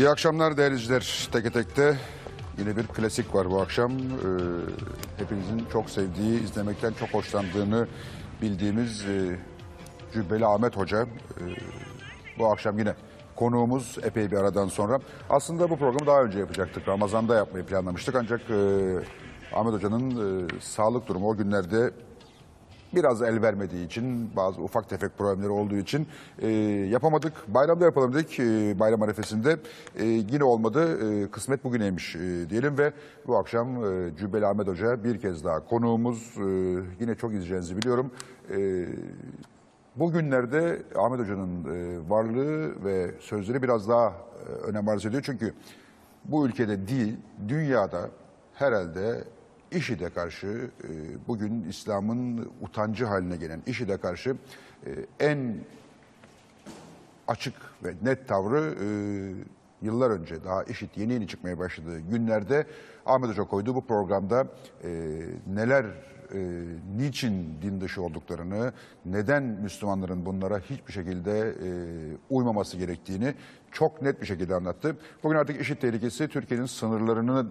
İyi akşamlar değerli izleyiciler. Teke Tek'te yine bir klasik var bu akşam. Ee, hepinizin çok sevdiği, izlemekten çok hoşlandığını bildiğimiz e, Cübbeli Ahmet Hoca. e, bu akşam yine konuğumuz epey bir aradan sonra. Aslında bu programı daha önce yapacaktık. Ramazan'da yapmayı planlamıştık ancak e, Ahmet Hoca'nın e, sağlık durumu o günlerde biraz el vermediği için, bazı ufak tefek problemleri olduğu için e, yapamadık. Bayramda yapalım dedik, e, bayram arefesinde. E, yine olmadı, e, kısmet bugüneymiş e, diyelim ve bu akşam e, Cübbeli Ahmet Hoca bir kez daha konuğumuz. E, yine çok izleyeceğinizi biliyorum. E, Bugünlerde Ahmet Hoca'nın e, varlığı ve sözleri biraz daha e, önem arz ediyor. Çünkü bu ülkede değil, dünyada herhalde IŞİD'e karşı e, bugün İslam'ın utancı haline gelen IŞİD'e karşı e, en açık ve net tavrı e, yıllar önce daha IŞİD yeni yeni çıkmaya başladığı günlerde Ahmet Hoca koyduğu bu programda neler niçin din dışı olduklarını, neden Müslümanların bunlara hiçbir şekilde uymaması gerektiğini çok net bir şekilde anlattı. Bugün artık IŞİD tehlikesi Türkiye'nin sınırlarını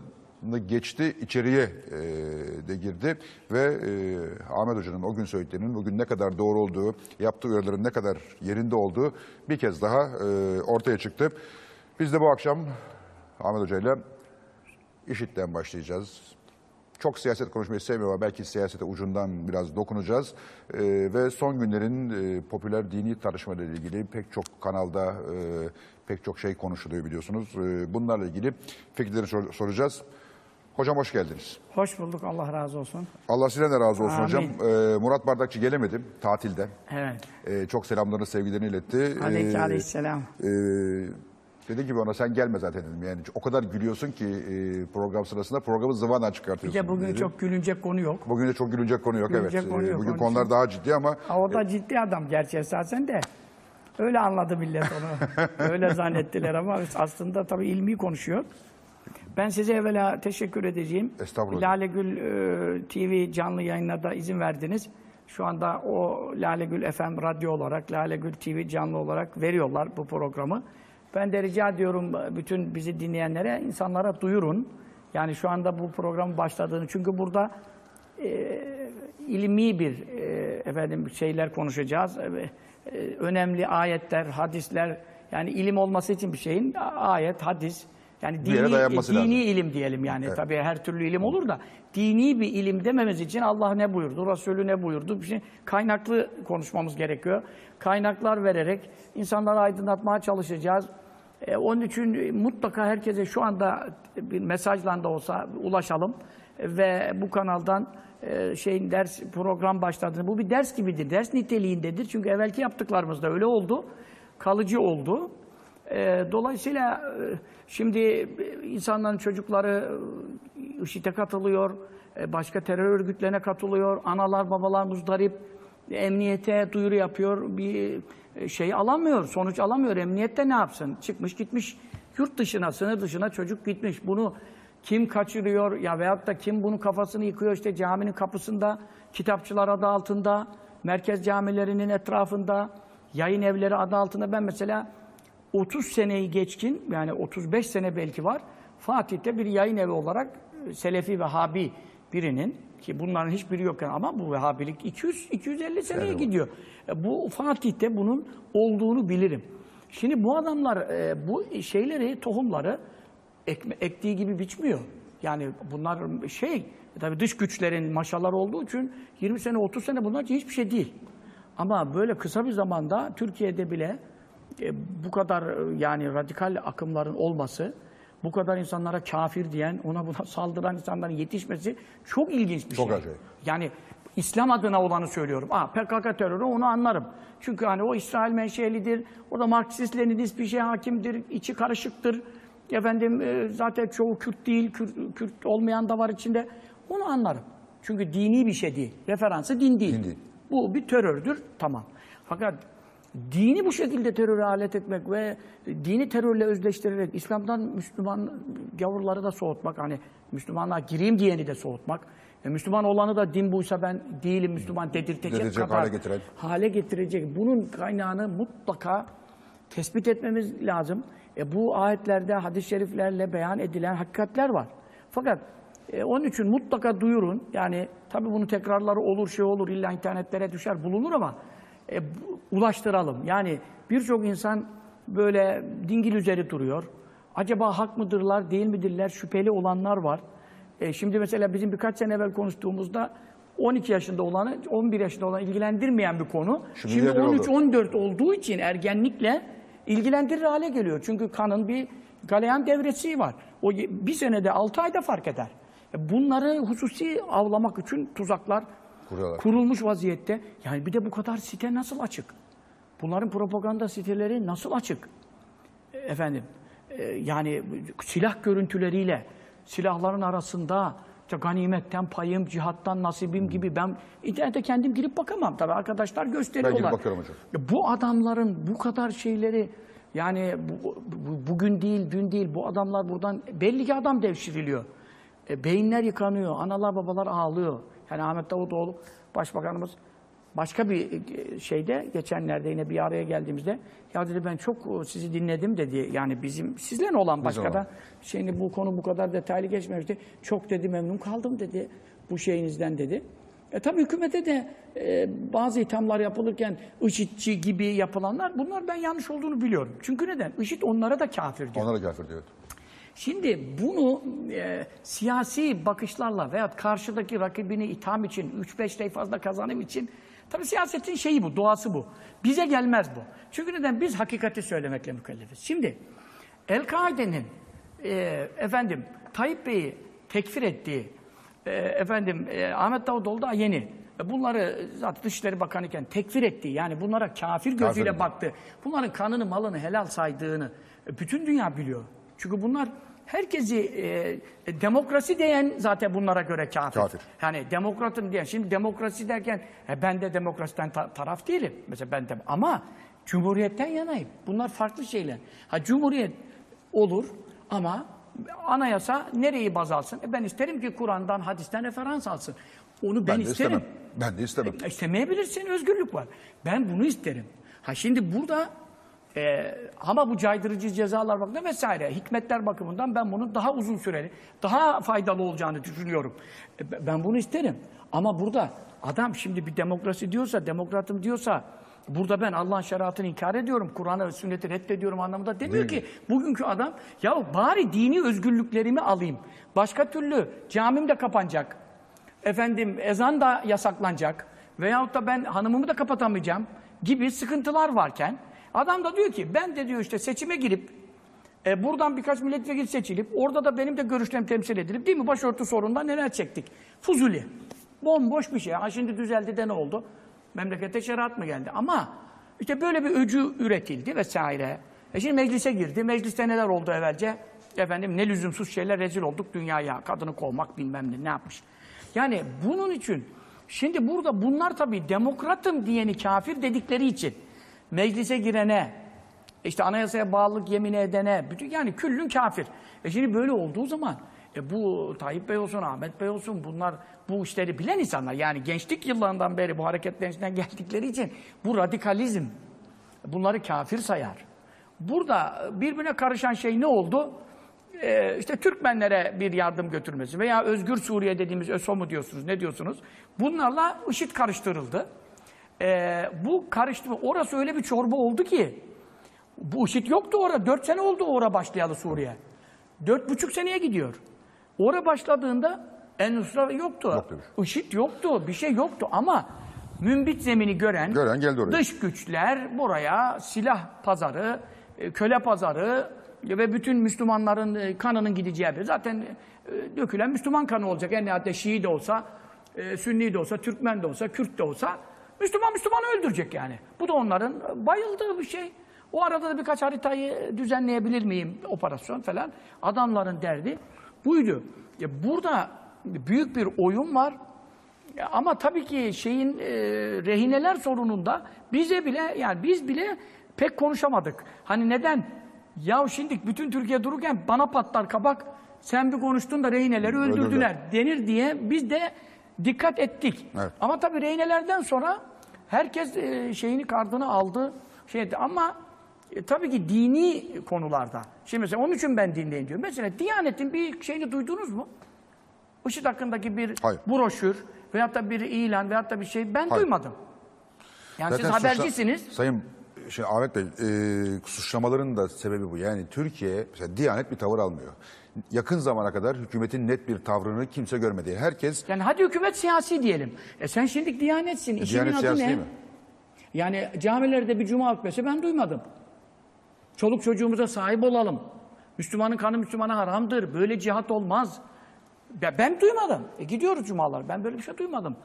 geçti, içeriye e, de girdi ve e, Ahmet Hoca'nın o gün söylediklerinin bugün ne kadar doğru olduğu, yaptığı uyarıların ne kadar yerinde olduğu bir kez daha e, ortaya çıktı. Biz de bu akşam Ahmet Hoca ile IŞİD'den başlayacağız. Çok siyaset konuşmayı sevmiyorum ama belki siyasete ucundan biraz dokunacağız. Ee, ve son günlerin e, popüler dini tartışmalarıyla ilgili pek çok kanalda e, pek çok şey konuşuluyor biliyorsunuz. E, bunlarla ilgili fikirleri sor- soracağız. Hocam hoş geldiniz. Hoş bulduk. Allah razı olsun. Allah sizden de razı olsun Amin. hocam. Ee, Murat Bardakçı gelemedi tatilde. Evet. Ee, çok selamlarını, sevgilerini iletti. Aleyküm Ee, aleyhisselam. Ee, dedi ki bana sen gelme zaten dedim. Yani o kadar gülüyorsun ki e, program sırasında programı zıvanadan Bir çıkartıyorsun. de bugün dedi. çok gülünecek konu yok. Bugün de çok gülünecek konu yok Gülünecek evet. konu Ee, yok, Bugün konular için. daha ciddi ama Ha, o da ciddi adam gerçi esasen de. Öyle anladı millet onu. Öyle zannettiler ama aslında tabii ilmi konuşuyor. Ben size evvela teşekkür edeceğim. Estağfurullah. Lale Gül e, TV canlı yayına da izin verdiniz. Şu anda o Lale Gül FM radyo olarak, Lale Gül TV canlı olarak veriyorlar bu programı. Ben de rica ediyorum bütün bizi dinleyenlere, insanlara duyurun. Yani şu anda bu programın başladığını. Çünkü burada ilmi bir e, efendim şeyler konuşacağız. E, e, önemli ayetler, hadisler yani ilim olması için bir şeyin ayet, hadis yani dini, dini lazım. ilim diyelim yani. Tabii her türlü ilim olur da dini bir ilim dememiz için Allah ne buyurdu, Resulü ne buyurdu? Bir şey kaynaklı konuşmamız gerekiyor. Kaynaklar vererek insanları aydınlatmaya çalışacağız. E, onun için mutlaka herkese şu anda bir mesajla da olsa ulaşalım ve bu kanaldan e, şeyin ders program başladığını bu bir ders gibidir. Ders niteliğindedir. Çünkü evvelki yaptıklarımız da öyle oldu. Kalıcı oldu. E, dolayısıyla e, şimdi e, insanların çocukları e, IŞİD'e katılıyor, e, başka terör örgütlerine katılıyor, analar babalar muzdarip, emniyete duyuru yapıyor, bir e, şey alamıyor, sonuç alamıyor. Emniyette ne yapsın? Çıkmış gitmiş yurt dışına, sınır dışına çocuk gitmiş. Bunu kim kaçırıyor ya veyahut da kim bunun kafasını yıkıyor işte caminin kapısında, kitapçılar adı altında, merkez camilerinin etrafında, yayın evleri adı altında. Ben mesela 30 seneyi geçkin yani 35 sene belki var. Fatih'te bir yayın evi olarak e, Selefi Vehhabi birinin ki bunların hiçbiri yok yani ama bu Vehhabilik 200 250 seneye gidiyor. E, Bu Fatih'te bunun olduğunu bilirim. Şimdi bu adamlar e, bu şeyleri, tohumları ekme, ektiği gibi biçmiyor. Yani bunlar şey, tabii dış güçlerin maşalar olduğu için 20 sene, 30 sene bunlar hiçbir şey değil. Ama böyle kısa bir zamanda Türkiye'de bile e, bu kadar e, yani radikal akımların olması, bu kadar insanlara kafir diyen, ona buna saldıran insanların yetişmesi çok ilginç bir Çok şey. acayip. Yani İslam adına olanı söylüyorum. Aa, PKK terörü onu anlarım. Çünkü hani o İsrail menşelidir. Orada Marksist Leninist bir şey hakimdir. içi karışıktır. Efendim e, zaten çoğu Kürt değil. Kürt, Kürt olmayan da var içinde. Onu anlarım. Çünkü dini bir şey değil. Referansı din değil. Din değil. Bu bir terördür. Tamam. Fakat dini bu şekilde teröre alet etmek ve dini terörle özleştirerek İslam'dan Müslüman gavurları da soğutmak, hani Müslümanlığa gireyim diyeni de soğutmak, e, Müslüman olanı da din buysa ben değilim Müslüman dedirtecek Dedirtecek kadar hale getiren. hale getirecek. Bunun kaynağını mutlaka tespit etmemiz lazım. E, bu ayetlerde, hadis-i şeriflerle beyan edilen hakikatler var. Fakat e, onun için mutlaka duyurun. Yani tabii bunu tekrarları olur, şey olur, illa internetlere düşer, bulunur ama e, ulaştıralım. Yani birçok insan böyle dingil üzeri duruyor. Acaba hak mıdırlar, değil midirler, şüpheli olanlar var. E, şimdi mesela bizim birkaç sene evvel konuştuğumuzda 12 yaşında olanı, 11 yaşında olan ilgilendirmeyen bir konu. Şimdi Şimdi, neler oldu? 13-14 olduğu için ergenlikle ilgilendirir hale geliyor. Çünkü kanın bir galeyan devresi var. O bir senede 6 ayda fark eder. E, Bunları hususi avlamak için tuzaklar Kuruyorlar. kurulmuş vaziyette. Yani bir de bu kadar site nasıl açık? Bunların propaganda siteleri nasıl açık? E, Efendim, e, yani silah görüntüleriyle, silahların arasında işte ganimetten payım, cihattan nasibim gibi ben internete kendim girip bakamam tabii arkadaşlar gösteriyorlar. girip bakıyorum hocam. Ya Bu adamların bu kadar şeyleri yani bu, bu- bugün değil, dün değil bu adamlar buradan belli ki adam devşiriliyor. E, beyinler yıkanıyor, analar babalar ağlıyor. Yani Ahmet Davutoğlu Başbakanımız başka bir e, şeyde geçenlerde yine bir araya geldiğimizde ya dedi ben çok e, sizi dinledim dedi. Yani bizim sizle olan başka da şeyini bu konu bu kadar detaylı geçmemişti. Çok dedi memnun kaldım dedi bu şeyinizden dedi. E tabii hükümete de e, bazı ithamlar yapılırken IŞİD'ci gibi yapılanlar bunlar ben yanlış olduğunu biliyorum. Çünkü neden? IŞİD onlara da kafir diyor. Onlara kafir diyor. Şimdi bunu e, siyasi bakışlarla veya karşıdaki rakibini itham için, 3-5 şey fazla kazanım için tabii siyasetin şeyi bu, doğası bu. Bize gelmez bu. Çünkü neden? Biz hakikati söylemekle mükellefiz. Şimdi El-Kaide'nin e, efendim Tayyip Bey'i tekfir ettiği e, efendim e, Ahmet Davutoğlu da yeni. E, Bunları zaten Dışişleri Bakanı iken tekfir ettiği yani bunlara kafir gözüyle Kafir. baktı. Bunların kanını malını helal saydığını e, bütün dünya biliyor. Çünkü bunlar herkesi e, demokrasi diyen zaten bunlara göre kafir. Kafir. Yani demokratım diyen. Şimdi demokrasi derken e, ben de demokrasiden ta- taraf değilim. Mesela ben de ama cumhuriyetten yanayım. Bunlar farklı şeyler. Ha cumhuriyet olur ama anayasa nereyi baz alsın? E, ben isterim ki Kur'an'dan, hadisten referans alsın. Onu ben, Ben isterim. istemem. Ben de istemem. E, İstemeyebilirsin, özgürlük var. Ben bunu isterim. Ha şimdi burada e, ama bu caydırıcı cezalar bakımından vesaire, hikmetler bakımından ben bunun daha uzun süreli, daha faydalı olacağını düşünüyorum. E, be- ben bunu isterim. Ama burada adam şimdi bir demokrasi diyorsa, demokratım diyorsa, burada ben Allah'ın şeriatını inkar ediyorum, Kur'an'ı, sünneti reddediyorum anlamında demiyor ki. Bugünkü adam, ya bari dini özgürlüklerimi alayım. Başka türlü camim de kapanacak. Efendim ezan da yasaklanacak veyahut da ben hanımımı da kapatamayacağım gibi sıkıntılar varken adam da diyor ki ben de diyor işte seçime girip e, buradan birkaç milletvekili seçilip orada da benim de görüşlerim temsil edilip değil mi başörtü sorundan neler çektik? Fuzuli. Bomboş bir şey. Ha şimdi düzeldi de ne oldu? Memlekete şeriat mı geldi? Ama işte böyle bir öcü üretildi vesaire. E şimdi meclise girdi. Mecliste neler oldu evvelce? Efendim ne lüzumsuz şeyler rezil olduk dünyaya. Kadını kovmak bilmem ne ne yapmış. Yani bunun için şimdi burada bunlar tabii demokratım diyeni kafir dedikleri için meclise girene işte anayasaya bağlılık yemini edene bütün yani küllün kafir. E şimdi böyle olduğu zaman e bu Tayyip Bey olsun, Ahmet Bey olsun bunlar bu işleri bilen insanlar. Yani gençlik yıllarından beri bu hareketlerin içinden geldikleri için bu radikalizm bunları kafir sayar. Burada birbirine karışan şey ne oldu? Ee, işte Türkmenlere bir yardım götürmesi veya Özgür Suriye dediğimiz ÖSO mu diyorsunuz, ne diyorsunuz? Bunlarla IŞİD karıştırıldı. Ee, bu karıştırma, orası öyle bir çorba oldu ki, bu IŞİD yoktu orada, dört sene oldu orada başlayalı Suriye. Dört buçuk seneye gidiyor. Orada başladığında En-Nusra yoktu. Yoktu. IŞİD yoktu, bir şey yoktu ama mümbit zemini gören, Gören geldi oraya. dış güçler buraya silah pazarı, e, köle pazarı ve bütün Müslümanların e, kanının gideceği bir. Zaten e, dökülen Müslüman kanı olacak. En nihayetinde Şii de olsa, e, Sünni de olsa, Türkmen de olsa, Kürt de olsa Müslüman Müslümanı öldürecek yani. Bu da onların bayıldığı bir şey. O arada da birkaç haritayı düzenleyebilir miyim operasyon falan. Adamların derdi buydu. Ya burada büyük bir oyun var. Ya Ama tabii ki şeyin e, rehineler sorununda bize bile yani biz bile pek konuşamadık. Hani neden? Ya şimdi bütün Türkiye dururken bana patlar kabak. Sen bir konuştun da rehineleri öldürdüler, Öldürdüler. denir diye biz de dikkat ettik. Evet. Ama tabii rehinelerden sonra herkes e, şeyini kardını aldı. Şey etti. Ama E, tabii ki dini konularda. Şimdi mesela onun için ben dinleyin diyorum. Mesela Diyanet'in bir şeyini duydunuz mu? IŞİD hakkındaki bir Hayır. broşür veyahut da bir ilan veyahut da bir şey ben Hayır. duymadım. Yani siz Zaten suçla- habercisiniz. Sayın şey, Ahmet Bey, e, suçlamaların da sebebi bu. Yani Türkiye, mesela Diyanet bir tavır almıyor. Yakın zamana kadar hükümetin net bir tavrını kimse görmedi. Herkes Yani hadi hükümet siyasi diyelim. E sen şimdi Diyanetsin. İşinin Diyanet adı siyasi ne? değil mi? Yani camilerde bir cuma hutbesi ben duymadım. Çoluk çocuğumuza sahip olalım. Müslümanın kanı Müslümana haramdır. Böyle cihat olmaz. Ya ben duymadım. E gidiyoruz cumalar. Ben böyle bir şey duymadım.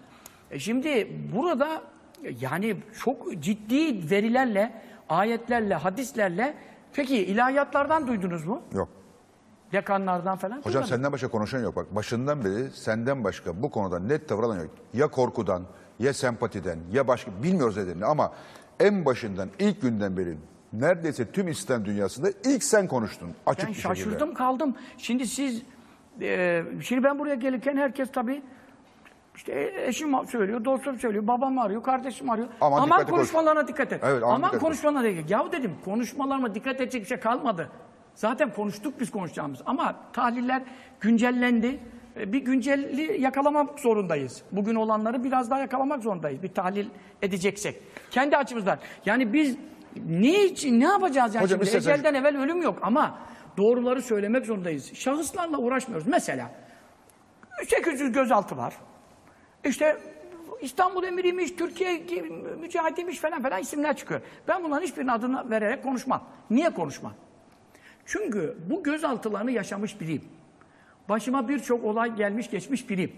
E şimdi burada e, yani çok ciddi verilerle, ayetlerle, hadislerle peki ilahiyatlardan duydunuz mu? yok. Dekanlardan falan Hocam duymadım. senden başka konuşan yok. Bak başından beri senden başka bu konuda net tavır alan yok. Ya korkudan, ya sempatiden, ya başka bilmiyoruz nedenini ama en başından ilk günden beri neredeyse tüm İslam dünyasında ilk sen konuştun açık Ben bir şekilde. şaşırdım kaldım. Şimdi siz, e, şimdi ben buraya gelirken herkes tabii işte eşim söylüyor, dostum söylüyor, babam arıyor, kardeşim arıyor. Aman Aman, dikkatli konuş. konuşmalarına dikkat et. Evet, aman aman dikkat konuşmalarına dikkat et. Yahu dedim konuşmalarıma dikkat edecek bir şey kalmadı. Zaten konuştuk biz konuşacağımız. Ama tahliller güncellendi. E, Bir güncelli yakalamak zorundayız. Bugün olanları biraz daha yakalamak zorundayız. Bir tahlil edeceksek. Kendi açımızdan. Yani biz ne için, ne yapacağız yani Hocam şimdi? Ecelden evvel ölüm yok ama doğruları söylemek zorundayız. Şahıslarla uğraşmıyoruz. Mesela 800 gözaltı var. İşte İstanbul emiriymiş, Türkiye mücahidiymiş falan falan isimler çıkıyor. Ben bunların hiçbirinin adını vererek konuşmam. Niye konuşmam? Çünkü bu gözaltılarını yaşamış biriyim. Başıma birçok olay gelmiş geçmiş biriyim.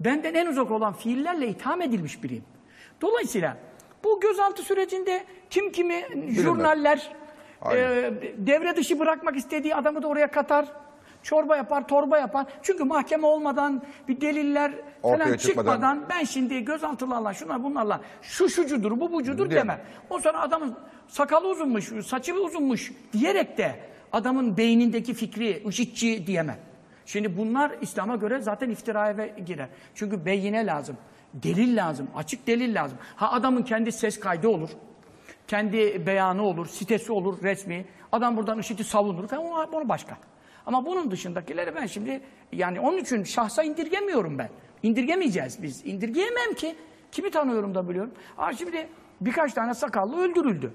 Benden en uzak olan fiillerle itham edilmiş biriyim. Dolayısıyla bu gözaltı sürecinde kim kimi jurnaller Aynen. e, devre dışı bırakmak istediği adamı da oraya katar. Çorba yapar, torba yapar. Çünkü mahkeme olmadan, bir deliller falan Ortaya çıkmadan- çıkmadan ben şimdi gözaltılarla, şunlar bunlarla şu şucudur, bu bucudur Değil. demem. O sonra adamın sakalı uzunmuş, saçı uzunmuş diyerek de adamın beynindeki fikri IŞİD'ci diyemem. Şimdi bunlar İslam'a göre zaten iftiraya girer. Çünkü beyine lazım. Delil lazım. Açık delil lazım. Ha adamın kendi ses kaydı olur. Kendi beyanı olur, sitesi olur, resmi. Adam buradan IŞİD'i savunur falan onu başka. Ama bunun dışındakileri ben şimdi yani onun için şahsa indirgemiyorum ben. İndirgemeyeceğiz biz. İndirgeyemem ki. Kimi tanıyorum da biliyorum. Ha şimdi birkaç tane sakallı öldürüldü.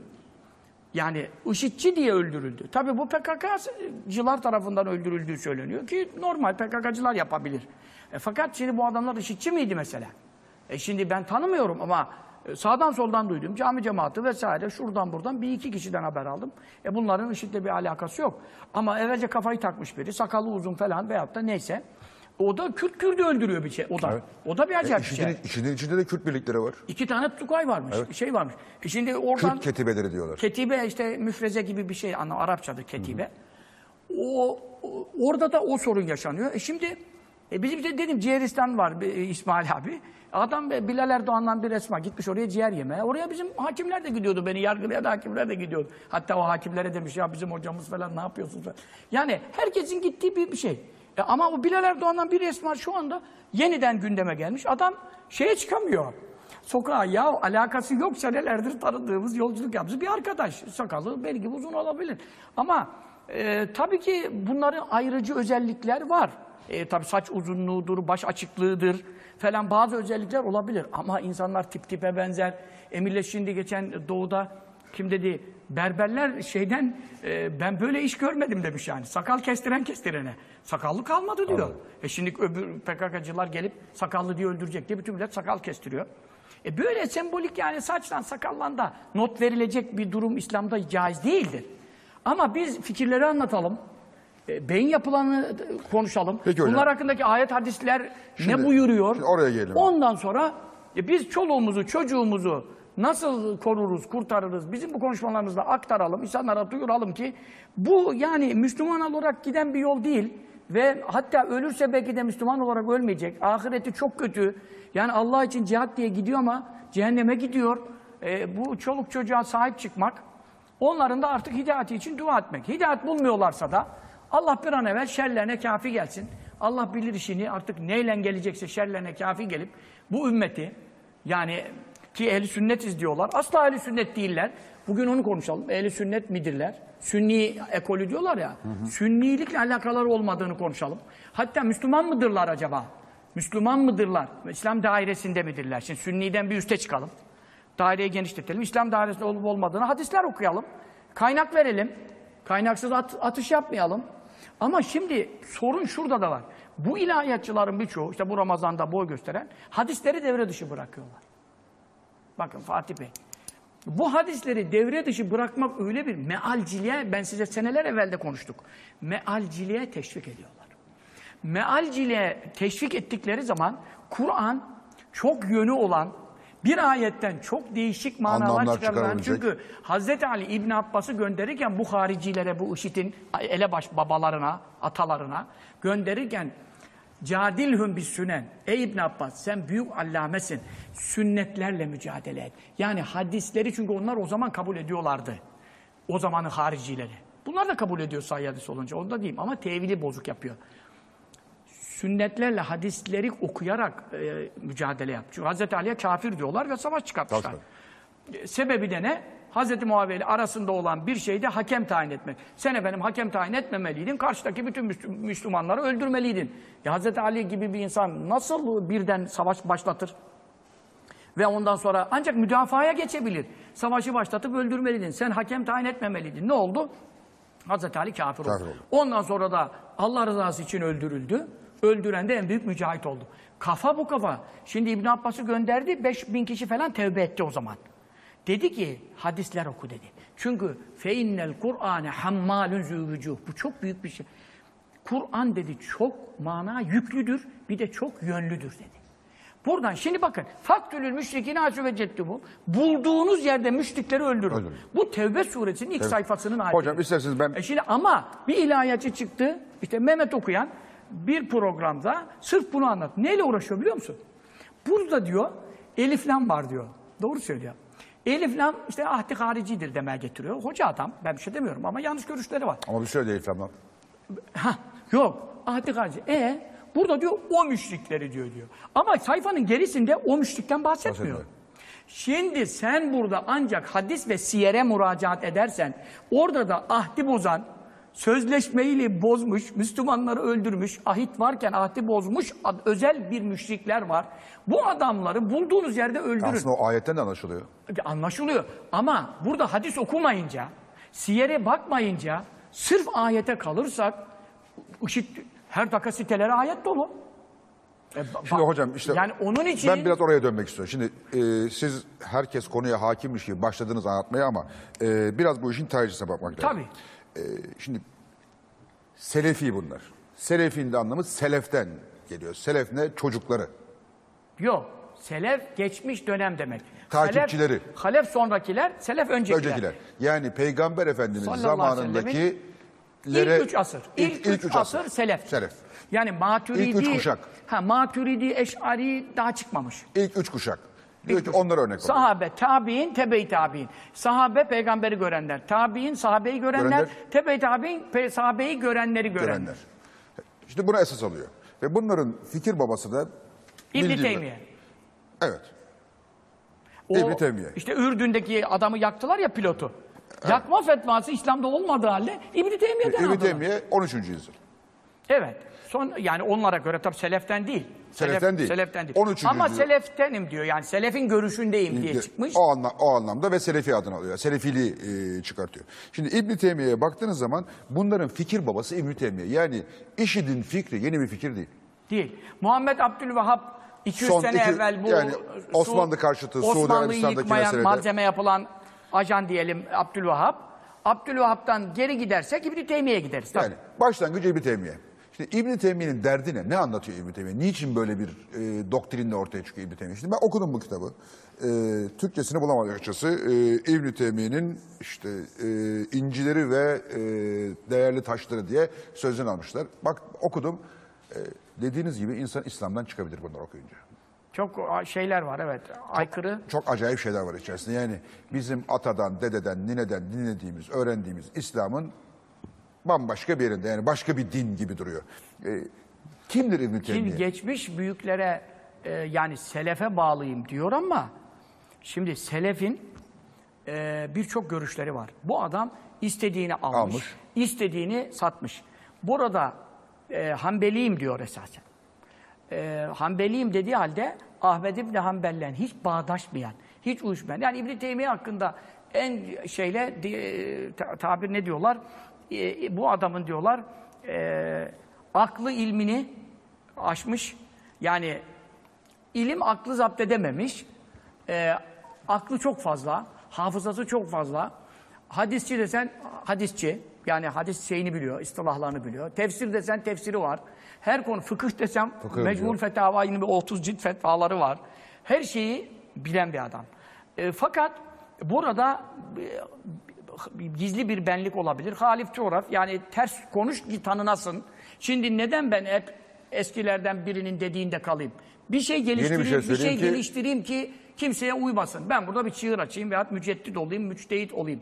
Yani IŞİD'ci diye öldürüldü. Tabii bu PKK'cılar tarafından öldürüldüğü söyleniyor ki normal PKK'cılar yapabilir. E, fakat şimdi bu adamlar IŞİD'ci miydi mesela? E şimdi ben tanımıyorum ama sağdan soldan duydum. Cami cemaati vesaire şuradan buradan bir iki kişiden haber aldım. E bunların IŞİD'le bir alakası yok. Ama evvelce kafayı takmış biri, sakalı uzun falan veyahut da neyse. O da Kürt Kürt'ü öldürüyor bir şey. O da. Evet. O da bir E, acayip bir şey. işin, işin içinde de Kürt birlikleri var. İki tane Tukay varmış. Şey varmış. E şimdi oradan... Kürt ketibeleri diyorlar. Ketibe işte müfreze gibi bir şey anlam Arapçadır ketibe. O, o- orada da o sorun yaşanıyor. E şimdi e bizim de dedim Ciğeristan var bir- İsmail abi. Adam e, Bilal Erdoğan'dan bir resma gitmiş oraya ciğer yemeye. Oraya bizim hakimler de gidiyordu beni yargılayan hakimler de gidiyordu. Hatta o hakimlere demiş ya bizim hocamız falan ne yapıyorsunuz. Yani herkesin gittiği bir, bir şey. E ama o Bilal Erdoğan'dan bir resma şu anda yeniden gündeme gelmiş. Adam şeye çıkamıyor sokağa ya alakası yok senelerdir tanıdığımız yolculuk yapmış bir arkadaş. Sakalı belki uzun olabilir. Ama e, tabii ki bunların ayrıcı özellikler var. E, tabii saç uzunluğudur, baş açıklığıdır falan bazı özellikler olabilir. Ama insanlar tip tipe benzer. Emirle şimdi geçen doğuda kim dedi berberler şeyden e, ben böyle iş görmedim demiş yani. Sakal kestiren kestirene. Sakallı kalmadı diyor. E şimdi öbür PKK'cılar gelip sakallı diye öldürecek diye bütün millet sakal kestiriyor. E böyle sembolik yani saçtan sakallan da not verilecek bir durum İslam'da caiz değildir. Ama biz fikirleri anlatalım. E, beyin yapılarını konuşalım. Peki hocam. Bunlar hakkındaki ayet hadisler Şimdi- ne buyuruyor? şimdi oraya gelelim. Ondan sonra e, biz çoluğumuzu, çocuğumuzu nasıl koruruz, kurtarırız? Bizim bu konuşmalarımızda aktaralım, insanlara duyuralım ki bu yani Müslüman olarak giden bir yol değil ve hatta ölürse belki de Müslüman olarak ölmeyecek. Ahireti çok kötü. Yani Allah için cihat diye gidiyor ama cehenneme gidiyor. E, bu çoluk çocuğa sahip çıkmak, onların da artık hidayeti için dua etmek. Hidayet bulmuyorlarsa da Allah bir an evvel şerlerine kafi gelsin. Allah bilir işini artık neyle gelecekse şerlerine kafi gelip bu ümmeti yani ki ehli sünnetiz diyorlar. Asla ehli sünnet değiller. Bugün onu konuşalım. Ehli sünnet midirler? Sünni ekolü diyorlar ya. Sünnilikle alakaları olmadığını konuşalım. Hatta Müslüman mıdırlar acaba? Müslüman mıdırlar? İslam dairesinde midirler? Şimdi Sünni'den bir üste çıkalım. Daireyi genişletelim. İslam dairesinde olup olmadığını hadisler okuyalım. Kaynak verelim. Kaynaksız at- atış yapmayalım. Ama şimdi sorun şurada da var. Bu ilahiyatçıların birçoğu, işte bu Ramazan'da boy gösteren, hadisleri devre dışı bırakıyorlar. Bakın Fatih Bey. Bu hadisleri devre dışı bırakmak öyle bir mealciliğe, ben size seneler evvel de konuştuk. Mealciliğe teşvik ediyorlar. Mealciliğe teşvik ettikleri zaman Kur'an çok yönü olan bir ayetten çok değişik manalar Anlamlar çıkarılan. Çünkü Hazreti Ali İbn Abbas'ı gönderirken bu haricilere, bu IŞİD'in elebaş babalarına, atalarına gönderirken Cadilhum bis sünen. Ey İbn Abbas sen büyük allamesin. Sünnetlerle mücadele et. Yani hadisleri çünkü onlar o zaman kabul ediyorlardı. O zamanın haricileri. Bunlar da kabul ediyor sahih hadis olunca. Onu da diyeyim ama tevili bozuk yapıyor. Sünnetlerle hadisleri okuyarak e, mücadele yap. Çünkü Hazreti Ali'ye kafir diyorlar ve savaş çıkartmışlar. E, Sebebi de ne? Hazreti Muaviye ile arasında olan bir şeyde hakem tayin etmek. Sen efendim hakem tayin etmemeliydin, karşıdaki bütün Müslü- Müslümanları öldürmeliydin. Ya Hazreti Ali gibi bir insan nasıl birden savaş başlatır? Ve ondan sonra ancak müdafaya geçebilir. Savaşı başlatıp öldürmeliydin. Sen hakem tayin etmemeliydin. Ne oldu? Hazreti Ali kafir oldu. Kafir oldu. Ondan sonra da Allah rızası için öldürüldü. Öldüren de en büyük mücahit oldu. Kafa bu kafa. Şimdi İbn Abbas'ı gönderdi. 5000 kişi falan tevbe etti o zaman. Dedi ki hadisler oku dedi. Çünkü fe innel Kur'ane hammalun züvücuh. Bu çok büyük bir şey. Kur'an dedi çok mana yüklüdür. Bir de çok yönlüdür dedi. Buradan şimdi bakın. Faktülül müşrikine ve bu. Bulduğunuz yerde müşrikleri öldürün. Öldürün. Bu Tevbe suresinin ilk sayfasının ayeti. Hocam isterseniz ben E şimdi ama bir ilahiyatçı çıktı, işte Mehmet okuyan bir programda sırf bunu anlat. Neyle uğraşıyor biliyor musun? Burada diyor, elif lam var diyor. Doğru söylüyor. Elif lam işte ahdi haricidir demeye getiriyor. Hoca adam, ben bir şey demiyorum ama yanlış görüşleri var. ama bir şey değil İslam'dan. Ha yok, ahdi harici. E burada diyor o müşrikleri diyor diyor. Ama sayfanın gerisinde o müşrikten bahsetmiyor. Bahsetmiyor. Şimdi sen burada ancak hadis ve siyere müracaat edersen, orada da ahdi bozan, sözleşmeyi bozmuş, Müslümanları öldürmüş, ahit varken ahdi bozmuş özel bir müşrikler var. Bu adamları bulduğunuz yerde öldürün. Aslında o ayetten de anlaşılıyor. Anlaşılıyor. Ama burada hadis okumayınca, siyere bakmayınca, sırf ayete kalırsak, IŞİD her dakika sitelere ayet dolu. E, Şimdi hocam işte yani onun için ben biraz oraya dönmek istiyorum. Şimdi e, siz herkes konuya hakimmiş gibi başladınız anlatmaya ama e, biraz bu işin tarihçesine bakmak lazım. tabii Şimdi Selefi bunlar. Selefin de anlamı seleften geliyor. Selef ne? Çocukları. yok. Selef geçmiş dönem demek. Takipçileri. Halef, halef sonrakiler, selef öncekiler. Öncekiler. Yani Peygamber Efendimiz Sallallahu zamanındaki İlk üç asır. İlk, İlk- üç, ilk üç asır, asır. selef. Selef. Yani maturidi, İlk üç kuşak. Ha, maturidi, eşari daha çıkmamış. ilk üç kuşak. Diyor ki onlara örnek olun. Sahabe, tabi'in, tebe-i tabi'in. Sahabe peygamberi görenler. Tabi'in sahabeyi görenler. Görenler. Tebe-i tabi'in sahabeyi görenleri görenler. görenler. İşte buna esas alıyor. Ve bunların fikir babası da İbn bildiğim- Teymiye. Evet. O, İbn Teymiye. İşte Ürdün'deki adamı yaktılar ya pilotu. Yakma fetvası İslam'da olmadığı halde İbn Teymiye'den İbn aldılar. Teymiye 13. yüzyıl. Evet. Son yani onlara göre tabii seleften değil. Seleften değil. Seleften değil. 13. Ama yüzyıl. seleftenim diyor. Yani selefin görüşündeyim diye çıkmış. O, anla, o anlamda ve Selefi adını alıyor. Selefiliği e, çıkartıyor. Şimdi İbn Teymiye'ye baktığınız zaman bunların fikir babası İbn Teymiye. Yani IŞİD'in fikri yeni bir fikir değil. Değil. Muhammed Abdülvahhab 200 Son sene iki- evvel bu yani Osmanlı karşıtı, Suudi Arabistan'daki meselede- malzeme yapılan ajan diyelim Abdülvahhab. Abdülvahhab'dan geri gidersek İbn Teymiye'ye gideriz. Tabii. Yani başlangıç İbn Teymiye. Şimdi İbn Teymiye'nin derdi ne? Ne anlatıyor İbn Teymiye? Niçin böyle bir e, doktrinle ortaya çıkıyor İbn Teymiye? Şimdi ben okudum bu kitabı. E, Türkçesini bulamadım açıkçası. E, İbn Teymiye'nin işte e, incileri ve e, değerli taşları diye sözünü almışlar. Bak okudum. E, dediğiniz gibi insan İslam'dan çıkabilir bunları okuyunca. Çok şeyler var evet. Aykırı. Çok acayip şeyler var içerisinde. Yani bizim atadan, dededen, nineden dinlediğimiz, öğrendiğimiz İslam'ın bambaşka bir yerinde. Yani başka bir din gibi duruyor. E, kimdir İbn Teymiye? Şimdi geçmiş büyüklere e, yani selefe bağlıyım diyor ama şimdi selefin e, birçok görüşleri var. Bu adam istediğini almış, Almış. istediğini satmış. Burada e, Hanbeliyim diyor esasen. E, Hanbeliyim dediği halde Ahmed İbni Hanbel'le hiç bağdaşmayan, hiç uyuşmayan. Yani İbni Teymiye hakkında en şeyle ta- tabir ne diyorlar? E, bu adamın diyorlar e, aklı ilmini aşmış. Yani ilim aklı zapt edememiş. Ee, aklı çok fazla, hafızası çok fazla. Hadisçi desen hadisçi, yani hadis şeyini biliyor, istilahlarını biliyor. Tefsir desen tefsiri var. Her konu, fıkıh desem Fıkıh Mecmul. Fetava yine bir 30 cilt fetvaları var. Her şeyi bilen bir adam. Ee, fakat burada e, gizli bir benlik olabilir. Halif coğraf yani ters konuş ki tanınasın. Şimdi neden ben hep eskilerden birinin dediğinde kalayım? Bir şey geliştireyim, şey bir şey, ki- geliştireyim ki kimseye uymasın. Ben burada bir çığır açayım veyahut müceddit olayım, müçtehit olayım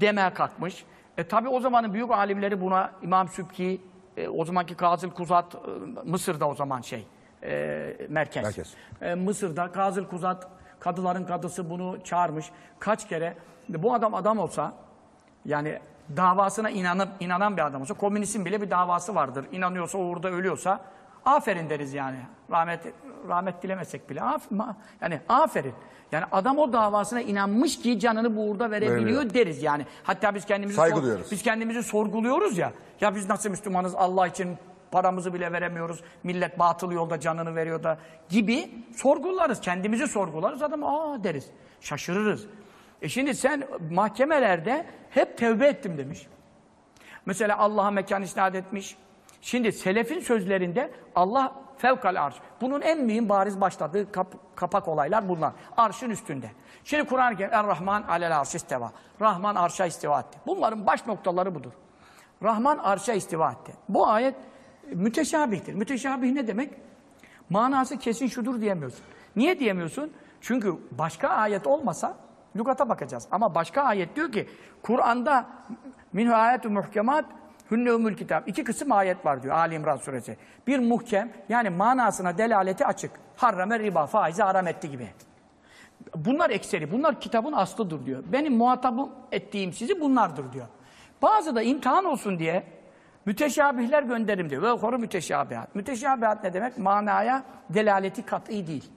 demeye kalkmış. E tabi o zamanın büyük alimleri buna İmam Sübki, e, o zamanki Kazıl Kuzat, e, Mısır'da o zaman şey, e, merkez. Merkez. E, Mısır'da Kazıl Kuzat, kadıların kadısı bunu çağırmış. Kaç kere, bu adam adam olsa, yani davasına inanıp inanan bir adam olsa, komünistin bile bir davası vardır. İnanıyorsa, uğurda ölüyorsa, aferin deriz yani. Rahmet rahmet dilemesek bile. Af, ma- yani aferin. Yani adam o davasına inanmış ki canını bu uğurda verebiliyor Veriyor. deriz yani. Hatta biz kendimizi Saygı sor- biz kendimizi sorguluyoruz ya. Ya biz nasıl Müslümanız Allah için paramızı bile veremiyoruz. Millet batıl yolda canını veriyor da gibi sorgularız. Kendimizi sorgularız. Adam aa deriz. Şaşırırız. E şimdi sen mahkemelerde hep tevbe ettim demiş. Mesela Allah'a mekan isnat etmiş. Şimdi selefin sözlerinde Allah fevkal arş. Bunun en mühim bariz başladığı kap- kapak olaylar bunlar. Arşın üstünde. Şimdi Kur'an-ı Kerim Er-Rahman alel arş isteva. Rahman arşa istiva etti. Bunların baş noktaları budur. Rahman arşa istiva etti. Bu ayet müteşabihtir. Müteşabih ne demek? Manası kesin şudur diyemiyorsun. Niye diyemiyorsun? Çünkü başka ayet olmasa lügata bakacağız. Ama başka ayet diyor ki Kur'an'da minhu ayetü muhkemat hünne umul kitap. İki kısım ayet var diyor Ali İmran suresi. Bir muhkem yani manasına delaleti açık. Harrame riba faizi haram etti gibi. Bunlar ekseri. Bunlar kitabın aslıdır diyor. Benim muhatabım ettiğim sizi bunlardır diyor. Bazı da imtihan olsun diye müteşabihler gönderim diyor. Ve koru müteşabihat. Müteşabihat ne demek? Manaya delaleti kat'i değil.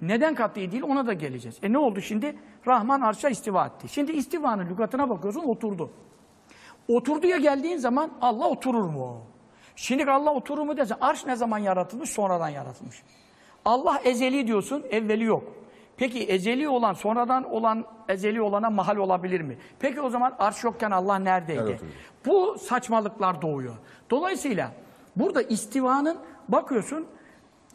Neden kat'i değil ona da geleceğiz. E ne oldu şimdi? Rahman arşa istiva etti. Şimdi istivanın lügatına bakıyorsun oturdu. Oturduya geldiğin zaman Allah oturur mu? Şimdi Allah oturur mu dese arş ne zaman yaratılmış? Sonradan yaratılmış. Allah ezeli diyorsun, evveli yok. Peki ezeli olan, sonradan olan, ezeli olana mahal olabilir mi? Peki o zaman arş yokken Allah neredeydi? Nerede oturuyor? Bu saçmalıklar doğuyor. Dolayısıyla burada istivanın bakıyorsun,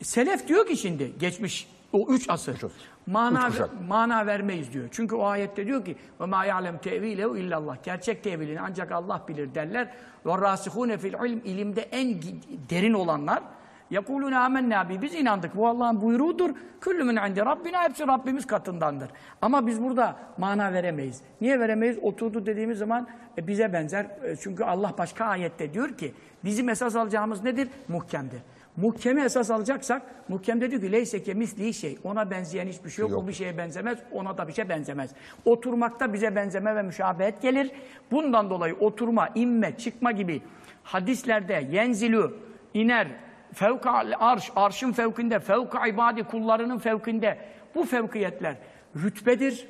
Selef diyor ki şimdi geçmiş o üç asır. asır. Mana, Üç kuşak. mana vermeyiz diyor. Çünkü o ayette diyor ki ve ma ya'lem tevilehu illallah. Gerçek tevilini ancak Allah bilir derler. Ve rasihune fil ilm ilimde en derin olanlar Yekulune amennâ bi. Biz inandık. Bu Allah'ın buyruğudur. Küllü min indi Rabbina. Hepsi Rabbimiz katındandır. Ama biz burada mana veremeyiz. Niye veremeyiz? Oturdu dediğimiz zaman e, bize benzer. E, çünkü Allah başka ayette diyor ki bizim esas alacağımız nedir? Muhkemdir. Muhkemi esas alacaksak, muhkem diyor ki leyse ke misli şey. Ona benzeyen hiçbir şey yok. Yok. O bir şeye benzemez. Ona da bir şey benzemez. Oturmakta bize benzeme ve müşabehet gelir. Bundan dolayı oturma, inme, çıkma gibi hadislerde yenzilü, iner, fevka arş, arşın fevkinde, fevka ibadi kullarının fevkinde bu fevkiyetler rütbedir,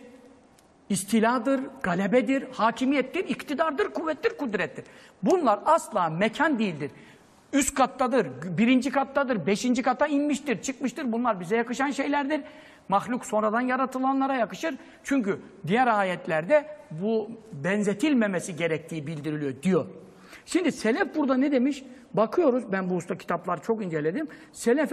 istiladır, galebedir, hakimiyettir, iktidardır, kuvvettir, kudrettir. Bunlar asla mekan değildir. Üst kattadır, birinci kattadır, beşinci kata inmiştir, çıkmıştır. Bunlar bize yakışan şeylerdir. Mahluk sonradan yaratılanlara yakışır. Çünkü diğer ayetlerde bu benzetilmemesi gerektiği bildiriliyor diyor. Şimdi Selef burada ne demiş? Bakıyoruz, ben bu usta kitaplar çok inceledim. Selef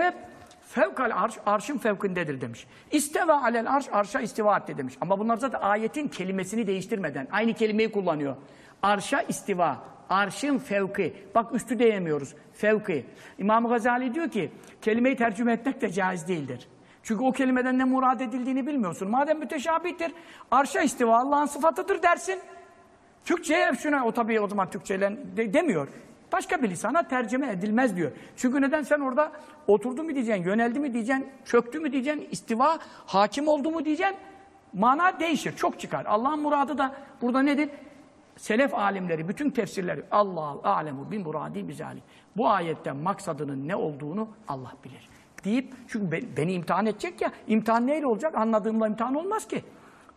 Fevkal arş, arşın fevkindedir demiş. İsteva alel arş, arşa istiva etti demiş. Ama bunlar zaten ayetin kelimesini değiştirmeden aynı kelimeyi kullanıyor. Arşa istiva, arşın fevki. Bak üstü diyemiyoruz, fevki. İmam Gazali diyor ki, kelimeyi tercüme etmek de caiz değildir. Çünkü o kelimeden ne murad edildiğini bilmiyorsun. Madem müteşabihtir, arşa istiva Allah'ın sıfatıdır dersin. Türkçe'ye şuna, o tabii o zaman Türkçeyle de- demiyor. Başka bir lisana tercüme edilmez diyor. Çünkü neden sen orada oturdu mu diyeceksin, yöneldi mi diyeceksin, çöktü mü diyeceksin, istiva, hakim oldu mu diyeceksin. Mana değişir, çok çıkar. Allah'ın muradı da burada nedir? Selef alimleri, bütün tefsirleri Allah alemu bin muradi bizalik. Bu ayetten maksadının ne olduğunu Allah bilir. Deyip çünkü be- beni imtihan edecek ya. imtihan neyle olacak? Anladığımla imtihan olmaz ki.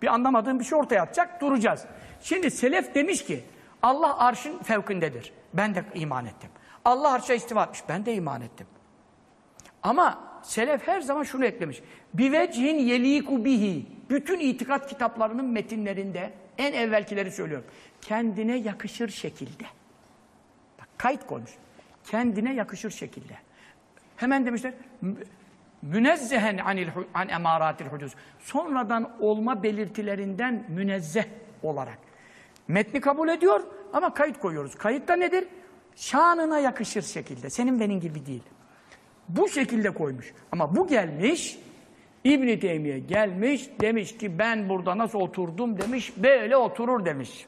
Bir anlamadığım bir şey ortaya atacak, duracağız. Şimdi selef demiş ki Allah arşın fevkindedir. Ben de iman ettim. Allah arşa istiva etmiş. Ben de iman ettim. Ama selef her zaman şunu eklemiş. Bivecihin yeliku bihi. Bütün itikat kitaplarının metinlerinde en evvelkileri söylüyorum. Kendine yakışır şekilde. Bak kayıt koymuş. Kendine yakışır şekilde. Hemen demişler mü- münezzehen anil an emaratil hudus. Sonradan olma belirtilerinden münezzeh olarak. Metni kabul ediyor ama kayıt koyuyoruz. Kayıtta nedir? Şanına yakışır şekilde. Senin benim gibi değil. Bu şekilde koymuş. Ama bu gelmiş, İbn Teymiye gelmiş, demiş ki ben burada nasıl oturdum demiş, böyle oturur demiş.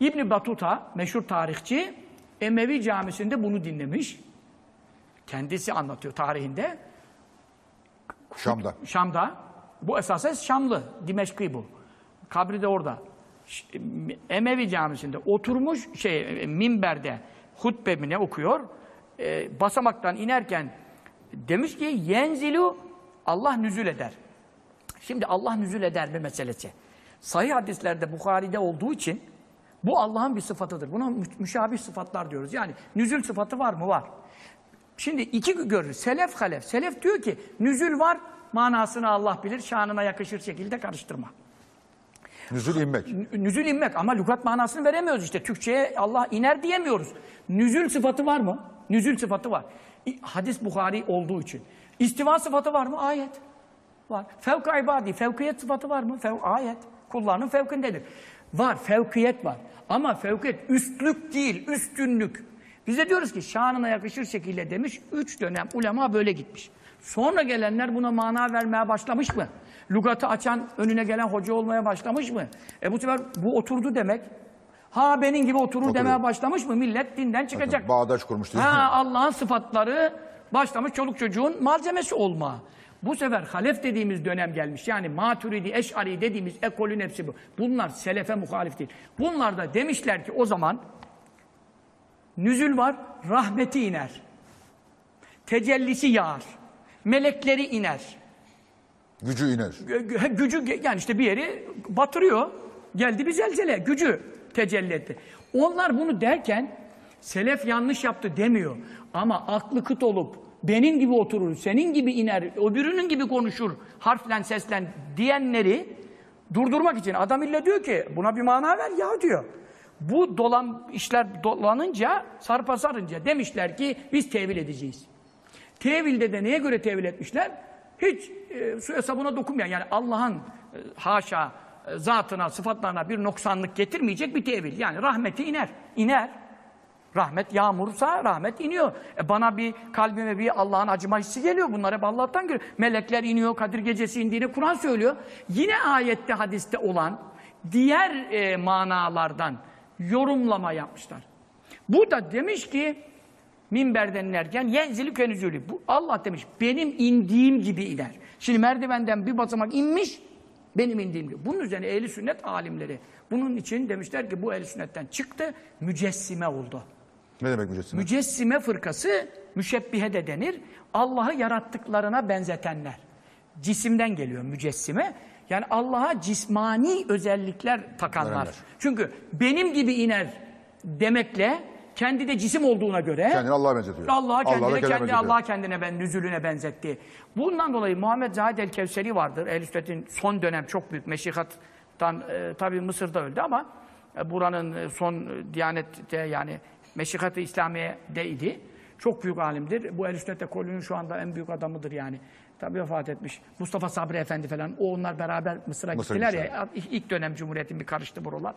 İbn Batuta, meşhur tarihçi, Emevi camisinde bunu dinlemiş. Kendisi anlatıyor tarihinde. Şam'da. Şam'da. Bu esasen Şamlı, Dimeşkî bu. Kabri de orada. Emevi camisinde oturmuş şey minberde hutbe mi ne okuyor? E, basamaktan inerken demiş ki yenzilu Allah nüzül eder. Şimdi Allah nüzül eder mi meselesi. Sahih hadislerde Bukhari'de olduğu için bu Allah'ın bir sıfatıdır. Buna mü- müşabih sıfatlar diyoruz. Yani nüzül sıfatı var mı? Var. Şimdi iki görür. Selef halef. Selef diyor ki nüzül var, manasını Allah bilir, şanına yakışır şekilde karıştırma. Nüzül inmek. Nüzül inmek ama lügat manasını veremiyoruz işte. Türkçe'ye Allah iner diyemiyoruz. Nüzül sıfatı var mı? Nüzül sıfatı var. Hadis Bukhari olduğu için. İstiva sıfatı var mı? Ayet. Var. Fevk ibadi, fevkiyet sıfatı var mı? Fev ayet. Kullarının fevkindedir. Var, fevkiyet var. Ama fevkiyet üstlük değil, üstünlük. Biz de diyoruz ki şanına yakışır şekilde demiş, üç dönem ulema böyle gitmiş. Sonra gelenler buna mana vermeye başlamış mı? Lugatı açan, önüne gelen hoca olmaya başlamış mı? E bu sefer bu oturdu demek. Ha benim gibi oturur Oturuyor. demeye başlamış mı? Millet dinden çıkacak. Bağdaş kurmuş diyor. Ha Allah'ın sıfatları başlamış çoluk çocuğun malzemesi olma. Bu sefer halef dediğimiz dönem gelmiş. Yani maturidi, eşari dediğimiz ekolün hepsi bu. Bunlar selefe muhalif değil. Bunlar da demişler ki o zaman nüzül var, rahmeti iner. Tecellisi yağar. Melekleri iner. Gücü iner. Gü- gü- Gücü yani işte bir yeri batırıyor. Geldi bir zelzele. Gücü tecelli etti. Onlar bunu derken selef yanlış yaptı demiyor. Ama aklı kıt olup benim gibi oturur, senin gibi iner, öbürünün gibi konuşur, harflen seslen diyenleri durdurmak için adam ille diyor ki buna bir mana ver ya diyor. Bu dolan işler dolanınca, sarpa sarınca demişler ki biz tevil edeceğiz. Tevilde de neye göre tevil etmişler? Hiç e, suya sabuna dokunmayan yani Allah'ın e, haşa e, zatına, sıfatlarına bir noksanlık getirmeyecek bir tevil. Yani rahmeti iner. iner. Rahmet yağmursa rahmet iniyor. E bana bir kalbime bir Allah'ın acıma hissi geliyor. Bunlar hep Allah'tan geliyor. Melekler iniyor, Kadir Gecesi indiğini Kur'an söylüyor. Yine ayette, hadiste olan diğer e, manalardan yorumlama yapmışlar. Bu da demiş ki minberden inerken yenzili kenüzülü. Bu Allah demiş benim indiğim gibi iner. Şimdi merdivenden bir basamak inmiş benim indiğim gibi. Bunun üzerine ehli sünnet alimleri bunun için demişler ki bu ehli sünnetten çıktı mücessime oldu. Ne demek mücessime? Mücessime fırkası müşebbihe de denir. Allah'ı yarattıklarına benzetenler. Cisimden geliyor mücessime. Yani Allah'a cismani özellikler takanlar. Verenler. Çünkü benim gibi iner demekle kendi de cisim olduğuna göre Kendini Allah'a benzetiyor. Allah'a kendine, Allah'a kendi benzetiyor. Allah kendine ben nüzülüne benzetti. Bundan dolayı Muhammed Zahid el-Kevseri vardır. Ehl-i son dönem çok büyük meşikattan e, tabii Mısır'da öldü ama e, buranın e, son e, Diyanet'te yani meşikat-ı İslamiye'deydi. Çok büyük alimdir. Bu Ehl-i Sünnet ekolünün şu anda en büyük adamıdır yani. Tabii vefat etmiş. Mustafa Sabri Efendi falan. O onlar beraber Mısır'a Mısır'a gittiler gittiler. ya. İlk dönem Cumhuriyet'in bir karıştı buralar.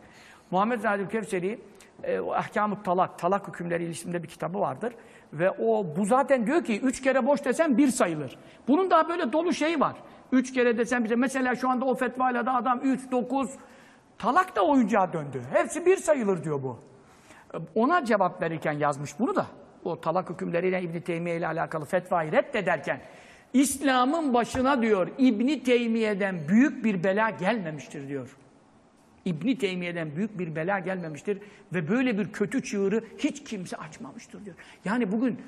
Muhammed Zahid el-Kevseri e, Ahkam-ı Talak, talak hükümleri ilişkisinde bir kitabı vardır. Ve o bu zaten diyor ki üç kere boş desem bir sayılır. Bunun daha böyle dolu şeyi var. Üç kere desem bize mesela şu anda o fetvayla da adam üç, dokuz talak da oyuncağa döndü. Hepsi bir sayılır diyor bu. Ona cevap verirken yazmış bunu da. O talak hükümleriyle İbn Teymiye ile alakalı fetvayı reddederken İslam'ın başına diyor İbni Teymiye'den büyük bir bela gelmemiştir diyor. İbni Teymiye'den büyük bir bela gelmemiştir ve böyle bir kötü çığırı hiç kimse açmamıştır diyor. Yani bugün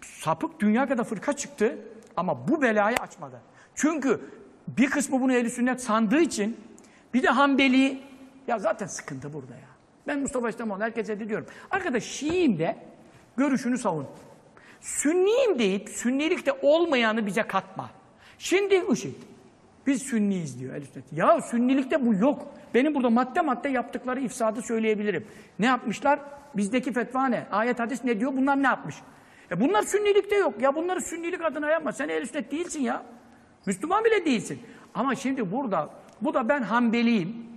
sapık dünya kadar fırka çıktı ama bu belayı açmadı. Çünkü bir kısmı bunu ehl sünnet sandığı için bir de Hanbeli ya zaten sıkıntı burada. Ben Mustafa İslamoğlu herkese de diyorum. Arkadaş Şii'yim de görüşünü savun. Sünniyim deyip sünnilikte olmayanı bize katma. Şimdi IŞİD. Biz sünniyiz diyor el sünnet. Ya sünnilikte bu yok. Benim burada madde madde yaptıkları ifsadı söyleyebilirim. Ne yapmışlar? Bizdeki fetva ne? Ayet hadis ne diyor? Bunlar ne yapmış? E bunlar sünnilikte yok. Ya bunları sünnilik adına yapma. Sen el sünnet değilsin ya. Müslüman bile değilsin. Ama şimdi burada, bu da ben Hanbeliyim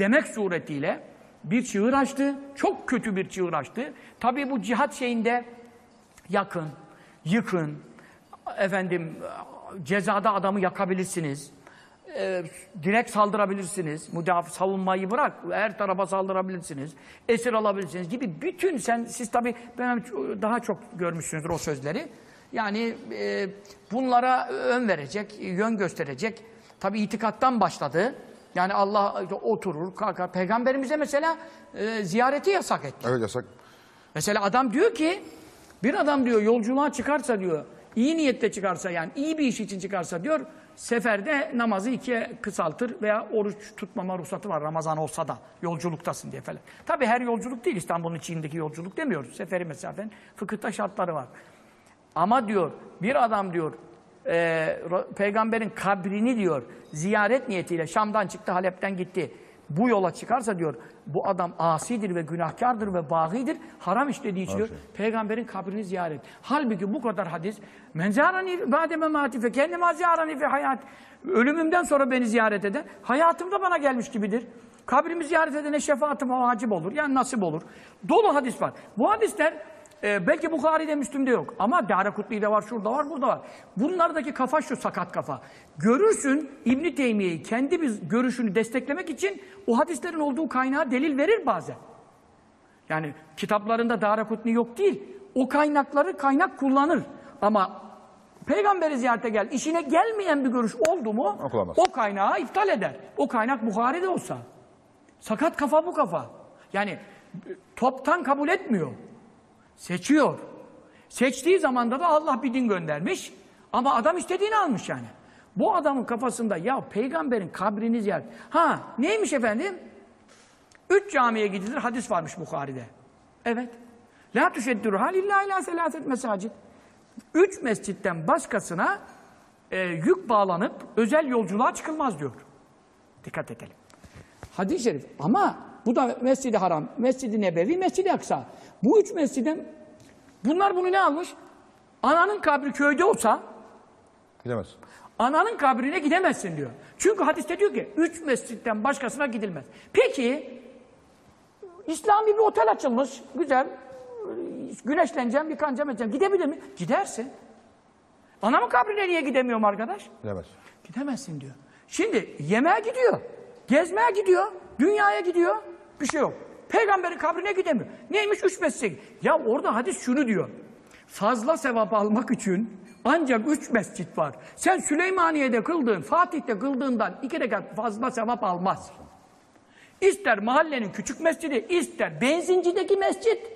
demek suretiyle bir çığır açtı. Çok kötü bir çığır açtı. Tabii bu cihat şeyinde yakın, yıkın, efendim cezada adamı yakabilirsiniz. Ee, direkt saldırabilirsiniz. Müdafaa savunmayı bırak. Her tarafa saldırabilirsiniz. Esir alabilirsiniz gibi bütün sen siz tabii ben daha çok görmüşsünüzdür o sözleri. Yani e, bunlara ön verecek, yön gösterecek. Tabii itikattan başladı. Yani Allah oturur, kalkar. Peygamberimize mesela e, ziyareti yasak etti. Evet yasak. Mesela adam diyor ki, bir adam diyor yolculuğa çıkarsa diyor, iyi niyette çıkarsa yani iyi bir iş için çıkarsa diyor, seferde namazı ikiye kısaltır veya oruç tutmama ruhsatı var Ramazan olsa da yolculuktasın diye falan. Tabii her yolculuk değil İstanbul'un içindeki yolculuk demiyoruz. Seferi mesafen fıkıhta şartları var. Ama diyor bir adam diyor e, peygamberin kabrini diyor ziyaret niyetiyle Şam'dan çıktı Halep'ten gitti. Bu yola çıkarsa diyor bu adam asidir ve günahkardır ve bağidir. Haram işlediği için diyor peygamberin kabrini ziyaret. Halbuki bu kadar hadis men zârani ba'de memâti fe kendime zârani fe hayat. Ölümümden sonra beni ziyaret eden hayatımda bana gelmiş gibidir. Kabrimi ziyaret edene şefaatim vacip olur. Yani nasip olur. Dolu hadis var. Bu hadisler e, belki Bukhari'de, Müslüm'de yok. Ama Darekutni'de var, şurada var, burada var. Bunlardaki kafa şu sakat kafa. Görürsün İbn Teymiye'yi kendi bir görüşünü desteklemek için o hadislerin olduğu kaynağa delil verir bazen. Yani kitaplarında Darekutni yok değil. O kaynakları kaynak kullanır. Ama peygamberi ziyarete gel, işine gelmeyen bir görüş oldu mu Okulamaz. o kaynağı iptal eder. O kaynak Bukhari'de olsa. Sakat kafa bu kafa. Yani toptan kabul etmiyor. Seçiyor. Seçtiği zamanda da Allah bir din göndermiş. Ama adam istediğini almış yani. Bu adamın kafasında ya peygamberin kabrini ziyaret. Ha neymiş efendim? Üç camiye gidilir hadis varmış Bukhari'de. Evet. La tüşeddür halillahi la selaset mesacid. Üç mescitten başkasına e, yük bağlanıp özel yolculuğa çıkılmaz diyor. Dikkat edelim. Hadis-i şerif. Ama bu da Mescid-i Haram, Mescid-i Nebevi, Mescid-i Aksa. Bu üç mesciden bunlar bunu ne almış? Ananın kabri köyde olsa Gidemez. ananın kabrine gidemezsin diyor. Çünkü hadiste diyor ki üç mescitten başkasına gidilmez. Peki İslami bir otel açılmış. Güzel. Güneşleneceğim, yıkanacağım, edeceğim. Gidebilir mi? Gidersin. Anamın kabrine niye gidemiyorum arkadaş? Gidemez. Gidemezsin diyor. Şimdi yemeğe gidiyor. Gezmeye gidiyor. Dünyaya gidiyor. Bir şey yok. Peygamberin kabrine gidemiyor. Neymiş? Üç mescid. Ya orada hadis şunu diyor. Fazla sevap almak için ancak üç mescit var. Sen Süleymaniye'de kıldığın, Fatih'te kıldığından iki rekat fazla sevap almaz. İster mahallenin küçük mescidi, ister benzincideki mescit,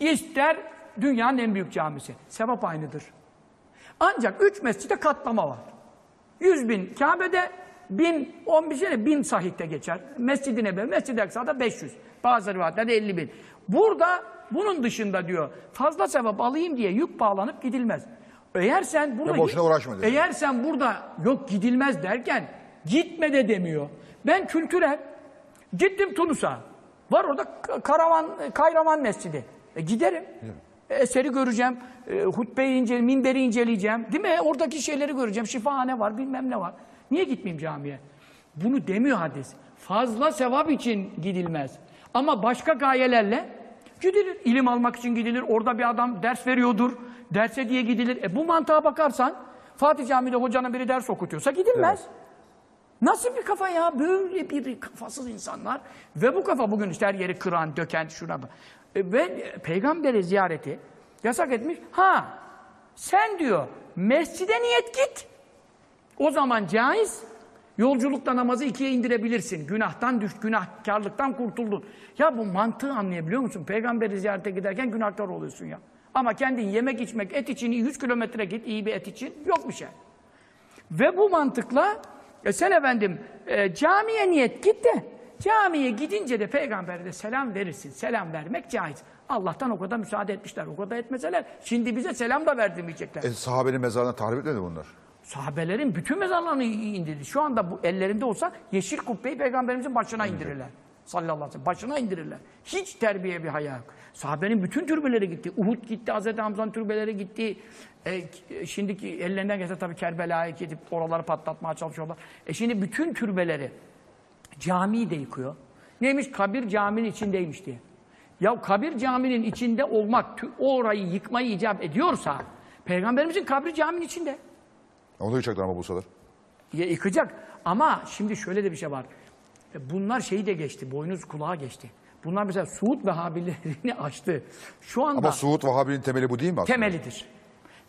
ister dünyanın en büyük camisi. Sevap aynıdır. Ancak üç mescide katlama var. Yüz bin Kabe'de, bin, on bir sene bin sahihte geçer. Mescid-i Nebevi, Mescid-i Aksa'da 500. Bazı rivayetlerde 50 bin. Burada bunun dışında diyor fazla sevap alayım diye yük bağlanıp gidilmez. Eğer sen burada boşuna uğraşma diyor. eğer sen burada yok gidilmez derken gitme de demiyor. Ben kültürel gittim Tunus'a. Var orada Karavan Kayraman Mescidi. E giderim. E, Eseri göreceğim, e, hutbeyi ince, minberi inceleyeceğim. Değil mi? Oradaki şeyleri göreceğim. Şifahane var, bilmem ne var. Niye gitmeyeyim camiye? Bunu demiyor hadis. Fazla sevap için gidilmez. Ama başka gayelerle gidilir. İlim almak için gidilir. Orada bir adam ders veriyordur. Derse diye gidilir. E bu mantığa bakarsan Fatih Camii'de hocanın biri ders okutuyorsa gidilmez. Nasıl bir kafa ya? Böyle bir kafasız insanlar. Ve bu kafa bugün işte her yeri kıran, döken, şuna. E, ve peygamberi ziyareti yasak etmiş. Ha, Sen diyor mescide niyet git. O zaman caiz. Yolculukta namazı ikiye indirebilirsin. Günahtan düş, günahkarlıktan kurtuldun. Ya bu mantığı anlayabiliyor musun? Peygamberi ziyarete giderken günahkar oluyorsun ya. Ama kendin yemek içmek, et için 100 kilometre git, iyi bir et için yok bir şey. Ve bu mantıkla e sen efendim e, camiye niyet git de camiye gidince de peygambere de selam verirsin. Selam vermek caiz. Allah'tan o kadar müsaade etmişler. O kadar etmeseler şimdi bize selam da verdirmeyecekler. E, sahabenin mezarına tahrip etmedi bunlar. Sahabelerin bütün mezarlarını indirdi. Şu anda bu ellerinde olsa yeşil kubbeyi peygamberimizin başına indirirler. Sallallahu aleyhi ve sellem. Başına indirirler. Hiç terbiye bir haya yok. Sahabenin bütün türbeleri gitti. Uhud gitti, Hazreti Hamza'nın türbeleri gitti. E, e, şimdiki ellerinden gelse tabii Kerbela'ya gidip oraları patlatmaya çalışıyorlar. E şimdi bütün türbeleri camiyi de yıkıyor. Neymiş? Kabir caminin içindeymiş diye. Ya kabir caminin içinde olmak, tü- orayı yıkmayı icap ediyorsa Peygamberimizin kabri caminin içinde. Onu da yıkacaklar ama bulsalar. Ya yıkacak. Ama şimdi şöyle de bir şey var. E, Bunlar şeyi de geçti. Boynuz kulağa geçti. Bunlar mesela Suud Vehhabiliğini açtı. Şu anda Ama Suud Vahabi'nin temeli bu değil mi aslında? temelidir.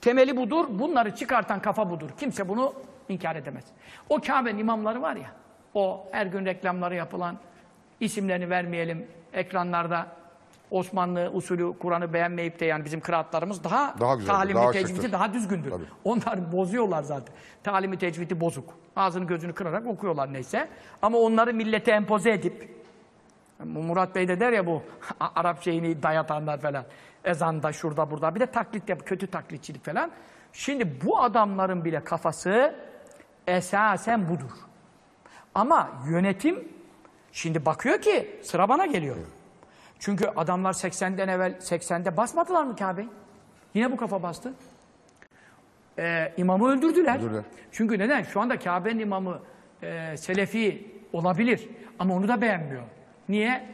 Temeli budur. Bunları çıkartan kafa budur. Kimse bunu inkar edemez. O Kabe'nin imamları var ya. O her gün reklamları yapılan isimlerini vermeyelim ekranlarda Osmanlı usulü Kur'an'ı beğenmeyip de yani bizim kıraatlarımız daha, Daha güzeldir, talimi daha tecvidi şıktır. daha düzgündür. Tabii. Onlar bozuyorlar zaten. Talimi tecvidi bozuk. Ağzını gözünü kırarak okuyorlar neyse. Ama onları millete empoze edip Murat Bey de der ya bu Arap şeyini dayatanlar falan. Ezanda şurada burada. Bir de taklit yap, kötü taklitçilik falan. Şimdi bu adamların bile kafası esasen budur. Ama yönetim şimdi bakıyor ki sıra bana geliyor. Çünkü adamlar 80'den evvel 80'de basmadılar mı Kabe'yi? Yine bu kafa bastı. Ee, imamı öldürdüler. Öldürdüler. Çünkü neden? Şu anda Kabe'nin imamı e, Selefi olabilir ama onu da beğenmiyor. Niye?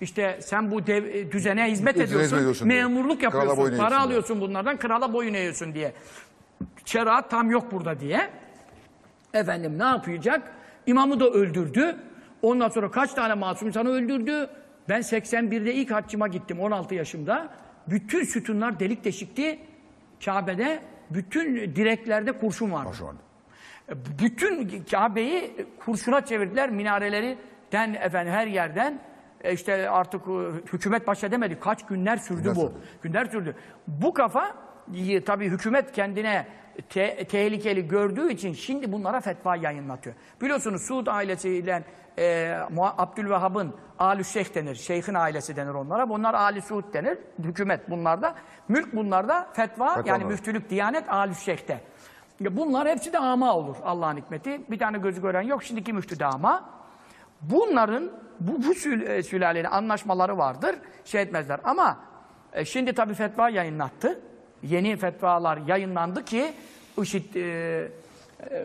İşte sen bu dev, e, düzene hizmet ediyorsun, hizmet ediyorsun diye. memurluk Krala yapıyorsun, para alıyorsun bunlardan, krala boyun eğiyorsun diye. Şeriat tam yok burada diye. Efendim ne yapacak? İmamı da öldürdü. Ondan sonra kaç tane masum insanı öldürdü? Ben 81'de ilk haccıma gittim 16 yaşımda. Bütün sütunlar delik deşikti. Kabe'de bütün direklerde kurşun vardı. Şu an. Bütün Kabe'yi kurşuna çevirdiler minareleri den efendim her yerden E işte artık e, hükümet başa demedi. Kaç günler sürdü Günler bu. sürdü. Günler sürdü. Bu kafa tabii hükümet kendine te- tehlikeli gördüğü için şimdi bunlara fetva yayınlatıyor. Biliyorsunuz Suud ailesiyle e, Abdülvehhab'ın Ali Şeyh denir. Şeyhin ailesi denir onlara. Bunlar Ali Suud denir. Hükümet bunlarda. Mülk bunlarda. Fetva, Fetva yani müftülük, diyanet Ali Şeyh'te. Bunlar hepsi de ama olur Allah'ın hikmeti. Bir tane gözü gören yok. Şimdiki müftü de ama. Bunların bu, bu e, sülalenin anlaşmaları vardır. Şey etmezler. Ama e, şimdi tabii fetva yayınlattı. Yeni fetvalar yayınlandı ki IŞİD e,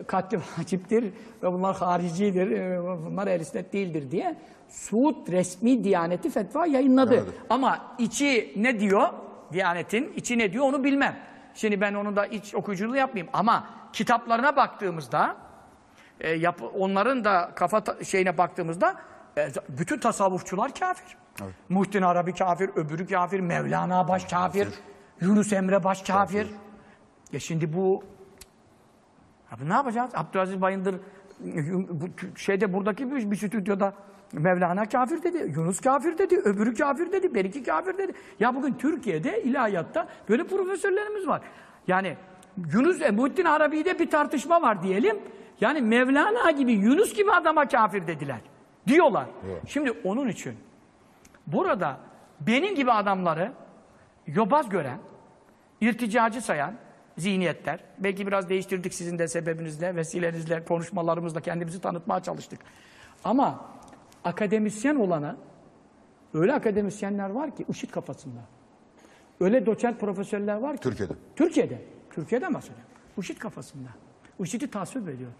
katli vaciptir ve bunlar haricidir, e, bunlar sünnet değildir diye Suud resmi diyaneti fetva yayınladı. Yayınladı. Ama içi ne diyor? Diyanetin içi ne diyor onu bilmem. Şimdi ben onun da iç okuyuculuğu yapmayayım. Ama kitaplarına baktığımızda e, yap, onların da kafa ta- şeyine baktığımızda e, bütün tasavvufçular kafir. Muhittin Arabi kafir, öbürü kafir, Mevlana baş kafir, Yunus Emre baş kafir. Ya şimdi bu Abi ne yapacağız? Abdülaziz Bayındır şeyde buradaki bir, bir stüdyoda Mevlana kafir dedi, Yunus kafir dedi, öbürü kafir dedi, beriki kafir dedi. Ya bugün Türkiye'de ilahiyatta böyle profesörlerimiz var. Yani Yunus, Muhittin Arabi'de bir tartışma var diyelim. Yani Mevlana gibi, Yunus gibi adama kafir dediler. Diyorlar. Şimdi onun için burada benim gibi adamları yobaz gören, irticacı sayan zihniyetler. Belki biraz değiştirdik sizin de sebebinizle, vesilenizle, konuşmalarımızla kendimizi tanıtmaya çalıştık. Ama akademisyen olana öyle akademisyenler var ki IŞİD kafasında. Öyle doçent profesörler var ki. Türkiye'de. Türkiye'de. Türkiye'de mesela. IŞİD kafasında. IŞİD'i tasvip ediyor.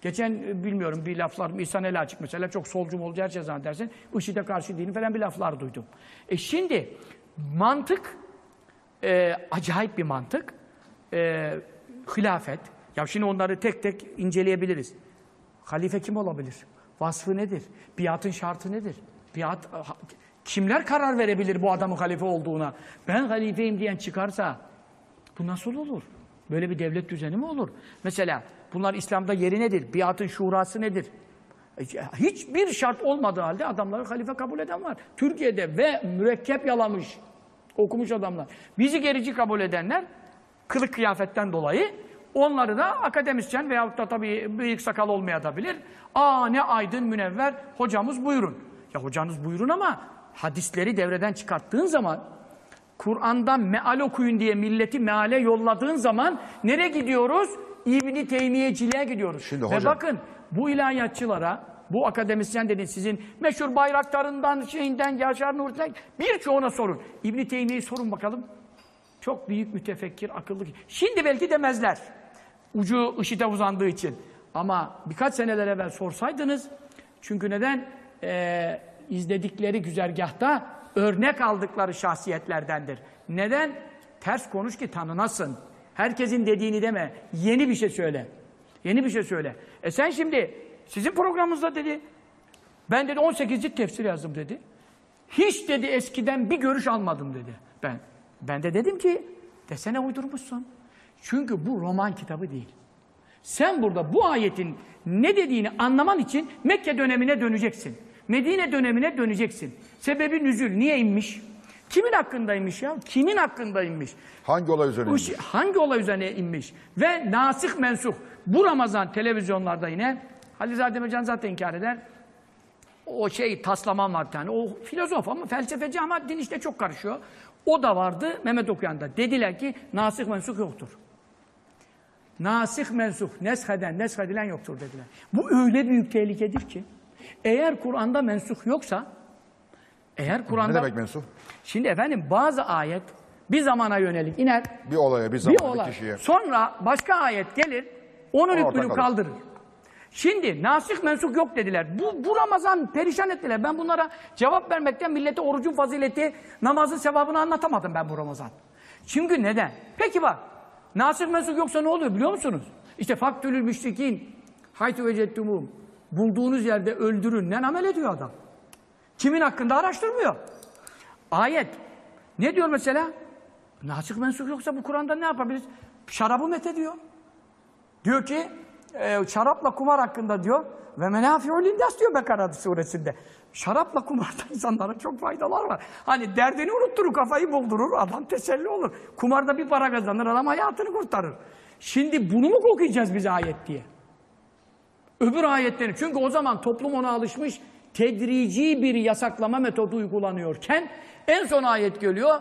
Geçen e, bilmiyorum bir laflar İhsan El Açık mesela çok solcu molcu her şey zannedersin. IŞİD'e karşı değilim falan bir laflar duydum. E şimdi mantık e, acayip bir mantık. E, hilafet. Ya şimdi onları tek tek inceleyebiliriz. Halife kim olabilir? Vasfı nedir? Biatın şartı nedir? Biat kimler karar verebilir bu adamın halife olduğuna? Ben halifeyim diyen çıkarsa bu nasıl olur? Böyle bir devlet düzeni mi olur? Mesela bunlar İslam'da yeri nedir? Biatın şurası nedir? E, Hiçbir şart olmadığı halde adamları halife kabul eden var. Türkiye'de ve mürekkep yalamış, okumuş adamlar. Bizi gerici kabul edenler kılık kıyafetten dolayı onları da akademisyen veyahut da tabii büyük sakal olmayabilir. Aa ne aydın münevver hocamız buyurun. Ya hocanız buyurun ama hadisleri devreden çıkarttığın zaman Kur'an'dan meal okuyun diye milleti meale yolladığın zaman nereye gidiyoruz? İbni Teymiyeciliğe gidiyoruz. Şimdi Ve hocam- bakın bu ilahiyatçılara, bu akademisyen dediğin sizin meşhur bayraktarından, şeyinden, Yaşar Nuri'den birçoğuna sorun. İbni Teymiye'yi sorun bakalım. Çok büyük mütefekkir, akıllı. Şimdi belki demezler. Ucu IŞİD'e uzandığı için. Ama birkaç seneler evvel sorsaydınız, çünkü neden? Ee, izledikleri güzergahta örnek aldıkları şahsiyetlerdendir. Neden? Ters konuş ki tanınasın. Herkesin dediğini deme. Yeni bir şey söyle. Yeni bir şey söyle. E sen şimdi, sizin programınızda dedi, ben dedi 18 cilt tefsir yazdım dedi. Hiç dedi eskiden bir görüş almadım dedi. Ben ben de dedim ki desene uydurmuşsun. Çünkü bu roman kitabı değil. Sen burada bu ayetin ne dediğini anlaman için Mekke dönemine döneceksin. Medine dönemine döneceksin. Sebebi nüzül niye inmiş? Kimin hakkındaymış ya? Kimin hakkındaymış? Hangi olay üzerine? Bu şey- hangi olay üzerine inmiş? Ve nasih mensuh. Bu Ramazan televizyonlarda yine Halil Zade Mecan zaten inkar eder. O şey taslaman var bir tane. O filozof ama felsefeci ama din işte çok karışıyor. O da vardı Mehmet Okuyan'da. Dediler ki nasih mensuh yoktur. Nasih mensuh, nesheden, neshedilen yoktur dediler. Bu öyle büyük tehlikedir ki eğer Kur'an'da mensuh yoksa eğer Ne Kur'an'da demek mensup? Şimdi efendim bazı ayet bir zamana yönelik iner, Bir olaya, bir bir zamana, bir, olay. kişiye. Sonra başka ayet gelir, onun hükmünü kaldırır. Şimdi nasih mensuk yok dediler. Bu, bu Ramazan perişan ettiler. Ben bunlara cevap vermekten millete orucun fazileti, namazın sevabını anlatamadım ben bu Ramazan. Çünkü neden? Peki bak, nasih mensuk yoksa ne oluyor biliyor musunuz? İşte faktülül müşrikin, haytu vecettumum, bulduğunuz yerde öldürün. Ne amel ediyor adam? Kimin hakkında araştırmıyor. Ayet. Ne diyor mesela? Nasih mensup yoksa bu Kur'an'da ne yapabiliriz? Şarabı met ediyor. Diyor ki e, şarapla kumar hakkında diyor ve menafi'u lindas diyor Bekara suresinde. Şarapla kumarda insanlara çok faydalar var. Hani derdini unutturur, kafayı buldurur, adam teselli olur. Kumarda bir para kazanır, adam hayatını kurtarır. Şimdi bunu mu okuyacağız biz ayet diye? Öbür ayetleri. Çünkü o zaman toplum ona alışmış tedrici bir yasaklama metodu uygulanıyorken en son ayet geliyor.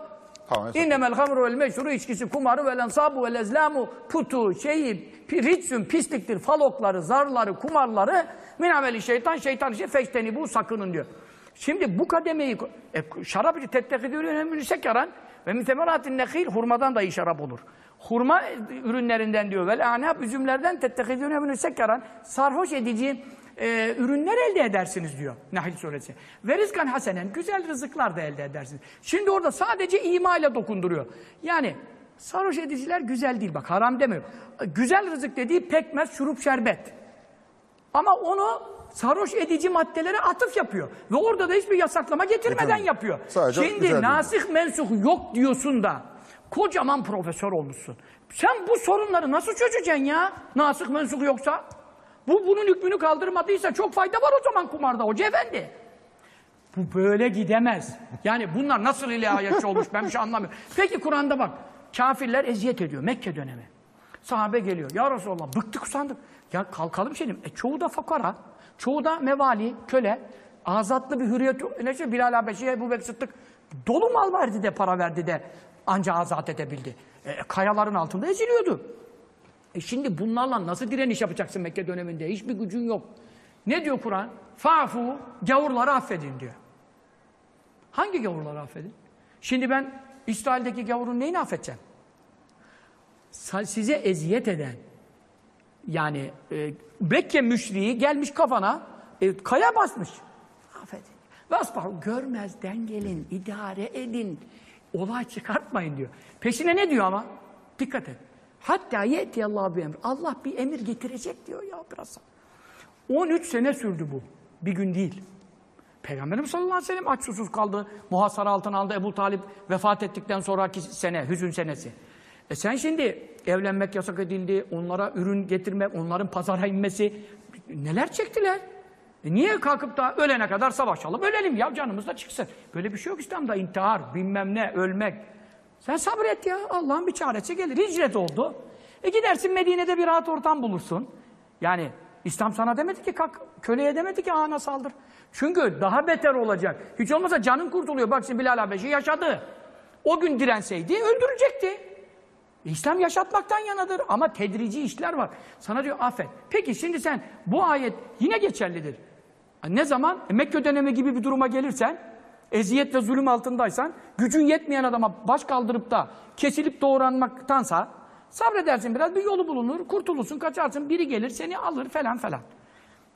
Tamam, yasak. İnnemel hamru vel meşru içkisi, kumarı vel ensabu vel ezlamu putu, şeyi, ritsün, pisliktir, falokları, zarları, kumarları min ameli şeytan, şeytan işi feçteni bu sakının diyor. Şimdi bu kademeyi, e, şarap içi tettekidû önemli sekaran ve min temeratin nekhil, hurmadan da iyi şarap olur. Hurma ürünlerinden diyor. Vel anab üzümlerden tettekidûne minü sekaran sarhoş edici e, ürünler elde edersiniz diyor Nahl suresi. Ve rizkan hasenen güzel rızıklar da elde edersiniz. Şimdi orada sadece ima ile dokunduruyor. Yani sarhoş ediciler güzel değil bak haram demiyor. Güzel rızık dediği pekmez, şurup, şerbet. Ama onu sarhoş edici maddelere atıf yapıyor. Ve orada da hiçbir yasaklama getirmeden Getirmiyor. yapıyor. Sadece Şimdi nasih mensuh yok diyorsun da kocaman profesör olmuşsun. Sen bu sorunları nasıl çözeceksin ya? Nasih mensuh yoksa? Bu bunun hükmünü kaldırmadıysa çok fayda var o zaman kumarda hoca efendi. Bu böyle gidemez. Yani bunlar nasıl ilahiyatçı olmuş ben bir şey anlamıyorum. Peki Kur'an'da bak kafirler eziyet ediyor Mekke dönemi. Sahabe geliyor. Ya Resulallah bıktık usandık. Ya kalkalım şeyim. E çoğu da fakara. Çoğu da mevali, köle. Azatlı bir hürriyet yok. Ne şey Bilal Habeşi, Ebu Bekir Sıddık. Dolu mal verdi de para verdi de anca azat edebildi. E, kayaların altında eziliyordu. E şimdi bunlarla nasıl direniş yapacaksın Mekke döneminde? Hiçbir gücün yok. Ne diyor Kur'an? Fa'fu, gavurları affedin diyor. Hangi gavurları affedin? Şimdi ben İsrail'deki gavurun neyini affedeceğim? Size eziyet eden, yani e, Mekke müşriği gelmiş kafana, e, kaya basmış. Affedin. Ve asbahu görmezden gelin, idare edin, olay çıkartmayın diyor. Peşine ne diyor ama? Dikkat et. Hatta yeti Allah bir emir. Allah bir emir getirecek diyor ya biraz. 13 sene sürdü bu. Bir gün değil. Peygamberimiz sallallahu aleyhi ve sellem aç susuz kaldı. Muhasara altına aldı. Ebu Talip vefat ettikten sonraki sene, hüzün senesi. E sen şimdi evlenmek yasak edildi, onlara ürün getirmek, onların pazara inmesi neler çektiler? E niye kalkıp da ölene kadar savaşalım, ölelim ya canımız da çıksın. Böyle bir şey yok İslam'da intihar, bilmem ne, ölmek. Sen sabret ya, Allah'ın bir çaresi gelir. Hicret oldu. E gidersin Medine'de bir rahat ortam bulursun. Yani İslam sana demedi ki kalk, köleye demedi ki ana saldır. Çünkü daha beter olacak. Hiç olmasa canın kurtuluyor. Bak şimdi Bilal Habeşi yaşadı. O gün direnseydi öldürecekti. İslam yaşatmaktan yanadır ama tedrici işler var. Sana diyor affet. Peki şimdi sen bu ayet yine geçerlidir. Ne zaman? E, Mekke dönemi gibi bir duruma gelirsen, eziyet ve zulüm altındaysan, gücün yetmeyen adama baş kaldırıp da kesilip doğranmaktansa sabredersin biraz bir yolu bulunur, kurtulursun, kaçarsın, biri gelir seni alır falan falan.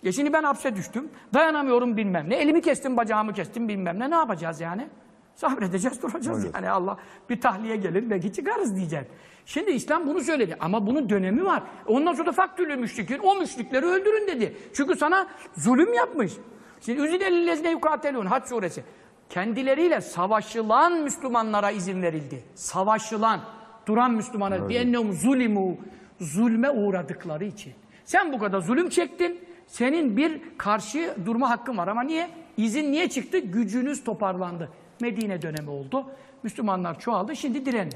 Ya şimdi ben hapse düştüm, dayanamıyorum bilmem ne, elimi kestim, bacağımı kestim bilmem ne, ne yapacağız yani? Sabredeceğiz, duracağız yani Allah bir tahliye gelir, belki çıkarız diyecek. Şimdi İslam bunu söyledi ama bunun dönemi var. Ondan sonra da faktülü müşrikin, o müşrikleri öldürün dedi. Çünkü sana zulüm yapmış. Şimdi üzülellezine yukatelun Hac suresi. Kendileriyle savaşılan Müslümanlara izin verildi. Savaşılan, duran Müslümana diyennem zulimu zulme uğradıkları için. Sen bu kadar zulüm çektin. Senin bir karşı durma hakkın var ama niye? İzin niye çıktı? Gücünüz toparlandı. Medine dönemi oldu. Müslümanlar çoğaldı. Şimdi direnin.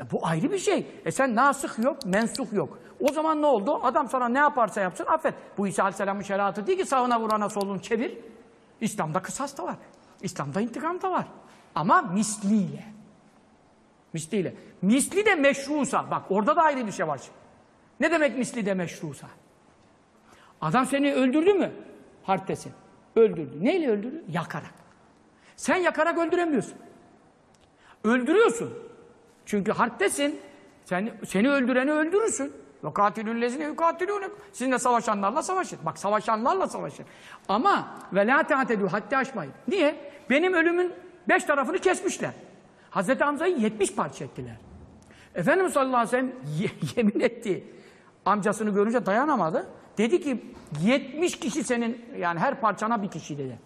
E bu ayrı bir şey. E sen nasıh yok, mensuh yok. O zaman ne oldu? Adam sana ne yaparsa yapsın affet. Bu İsa Aleyhisselam'ın şeriatı değil ki sağına vurana solunu çevir. İslam'da kısas da var. İslam'da intikam da var. Ama misliyle. Misliyle. Misli de meşrusa. Bak orada da ayrı bir şey var. Ne demek misli de meşrusa? Adam seni öldürdü mü? Harptesin. Öldürdü. Neyle öldürdü? Yakarak. Sen yakarak öldüremiyorsun. Öldürüyorsun. Çünkü harptesin. Sen, seni öldüreni öldürürsün. Katilüllezine yukatilûne. Sizinle savaşanlarla savaşın. Bak savaşanlarla savaşın. Ama ve la te'atedû haddi aşmayın. Niye? Benim ölümün beş tarafını kesmişler. Hazreti Hamza'yı 70 parça ettiler. Efendimiz sallallahu aleyhi ve sellem ye- yemin etti. Amcasını görünce dayanamadı. Dedi ki 70 kişi senin yani her parçana bir kişi dedi.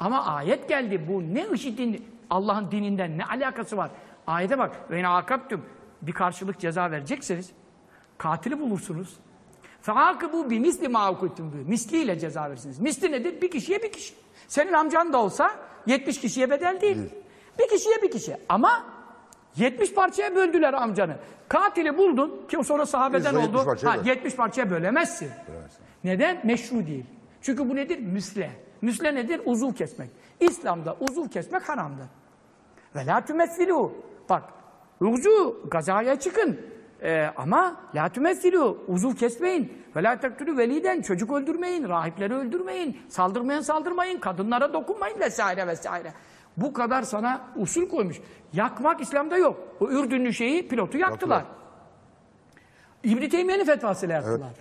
Ama ayet geldi. Bu ne IŞİD'in Allah'ın dininden ne alakası var? Ayete bak. Ve yine akaptüm. Bir karşılık ceza vereceksiniz. Katili bulursunuz. bu bir misli ma'ukuttum bi. Misliyle ceza verirsiniz. Misli nedir? Bir kişiye bir kişi. Senin amcan da olsa 70 kişiye bedel değil. Bir kişiye bir kişi. Ama 70 parçaya böldüler amcanı. Katili buldun ki sonra sahabeden de 70 oldu. parçaya Ha, böl. 70 parçaya bölemezsin. Neden? Meşru değil. Çünkü bu nedir? Müsle. Müsle nedir? Uzuv kesmek. İslam'da uzuv kesmek haramdır. Ve la tümessilu. Bak, uzu gazaya çıkın. Ee, ama la tümessilu. Uzuv kesmeyin. Ve la tektülü veliden. Çocuk öldürmeyin. Rahipleri öldürmeyin. Saldırmayan saldırmayın. Kadınlara dokunmayın vesaire vesaire. Bu kadar sana usul koymuş. Yakmak İslam'da yok. O Ürdünlü şeyi pilotu yaktılar. Yaktılar. İbn-i Teymiye'nin fetvasıyla yaktılar.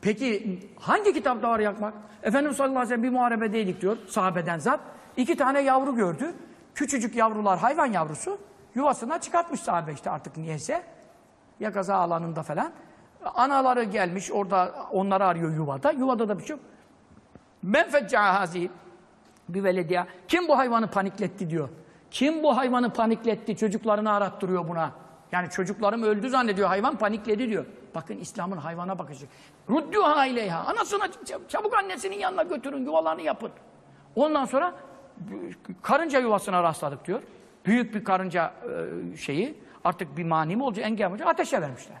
Peki hangi kitapta var yakmak? Efendimiz sallallahu aleyhi ve sellem bir muharebedeydik diyor sahabeden zat. İki tane yavru gördü. Küçücük yavrular hayvan yavrusu. Yuvasına çıkartmış sahabe işte artık niyeyse. Ya kaza alanında falan. Anaları gelmiş orada onları arıyor yuvada. Yuvada da bir şey yok. Men fecca'a hazi bir velediye. Kim bu hayvanı panikletti diyor. Kim bu hayvanı panikletti? Çocuklarını arattırıyor buna. Yani çocuklarım öldü zannediyor. Hayvan panikledi diyor. Bakın İslam'ın hayvana bakışı. Rudduha ileyha. Anasına çab- çabuk annesinin yanına götürün. Yuvalarını yapın. Ondan sonra karınca yuvasına rastladık diyor. Büyük bir karınca e, şeyi. Artık bir mani mi olacak, engel mi olacak? Ateşe vermişler.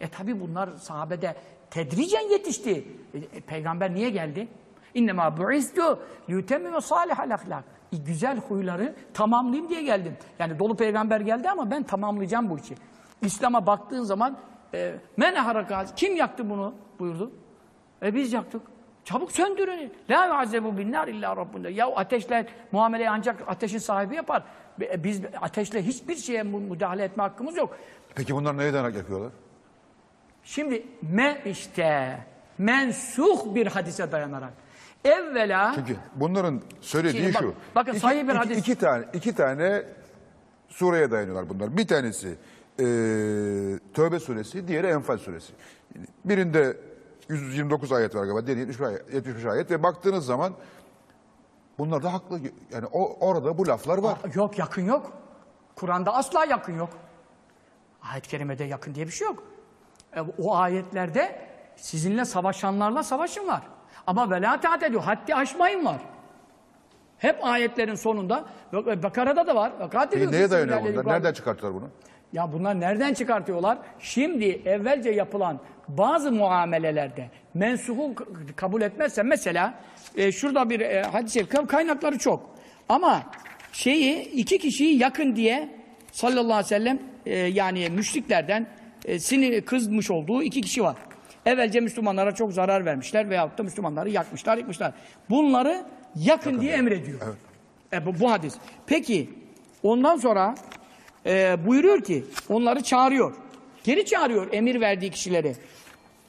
E tabi bunlar sahabede tedricen yetişti. E, e, peygamber niye geldi? İnnemâ bu'istu liyutemmime salihal ahlak. E, Güzel huyları tamamlayayım diye geldim. Yani dolu peygamber geldi ama ben tamamlayacağım bu işi. İslam'a baktığın zaman e, men harakaz kim yaktı bunu buyurdu. E biz yaktık. Çabuk söndürün. La yuazebu bin nar illa rabbunda. Ya ateşle muameleyi ancak ateşin sahibi yapar. E, Biz ateşle hiçbir şeye müdahale etme hakkımız yok. Peki bunlar neye dayanarak yapıyorlar? Şimdi me işte mensuh bir hadise dayanarak. Evvela Çünkü bunların söylediği Şimdi bak- şu. bakın iki, sahih bir hadis. iki tane, iki tane sureye dayanıyorlar bunlar. Bir tanesi eee Tövbe suresi, diğeri Enfal suresi. Birinde 129 ayet var galiba, diğeri 75 ayet, 75 ayet ve baktığınız zaman bunlar da haklı. Yani o, orada bu laflar var. yok yakın yok. Kur'an'da asla yakın yok. Ayet-i kerimede yakın diye bir şey yok. E, o ayetlerde sizinle savaşanlarla savaşın var. Ama velâ teat ediyor. Haddi aşmayın var. Hep ayetlerin sonunda Bak- Bakara'da da var. Peki ediyor. neye dayanıyor bunlar? Nereden çıkarttılar bunu? Ya bunlar nereden çıkartıyorlar? Şimdi evvelce yapılan bazı muamelelerde mensuhu kabul etmezsen mesela e, şurada bir e, hadis-i şerif kaynakları çok. Ama şeyi iki kişiyi yakın diye sallallahu aleyhi ve sellem e, yani müşriklerden e, sinir kızmış olduğu iki kişi var. Evvelce Müslümanlara çok zarar vermişler veyahut da Müslümanları yakmışlar, yıkmışlar. Bunları yakın, diye emrediyor. E, bu, bu hadis. Peki ondan sonra e, buyuruyor ki onları çağırıyor. Geri çağırıyor emir verdiği kişileri.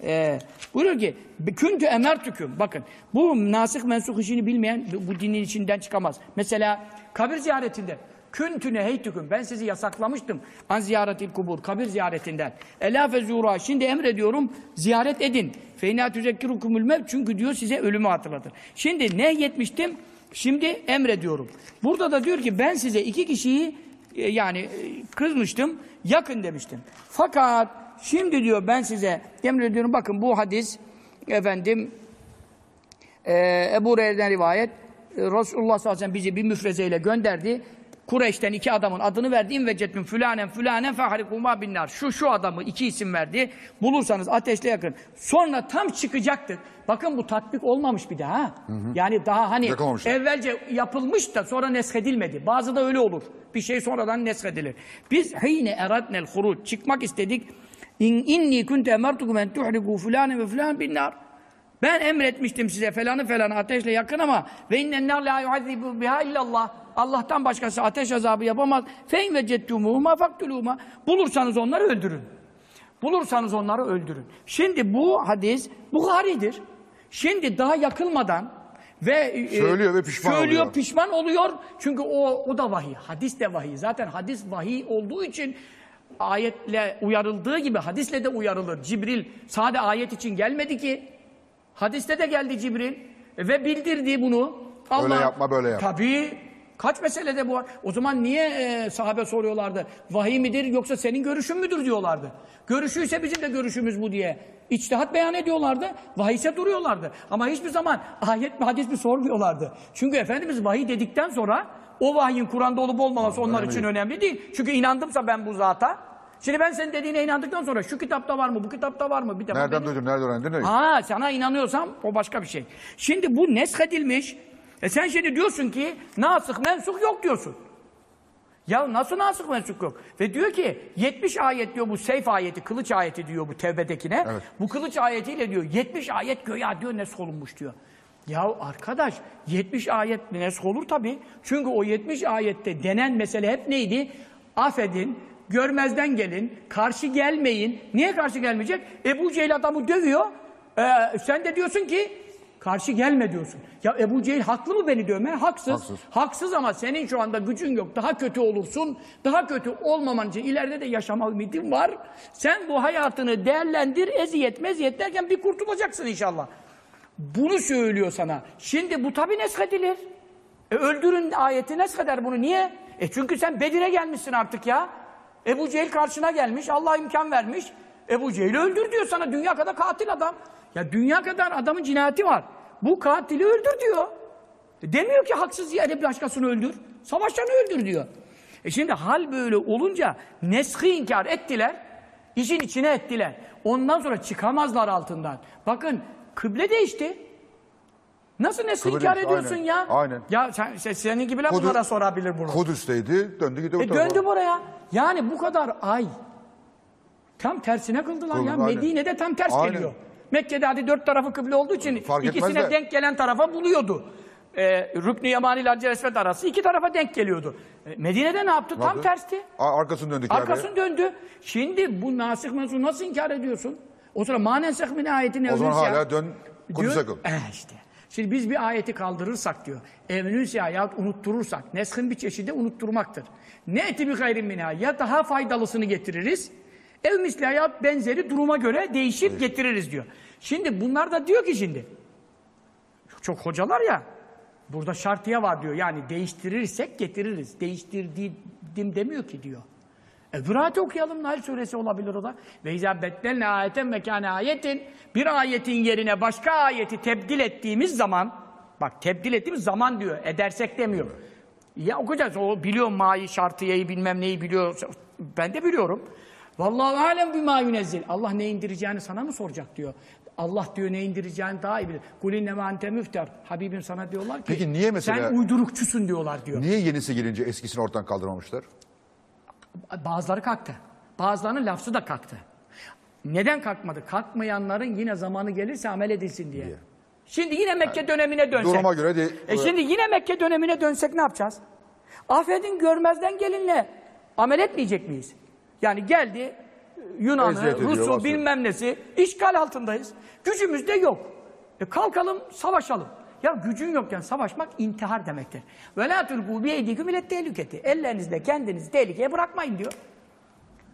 E, buyuruyor ki küntü emertüküm. Bakın bu nasih mensuh işini bilmeyen bu, dinin içinden çıkamaz. Mesela kabir ziyaretinde küntü neheytüküm. Ben sizi yasaklamıştım. An ziyaretil kubur. Kabir ziyaretinden. Ela fezura. Şimdi emrediyorum ziyaret edin. Feyna tüzekkirukumul mevt. Çünkü diyor size ölümü hatırlatır. Şimdi ne yetmiştim? Şimdi emrediyorum. Burada da diyor ki ben size iki kişiyi yani e, kızmıştım, yakın demiştim. Fakat şimdi diyor ben size emrediyorum bakın bu hadis efendim e, Ebu Hureyre'den rivayet e, Resulullah sallallahu aleyhi ve sellem bizi bir müfrezeyle gönderdi. Kureyş'ten iki adamın adını verdi. İnvecetün fülanen fülanen feharikuma binnar. Şu şu adamı iki isim verdi. Bulursanız ateşle yakın. Sonra tam çıkacaktık. Bakın bu tatbik olmamış bir daha. ha. Yani daha hani evvelce yapılmış da sonra neshedilmedi. Bazı da öyle olur. Bir şey sonradan neshedilir. Biz hine eradnel huruc çıkmak istedik. İn inni kuntu emertukum en tuhriku fulanen ve fulan binnar. Ben emretmiştim size falanı falanı ateşle yakın ama ve innen nar la yuazibu biha illallah. Allah'tan başkası ateş azabı yapamaz. Fe in vecettumuhuma faktuluhuma. Bulursanız onları öldürün. Bulursanız onları öldürün. Şimdi bu hadis Bukhari'dir. Şimdi daha yakılmadan ve e, Söylüyor ve pişman söylüyor, oluyor. pişman oluyor. Çünkü o o da vahiy. Hadis de vahiy. Zaten hadis vahiy olduğu için ayetle uyarıldığı gibi hadisle de uyarılır. Cibril sade ayet için gelmedi ki. Hadiste de geldi Cibril ve bildirdi bunu. Öyle yapma, böyle yap. Tabii. Kaç meselede bu var. O zaman niye e, sahabe soruyorlardı? Vahiy midir yoksa senin görüşün müdür diyorlardı. Görüşüyse bizim de görüşümüz bu diye. İçtihat beyan ediyorlardı. Vahiyse duruyorlardı. Ama hiçbir zaman ayet mi hadis mi sormuyorlardı. Çünkü Efendimiz vahiy dedikten sonra o vahyin Kur'an'da olup olmaması onlar için önemli değil. Çünkü inandımsa ben bu zata. Şimdi ben senin dediğine inandıktan sonra şu kitapta var mı, bu kitapta var mı? Bir defa Nereden duydun, nereden öğrendin? Ne? Ha sana inanıyorsam o başka bir şey. Şimdi bu neshedilmiş. E sen şimdi diyorsun ki nasıh mensuh yok diyorsun. Ya nasıl nasıh mensuh yok? Ve diyor ki 70 ayet diyor bu seyf ayeti, kılıç ayeti diyor bu tevbedekine. Evet. Bu kılıç ayetiyle diyor 70 ayet göya diyor nesk olunmuş diyor. Ya arkadaş 70 ayet nesk olur tabii. Çünkü o 70 ayette denen mesele hep neydi? Affedin, görmezden gelin, karşı gelmeyin. Niye karşı gelmeyecek? Ebu Cehil adamı dövüyor. Ee, sen de diyorsun ki karşı gelme diyorsun. Ya Ebu Cehil haklı mı beni dövme? Haksız. Haksız. Haksız ama senin şu anda gücün yok. Daha kötü olursun. Daha kötü olmaman için ileride de yaşama ümidin var. Sen bu hayatını değerlendir, eziyet meziyet derken bir kurtulacaksın inşallah. Bunu söylüyor sana. Şimdi bu tabi neshedilir. E öldürün ayeti nesheder bunu. Niye? E çünkü sen Bedir'e gelmişsin artık ya. Ebu Cehil karşına gelmiş. Allah imkan vermiş. Ebu Cehil'i öldür diyor sana. Dünya kadar katil adam. Ya dünya kadar adamın cinayeti var. Bu katili öldür diyor. E Demiyor ki haksız yere başkasını öldür. Savaşçanı öldür diyor. E şimdi hal böyle olunca neshi inkar ettiler. işin içine ettiler. Ondan sonra çıkamazlar altından. Bakın kıble değişti. Nasıl neshi Kıble inkar ediyorsun aynen. ya? Aynen. Ya sen, sen- senin gibiler Kudüs- bunlara sorabilir bunu. Kudüs'teydi, döndü gidiyor. E döndü buraya. Yani bu kadar ay. Tam tersine kıldılar Kıldı, ya. aynen. Medine'de tam ters Aynen. geliyor. Mekke'de hadi dört tarafı kıble olduğu için Fark ikisine de- denk gelen tarafa buluyordu. Ee, Rüknü Yemani ile Hacer Esved arası iki tarafa denk geliyordu. E, Medine'de ne yaptı? Tam yaptı? tersti. Arkasını döndü. Arkasını döndü. Şimdi bu nasih mensuh nasıl inkar ediyorsun? O sonra manen sekmin ayetini O zaman hala dön Kudüs'e kıl. Eh işte. Şimdi biz bir ayeti kaldırırsak diyor. Evnünse yahut unutturursak. Neshin bir çeşidi unutturmaktır. Ne eti bir gayrin minha. Ya daha faydalısını getiririz. Ev misli yahut benzeri duruma göre değişir getiririz diyor. Şimdi bunlar da diyor ki şimdi. Çok hocalar ya. Burada şartiye var diyor. Yani değiştirirsek getiririz. Değiştirdim demiyor ki diyor. E okuyalım. Nail suresi olabilir o da. Ve izâ beddelne ayeten mekâne ayetin bir ayetin yerine başka ayeti tebdil ettiğimiz zaman bak tebdil ettiğimiz zaman diyor. Edersek demiyor. Ya okuyacağız. O biliyor mayi şartiyeyi bilmem neyi biliyor. Ben de biliyorum. Vallahi alem bima yunezzil. Allah ne indireceğini sana mı soracak diyor. Allah diyor ne indireceğini daha iyi bilir. Kul innema ente müfter. Habibim sana diyorlar ki Peki niye mesela- sen uydurukçusun diyorlar diyor. Niye yenisi gelince eskisini ortadan kaldırmamışlar? Bazıları kalktı. Bazılarının lafzı da kalktı. Neden kalkmadı? Kalkmayanların yine zamanı gelirse amel edilsin diye. Şimdi yine Mekke dönemine dönsek. Duruma göre de E şimdi yine Mekke dönemine dönsek ne yapacağız? Affedin görmezden gelinle amel etmeyecek miyiz? Yani geldi Yunan'ı, Eziyet ediyor, Rus'u bilmem nesi işgal altındayız. Gücümüz de yok. E kalkalım savaşalım. Ya gücün yokken savaşmak intihar demektir. Ve la tulku bi eydikum ile tehliketi. Ellerinizle kendinizi tehlikeye bırakmayın diyor.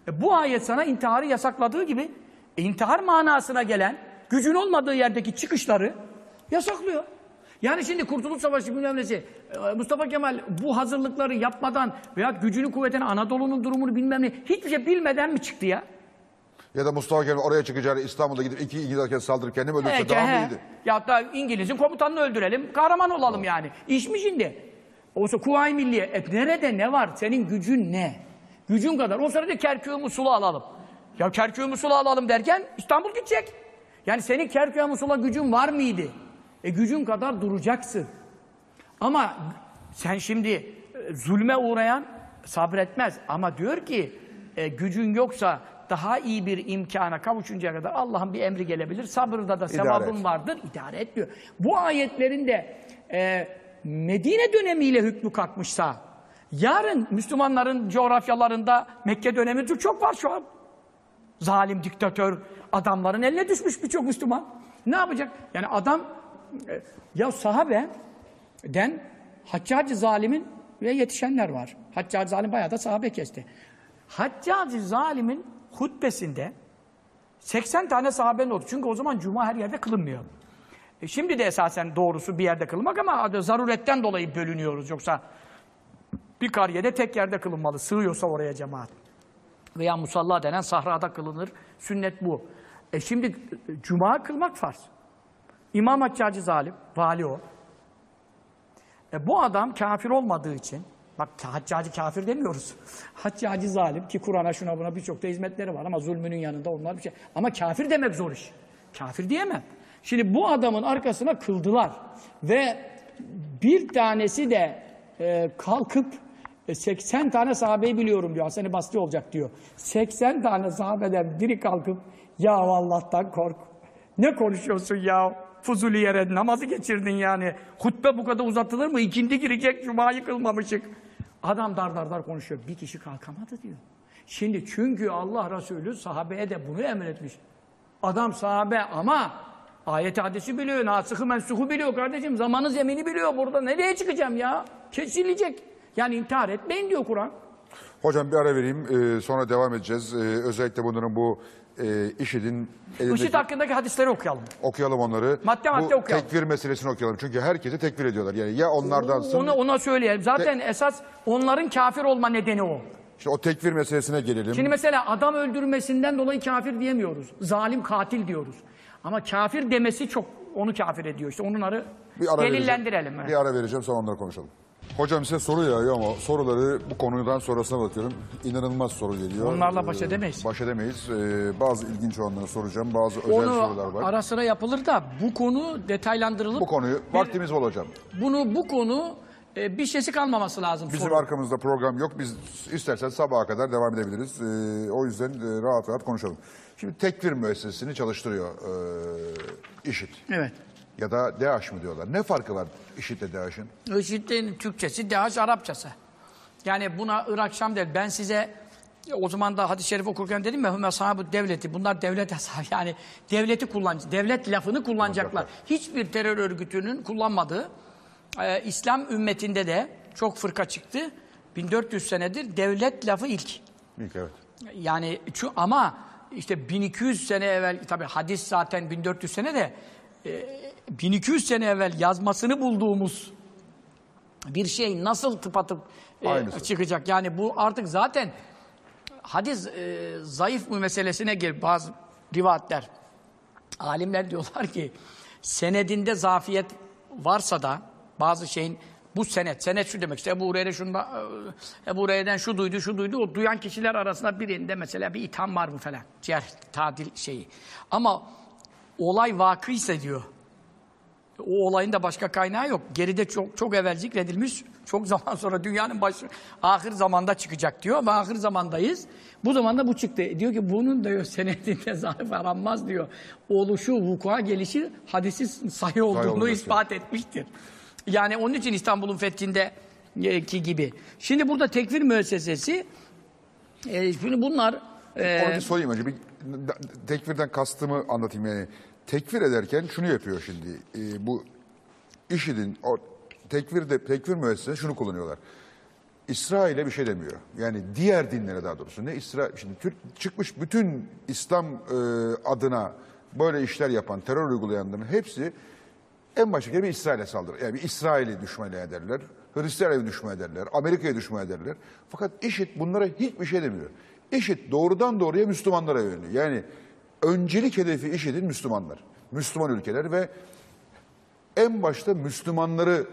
E bu ayet sana intiharı yasakladığı gibi e, intihar manasına gelen gücün olmadığı yerdeki çıkışları yasaklıyor. Yani şimdi Kurtuluş Savaşı bilmem nesi, e, Mustafa Kemal bu hazırlıkları yapmadan veya gücünü kuvvetini Anadolu'nun durumunu bilmem ne hiçbir şey bilmeden mi çıktı ya? Ya da Mustafa Kemal oraya çıkacağını İstanbul'da gidip iki İngiliz askeri saldırıp kendim öldürse Peki, daha he. mıydı? Ya da İngiliz'in komutanını öldürelim, kahraman olalım yani. İş mi şimdi? Olsa Kuvayi Milliye, e, nerede ne var? Senin gücün ne? Gücün kadar. O sırada Kerkük'ü Musul'u alalım. Ya Kerkük'ü Musul'u alalım derken İstanbul gidecek. Yani senin Kerkük'e Musul'a gücün var mıydı? E gücün kadar duracaksın. Ama sen şimdi e, zulme uğrayan sabretmez. Ama diyor ki e, gücün yoksa daha iyi bir imkana kavuşuncaya kadar Allah'ın bir emri gelebilir. Sabırda da sevabın vardır. İdare et diyor. Bu ayetlerin de e, Medine dönemiyle hükmü kalkmışsa yarın Müslümanların coğrafyalarında Mekke dönemi çok var şu an. Zalim diktatör adamların eline düşmüş birçok Müslüman. Ne yapacak? Yani adam e, ya sahabe den Haccacı zalimin ve yetişenler var. Haccacı zalim bayağı da sahabe kesti. Haccacı zalimin hutbesinde 80 tane sahabenin oldu. Çünkü o zaman cuma her yerde kılınmıyor. E şimdi de esasen doğrusu bir yerde kılmak ama zaruretten dolayı bölünüyoruz. Yoksa bir kariyede tek yerde kılınmalı. Sığıyorsa oraya cemaat. Veya musalla denen sahrada kılınır. Sünnet bu. E şimdi e, cuma kılmak farz. İmam Haccacı zalim, vali o. E bu adam kafir olmadığı için, bak Haccacı kafir demiyoruz. Haccacı zalim ki Kur'an'a şuna buna birçok da hizmetleri var ama zulmünün yanında onlar bir şey. Ama kafir demek zor iş. Kafir diyemem. Şimdi bu adamın arkasına kıldılar. Ve bir tanesi de e, kalkıp e, 80 tane sahabeyi biliyorum diyor. Hasan-ı Basri olacak diyor. 80 tane sahabeden biri kalkıp ya Allah'tan kork. Ne konuşuyorsun ya? Fuzuli yere namazı geçirdin yani. Hutbe bu kadar uzatılır mı? İkindi girecek, cumayı kılmamışık. Adam dar dar dar konuşuyor. Bir kişi kalkamadı diyor. Şimdi çünkü Allah Resulü sahabeye de bunu emretmiş. Adam sahabe ama ayet hadisi biliyor, nasıhı mensuhu biliyor kardeşim. Zamanı zemini biliyor burada. Nereye çıkacağım ya? Kesilecek. Yani intihar etmeyin diyor Kur'an. Hocam bir ara vereyim e, sonra devam edeceğiz. E, özellikle bunların bu e, IŞİD'in elindeki... IŞİD hakkındaki hadisleri okuyalım. Okuyalım onları. Madde madde bu okuyalım. tekfir meselesini okuyalım. Çünkü herkesi tekfir ediyorlar. Yani ya onlardansın... Ona, ona söyleyelim. Zaten esas onların kafir olma nedeni o. İşte o tekfir meselesine gelelim. Şimdi mesela adam öldürmesinden dolayı kafir diyemiyoruz. Zalim katil diyoruz. Ama kafir demesi çok onu kafir ediyor. İşte onları bir delillendirelim. Vereceğim. Bir ara vereceğim sonra onları konuşalım. Hocam size soru yağıyor ama soruları bu konudan sonrasına bakıyorum. İnanılmaz soru geliyor. Onlarla baş Ee, edemeyiz. Baş edemeyiz. Ee, bazı ilginç olanları soracağım. Bazı özel sorular Onu var. ara sıra yapılır da bu konu detaylandırılıp Bu konuyu vaktimiz bol hocam. bunu bu konu e, bir şeysi kalmaması lazım. Bizim soru. arkamızda program yok. Biz istersen sabaha kadar devam edebiliriz. Ee, o yüzden e, rahat rahat konuşalım. Şimdi tekfir müessesesini çalıştırıyor e, IŞİD. Evet. Ya da DAEŞ mi diyorlar. Ne farkı var IŞİD'le DAEŞ'in? IŞİD'in Türkçesi, DAEŞ Arapçası. Yani buna Irak Şam der. Ben size o zaman da hadis-i şerif okurken dedim ya hümme sahabu devleti. Bunlar devlet hesabı. Yani devleti kullan, devlet lafını kullanacaklar. Hiçbir terör örgütünün kullanmadığı e, İslam ümmetinde de çok fırka çıktı. 1400 senedir devlet lafı ilk. İlk evet. Yani şu, ama işte 1200 sene evvel tabi hadis zaten 1400 sene de e, 1200 sene evvel yazmasını bulduğumuz bir şey nasıl tıpatıp e, Aynısı. çıkacak? Yani bu artık zaten hadis e, zayıf mı meselesine gir bazı rivayetler. Alimler diyorlar ki senedinde zafiyet varsa da bazı şeyin bu senet, senet şu demek işte Ebu Hureyre şunda, e, Ebu Hureyre'den şu duydu, şu duydu. O duyan kişiler arasında birinde mesela bir itham var mı falan. Ciğer, tadil şeyi. Ama olay vakıysa diyor. O olayın da başka kaynağı yok. Geride çok çok evvel zikredilmiş. Çok zaman sonra dünyanın başı ahir zamanda çıkacak diyor. Ama ahir zamandayız. Bu zamanda bu çıktı. Diyor ki bunun diyor senedinde zarf aranmaz diyor. Oluşu, vuku'a gelişi hadisi sahih olduğunu olduğunu ispat etmiştir. Yani onun için İstanbul'un fethinde e, gibi. Şimdi burada tekfir müessesesi e, şimdi bunlar e, Onu bir sorayım önce. Bir, tekfirden kastımı anlatayım yani. Tekfir ederken şunu yapıyor şimdi. Ee, bu IŞİD'in o tekfirde tekfir müessesesi şunu kullanıyorlar. İsrail'e bir şey demiyor. Yani diğer dinlere daha doğrusu. Ne İsrail şimdi Türk çıkmış bütün İslam e, adına böyle işler yapan, terör uygulayanların hepsi en başta bir İsrail'e saldırır. Yani bir İsrail'i düşman ederler. Hristiyan'a düşman ederler. Amerika'ya düşman ederler. Fakat IŞİD bunlara hiçbir şey demiyor. IŞİD doğrudan doğruya Müslümanlara yöneliyor. Yani öncelik hedefi IŞİD'in Müslümanlar. Müslüman ülkeler ve en başta Müslümanları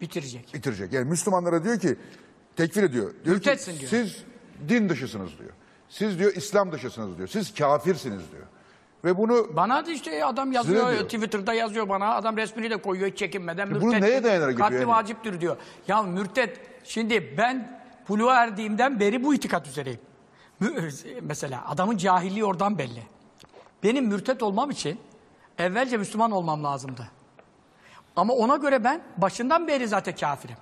bitirecek. bitirecek. Yani Müslümanlara diyor ki tekfir ediyor. Diyor ki, Mürtetsin diyor. Siz din dışısınız diyor. Siz diyor İslam dışısınız diyor. Siz kafirsiniz diyor. Ve bunu Bana da işte adam yazıyor, diyor. Twitter'da yazıyor bana. Adam resmini de koyuyor hiç çekinmeden. bunu neye dayanarak Katli yani? vaciptir diyor. Ya mürtet, şimdi ben buluğa erdiğimden beri bu itikat üzereyim. Mesela adamın cahilliği oradan belli. Benim mürtet olmam için evvelce Müslüman olmam lazımdı. Ama ona göre ben başından beri zaten kafirim.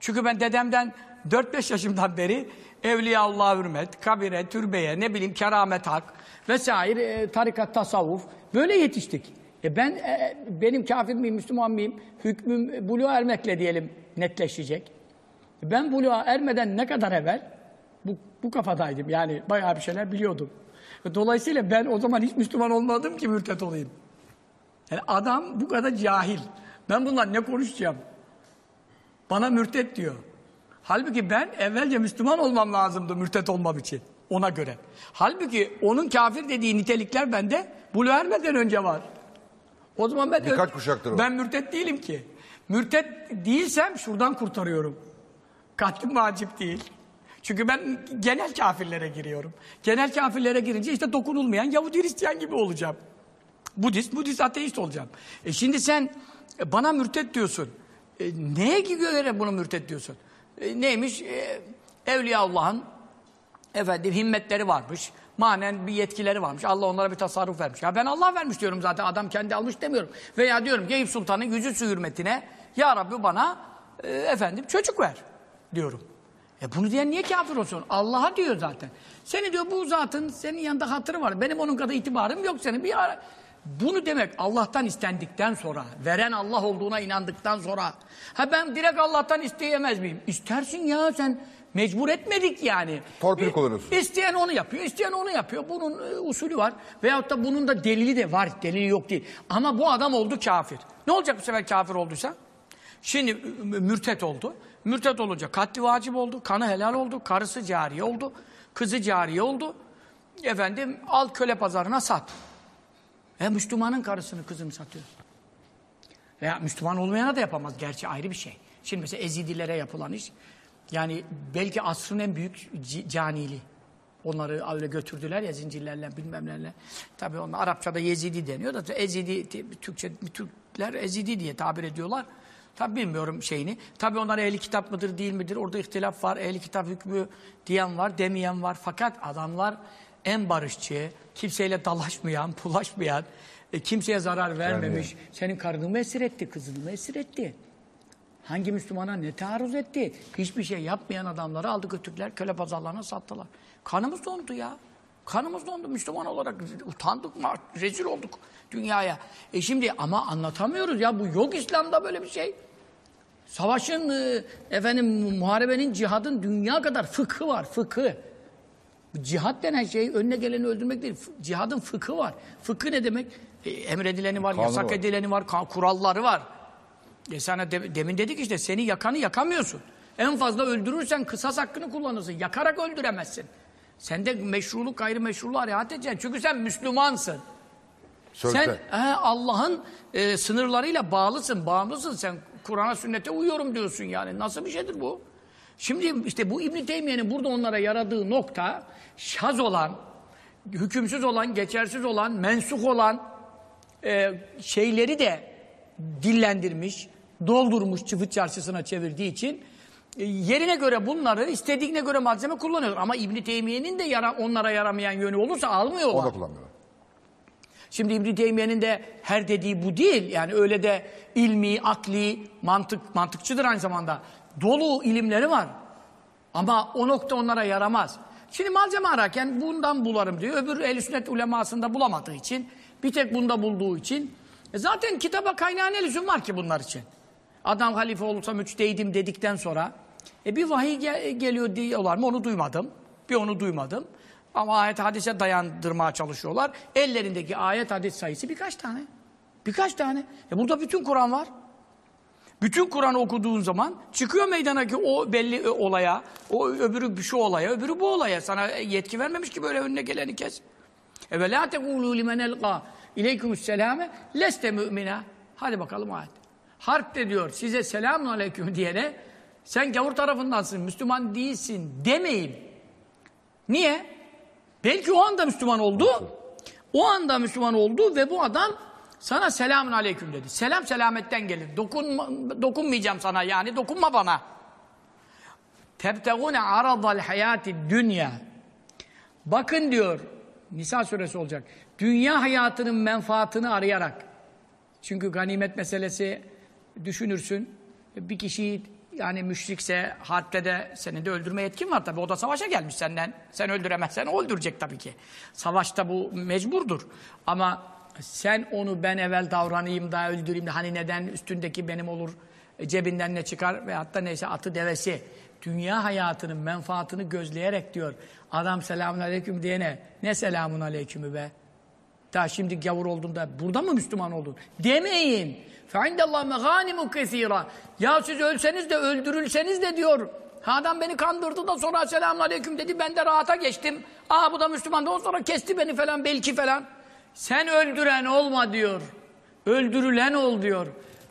Çünkü ben dedemden 4-5 yaşımdan beri evliya Allah hürmet, kabire, türbeye, ne bileyim keramet hak vesaire, e, tarikat, tasavvuf böyle yetiştik. E ben e, benim kafir miyim, Müslüman mıyım? Hükmüm e, buluğa ermekle diyelim netleşecek. E Ben buluğa ermeden ne kadar evvel bu, bu kafadaydım. Yani bayağı bir şeyler biliyordum. Dolayısıyla ben o zaman hiç Müslüman olmadım ki mürtet olayım. Yani adam bu kadar cahil. Ben bundan ne konuşacağım? Bana mürtet diyor. Halbuki ben evvelce Müslüman olmam lazımdı mürtet olmam için. Ona göre. Halbuki onun kafir dediği nitelikler bende buluğa ermeden önce var. O zaman ben Birkaç kuşaktır o. ben mürtet değilim ki. Mürtet değilsem şuradan kurtarıyorum. Katlim vacip değil. Çünkü ben genel kafirlere giriyorum. Genel kafirlere girince işte dokunulmayan Yahudi Hristiyan gibi olacağım. Budist, Budist ateist olacağım. E şimdi sen e, bana mürtet diyorsun. E, neye göre bunu mürtet diyorsun? E, neymiş? E, Evliya Allah'ın efendim himmetleri varmış. Manen bir yetkileri varmış. Allah onlara bir tasarruf vermiş. Ya ben Allah vermiş diyorum zaten. Adam kendi almış demiyorum. Veya diyorum ki Sultan'ın yüzü hürmetine Ya Rabbi bana e, efendim çocuk ver diyorum. E bunu diyen niye kafir olsun? Allah'a diyor zaten. Seni diyor bu zatın senin yanında hatırı var. Benim onun kadar itibarım yok senin. Bir ara... Bunu demek Allah'tan istendikten sonra, veren Allah olduğuna inandıktan sonra. Ha ben direkt Allah'tan isteyemez miyim? İstersin ya sen. Mecbur etmedik yani. Torpil kullanıyorsun. İsteyen onu yapıyor, isteyen onu yapıyor. Bunun e, usulü var. Veyahut da bunun da delili de var. Delili yok değil. Ama bu adam oldu kafir. Ne olacak bu sefer kafir olduysa? Şimdi mü- mürtet oldu. Mürtet olunca katli vacip oldu. Kanı helal oldu. Karısı cariye oldu. Kızı cariye oldu. Efendim al köle pazarına sat. E Müslümanın karısını kızını satıyor. Veya Müslüman olmayana da yapamaz. Gerçi ayrı bir şey. Şimdi mesela Ezidilere yapılan iş. Yani belki asrın en büyük canili. Onları öyle götürdüler ya zincirlerle bilmem nelerle. Tabii onlar Arapçada Yezidi deniyor da Ezidi, Türkçe, Türkler Ezidi diye tabir ediyorlar. Tabii bilmiyorum şeyini. Tabii onlar ehli kitap mıdır değil midir orada ihtilaf var. Ehli kitap hükmü diyen var demeyen var. Fakat adamlar en barışçı, kimseyle dalaşmayan, bulaşmayan, e, kimseye zarar vermemiş. Senin karını mı esir etti, kızını mı esir etti? Hangi Müslümana ne taarruz etti? Hiçbir şey yapmayan adamları aldı götürdüler, köle pazarlarına sattılar. Kanımız dondu ya. Kanımız dondu Müslüman olarak. Utandık, rezil olduk dünyaya. E şimdi ama anlatamıyoruz ya. Bu yok İslam'da böyle bir şey. Savaşın, e, efendim muharebenin, cihadın dünya kadar fıkhı var, fıkhı. Cihat denen şey önüne geleni öldürmek değil. Cihadın fıkhı var. Fıkhı ne demek? E, emredileni var, Kanunu yasak var. edileni var, kuralları var. E sana de- demin dedik işte seni yakanı yakamıyorsun. En fazla öldürürsen kısas hakkını kullanırsın. Yakarak öldüremezsin. Sen de meşruluk gayrimeşruluğa riayet edeceksin. Çünkü sen Müslümansın. Sözde. Sen Allah'ın e, sınırlarıyla bağlısın, bağımlısın. Sen Kur'an'a, sünnete uyuyorum diyorsun yani. Nasıl bir şeydir bu? Şimdi işte bu İbn Teymiye'nin burada onlara yaradığı nokta şaz olan, hükümsüz olan, geçersiz olan, mensuk olan e, şeyleri de dillendirmiş, doldurmuş çıfıt çarşısına çevirdiği için e, yerine göre bunları istediğine göre malzeme kullanıyor. Ama İbn Teymiye'nin de yara, onlara yaramayan yönü olursa almıyorlar. Onu da kullanmıyorlar. Şimdi İbn Teymiye'nin de her dediği bu değil. Yani öyle de ilmi, akli, mantık mantıkçıdır aynı zamanda. Dolu ilimleri var. Ama o nokta onlara yaramaz. Şimdi malzeme ararken bundan bularım diyor. Öbür ehl sünnet ulemasında bulamadığı için, bir tek bunda bulduğu için. E zaten kitaba kaynağı ne lüzum var ki bunlar için? Adam halife olursam müçtehiddim dedikten sonra e bir vahiy gel- geliyor diyorlar mı onu duymadım. Bir onu duymadım. Ama ayet hadise dayandırmaya çalışıyorlar. Ellerindeki ayet hadis sayısı birkaç tane. Birkaç tane. E burada bütün Kur'an var. Bütün Kur'an okuduğun zaman çıkıyor meydana ki o belli olaya, o öbürü şu olaya, öbürü bu olaya. Sana yetki vermemiş ki böyle önüne geleni kes. E ve la tekulu limen elqa ileykümüsselame leste mü'mina. Hadi bakalım ayet. Harp de diyor size selamun aleyküm diyene sen gavur tarafındansın, Müslüman değilsin demeyin. Niye? Belki o anda Müslüman oldu. O anda Müslüman oldu ve bu adam sana selamun aleyküm dedi. Selam selametten gelir. Dokunma, dokunmayacağım sana yani dokunma bana. Tebtegune aradal hayati dünya. Bakın diyor Nisa suresi olacak. Dünya hayatının menfaatını arayarak. Çünkü ganimet meselesi düşünürsün. Bir kişi yani müşrikse harpte de seni de öldürme yetkin var tabii. O da savaşa gelmiş senden. Sen öldüremezsen o öldürecek tabii ki. Savaşta bu mecburdur. Ama sen onu ben evvel davranayım da öldüreyim de hani neden üstündeki benim olur e, cebinden ne çıkar ve hatta neyse atı devesi. Dünya hayatının menfaatını gözleyerek diyor. Adam selamun aleyküm diyene ne selamun aleykümü be. Ta şimdi gavur oldun da burada mı Müslüman oldun? Demeyin. Allah meganimu kesira. Ya siz ölseniz de öldürülseniz de diyor. Adam beni kandırdı da sonra selamun aleyküm dedi. Ben de rahata geçtim. Aa bu da Müslüman da o sonra kesti beni falan belki falan. Sen öldüren olma diyor. Öldürülen ol diyor.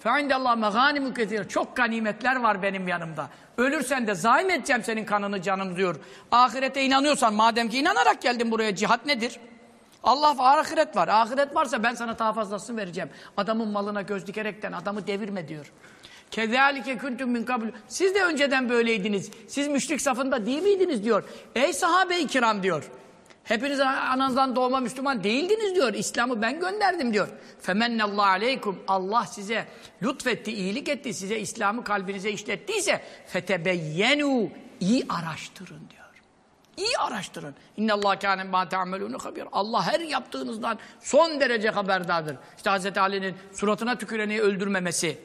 Allah meganimu kesira. Çok ganimetler var benim yanımda. Ölürsen de zaim edeceğim senin kanını canım diyor. Ahirete inanıyorsan madem ki inanarak geldin buraya cihat nedir? Allah var, ahiret var. Ahiret varsa ben sana daha fazlasını vereceğim. Adamın malına göz dikerekten adamı devirme diyor. Kezalike kuntum min kabl. Siz de önceden böyleydiniz. Siz müşrik safında değil miydiniz diyor. Ey sahabe-i kiram diyor. Hepiniz ananızdan doğma Müslüman değildiniz diyor. İslam'ı ben gönderdim diyor. Femennallahu aleykum. Allah size lütfetti, iyilik etti. Size İslam'ı kalbinize işlettiyse fetebeyyenu. iyi araştırın diyor. İyi araştırın. İnne Allah kâne mâ te'amelûne habir. Allah her yaptığınızdan son derece haberdardır. İşte Hazreti Ali'nin suratına tüküreni öldürmemesi.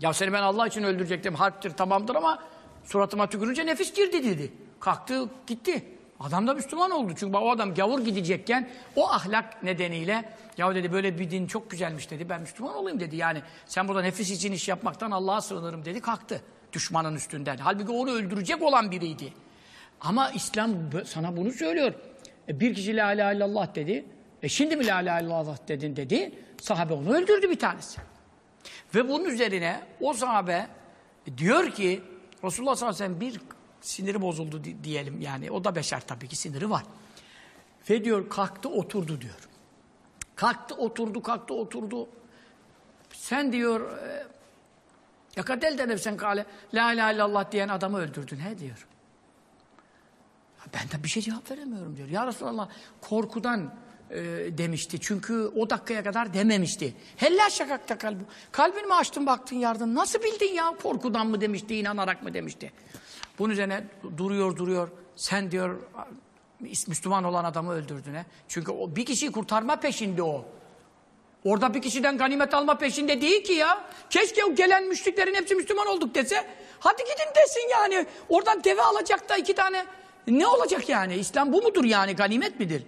Ya seni ben Allah için öldürecektim. Harptir tamamdır ama suratıma tükürünce nefis girdi dedi. Kalktı gitti. Adam da Müslüman oldu. Çünkü o adam gavur gidecekken o ahlak nedeniyle ya dedi böyle bir din çok güzelmiş dedi. Ben Müslüman olayım dedi. Yani sen burada nefis için iş yapmaktan Allah'a sığınırım dedi. Kalktı düşmanın üstünden. Halbuki onu öldürecek olan biriydi. Ama İslam sana bunu söylüyor. E bir kişi la ilahe illallah dedi. E şimdi mi la ilahe illallah dedin dedi. Sahabe onu öldürdü bir tanesi. Ve bunun üzerine o sahabe diyor ki Resulullah sallallahu aleyhi ve sellem bir siniri bozuldu di- diyelim yani. O da beşer tabii ki siniri var. Ve diyor kalktı oturdu diyor. Kalktı oturdu kalktı oturdu. Sen diyor e, yakatel de nefsen kale la ilahe illallah diyen adamı öldürdün he diyor. Ben de bir şey cevap veremiyorum diyor. Ya Resulallah korkudan e, demişti. Çünkü o dakikaya kadar dememişti. Hella şakakta kalbi. Kalbini mi açtın baktın yardım. Nasıl bildin ya korkudan mı demişti, inanarak mı demişti. Bunun üzerine duruyor duruyor. Sen diyor Müslüman olan adamı öldürdün he. Çünkü o bir kişiyi kurtarma peşinde o. Orada bir kişiden ganimet alma peşinde değil ki ya. Keşke o gelen müşriklerin hepsi Müslüman olduk dese. Hadi gidin desin yani. Oradan deve alacak da iki tane. Ne olacak yani? İslam bu mudur yani? Ganimet midir?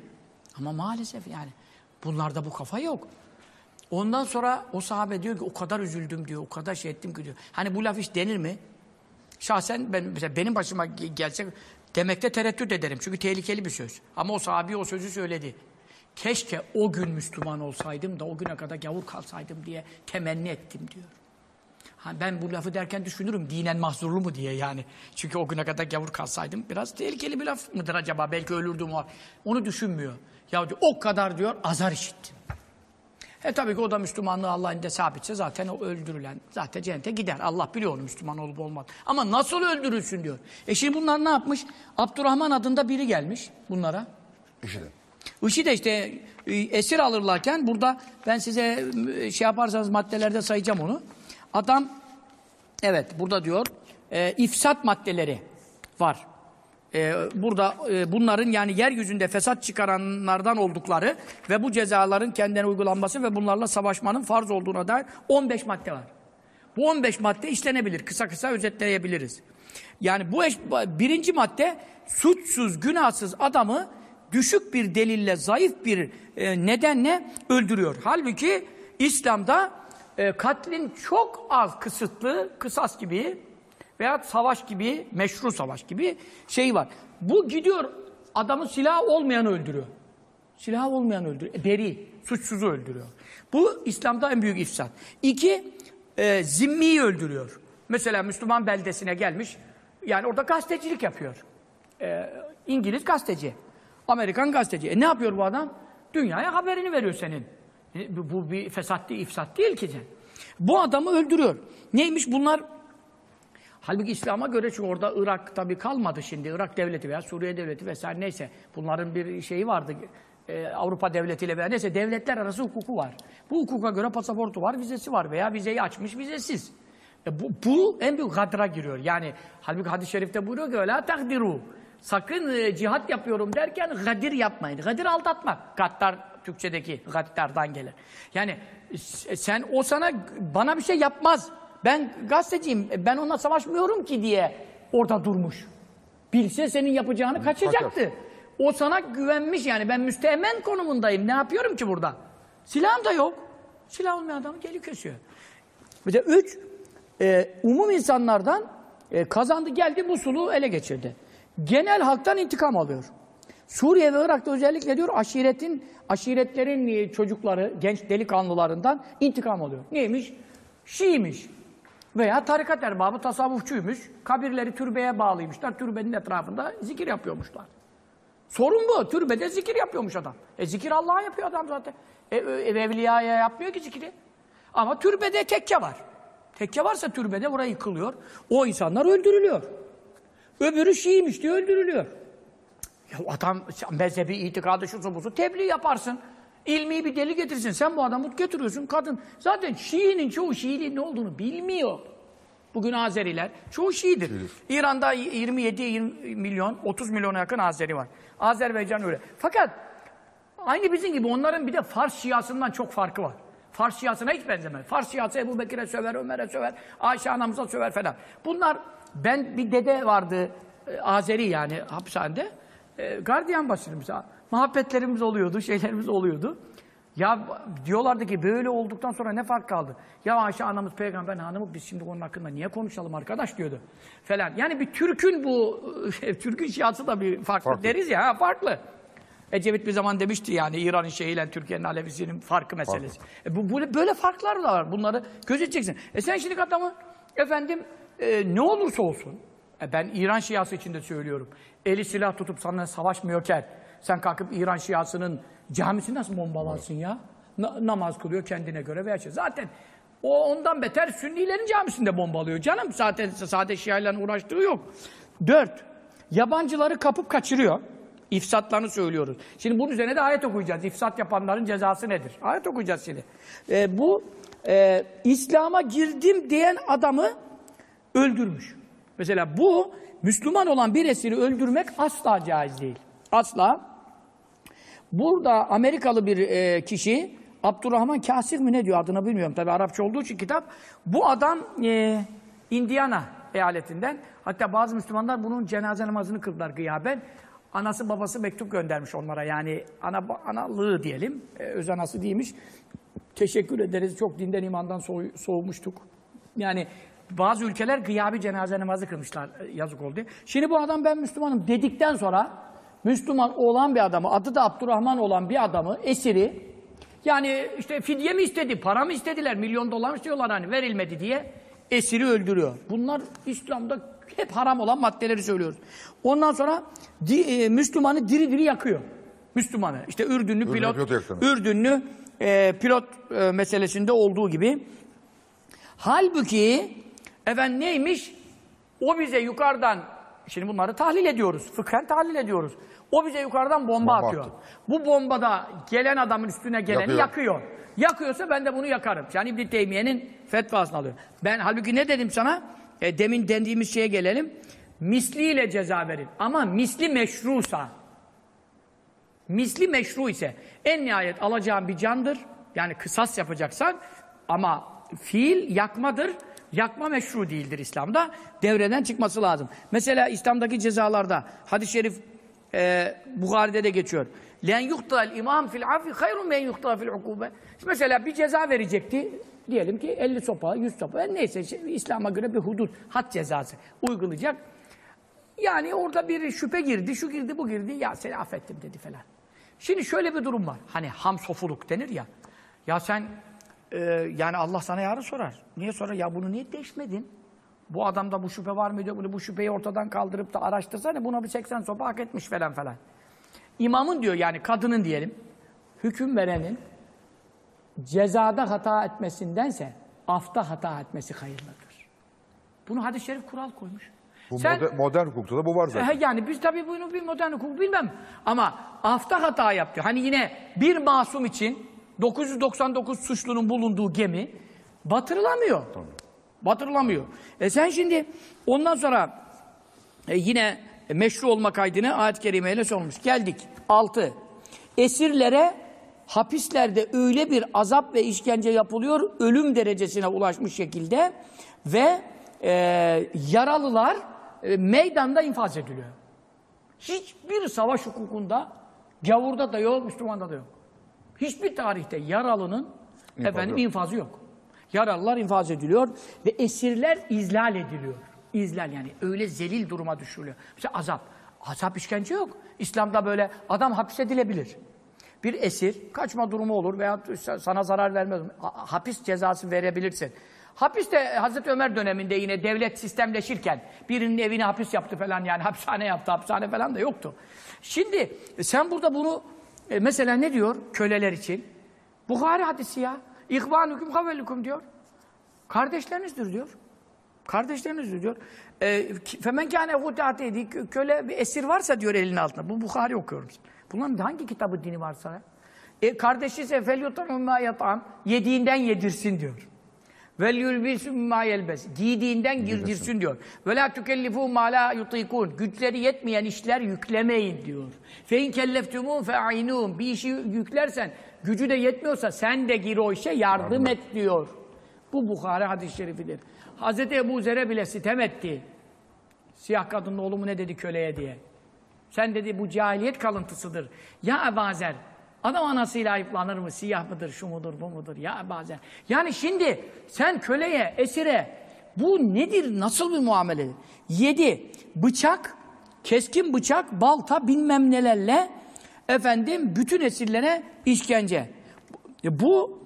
Ama maalesef yani. Bunlarda bu kafa yok. Ondan sonra o sahabe diyor ki o kadar üzüldüm diyor. O kadar şey ettim ki diyor. Hani bu laf hiç denir mi? Şahsen ben, mesela benim başıma ge- gelse demekte tereddüt ederim. Çünkü tehlikeli bir söz. Ama o sahabi o sözü söyledi. Keşke o gün Müslüman olsaydım da o güne kadar gavur kalsaydım diye temenni ettim diyor. Ha, ben bu lafı derken düşünürüm dinen mahzurlu mu diye yani. Çünkü o güne kadar gavur kalsaydım biraz tehlikeli bir laf mıdır acaba? Belki ölürdüm o. Onu düşünmüyor. Ya diyor, o kadar diyor azar işittim. E tabii ki o da Müslümanlığı Allah'ın elinde sabitse zaten o öldürülen zaten cennete gider. Allah biliyor onu Müslüman olup olmaz. Ama nasıl öldürülsün diyor. E şimdi bunlar ne yapmış? Abdurrahman adında biri gelmiş bunlara. İşte. IŞİ de işte esir alırlarken burada ben size e, şey yaparsanız maddelerde sayacağım onu. Adam evet burada diyor e, ifsat maddeleri var. E, burada e, bunların yani yeryüzünde fesat çıkaranlardan oldukları ve bu cezaların kendilerine uygulanması ve bunlarla savaşmanın farz olduğuna dair 15 madde var. Bu 15 madde işlenebilir. Kısa kısa özetleyebiliriz. Yani bu eş, birinci madde suçsuz, günahsız adamı düşük bir delille, zayıf bir e, nedenle öldürüyor. Halbuki İslam'da e, katlin çok az kısıtlı, kısas gibi veya savaş gibi, meşru savaş gibi şey var. Bu gidiyor adamın silahı olmayanı öldürüyor. Silahı olmayan öldürüyor. E, beri, suçsuzu öldürüyor. Bu İslam'da en büyük ifsat. İki, e, zimmiyi öldürüyor. Mesela Müslüman beldesine gelmiş, yani orada gazetecilik yapıyor. E, İngiliz gazeteci, Amerikan gazeteci. E ne yapıyor bu adam? Dünyaya haberini veriyor senin. E, bu, bir fesat değil, ifsat değil ki. Bu adamı öldürüyor. Neymiş bunlar? Halbuki İslam'a göre çünkü orada Irak tabii kalmadı şimdi. Irak devleti veya Suriye devleti vesaire neyse. Bunların bir şeyi vardı. Ee, Avrupa devletiyle veya neyse devletler arası hukuku var. Bu hukuka göre pasaportu var, vizesi var veya vizeyi açmış vizesiz. E bu, bu en büyük gadra giriyor. Yani halbuki hadis-i şerifte buyuruyor ki öyle takdiru. Sakın e, cihat yapıyorum derken gadir yapmayın. Gadir aldatmak. Gattar Türkçedeki gaddardan gelir. Yani s- sen o sana bana bir şey yapmaz. Ben gazeteciyim. e, Ben onunla savaşmıyorum ki diye orada durmuş. Bilse senin yapacağını kaçacaktı. O sana güvenmiş yani ben müsteemen konumundayım. Ne yapıyorum ki burada? Silahım da yok. Silah olmayan adamı geliyor kesiyor. Bir de üç, e, umum insanlardan e, kazandı geldi Musul'u ele geçirdi. Genel halktan intikam alıyor. Suriye ve Irak'ta özellikle diyor aşiretin, aşiretlerin e, çocukları, genç delikanlılarından intikam alıyor. Neymiş? Şiiymiş. Veya tarikat erbabı tasavvufçuymuş. Kabirleri türbeye bağlıymışlar. Türbenin etrafında zikir yapıyormuşlar. Sorun bu. Türbede zikir yapıyormuş adam. E zikir Allah'a yapıyor adam zaten. E, e, evliyaya yapmıyor ki zikri. Ama türbede tekke var. Tekke varsa türbede buraya yıkılıyor. O insanlar öldürülüyor. Öbürü Şiiymiş diye öldürülüyor. Ya adam mezhebi, itikadı, şusu busu tebliğ yaparsın. İlmi bir deli getirsin. Sen bu adamı getiriyorsun kadın. Zaten Şii'nin çoğu Şiiliğin ne olduğunu bilmiyor. Bugün Azeriler çoğu Şii'dir. İran'da 27 20 milyon, 30 milyona yakın Azeri var. Azerbaycan öyle. Fakat aynı bizim gibi onların bir de Fars Şiasından çok farkı var. Fars Şiasına hiç benzemez. Fars Şiası Ebu Bekir'e söver, Ömer'e söver, Ayşe anamıza söver falan. Bunlar, ben bir dede vardı, e, Azeri yani hapishanede. E, gardiyan başlarımız. Muhabbetlerimiz oluyordu, şeylerimiz oluyordu. Ya diyorlardı ki böyle olduktan sonra ne fark kaldı? Ya Ayşe anamız peygamber hanımı biz şimdi onun hakkında niye konuşalım arkadaş diyordu. Falan. Yani bir Türk'ün bu şey, Türk'ün şiası da bir farklı, Farklı. deriz ya ha, farklı. Ecevit bir zaman demişti yani İran'ın şeyiyle Türkiye'nin Alevisinin farkı meselesi. E bu, bu- böyle farklar da var. Bunları gözeteceksin. E sen şimdi adamı efendim e, ne olursa olsun e ben İran Şiası için de söylüyorum. Eli silah tutup sana savaşmıyorken sen kalkıp İran Şiasının camisini nasıl bombalarsın ya? Na- namaz kılıyor kendine göre veya şey. Zaten o ondan beter Sünnilerin camisinde bombalıyor. Canım zaten sade Şia'yla uğraştığı yok. Dört, yabancıları kapıp kaçırıyor. İfsatlarını söylüyoruz. Şimdi bunun üzerine de ayet okuyacağız. İfsat yapanların cezası nedir? Ayet okuyacağız şimdi. Ee, bu e, İslam'a girdim diyen adamı öldürmüş. Mesela bu Müslüman olan bir esiri öldürmek asla caiz değil. Asla. Burada Amerikalı bir e, kişi Abdurrahman Kasif mi ne diyor adını bilmiyorum tabi Arapça olduğu için kitap. Bu adam e, Indiana eyaletinden hatta bazı Müslümanlar bunun cenaze namazını kıldılar gıyaben. Anası babası mektup göndermiş onlara yani ana analığı diyelim e, öz anası değilmiş. Teşekkür ederiz çok dinden imandan soğu- soğumuştuk. Yani bazı ülkeler gıyabi cenaze namazı kılmışlar e, yazık oldu. Şimdi bu adam ben Müslümanım dedikten sonra Müslüman olan bir adamı, adı da Abdurrahman olan bir adamı, esiri yani işte fidye mi istedi, para mı istediler, milyon dolar mı istiyorlar hani verilmedi diye esiri öldürüyor. Bunlar İslam'da hep haram olan maddeleri söylüyoruz. Ondan sonra di, e, Müslümanı diri diri yakıyor. Müslümanı. İşte Ürdünlü pilot, yakıyor. Ürdünlü e, pilot e, meselesinde olduğu gibi. Halbuki efendim neymiş? O bize yukarıdan şimdi bunları tahlil ediyoruz. Fıkhen tahlil ediyoruz. O bize yukarıdan bomba, Bomba atıyor. attı. Bu bombada gelen adamın üstüne geleni Yakıyor. yakıyor. Yakıyorsa ben de bunu yakarım. Yani İbn Teymiye'nin fetvasını alıyor. Ben halbuki ne dedim sana? E, demin dendiğimiz şeye gelelim. Misliyle ceza verin. Ama misli meşrusa. Misli meşru ise en nihayet alacağın bir candır. Yani kısas yapacaksan ama fiil yakmadır. Yakma meşru değildir İslam'da. Devreden çıkması lazım. Mesela İslam'daki cezalarda hadis-i şerif e, Bukhari'de de geçiyor. Len yuhtal imam fil afi hayrun men yuhtal fil ukube. Mesela bir ceza verecekti. Diyelim ki 50 sopa, 100 sopa, neyse şey, İslam'a göre bir hudut, had cezası uygulayacak. Yani orada bir şüphe girdi, şu girdi, bu girdi. Ya seni affettim dedi falan. Şimdi şöyle bir durum var. Hani ham sofuluk denir ya. Ya sen e, yani Allah sana yarın sorar. Niye sorar? Ya bunu niye değişmedin? Bu adamda bu şüphe var mıydı? Bunu bu şüpheyi ortadan kaldırıp da araştırsana. Buna bir 80 sopa hak etmiş falan falan. İmamın diyor yani kadının diyelim hüküm verenin cezada hata etmesindense afta hata etmesi hayırlıdır. Bunu hadis-i şerif kural koymuş. Bu Sen- moder- modern hukukta da bu var zaten. He, yani biz tabii bunu bir modern hukuk bilmem. Ama afta hata yaptı. Hani yine bir masum için 999 suçlunun bulunduğu gemi batırılamıyor. Batırılamıyor. E sen şimdi ondan sonra e, yine meşru olma kaydını ayet-i kerimeyle sormuş. Geldik. 6. Esirlere hapislerde öyle bir azap ve işkence yapılıyor, ölüm derecesine ulaşmış şekilde ve e, yaralılar e, meydanda infaz ediliyor. Hiçbir savaş hukukunda, gavurda da yok, Müslümanda da yok. Hiçbir tarihte yaralının efendim yok. infazı yok. Yaralılar infaz ediliyor ve esirler izlal ediliyor. İzlal yani öyle zelil duruma düşürülüyor. Mesela azap. Azap işkence yok. İslam'da böyle adam hapsedilebilir. Bir esir kaçma durumu olur veya sana zarar vermez. Ha- Hapis cezası verebilirsin. Hapis de Hazreti Ömer döneminde yine devlet sistemleşirken birinin evine hapis yaptı falan yani hapishane yaptı, hapishane falan da yoktu. Şimdi sen burada bunu e, mesela ne diyor köleler için? Bukhari hadisi ya. İhvanukum havelukum diyor. Kardeşlerinizdir diyor. Kardeşlerinizdir diyor. E, Femen kâne hudâteydi. Köle bir esir varsa diyor elinin altında. Bu Bukhari okuyorum. Bunların hangi kitabı dini varsa? E, kardeşi ise fel yat'am. Yediğinden yedirsin diyor. Vel yulbisu mimma yelbes. Giydiğinden girdirsin diyor. Ve la tukellifu ma la yutikun. Güçleri yetmeyen işler yüklemeyin diyor. Fe in kelleftumun fe aynun. Bir işi yüklersen gücü de yetmiyorsa sen de gir o işe yardım et diyor. Bu Bukhari hadis-i şerifidir. Hazreti Ebu Zer'e bile sitem etti. Siyah kadının oğlu mu ne dedi köleye diye. Sen dedi bu cahiliyet kalıntısıdır. Ya Ebazer, adam anasıyla ayıplanır mı? Siyah mıdır, şu mudur, bu mudur? Ya Ebazer. Yani şimdi sen köleye, esire bu nedir, nasıl bir muameledir? Yedi, bıçak, keskin bıçak, balta bilmem nelerle efendim bütün esirlere işkence. Bu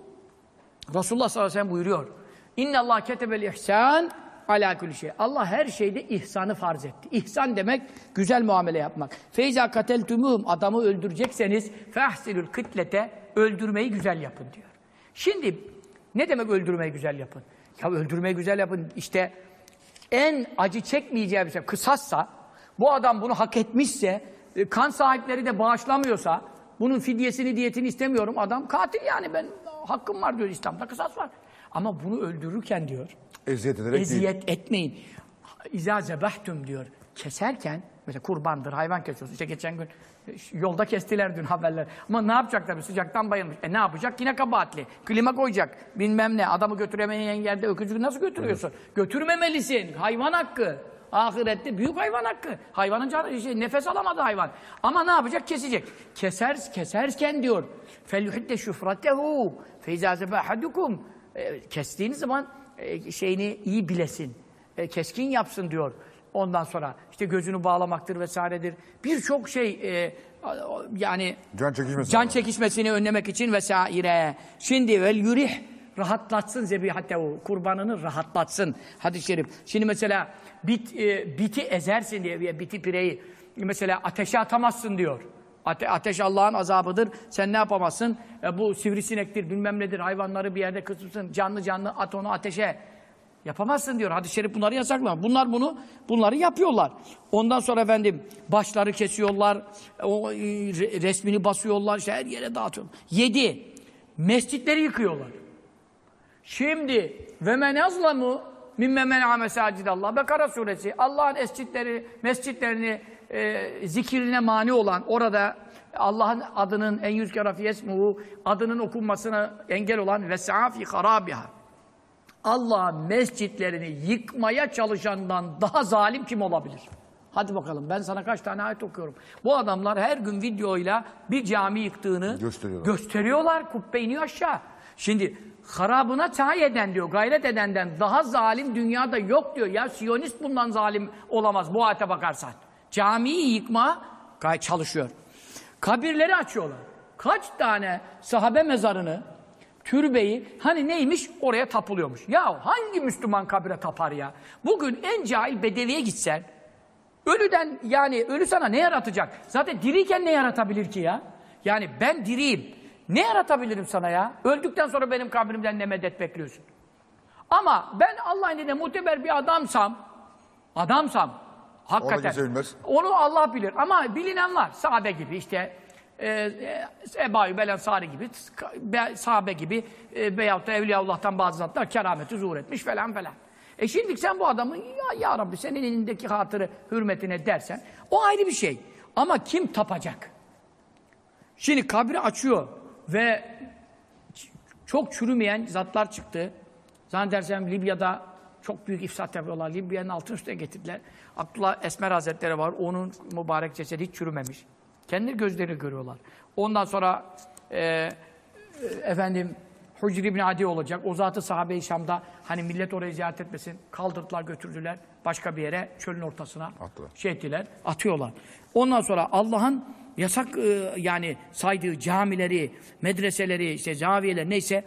Resulullah sallallahu aleyhi ve sellem buyuruyor. İnne Allah ketebel ihsan ala şey. Allah her şeyde ihsanı farz etti. İhsan demek güzel muamele yapmak. Feyza kateltumum adamı öldürecekseniz fehsilül kıtlete öldürmeyi güzel yapın diyor. Şimdi ne demek öldürmeyi güzel yapın? Ya öldürmeyi güzel yapın işte en acı çekmeyeceği bir şey kısassa bu adam bunu hak etmişse e, kan sahipleri de bağışlamıyorsa bunun fidyesini diyetini istemiyorum adam katil yani ben hakkım var diyor İslam'da kısas var. Ama bunu öldürürken diyor Eziyet ederek Eziyet etmeyin. İza zebahtum diyor. Keserken, mesela kurbandır, hayvan kesiyorsun. İşte geçen gün e, yolda kestiler dün haberler. Ama ne yapacaklar? Sıcaktan bayılmış. E ne yapacak? Yine kabahatli. Klima koyacak. Bilmem ne. Adamı götüremeyen yerde öküzü nasıl götürüyorsun? Evet. Götürmemelisin. Hayvan hakkı. Ahirette büyük hayvan hakkı. Hayvanın canı şey, nefes alamadı hayvan. Ama ne yapacak? Kesecek. Keser, keserken diyor. Felhütte şufratehu. Feyzâ zebâhadukum. E, kestiğiniz zaman e, şeyini iyi bilesin. E, keskin yapsın diyor. Ondan sonra işte gözünü bağlamaktır vesairedir. Birçok şey e, yani Can çekişmesi. can çekişmesini önlemek için vesaire. Şimdi vel yurih rahatlatsın zebihatehu. Kurbanını rahatlatsın. Hadis-i şerif. Şimdi mesela bit, e, biti ezersin diye biti pireyi mesela ateşe atamazsın diyor. Ate- ateş Allah'ın azabıdır. Sen ne yapamazsın? E, bu sivrisinektir, bilmem nedir. Hayvanları bir yerde kısırsın. Canlı canlı at onu ateşe. Yapamazsın diyor. Hadis-i şerif bunları yasaklıyor. Bunlar bunu bunları yapıyorlar. Ondan sonra efendim başları kesiyorlar. O re- resmini basıyorlar. işte her yere dağıtıyorlar. Yedi. Mescitleri yıkıyorlar. Şimdi ve men azlamu mimme men'a mesacidallah. Bekara suresi. Allah'ın mescitleri, mescitlerini e, zikrine mani olan, orada Allah'ın adının en yüz kere fiyesmuhu, adının okunmasına engel olan ve fi harabiha. Allah'ın mescitlerini yıkmaya çalışandan daha zalim kim olabilir? Hadi bakalım ben sana kaç tane ayet okuyorum. Bu adamlar her gün videoyla bir cami yıktığını Gösteriyorlar. gösteriyorlar. Kubbe iniyor aşağı. Şimdi harabına sahi eden diyor, gayret edenden daha zalim dünyada yok diyor. Ya Siyonist bundan zalim olamaz bu ayete bakarsan. Camiyi yıkma gayet çalışıyor. Kabirleri açıyorlar. Kaç tane sahabe mezarını, türbeyi hani neymiş oraya tapılıyormuş. Ya hangi Müslüman kabire tapar ya? Bugün en cahil bedeviye gitsen ölüden yani ölü sana ne yaratacak? Zaten diriyken ne yaratabilir ki ya? Yani ben diriyim. Ne yaratabilirim sana ya? Öldükten sonra benim kabrimden ne medet bekliyorsun? Ama ben Allah'ın izniyle muteber bir adamsam, adamsam, hakikaten. bilmez. Onu Allah bilir. Ama bilinen var. Sahabe gibi işte, e, e, Ebu Belen Sari gibi, be- sahabe gibi e, veyahut da Evliyaullah'tan bazı zatlar kerameti zuhur etmiş falan falan. E şimdi sen bu adamın ya, ya Rabbi senin elindeki hatırı hürmetine dersen o ayrı bir şey. Ama kim tapacak? Şimdi kabri açıyor ve çok çürümeyen zatlar çıktı. Zannedersem Libya'da çok büyük ifsat yapıyorlar. Libya'nın altın üstüne getirdiler. Abdullah Esmer Hazretleri var. Onun mübarek cesedi hiç çürümemiş. Kendi gözleri görüyorlar. Ondan sonra e, e, efendim Hucri bin Adi olacak. O zatı sahabe-i Şam'da hani millet orayı ziyaret etmesin. Kaldırdılar götürdüler. Başka bir yere çölün ortasına Attılar. şey ettiler, atıyorlar. Ondan sonra Allah'ın yasak e, yani saydığı camileri, medreseleri, işte zaviyeler neyse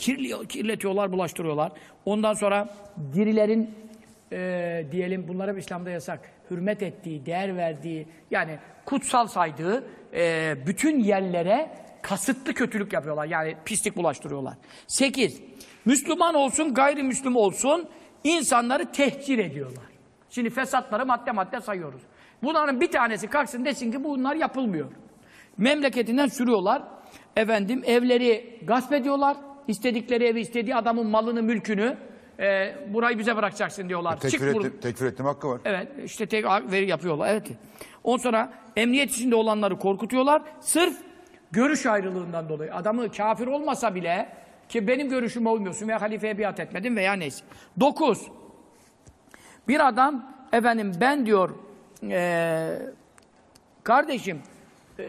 kirliyor, kirletiyorlar, bulaştırıyorlar. Ondan sonra dirilerin e, diyelim bunlara İslam'da yasak. Hürmet ettiği, değer verdiği yani kutsal saydığı e, bütün yerlere kasıtlı kötülük yapıyorlar. Yani pislik bulaştırıyorlar. Sekiz, Müslüman olsun, gayrimüslim olsun insanları tehcir ediyorlar. Şimdi fesatları madde madde sayıyoruz. Bunların bir tanesi kalksın desin ki bunlar yapılmıyor. Memleketinden sürüyorlar. Efendim evleri gasp ediyorlar. İstedikleri evi, istediği adamın malını, mülkünü e, burayı bize bırakacaksın diyorlar. Tekfir, Çık bur- etti, tekfir etme hakkı var. Evet işte tek veri yapıyorlar. Evet. Ondan sonra emniyet içinde olanları korkutuyorlar. Sırf görüş ayrılığından dolayı. Adamı kafir olmasa bile ki benim görüşüme uymuyorsun veya halifeye biat etmedin veya neyse. Dokuz. Bir adam efendim ben diyor eee, kardeşim eee,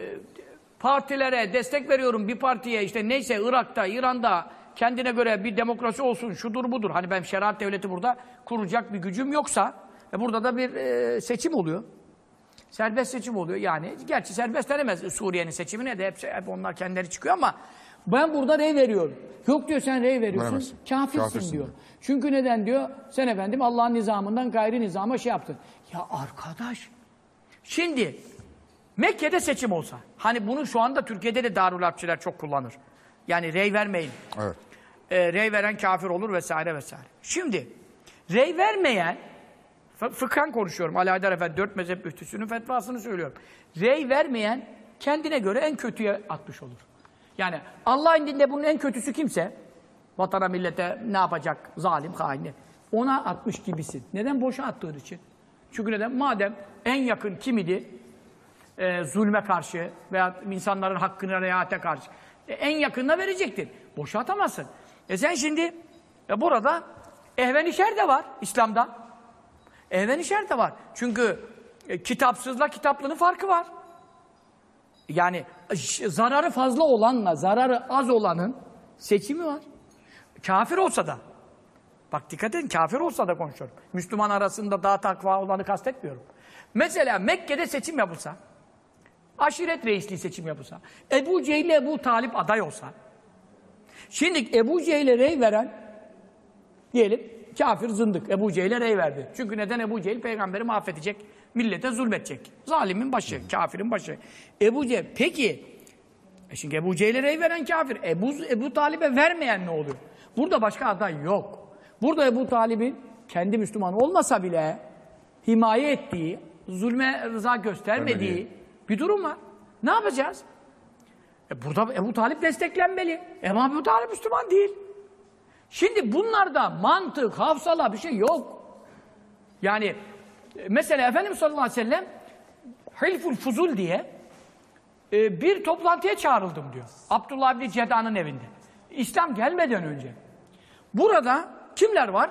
partilere destek veriyorum bir partiye işte neyse Irak'ta, İran'da kendine göre bir demokrasi olsun şudur budur. Hani ben şeriat devleti burada kuracak bir gücüm yoksa e burada da bir eee, seçim oluyor. Serbest seçim oluyor yani. Gerçi serbest denemez Suriye'nin seçimine de hep, hep onlar kendileri çıkıyor ama ben burada rey veriyorum. Yok diyor sen rey veriyorsun. Veremezsin. Kafirsin, Kafirsin diyor. diyor. Çünkü neden diyor? Sen efendim Allah'ın nizamından gayri nizama şey yaptın. Ya arkadaş şimdi Mekke'de seçim olsa hani bunu şu anda Türkiye'de de Darül Harpçiler çok kullanır. Yani rey vermeyin. Evet. E, rey veren kafir olur vesaire vesaire. Şimdi rey vermeyen fı- fıkhan konuşuyorum. Ali Haydar Efendi dört mezhep müftüsünün fetvasını söylüyorum. Rey vermeyen kendine göre en kötüye atmış olur. Yani Allah'ın dinde bunun en kötüsü kimse vatana millete ne yapacak zalim haini ona atmış gibisin. Neden boşa attığın için? Çünkü neden? Madem en yakın kim idi? Ee, zulme karşı veya insanların hakkına riayete karşı. E, en yakınına verecektin. Boşa atamazsın. E sen şimdi e, burada ehvenişer de var İslam'da. Ehvenişer de var. Çünkü e, kitapsızla kitaplının farkı var. Yani zararı fazla olanla zararı az olanın seçimi var. Kafir olsa da. Bak dikkat edin kafir olsa da konuşuyorum. Müslüman arasında daha takva olanı kastetmiyorum. Mesela Mekke'de seçim yapılsa, aşiret reisliği seçim yapılsa, Ebu Cehil ile Ebu Talip aday olsa, şimdi Ebu Cehil'e rey veren, diyelim kafir zındık, Ebu Cehil'e rey verdi. Çünkü neden Ebu Cehil peygamberi mahvedecek, millete zulmedecek. Zalimin başı, kafirin başı. Ebu Cehil, peki, e şimdi Ebu Cehil'e rey veren kafir, Ebu, Ebu Talib'e vermeyen ne oluyor? Burada başka aday yok. Burada Ebu Talib'in kendi Müslüman olmasa bile himaye ettiği, zulme rıza göstermediği Vermediği. Bir durum var. Ne yapacağız? E burada Ebu Talip desteklenmeli. Ama Ebu Talip Müslüman değil. Şimdi bunlarda mantık, hafsala bir şey yok. Yani e, mesela Efendimiz sallallahu aleyhi ve sellem Hilful Fuzul diye e, bir toplantıya çağrıldım diyor. Abdullah bin Ceda'nın evinde. İslam gelmeden önce. Burada kimler var?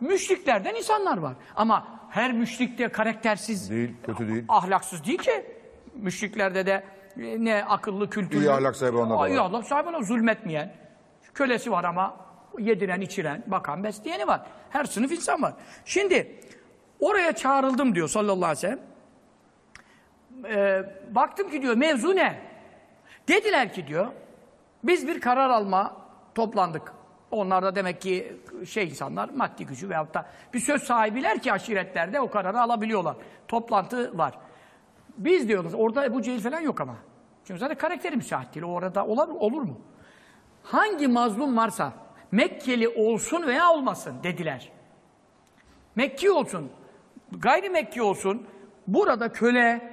Müşriklerden insanlar var. Ama her müşrik de karaktersiz, Değil, kötü değil. ahlaksız değil ki. Müşriklerde de e, ne akıllı, kültürlü. İyi ahlak sahibi onlar da Aa, iyi var. ahlak sahibi onlar, zulmetmeyen. Kölesi var ama yediren, içiren, bakan, besleyeni var. Her sınıf insan var. Şimdi oraya çağrıldım diyor sallallahu aleyhi ve sellem. Ee, baktım ki diyor mevzu ne? Dediler ki diyor biz bir karar alma toplandık. Onlar da demek ki şey insanlar maddi gücü veyahut da bir söz sahibiler ki aşiretlerde o kararı alabiliyorlar. Toplantı var. Biz diyoruz orada Ebu Cehil falan yok ama. Çünkü zaten karakteri müsait değil. Orada olur, olur mu? Hangi mazlum varsa Mekkeli olsun veya olmasın dediler. Mekki olsun, gayri Mekki olsun, burada köle,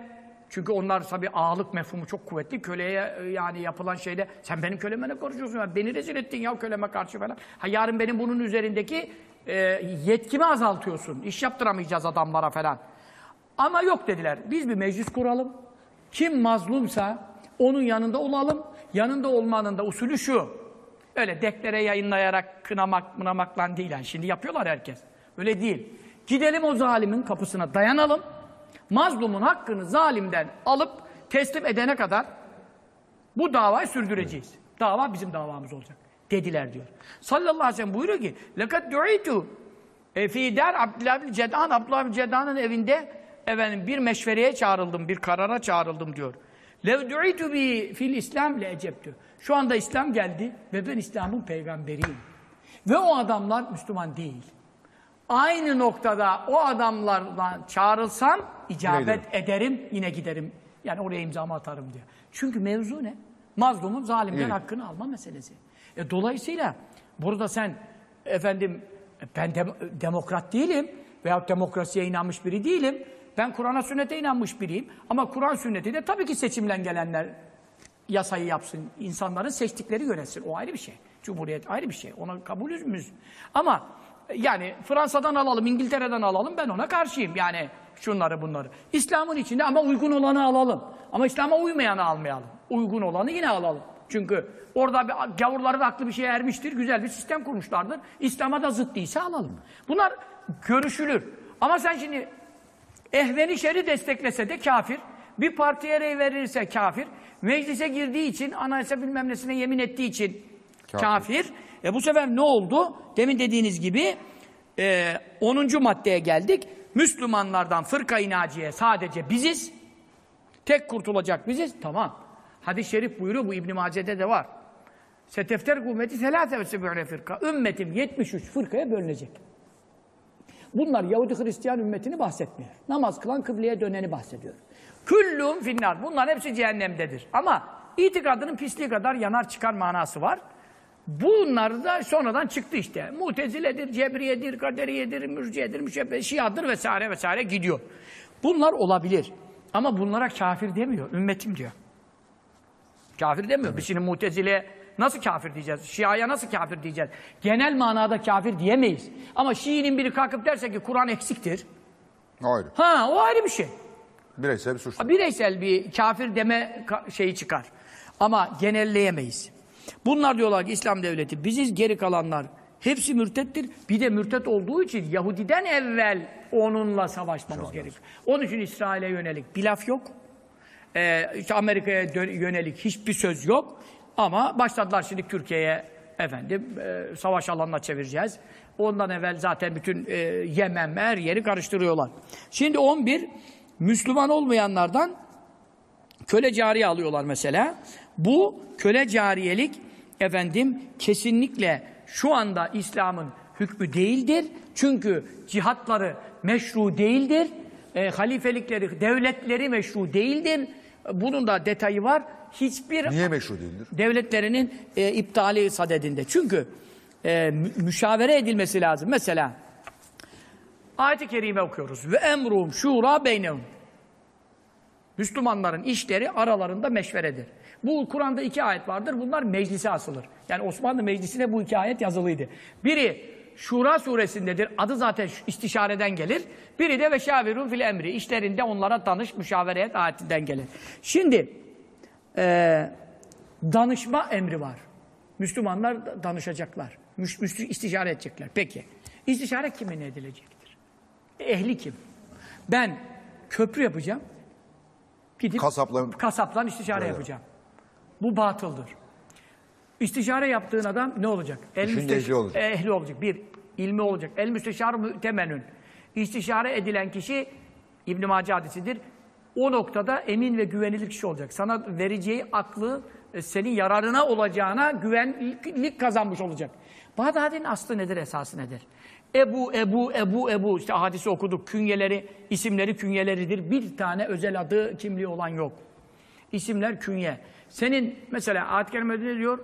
çünkü onlar tabii ağalık mefhumu çok kuvvetli, köleye e, yani yapılan şeyde, sen benim köleme ne konuşuyorsun beni rezil ettin ya köleme karşı falan. Ha yarın benim bunun üzerindeki e, yetkimi azaltıyorsun, iş yaptıramayacağız adamlara falan. Ama yok dediler, biz bir meclis kuralım, kim mazlumsa onun yanında olalım, yanında olmanın da usulü şu, Öyle deklere yayınlayarak kınamak, mınamakla değil. Yani şimdi yapıyorlar herkes. Öyle değil. Gidelim o zalimin kapısına dayanalım. Mazlumun hakkını zalimden alıp teslim edene kadar bu davayı sürdüreceğiz. Dava bizim davamız olacak. Dediler diyor. Sallallahu aleyhi ve sellem buyuruyor ki لَقَدْ دُعِيتُ فِي دَارْ Abdullah bin Cedan, Abdullah bin Cedan'ın evinde efendim bir meşvereye çağrıldım, bir karara çağrıldım diyor. Lev du'itu bi fil İslam le eceptü. Şu anda İslam geldi ve ben İslam'ın peygamberiyim. Ve o adamlar Müslüman değil. Aynı noktada o adamlardan çağrılsam icabet ederim, yine giderim. Yani oraya imzamı atarım diyor. Çünkü mevzu ne? Mazlumun zalimden evet. hakkını alma meselesi. E, dolayısıyla burada sen efendim e, ben de, demokrat değilim veyahut demokrasiye inanmış biri değilim. Ben Kur'an'a sünnete inanmış biriyim. Ama Kur'an sünneti de tabii ki seçimden gelenler yasayı yapsın, insanların seçtikleri yönetsin. O ayrı bir şey. Cumhuriyet ayrı bir şey. Ona kabulüz müyüz? Ama yani Fransa'dan alalım, İngiltere'den alalım ben ona karşıyım. Yani şunları bunları. İslam'ın içinde ama uygun olanı alalım. Ama İslam'a uymayanı almayalım. Uygun olanı yine alalım. Çünkü orada bir, gavurların aklı bir şeye ermiştir. Güzel bir sistem kurmuşlardır. İslam'a da zıt değilse alalım. Bunlar görüşülür. Ama sen şimdi ehveni şeri desteklese de kafir. Bir partiye rey verirse kafir. Meclise girdiği için, anayasa bilmem nesine yemin ettiği için kafir. Kafir. E bu sefer ne oldu? Demin dediğiniz gibi e, 10. maddeye geldik. Müslümanlardan fırka-i naciye sadece biziz. Tek kurtulacak biziz. Tamam. Hadis-i şerif buyuruyor. Bu İbn-i Mace'de de var. Setefter ümmeti selâse ve fırka. Ümmetim 73 fırkaya bölünecek. Bunlar Yahudi Hristiyan ümmetini bahsetmiyor. Namaz kılan kıbleye döneni bahsediyor. Küllüm finnar. Bunların hepsi cehennemdedir. Ama itikadının pisliği kadar yanar çıkar manası var. Bunlar da sonradan çıktı işte. Muteziledir, Cebriyedir, Kaderiyedir, Mürciyedir, Müşebbe, Şiadır vesaire vesaire gidiyor. Bunlar olabilir. Ama bunlara kafir demiyor. Ümmetim diyor. Kafir demiyor. Biz şimdi Mutezile nasıl kafir diyeceğiz? Şia'ya nasıl kafir diyeceğiz? Genel manada kafir diyemeyiz. Ama Şii'nin biri kalkıp derse ki Kur'an eksiktir. Ayrı. Ha o ayrı bir şey. Bireysel bir suç. Bireysel bir kafir deme şeyi çıkar. Ama genelleyemeyiz. Bunlar diyorlar ki İslam devleti biziz geri kalanlar hepsi mürtettir. Bir de mürtet olduğu için Yahudiden evvel onunla savaşmamız gerekiyor. Onun için İsrail'e yönelik bir laf yok. Ee, işte Amerika'ya yönelik hiçbir söz yok. Ama başladılar şimdi Türkiye'ye efendim e, savaş alanına çevireceğiz. Ondan evvel zaten bütün e, Yemen her yeri karıştırıyorlar. Şimdi 11 Müslüman olmayanlardan köle cariye alıyorlar mesela. Bu köle cariyelik efendim kesinlikle şu anda İslam'ın hükmü değildir. Çünkü cihatları meşru değildir. E, halifelikleri, devletleri meşru değildir. Bunun da detayı var. Hiçbir Niye meşru değildir? devletlerinin e, iptali sadedinde. Çünkü e, mü- müşavere edilmesi lazım. Mesela ayet-i kerime okuyoruz. Ve emrum şura beynehum. Müslümanların işleri aralarında meşveredir. Bu Kur'an'da iki ayet vardır. Bunlar meclise asılır. Yani Osmanlı Meclisi'ne bu iki ayet yazılıydı. Biri Şura suresindedir. Adı zaten şu- istişareden gelir. Biri de ve şavirun fil emri. İşlerinde onlara danış, müşavere et ayetinden gelir. Şimdi eee, danışma emri var. Müslümanlar da- danışacaklar. Müş, müş- istişare edecekler. Peki. İstişare kimin edilecektir? Ehli kim? Ben köprü yapacağım. Gidip Kasapla kasaptan istişare Böyle. yapacağım. Bu batıldır. İstişare yaptığın adam ne olacak? El müsteş- olacak. Ehli olacak. Bir, ilmi olacak. El müsteşar mütemenün. İstişare edilen kişi İbn-i Mace hadisidir O noktada emin ve güvenilir kişi olacak. Sana vereceği aklı e, senin yararına olacağına güvenlik kazanmış olacak. Bağdadi'nin aslı nedir, esası nedir? Ebu, Ebu, Ebu, Ebu. İşte hadisi okuduk. Künyeleri, isimleri künyeleridir. Bir tane özel adı, kimliği olan yok. İsimler künye. Senin mesela ayet-i kerimede ne diyor?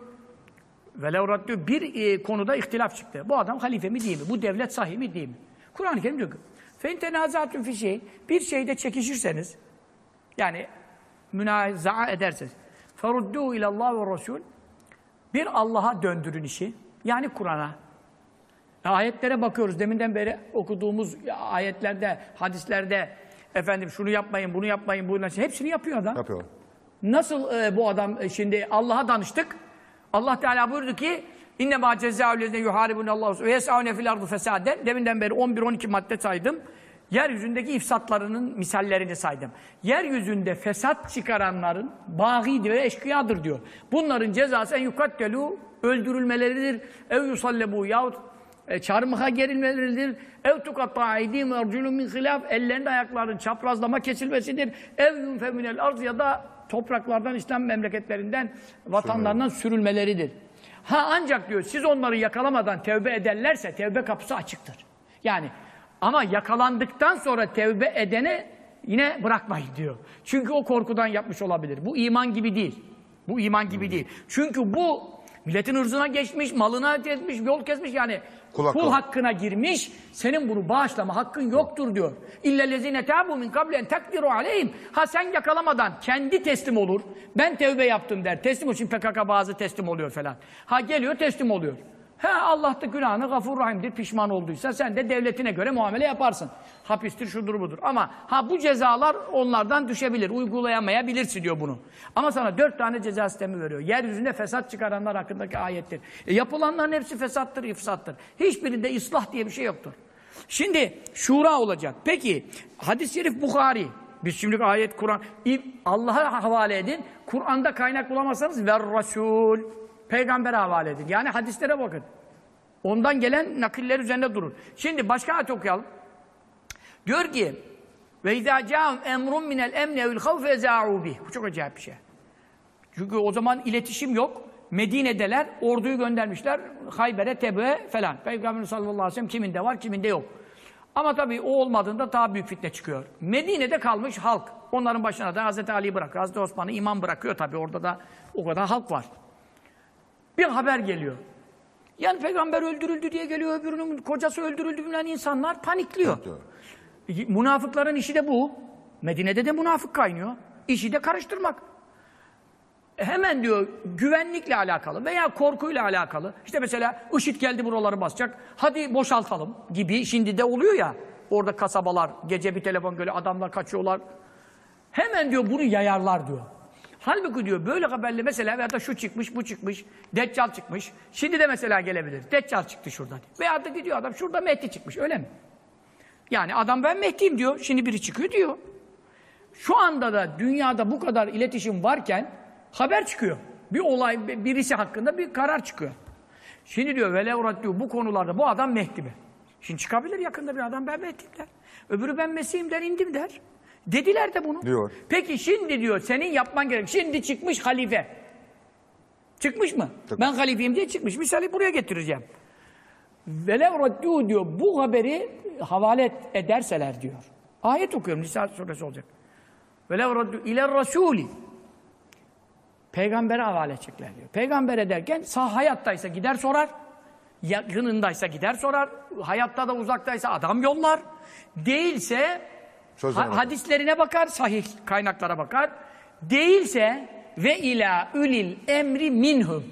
Velev raddü bir e, konuda ihtilaf çıktı. Bu adam halife mi değil mi? Bu devlet sahibi mi değil mi? Kur'an-ı Kerim diyor ki فَاِنْ تَنَازَاتٌ fi şey Bir şeyde çekişirseniz yani münazaa ederseniz فَرُدُّوا اِلَى اللّٰهِ وَالرَّسُولِ Bir Allah'a döndürün işi. Yani Kur'an'a. Ayetlere bakıyoruz. Deminden beri okuduğumuz ayetlerde, hadislerde efendim şunu yapmayın, bunu yapmayın, bunu hepsini yapıyor adam. yapıyorlar. Nasıl e, bu adam e, şimdi Allah'a danıştık. Allah Teala buyurdu ki inne ma cezaa'u lezine yuharibun Allah ve yes'aune fil ardı fesaden. Deminden beri 11 12 madde saydım. Yeryüzündeki ifsatlarının misallerini saydım. Yeryüzünde fesat çıkaranların bağidir ve eşkıyadır diyor. Bunların cezası en yukattelu öldürülmeleridir. Ev yusallebu yahut e, çarmıha gerilmeleridir. Ev tukatta aydîm erculun min hilaf. Ellerinde ayakların çaprazlama kesilmesidir. Ev yunfe minel arz ya da topraklardan İslam memleketlerinden vatanlarından sürülmeleridir. Ha ancak diyor siz onları yakalamadan tevbe ederlerse tevbe kapısı açıktır. Yani ama yakalandıktan sonra tevbe edene yine bırakmayın diyor. Çünkü o korkudan yapmış olabilir. Bu iman gibi değil. Bu iman gibi değil. Çünkü bu milletin hırzına geçmiş, malına etmiş, yol kesmiş yani Kul hakkı. kul hakkına girmiş. Senin bunu bağışlama hakkın yoktur diyor. İllellezine tabu min kabli en takdiru aleyhim. Ha sen yakalamadan kendi teslim olur. Ben tevbe yaptım der. Teslim. Şimdi PKK bazı teslim oluyor falan. Ha geliyor teslim oluyor. Ha Allah da günahını gafur rahimdir. Pişman olduysa sen de devletine göre muamele yaparsın. Hapistir şudur budur. Ama ha bu cezalar onlardan düşebilir. Uygulayamayabilirsin diyor bunu. Ama sana dört tane ceza sistemi veriyor. Yeryüzünde fesat çıkaranlar hakkındaki ayettir. E, yapılanların hepsi fesattır, ifsattır. Hiçbirinde ıslah diye bir şey yoktur. Şimdi şura olacak. Peki hadis-i şerif Bukhari. Biz şimdi ayet Kur'an Allah'a havale edin. Kur'an'da kaynak bulamazsanız ver Resul. Peygamber'e havale edin. Yani hadislere bakın. Ondan gelen nakiller üzerinde durun. Şimdi başka ayet okuyalım. Diyor ki ve izâ câhum emrun minel emni evil havfe ezâ'û. Bu çok acayip bir şey. Çünkü o zaman iletişim yok. Medine'deler, orduyu göndermişler. Hayber'e, Tebe'ye falan. Peygamber sallallahu aleyhi ve sellem kiminde var, kiminde yok. Ama tabii o olmadığında daha büyük fitne çıkıyor. Medine'de kalmış halk. Onların başına da Hazreti Ali bırakıyor. Hazreti Osman'ı imam bırakıyor tabii. Orada da o kadar halk var. Bir haber geliyor. Yani peygamber öldürüldü diye geliyor, öbürünün kocası öldürüldü bilen insanlar panikliyor. Diyor. Münafıkların işi de bu. Medine'de de münafık kaynıyor. İşi de karıştırmak. E Hemen diyor güvenlikle alakalı veya korkuyla alakalı. İşte mesela IŞİD geldi buraları basacak. Hadi boşaltalım gibi şimdi de oluyor ya. Orada kasabalar gece bir telefon böyle adamlar kaçıyorlar. Hemen diyor bunu yayarlar diyor. Halbuki diyor böyle haberle mesela veya da şu çıkmış bu çıkmış. Deccal çıkmış. Şimdi de mesela gelebilir. Deccal çıktı şurada. Veya da gidiyor adam şurada Mehdi çıkmış öyle mi? Yani adam ben Mehdi'yim diyor. Şimdi biri çıkıyor diyor. Şu anda da dünyada bu kadar iletişim varken haber çıkıyor. Bir olay, birisi hakkında bir karar çıkıyor. Şimdi diyor velev raddiyu bu konularda bu adam Mehdi mi? Şimdi çıkabilir yakında bir adam ben Mehdi'yim der. Öbürü ben Mesih'im der indim der. Dediler de bunu. Diyor. Peki şimdi diyor senin yapman gerek. Şimdi çıkmış halife. Çıkmış mı? Çıkmış. Ben halifeyim diye çıkmış. Misali buraya getireceğim. Velev raddiyu diyor bu haberi havale ederseler diyor. Ayet okuyorum Nisa suresi olacak. Velev raddiyu iler rasuli. Peygambere havale edecekler diyor. Peygamber ederken sağ hayattaysa gider sorar. Yakınındaysa gider sorar. Hayatta da uzaktaysa adam yollar. Değilse Sözlerine ha- bakar. hadislerine bakar, sahih kaynaklara bakar. Değilse ve ila ülil emri minhum.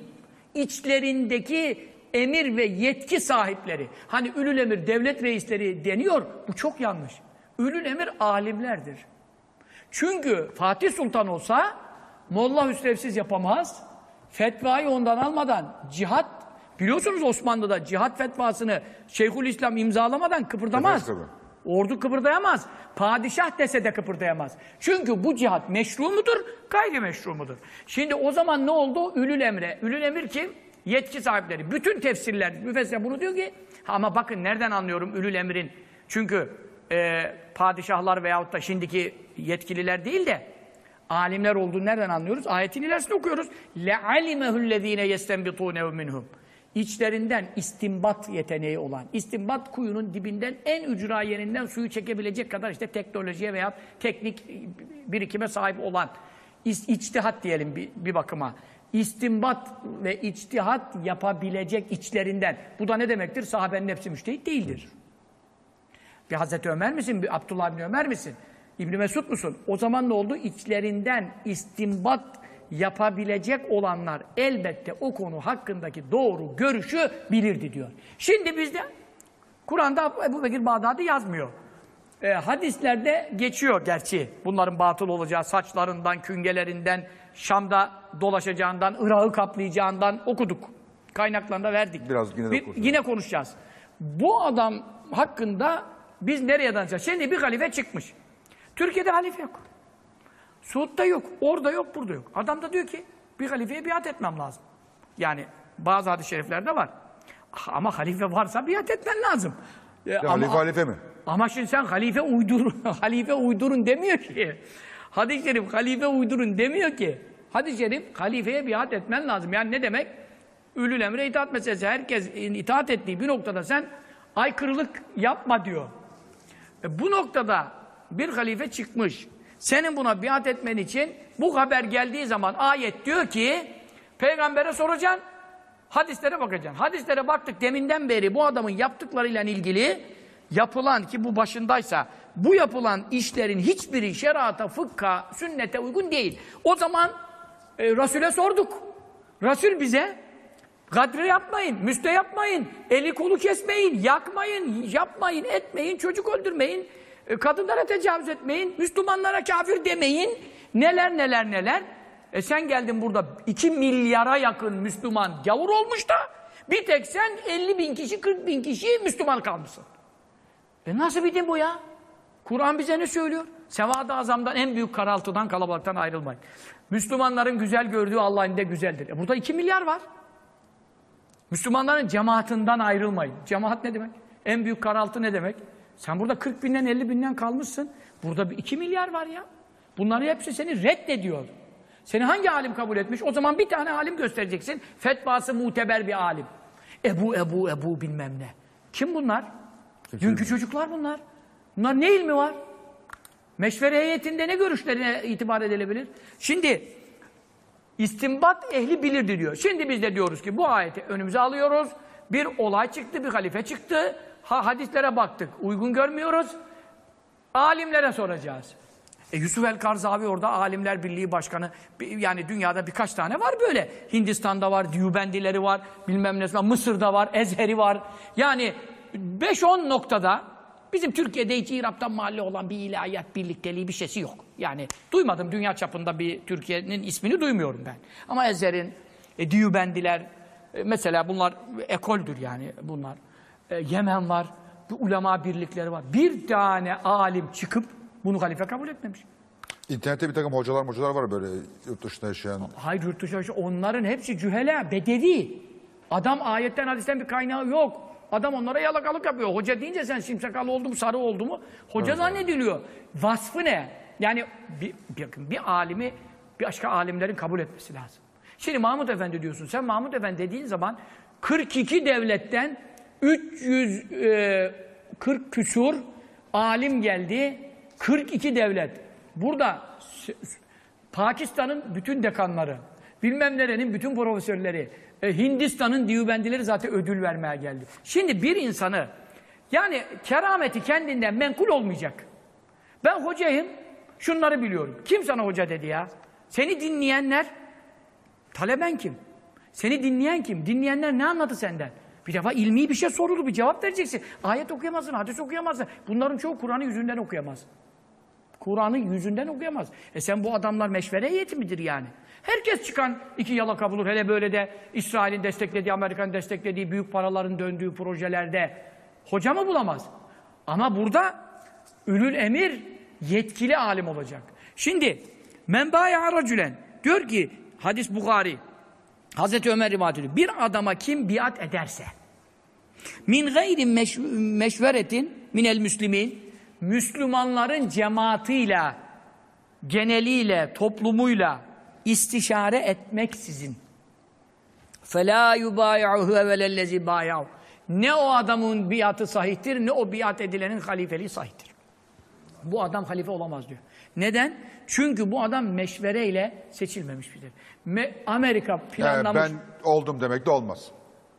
İçlerindeki emir ve yetki sahipleri. Hani ülül emir devlet reisleri deniyor. Bu çok yanlış. Ülül emir alimlerdir. Çünkü Fatih Sultan olsa Molla Hüsrevsiz yapamaz. Fetvayı ondan almadan cihat biliyorsunuz Osmanlı'da cihat fetvasını Şeyhülislam imzalamadan kıpırdamaz. Evet. Ordu kıpırdayamaz. Padişah dese de kıpırdayamaz. Çünkü bu cihat meşru mudur, gayrimeşru mudur? Şimdi o zaman ne oldu? Ülül emre. Ülül emir kim? Yetki sahipleri. Bütün tefsirler, müfessirler bunu diyor ki ama bakın nereden anlıyorum ülül emrin? Çünkü e, padişahlar veyahut da şimdiki yetkililer değil de alimler olduğunu nereden anlıyoruz? Ayetin ilerisini okuyoruz. لَعَلِمَهُ الَّذ۪ينَ يَسْتَنْبِطُونَهُ minhum. İçlerinden istimbat yeteneği olan, istimbat kuyunun dibinden en ücra yerinden suyu çekebilecek kadar işte teknolojiye veya teknik birikime sahip olan, içtihat diyelim bir, bir bakıma. İstimbat ve içtihat yapabilecek içlerinden. Bu da ne demektir? Sahabenin hepsi müştehit değildir. Bir Hazreti Ömer misin? Bir Abdullah bin Ömer misin? İbni Mesud musun? O zaman ne oldu? İçlerinden istimbat yapabilecek olanlar elbette o konu hakkındaki doğru görüşü bilirdi diyor. Şimdi bizde Kur'an'da Ebu Bekir Bağdadi yazmıyor. E, hadislerde geçiyor gerçi. Bunların batıl olacağı saçlarından, küngelerinden, Şam'da dolaşacağından, Irak'ı kaplayacağından okuduk. Kaynaklarında verdik. Biraz yine Bir- yine konuşacağız. Bu adam hakkında biz nereye danacağız? Şimdi bir halife çıkmış. Türkiye'de halife yok. Suud'da yok, orada yok, burada yok. Adam da diyor ki bir halifeye biat etmem lazım. Yani bazı hadis-i şeriflerde var. Ah, Ama halife varsa biat etmen lazım. E, Ya ama- halife halife mi? ama şimdi sen halife uydur, halife uydurun demiyor ki. Hadis-i şerif halife uydurun demiyor ki. Hadis-i şerif halifeye biat etmen lazım. Yani ne demek? Ülül emre itaat meselesi. Herkes itaat ettiği bir noktada sen aykırılık yapma diyor. E, bu noktada bir halife çıkmış. Senin buna biat etmen için bu haber geldiği zaman ayet diyor ki peygambere soracaksın. Hadislere bakacaksın. Hadislere baktık deminden beri bu adamın yaptıklarıyla ilgili yapılan ki bu başındaysa bu yapılan işlerin hiçbiri şerata, fıkha, sünnete uygun değil. O zaman e, Resul'e sorduk. Resul bize Gadre yapmayın, müste yapmayın, eli kolu kesmeyin, yakmayın, yapmayın, etmeyin, çocuk öldürmeyin, e, kadınlara tecavüz etmeyin, Müslümanlara kafir demeyin, neler neler neler. E sen geldin burada 2 milyara yakın Müslüman gavur olmuş da bir tek sen 50 bin kişi, 40 bin kişi Müslüman kalmışsın. E nasıl bir din bu ya? Kur'an bize ne söylüyor? Sevad-ı Azam'dan en büyük karaltıdan, kalabalıktan ayrılmayın. Müslümanların güzel gördüğü Allah'ın de güzeldir. E burada 2 milyar var. Müslümanların cemaatinden ayrılmayın. Cemaat ne demek? En büyük karaltı ne demek? Sen burada 40 binden 50 binden kalmışsın. Burada bir 2 milyar var ya. Bunların hepsi seni reddediyor. Seni hangi alim kabul etmiş? O zaman bir tane alim göstereceksin. Fetvası muteber bir alim. Ebu, Ebu, Ebu bilmem ne. Kim bunlar? Dünkü çocuklar bunlar. Bunlar ne ilmi var? Meşvere heyetinde ne görüşlerine itibar edilebilir? Şimdi İstimbat ehli bilirdi diyor. Şimdi biz de diyoruz ki bu ayeti önümüze alıyoruz. Bir olay çıktı, bir halife çıktı. Ha, hadislere baktık. Uygun görmüyoruz. Alimlere soracağız. E Yusuf el Karzavi orada Alimler Birliği Başkanı. Yani dünyada birkaç tane var böyle. Hindistan'da var, Diyubendileri var, bilmem ne var, Mısır'da var, Ezheri var. Yani 5-10 noktada bizim Türkiye'de hiç İrab'dan mahalle olan bir ilahiyat birlikteliği bir şeysi yok. Yani duymadım dünya çapında bir Türkiye'nin ismini duymuyorum ben. Ama Ezher'in, e, Diyubendiler, e, mesela bunlar ekoldür yani bunlar. E, Yemen var, bir ulema birlikleri var. Bir tane alim çıkıp bunu halife kabul etmemiş. İnternette bir takım hocalar hocalar var böyle yurt dışında yaşayan. Hayır yurt dışı onların hepsi cühela, bedevi. Adam ayetten hadisten bir kaynağı yok. Adam onlara yalakalık yapıyor. Hoca deyince sen simsakalı oldu mu, sarı oldu mu? Hoca zannediliyor. Vasfı ne? Yani bir, bir, bir alimi bir başka alimlerin kabul etmesi lazım. Şimdi Mahmut Efendi diyorsun. Sen Mahmut Efendi dediğin zaman 42 devletten 340 küsur alim geldi. 42 devlet. Burada Pakistan'ın bütün dekanları, bilmem nerenin bütün profesörleri, e, Hindistan'ın diyubendileri zaten ödül vermeye geldi. Şimdi bir insanı yani kerameti kendinden menkul olmayacak. Ben hocayım, şunları biliyorum. Kim sana hoca dedi ya? Seni dinleyenler, taleben kim? Seni dinleyen kim? Dinleyenler ne anladı senden? Bir defa ilmi bir şey sorulur, bir cevap vereceksin. Ayet okuyamazsın, hadis okuyamazsın. Bunların çoğu Kur'an'ı yüzünden okuyamaz. Kur'an'ı yüzünden okuyamaz. E sen bu adamlar meşvere heyeti midir yani? Herkes çıkan iki yalaka bulur. Hele böyle de İsrail'in desteklediği, Amerika'nın desteklediği büyük paraların döndüğü projelerde hoca mı bulamaz? Ama burada ülül emir yetkili alim olacak. Şimdi menbaya racülen diyor ki hadis Bukhari Hazreti Ömer rivayet ediyor. Bir adama kim biat ederse min gayri meş- meşveretin minel müslimin Müslümanların cemaatiyle geneliyle, toplumuyla istişare etmeksizin فَلَا يُبَايَعُهُ وَلَلَّذِي بَايَعُهُ Ne o adamın biatı sahihtir, ne o biat edilenin halifeliği sahihtir. Bu adam halife olamaz diyor. Neden? Çünkü bu adam meşvereyle seçilmemiş. Me- Amerika Yani planlamış ben oldum demek de olmaz.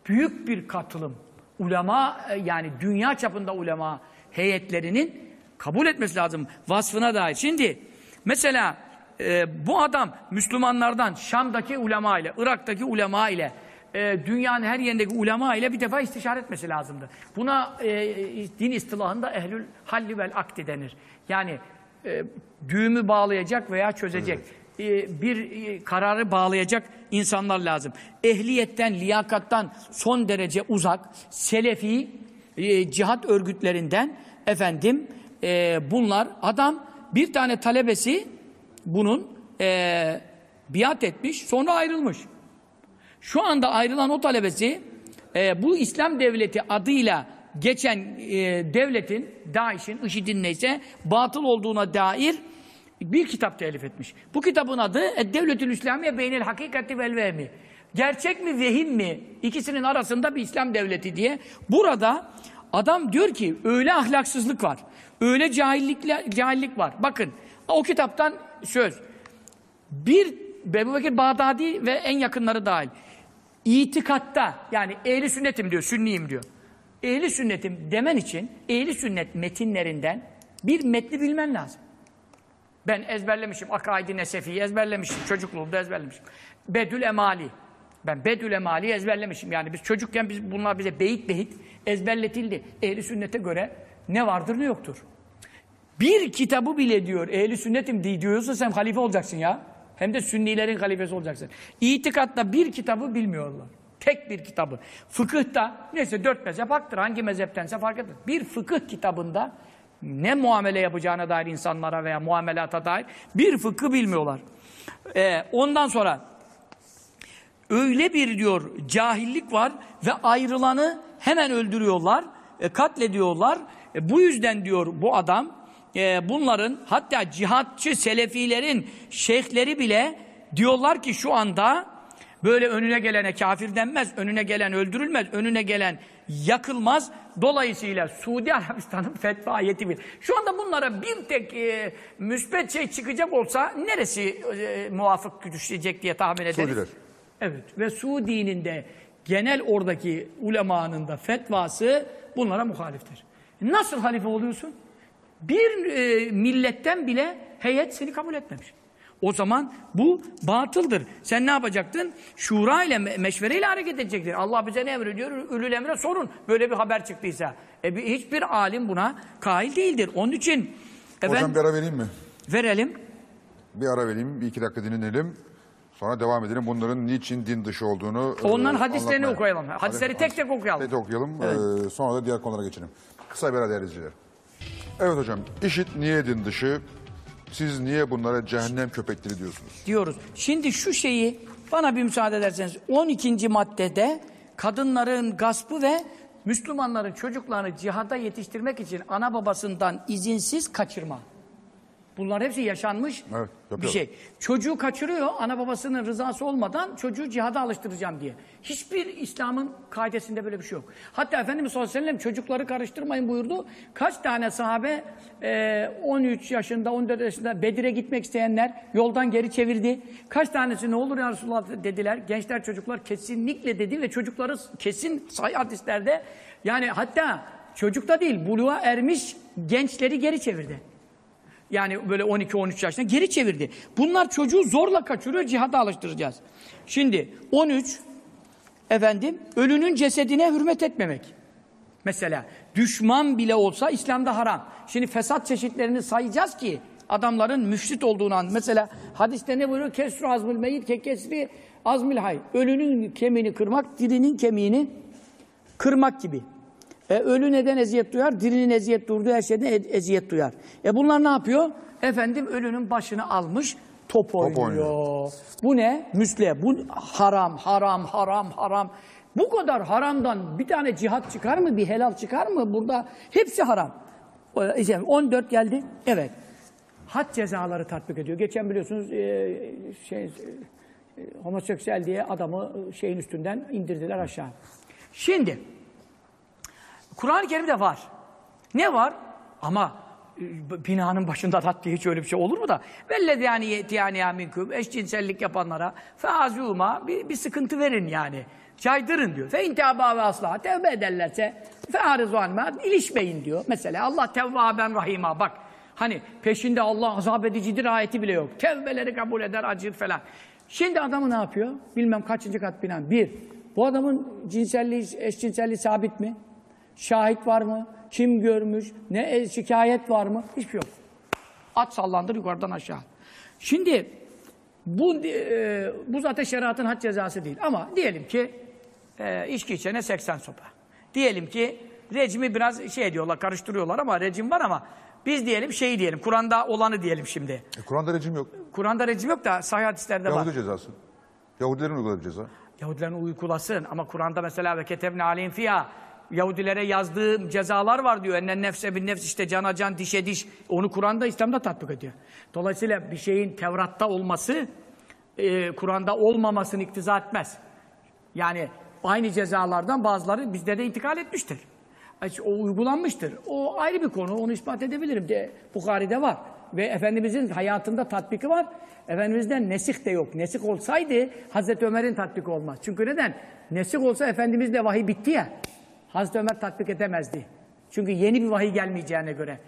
büyük bir katılım ulema e, yani dünya çapında ulema heyetlerinin kabul etmesi lazım vasfına dair. Şimdi mesela e, bu adam Müslümanlardan Şam'daki ulema ile Irak'taki ulema ile e, dünyanın her yerindeki ulema ile bir defa istişare etmesi lazımdı. Buna e, din istilahında ehlül halli vel akdi denir. Yani e, düğümü bağlayacak veya çözecek. E, bir e, kararı bağlayacak insanlar lazım. Ehliyetten, liyakattan son derece uzak, selefi, e, cihat örgütlerinden efendim e, bunlar adam bir tane talebesi bunun e, biat etmiş sonra ayrılmış. Şu anda ayrılan o talebesi e, bu İslam devleti adıyla geçen e, devletin, DAEŞ'in, IŞİD'in neyse batıl olduğuna dair bir kitap telif etmiş. Bu kitabın adı Devletül İslamiye Beynel Hakikati vel Vehmi. Gerçek mi, vehim mi? İkisinin arasında bir İslam devleti diye. Burada adam diyor ki öyle ahlaksızlık var. Öyle cahillik, cahillik var. Bakın o kitaptan söz. Bir Ebu Bekir Bağdadi ve en yakınları dahil. İtikatta yani ehli sünnetim diyor, sünniyim diyor. Ehli sünnetim demen için ehli sünnet metinlerinden bir metni bilmen lazım. Ben ezberlemişim. Akaidi Nesefi'yi ezberlemişim. Çocukluğumda ezberlemişim. Bedül Emali. Ben Bedül Emali'yi ezberlemişim. Yani biz çocukken biz, bunlar bize beyit beyit ezberletildi. Ehli sünnete göre ne vardır ne yoktur. Bir kitabı bile diyor ehli sünnetim diye diyorsa sen halife olacaksın ya. Hem de sünnilerin halifesi olacaksın. İtikatta bir kitabı bilmiyorlar. Tek bir kitabı. Fıkıhta neyse dört mezhep haktır. Hangi mezheptense fark etmez. Bir fıkıh kitabında ne muamele yapacağına dair insanlara veya muamelata dair bir fıkı bilmiyorlar. Ee, ondan sonra öyle bir diyor cahillik var ve ayrılanı hemen öldürüyorlar, e, katlediyorlar. E, bu yüzden diyor bu adam e, bunların hatta cihatçı selefilerin şeyhleri bile diyorlar ki şu anda böyle önüne gelene kafir denmez, önüne gelen öldürülmez, önüne gelen yakılmaz. Dolayısıyla Suudi Arabistan'ın fetva ayeti bir. Şu anda bunlara bir tek e, müsbet şey çıkacak olsa neresi e, muvafık düşecek diye tahmin ederiz. Suudiler. Evet ve Suudi'nin de genel oradaki ulemanın da fetvası bunlara muhaliftir. Nasıl halife oluyorsun? Bir e, milletten bile heyet seni kabul etmemiş. O zaman bu batıldır. Sen ne yapacaktın? Şura ile, me- meşvereyle hareket edecektin. Allah bize ne emrediyor? Ülül emre sorun. Böyle bir haber çıktıysa. E, bir- hiçbir alim buna kail değildir. Onun için Hocam efendim, bir ara vereyim mi? verelim. Bir ara vereyim, bir iki dakika dinlenelim. Sonra devam edelim. Bunların niçin din dışı olduğunu Onların e, hadislerini anlatmaya. okuyalım. Hadisleri Hadi- tek tek okuyalım. Tek tek okuyalım. Ee, sonra da diğer konulara geçelim. Kısa bir ara değerli izleyiciler. Evet hocam, işit niye din dışı? Siz niye bunlara cehennem köpekleri diyorsunuz? diyoruz. Şimdi şu şeyi bana bir müsaade ederseniz 12. maddede kadınların gaspı ve Müslümanların çocuklarını cihada yetiştirmek için ana babasından izinsiz kaçırma. Bunlar hepsi yaşanmış Evet, bir şey. Çocuğu kaçırıyor ana babasının rızası olmadan çocuğu cihada alıştıracağım diye. Hiçbir İslam'ın kaidesinde böyle bir şey yok. Hatta Efendimiz sallallahu aleyhi ve sellem çocukları karıştırmayın buyurdu. Kaç tane sahabe e, 13 yaşında 14 yaşında Bedir'e gitmek isteyenler yoldan geri çevirdi. Kaç tanesi ne olur ya Resulullah dediler. Gençler çocuklar kesinlikle dedi ve çocukları kesin sahih hadislerde yani hatta çocukta değil buluğa ermiş gençleri geri çevirdi. Yani böyle 12-13 yaşında geri çevirdi. Bunlar çocuğu zorla kaçırıyor, cihada alıştıracağız. Şimdi 13, efendim, ölünün cesedine hürmet etmemek. Mesela düşman bile olsa İslam'da haram. Şimdi fesat çeşitlerini sayacağız ki adamların müfsit olduğunu an. Mesela hadiste ne buyuruyor? Kesru azmül meyit ke kesri azmil hay. Ölünün kemiğini kırmak, dirinin kemiğini kırmak gibi. E, ölü neden eziyet duyar? Dirinin eziyet duyduğu her şeyden e- eziyet duyar. E bunlar ne yapıyor? Efendim ölünün başını almış top oynuyor. oynuyor. Bu ne? Müsle. Bu haram, haram, haram, haram. Bu kadar haramdan bir tane cihat çıkar mı? Bir helal çıkar mı? Burada hepsi haram. E, işte 14 geldi. Evet. Had cezaları tatbik ediyor. Geçen biliyorsunuz e, şey e, homoseksüel diye adamı e, şeyin üstünden indirdiler aşağı. Şimdi Kur'an-ı Kerim'de var. Ne var? Ama e, binanın başında tat diye hiç öyle bir şey olur mu da? Vellezâni yetiyâniya minküm eşcinsellik yapanlara feazûmâ bir, bir sıkıntı verin yani. Caydırın diyor. Fe intâbâ ve aslâ tevbe ederlerse feârizû anmâ ilişmeyin diyor. Mesela Allah tevvâben rahîmâ bak. Hani peşinde Allah azap edicidir ayeti bile yok. Tevbeleri kabul eder acır falan. Şimdi adamı ne yapıyor? Bilmem kaçıncı kat bina. Bir, bu adamın cinselliği, eşcinselliği sabit mi? Şahit var mı? Kim görmüş? Ne e, şikayet var mı? Hiçbir şey yok. At sallandır yukarıdan aşağı. Şimdi bu e, bu zaten şeriatın had cezası değil. Ama diyelim ki e, içki içene 80 sopa. Diyelim ki rejimi biraz şey diyorlar, karıştırıyorlar ama rejim var ama biz diyelim şeyi diyelim, Kur'an'da olanı diyelim şimdi. E, Kur'an'da rejim yok. Kur'an'da rejim yok da sahih hadislerde var. Yahudi cezası. Yahudilerin uyguladığı ceza. Yahudilerin uykulasın ama Kur'an'da mesela ve ketebne aleyhim fiyâ Yahudilere yazdığım cezalar var diyor. Ennen nefse bin nefs işte cana can dişe diş. Onu Kur'an'da İslam'da tatbik ediyor. Dolayısıyla bir şeyin Tevrat'ta olması e, Kur'an'da olmamasını iktiza etmez. Yani aynı cezalardan bazıları bizde de intikal etmiştir. E, O uygulanmıştır. O ayrı bir konu. Onu ispat edebilirim. De, Bukhari'de var. Ve Efendimizin hayatında tatbiki var. Efendimizden nesih de yok. Nesih olsaydı Hazreti Ömer'in tatbiki olmaz. Çünkü neden? Nesih olsa Efendimizle vahiy bitti ya. Hazreti Ömer tatbik edemezdi. Çünkü yeni bir vahiy gelmeyeceğine göre.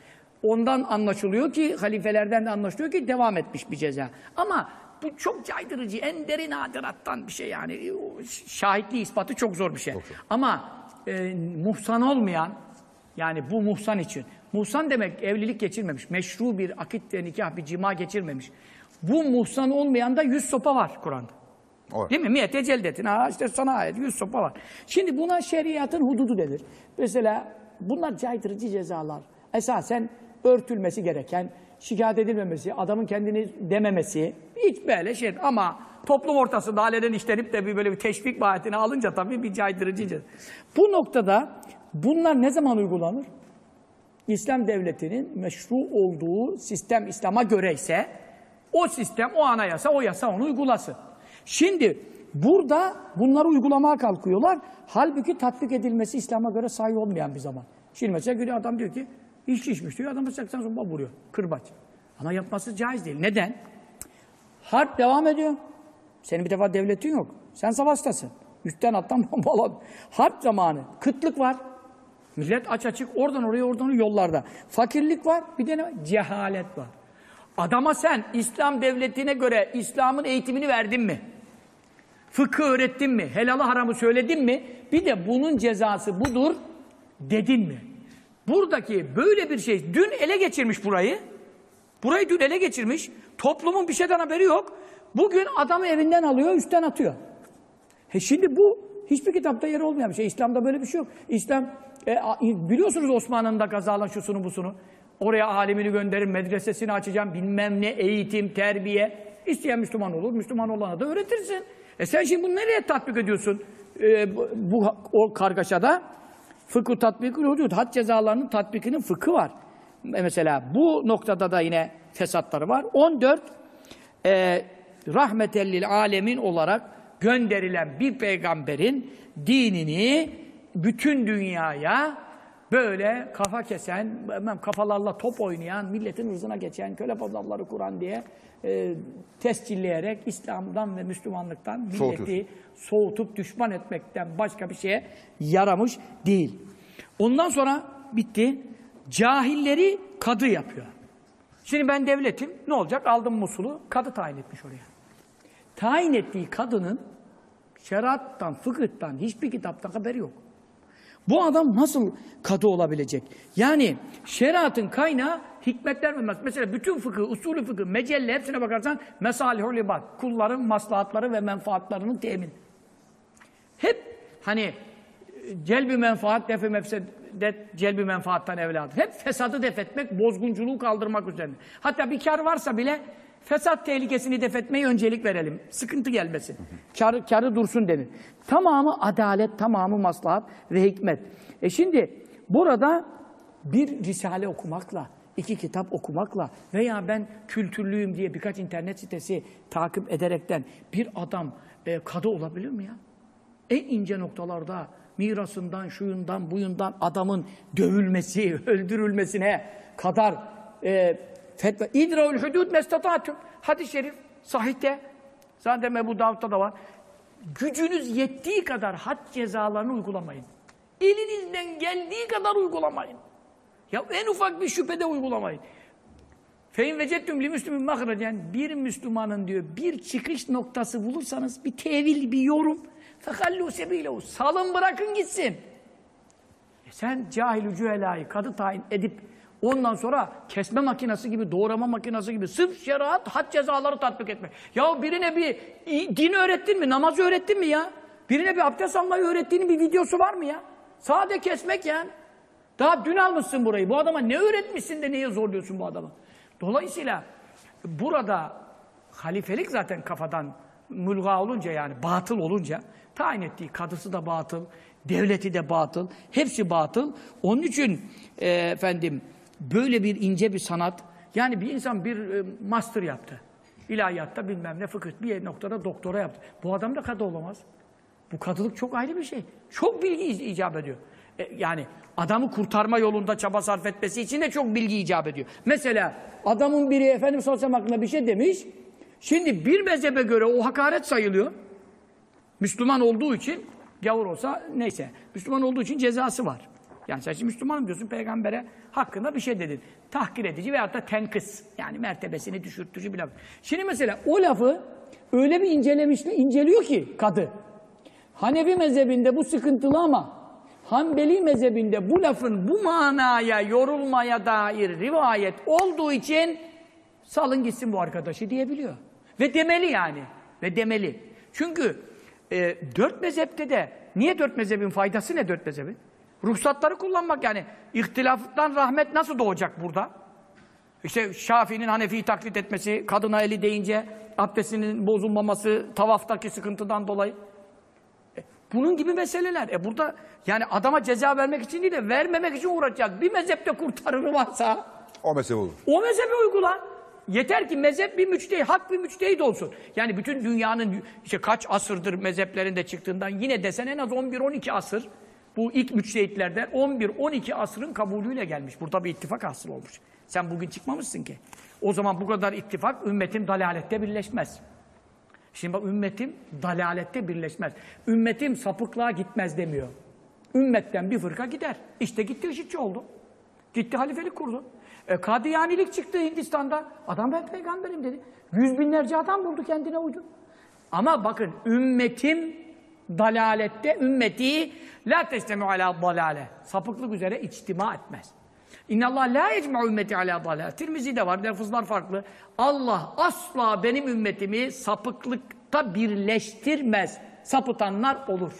Ondan anlaşılıyor ki, halifelerden de anlaşılıyor ki devam etmiş bir ceza. Ama bu çok caydırıcı, en derin adirattan bir şey yani. Şahitliği ispatı çok zor bir şey. Ama e, muhsan olmayan, yani bu muhsan için. Muhsan demek evlilik geçirmemiş. Meşru bir akit nikah, bir cima geçirmemiş. Bu muhsan olmayan da yüz sopa var Kur'an'da. Var. Değil mi? Miyete celdetin. Ha işte sana ayet. Yüz sopa. Şimdi buna şeriatın hududu denir. Mesela bunlar caydırıcı cezalar. Esasen örtülmesi gereken, şikayet edilmemesi, adamın kendini dememesi. Hiç böyle şey. Ama toplum ortasında alenen işlenip de bir böyle bir teşvik vaatini alınca tabii bir caydırıcı ceza. Bu noktada bunlar ne zaman uygulanır? İslam devletinin meşru olduğu sistem İslam'a göre ise o sistem, o anayasa, o yasa onu uygulasın. Şimdi burada bunları uygulamaya kalkıyorlar. Halbuki tatbik edilmesi İslam'a göre sahi olmayan bir zaman. Şimdi mesela geliyor adam diyor ki içki içmiş diyor. Adamı 80 sopa vuruyor. Kırbaç. Ama yapması caiz değil. Neden? Harp devam ediyor. Senin bir defa devletin yok. Sen savaştasın. Üstten alttan bombalan. Harp zamanı. Kıtlık var. Millet aç açık oradan oraya oradan yollarda. Fakirlik var. Bir de ne? var? Cehalet var. Adama sen İslam devletine göre İslam'ın eğitimini verdin mi? Fıkıh öğrettin mi? Helalı haramı söyledin mi? Bir de bunun cezası budur dedin mi? Buradaki böyle bir şey dün ele geçirmiş burayı. Burayı dün ele geçirmiş. Toplumun bir şeyden haberi yok. Bugün adamı evinden alıyor, üstten atıyor. He şimdi bu hiçbir kitapta yeri olmayan bir şey. İslam'da böyle bir şey yok. İslam e, biliyorsunuz Osmanlı'nın da gazalan şusunu busunu. Oraya alimini gönderin, medresesini açacağım, bilmem ne, eğitim, terbiye. İsteyen Müslüman olur, Müslüman olana da öğretirsin. E sen şimdi bunu nereye tatbik ediyorsun? E, bu, bu o kargaşada fıkıh tatbiki hudud, had cezalarının tatbikinin fıkhı var. E, Mesela bu noktada da yine fesatları var. 14 e, rahmetellil alemin olarak gönderilen bir peygamberin dinini bütün dünyaya böyle kafa kesen, kafalarla top oynayan, milletin hırzına geçen, köle pazarları kuran diye e, tescilleyerek İslam'dan ve Müslümanlıktan milleti soğutup düşman etmekten başka bir şeye yaramış değil. Ondan sonra bitti. Cahilleri kadı yapıyor. Şimdi ben devletim. Ne olacak? Aldım Musul'u. Kadı tayin etmiş oraya. Tayin ettiği kadının şeriattan, fıkıhtan, hiçbir kitaptan haberi yok. Bu adam nasıl kadı olabilecek? Yani şeriatın kaynağı hikmetler mes- Mesela bütün fıkıh, usulü fıkıh, mecelle hepsine bakarsan mesalihul ibad. Kulların maslahatları ve menfaatlarının temin. Hep hani celbi menfaat, defi mefsedet, celbi menfaattan evladır. Hep fesadı def etmek, bozgunculuğu kaldırmak üzerine. Hatta bir kar varsa bile fesat tehlikesini def etmeye öncelik verelim. Sıkıntı gelmesin. Karı, karı dursun denir. Tamamı adalet, tamamı maslahat ve hikmet. E şimdi burada bir risale okumakla, iki kitap okumakla veya ben kültürlüyüm diye birkaç internet sitesi takip ederekten bir adam e, kadı olabilir mi ya? En ince noktalarda mirasından, şuyundan, buyundan adamın dövülmesi, öldürülmesine kadar e, fetva. İdra'ül hudud mestata'tum. Hadis-i şerif, sahihte. Zaten Ebu Davud'da da var. Gücünüz yettiği kadar had cezalarını uygulamayın. Elinizden geldiği kadar uygulamayın. Ya en ufak bir şüphede uygulamayın. Fein vecettüm li müslümün mahrecen bir Müslümanın diyor bir çıkış noktası bulursanız bir tevil, bir yorum fehallu sebilehu salın bırakın gitsin. E sen cahil cühelayı kadı tayin edip ondan sonra kesme makinesi gibi, doğrama makinesi gibi sırf şeriat, had cezaları tatbik etmek. Ya birine bir din öğrettin mi, namaz öğrettin mi ya? Birine bir abdest almayı öğrettiğinin bir videosu var mı ya? Sade kesmek yani. Daha dün almışsın burayı. Bu adama ne öğretmişsin de neye zorluyorsun bu adamı? Dolayısıyla burada halifelik zaten kafadan mülga olunca yani batıl olunca tayin ettiği kadısı da batıl, devleti de batıl, hepsi batıl. Onun için e, efendim böyle bir ince bir sanat yani bir insan bir e, master yaptı. İlahiyatta bilmem ne fıkıh bir noktada doktora yaptı. Bu adam da kadı olamaz. Bu kadılık çok ayrı bir şey. Çok bilgi ic- icap ediyor. E, yani adamı kurtarma yolunda çaba sarf etmesi için de çok bilgi icap ediyor. Mesela adamın biri ve sellem hakkında bir şey demiş. Şimdi bir mezhebe göre o hakaret sayılıyor. Müslüman olduğu için gavur olsa neyse. Müslüman olduğu için cezası var. Yani sen şimdi Müslümanım diyorsun peygambere hakkında bir şey dedin. Tahkir edici veyahut da tenkıs. Yani mertebesini düşürtücü bir laf. Şimdi mesela o lafı öyle bir incelemiş, inceliyor ki kadı. Hanefi mezhebinde bu sıkıntılı ama Hanbeli mezhebinde bu lafın bu manaya yorulmaya dair rivayet olduğu için salın gitsin bu arkadaşı diyebiliyor. Ve demeli yani. Ve demeli. Çünkü e, dört mezhepte de niye dört mezhebin faydası ne dört mezhebin? Ruhsatları kullanmak yani. ihtilaftan rahmet nasıl doğacak burada? İşte Şafii'nin Hanefi'yi taklit etmesi, kadına eli deyince abdestinin bozulmaması, tavaftaki sıkıntıdan dolayı. E, Bunun gibi meseleler. E burada yani adama ceza vermek için değil de vermemek için uğraşacak. Bir mezhepte kurtarırı varsa O mesele olur. o mezhebi uygula. Yeter ki mezhep bir müçtehit, hak bir müçtehit olsun. Yani bütün dünyanın işte kaç asırdır mezheplerinde çıktığından yine desen en az 11-12 asır bu ilk müçtehitlerden 11-12 asrın kabulüyle gelmiş. Burada bir ittifak hasıl olmuş. Sen bugün çıkmamışsın ki. O zaman bu kadar ittifak ümmetim dalalette birleşmez. Şimdi bak ümmetim dalalette birleşmez. Ümmetim sapıklığa gitmez demiyor. Ümmetten bir fırka gider. İşte gitti IŞİD'ci oldu. Gitti halifelik kurdu. E, Kadiyanilik çıktı Hindistan'da. Adam ben peygamberim dedi. Yüz binlerce adam buldu kendine uydu. Ama bakın ümmetim dalalette ümmeti la testemi ala dalale. Sapıklık üzere içtima etmez. İnnallah la yecma'u ümmeti ala dalale. Tirmizi'de var, lafızlar farklı. Allah asla benim ümmetimi sapıklıkta birleştirmez. Sapıtanlar olur.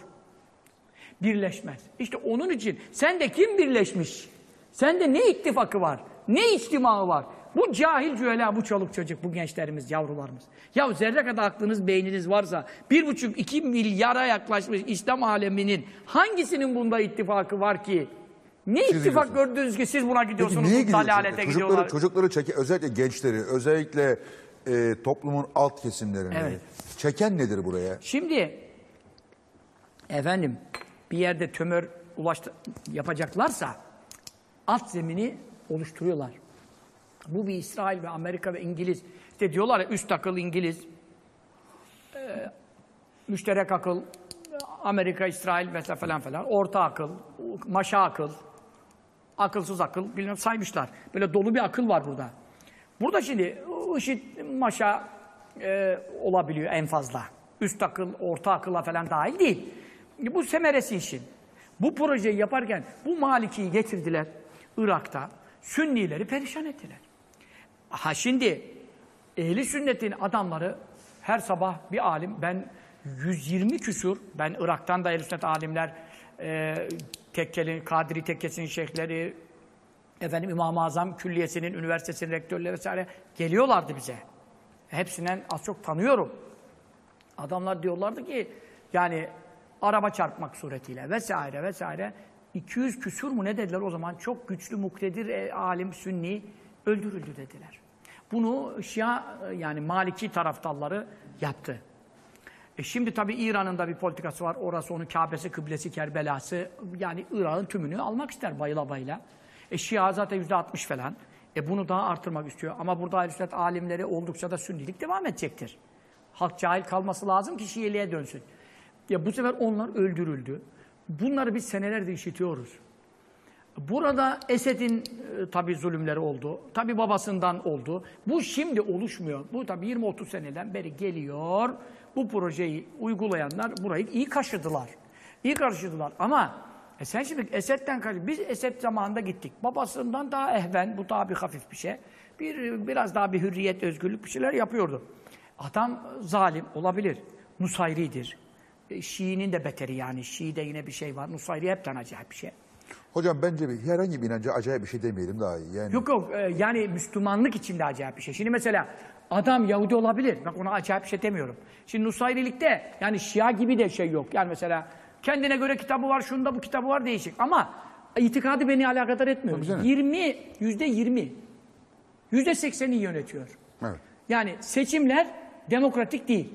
Birleşmez. İşte onun için sen de kim birleşmiş? Sende ne ittifakı var? Ne içtimağı var? Bu cahil cüela, bu çoluk çocuk, bu gençlerimiz, yavrularımız. Ya zerre kadar aklınız, beyniniz varsa bir buçuk, iki milyara yaklaşmış İslam aleminin hangisinin bunda ittifakı var ki? Ne ittifak gidiyorsunuz. gördünüz ki siz buna Peki gidiyorsunuz, niye bu gidiyorsunuz? dalalete Çocukları, gidiyorlar? çocukları çeken, özellikle gençleri, özellikle e, toplumun alt kesimlerini Evet. çeken nedir buraya? Şimdi efendim bir yerde tömör ulaştı, yapacaklarsa alt zemini oluşturuyorlar. Bu bir İsrail ve Amerika ve İngiliz. İşte diyorlar ya üst akıl İngiliz, e, müşterek akıl, Amerika, İsrail mesela falan falan, orta akıl, maşa akıl, akılsız akıl bilmem saymışlar. Böyle dolu bir akıl var burada. Burada şimdi IŞİD, maşa e, olabiliyor en fazla. Üst akıl, orta akılla falan dahil değil. Bu semeresi işin. Bu projeyi yaparken bu Maliki'yi getirdiler Irak'ta. Sünnileri perişan ettiler. Ha şimdi ehli sünnetin adamları her sabah bir alim ben 120 küsur ben Irak'tan da ehli sünnet alimler e, tekkeli, Kadiri tekkesinin şeyhleri efendim İmam-ı Azam Külliyesi'nin, üniversitesinin rektörleri vesaire geliyorlardı bize. Hepsinden az çok tanıyorum. Adamlar diyorlardı ki yani araba çarpmak suretiyle vesaire vesaire 200 küsur mu ne dediler o zaman çok güçlü muktedir e, alim sünni öldürüldü dediler. Bunu Şia e, yani Maliki taraftarları yaptı. E şimdi tabii İran'ın da bir politikası var. Orası onun Kabe'si, kıblesi, Kerbela'sı. Yani Irak'ın tümünü almak ister bayıla bayıla. E Şia zaten yüzde 60 falan. E bunu daha artırmak istiyor. Ama burada sünnet alimleri oldukça da sünnilik devam edecektir. Halk cahil kalması lazım ki Şiiliğe dönsün. Ya bu sefer onlar öldürüldü. Bunları biz senelerdir işitiyoruz. Burada Esed'in e, tabi zulümleri oldu. Tabi babasından oldu. Bu şimdi oluşmuyor. Bu tabi 20-30 seneden beri geliyor. Bu projeyi uygulayanlar burayı iyi kaşıdılar. İyi kaşıdılar ama e sen şimdi Esed'den kaç Biz Esed zamanında gittik. Babasından daha ehven, bu daha bir hafif bir şey. Bir biraz daha bir hürriyet, özgürlük bir şeyler yapıyordu. Adam zalim olabilir. Nusayridir. E, Şii'nin de beteri yani. Şii'de yine bir şey var. Nusayri hepten acayip bir şey. Hocam bence bir, herhangi bir inanca acayip bir şey demeyelim daha iyi. Yani Yok yok e, yani Müslümanlık içinde acayip bir şey. Şimdi mesela adam Yahudi olabilir. Bak ona acayip bir şey demiyorum. Şimdi Nusayrilikte yani Şia gibi de şey yok. Yani mesela kendine göre kitabı var, şunda bu kitabı var değişik. Ama itikadı beni alakadar etmiyor. Tabii canım. 20, yüzde 20. Yüzde 80'i yönetiyor. Evet. Yani seçimler demokratik değil.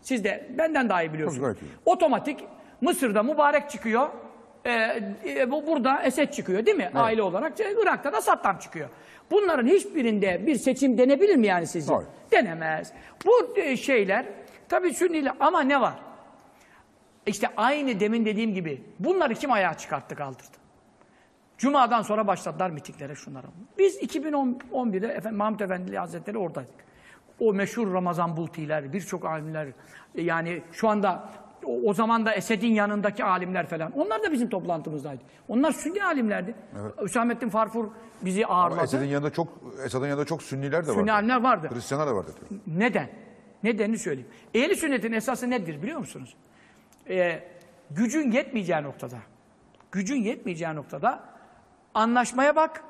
Siz de benden daha iyi biliyorsunuz. Otomatik Mısır'da mübarek çıkıyor. Ee, e, bu burada Esed çıkıyor değil mi? Aile olarak. E, Irak'ta da Saddam çıkıyor. Bunların hiçbirinde bir seçim denebilir mi yani sizce? Hayır. Denemez. Bu e, şeyler tabii sünniler ama ne var? İşte aynı demin dediğim gibi bunları kim ayağa çıkarttı kaldırdı? Cuma'dan sonra başladılar mitiklere şunlara. Biz 2011'de efendim, Mahmut Efendi Hazretleri oradaydık. O meşhur Ramazan Bultiler, birçok alimler yani şu anda o, o zaman da Esed'in yanındaki alimler falan. Onlar da bizim toplantımızdaydı. Onlar Sünni alimlerdi. Hüsamettin Farfur bizi Ama ağırladı. Esed'in yanında çok Esad'ın yanında çok Sünniler de vardı. Sünni alimler vardı. Hristiyanlar da vardı. Neden? Nedenini söyleyeyim. Ehli sünnetin esası nedir biliyor musunuz? Ee, gücün yetmeyeceği noktada, gücün yetmeyeceği noktada anlaşmaya bak,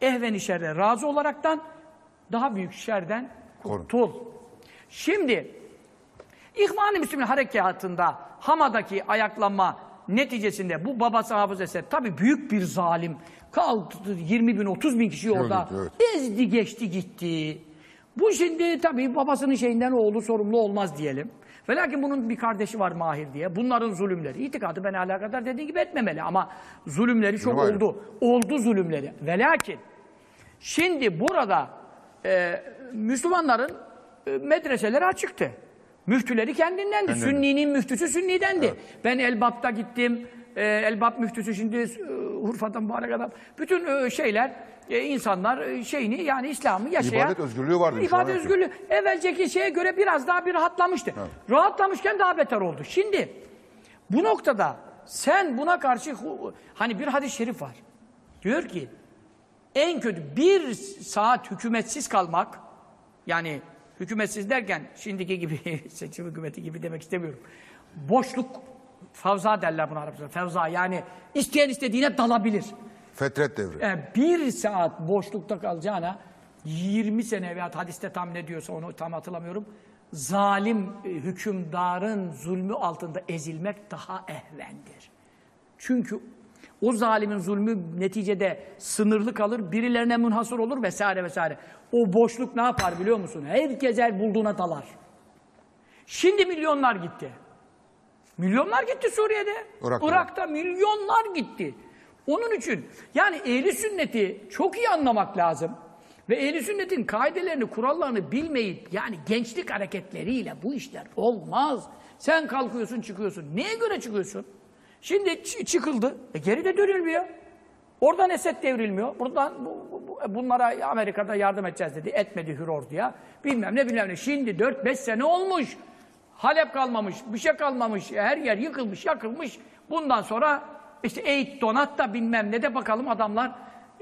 ehven şerre razı olaraktan daha büyük şerden Korun. kurtul. Şimdi İhvan-ı Müslümin harekatında Hama'daki ayaklanma neticesinde bu babası Hafız Esed tabii büyük bir zalim. Kaldı 20 bin 30 bin kişi orada evet. ezdi geçti gitti. Bu şimdi tabii babasının şeyinden oğlu sorumlu olmaz diyelim. Ve lakin bunun bir kardeşi var Mahir diye. Bunların zulümleri. itikadı beni alakadar dediği gibi etmemeli ama zulümleri çok oldu. Oldu zulümleri. Ve lakin şimdi burada e, Müslümanların e, medreseleri açıktı. Müftüleri kendindendi. Kendinden. Sünni'nin müftüsü Sünni'dendi. Ben Elbap'ta gittim. E, Elbap müftüsü şimdi e, Urfa'da mübarek adam. Bütün e, şeyler, e, insanlar e, şeyini yani İslam'ı yaşayan... İbadet özgürlüğü vardı İbadet yok. özgürlüğü. Evvelceki şeye göre biraz daha bir rahatlamıştı. Rahatlamışken daha beter oldu. Şimdi bu noktada sen buna karşı hani bir hadis-i şerif var. Diyor ki en kötü bir saat hükümetsiz kalmak yani hükümetsiz derken şimdiki gibi seçim hükümeti gibi demek istemiyorum. Boşluk fevza derler buna Arapçada. Fevza yani isteyen istediğine dalabilir. Fetret devri. Yani bir saat boşlukta kalacağına 20 sene veya hadiste tam ne diyorsa onu tam hatırlamıyorum. Zalim e, hükümdarın zulmü altında ezilmek daha ehvendir. Çünkü o zalimin zulmü neticede sınırlı kalır, birilerine münhasır olur vesaire vesaire. O boşluk ne yapar biliyor musun? Herkes el bulduğuna dalar. Şimdi milyonlar gitti. Milyonlar gitti Suriye'de. Irak'ta. Irak'ta milyonlar gitti. Onun için yani ehli sünneti çok iyi anlamak lazım. Ve ehli sünnetin kaidelerini, kurallarını bilmeyip yani gençlik hareketleriyle bu işler olmaz. Sen kalkıyorsun çıkıyorsun. Neye göre çıkıyorsun? Şimdi çıkıldı. E geri de dönülmüyor. Oradan Esed devrilmiyor. Buradan bu, bu- bu- bunlara Amerika'da yardım edeceğiz dedi. Etmedi hür orduya. Bilmem ne bilmem ne. Şimdi 4-5 sene olmuş. Halep kalmamış, bir şey kalmamış. Her yer yıkılmış, yakılmış. Bundan sonra işte eğit donat da bilmem ne de bakalım adamlar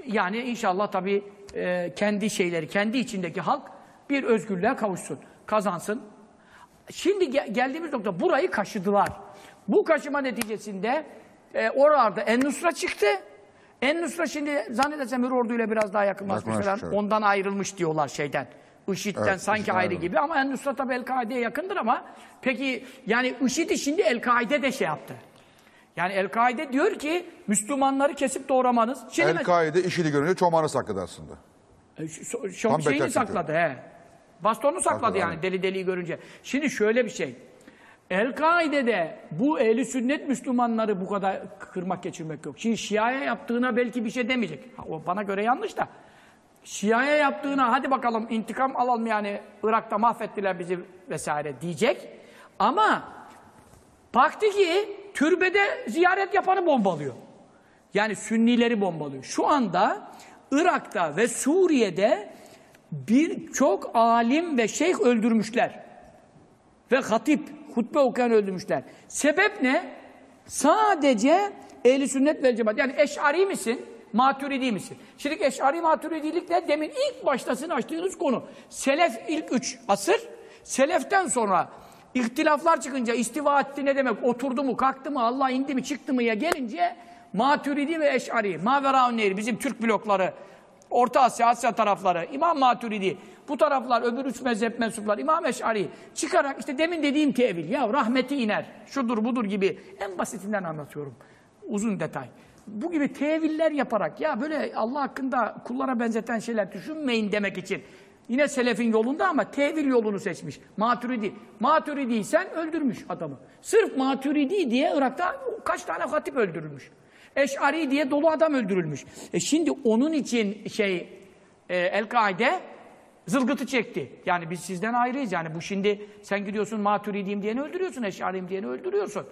yani inşallah tabii e, kendi şeyleri, kendi içindeki halk bir özgürlüğe kavuşsun, kazansın. Şimdi ge- geldiğimiz nokta burayı kaşıdılar. Bu kaşıma neticesinde e, oralarda En-Nusra çıktı. En-Nusra şimdi zannedersem Hür orduyla biraz daha yakınlaşmış Yakınlaşmış, falan. evet. Ondan ayrılmış diyorlar şeyden. IŞİD'den Evet, sanki IŞİD'den ayrı gibi ama En-Nusra tabii El-Kaide'ye yakındır ama peki yani IŞİD'i şimdi El-Kaide de şey yaptı. Yani El-Kaide diyor ki Müslümanları kesip doğramanız. Şimdi mes- El-Kaide işini görünce çomağını sakladı aslında. e, şu- şu- şu- Tam şeyini bekler çünkü. sakladı he. Bastonunu sakladı Sakladı, yani aynen. deli deliyi görünce. Şimdi şöyle bir şey. El-Kaide'de bu ehli sünnet Müslümanları bu kadar kırmak geçirmek yok. Şimdi Şia'ya yaptığına belki bir şey demeyecek. O bana göre yanlış da. Şia'ya yaptığına hadi bakalım intikam alalım yani Irak'ta mahvettiler bizi vesaire diyecek. Ama baktı ki türbede ziyaret yapanı bombalıyor. Yani Sünnileri bombalıyor. Şu anda Irak'ta ve Suriye'de birçok alim ve şeyh öldürmüşler. Ve hatip, hutbe okuyan öldürmüşler. Sebep ne? Sadece ehli sünnet vel cemaat. Yani eşari misin? Maturidi misin? Şimdi eşari maturidilik ne? Demin ilk baştasını açtığınız konu. Selef ilk üç asır. Seleften sonra ihtilaflar çıkınca istiva etti ne demek? Oturdu mu, kalktı mı, Allah indi mi, çıktı mı ya gelince Maturidi ve Eş'ari, Maveraun Nehri, bizim Türk blokları, Orta Asya, Asya tarafları, İmam Maturidi, bu taraflar, öbür üç mezhep mensuplar, İmam Eş'ari çıkarak işte demin dediğim tevil, ya rahmeti iner, şudur budur gibi en basitinden anlatıyorum. Uzun detay. Bu gibi teviller yaparak ya böyle Allah hakkında kullara benzeten şeyler düşünmeyin demek için Yine selefin yolunda ama tevil yolunu seçmiş. Maturidi. Maturidiysen öldürmüş adamı. Sırf Maturidi diye Irak'ta kaç tane hatip öldürülmüş. Eş'ari diye dolu adam öldürülmüş. E şimdi onun için şey e, El-Kaide zılgıtı çekti. Yani biz sizden ayrıyız. Yani bu şimdi sen gidiyorsun Maturidiyim diyeni öldürüyorsun, Eş'ariyim diyeni öldürüyorsun.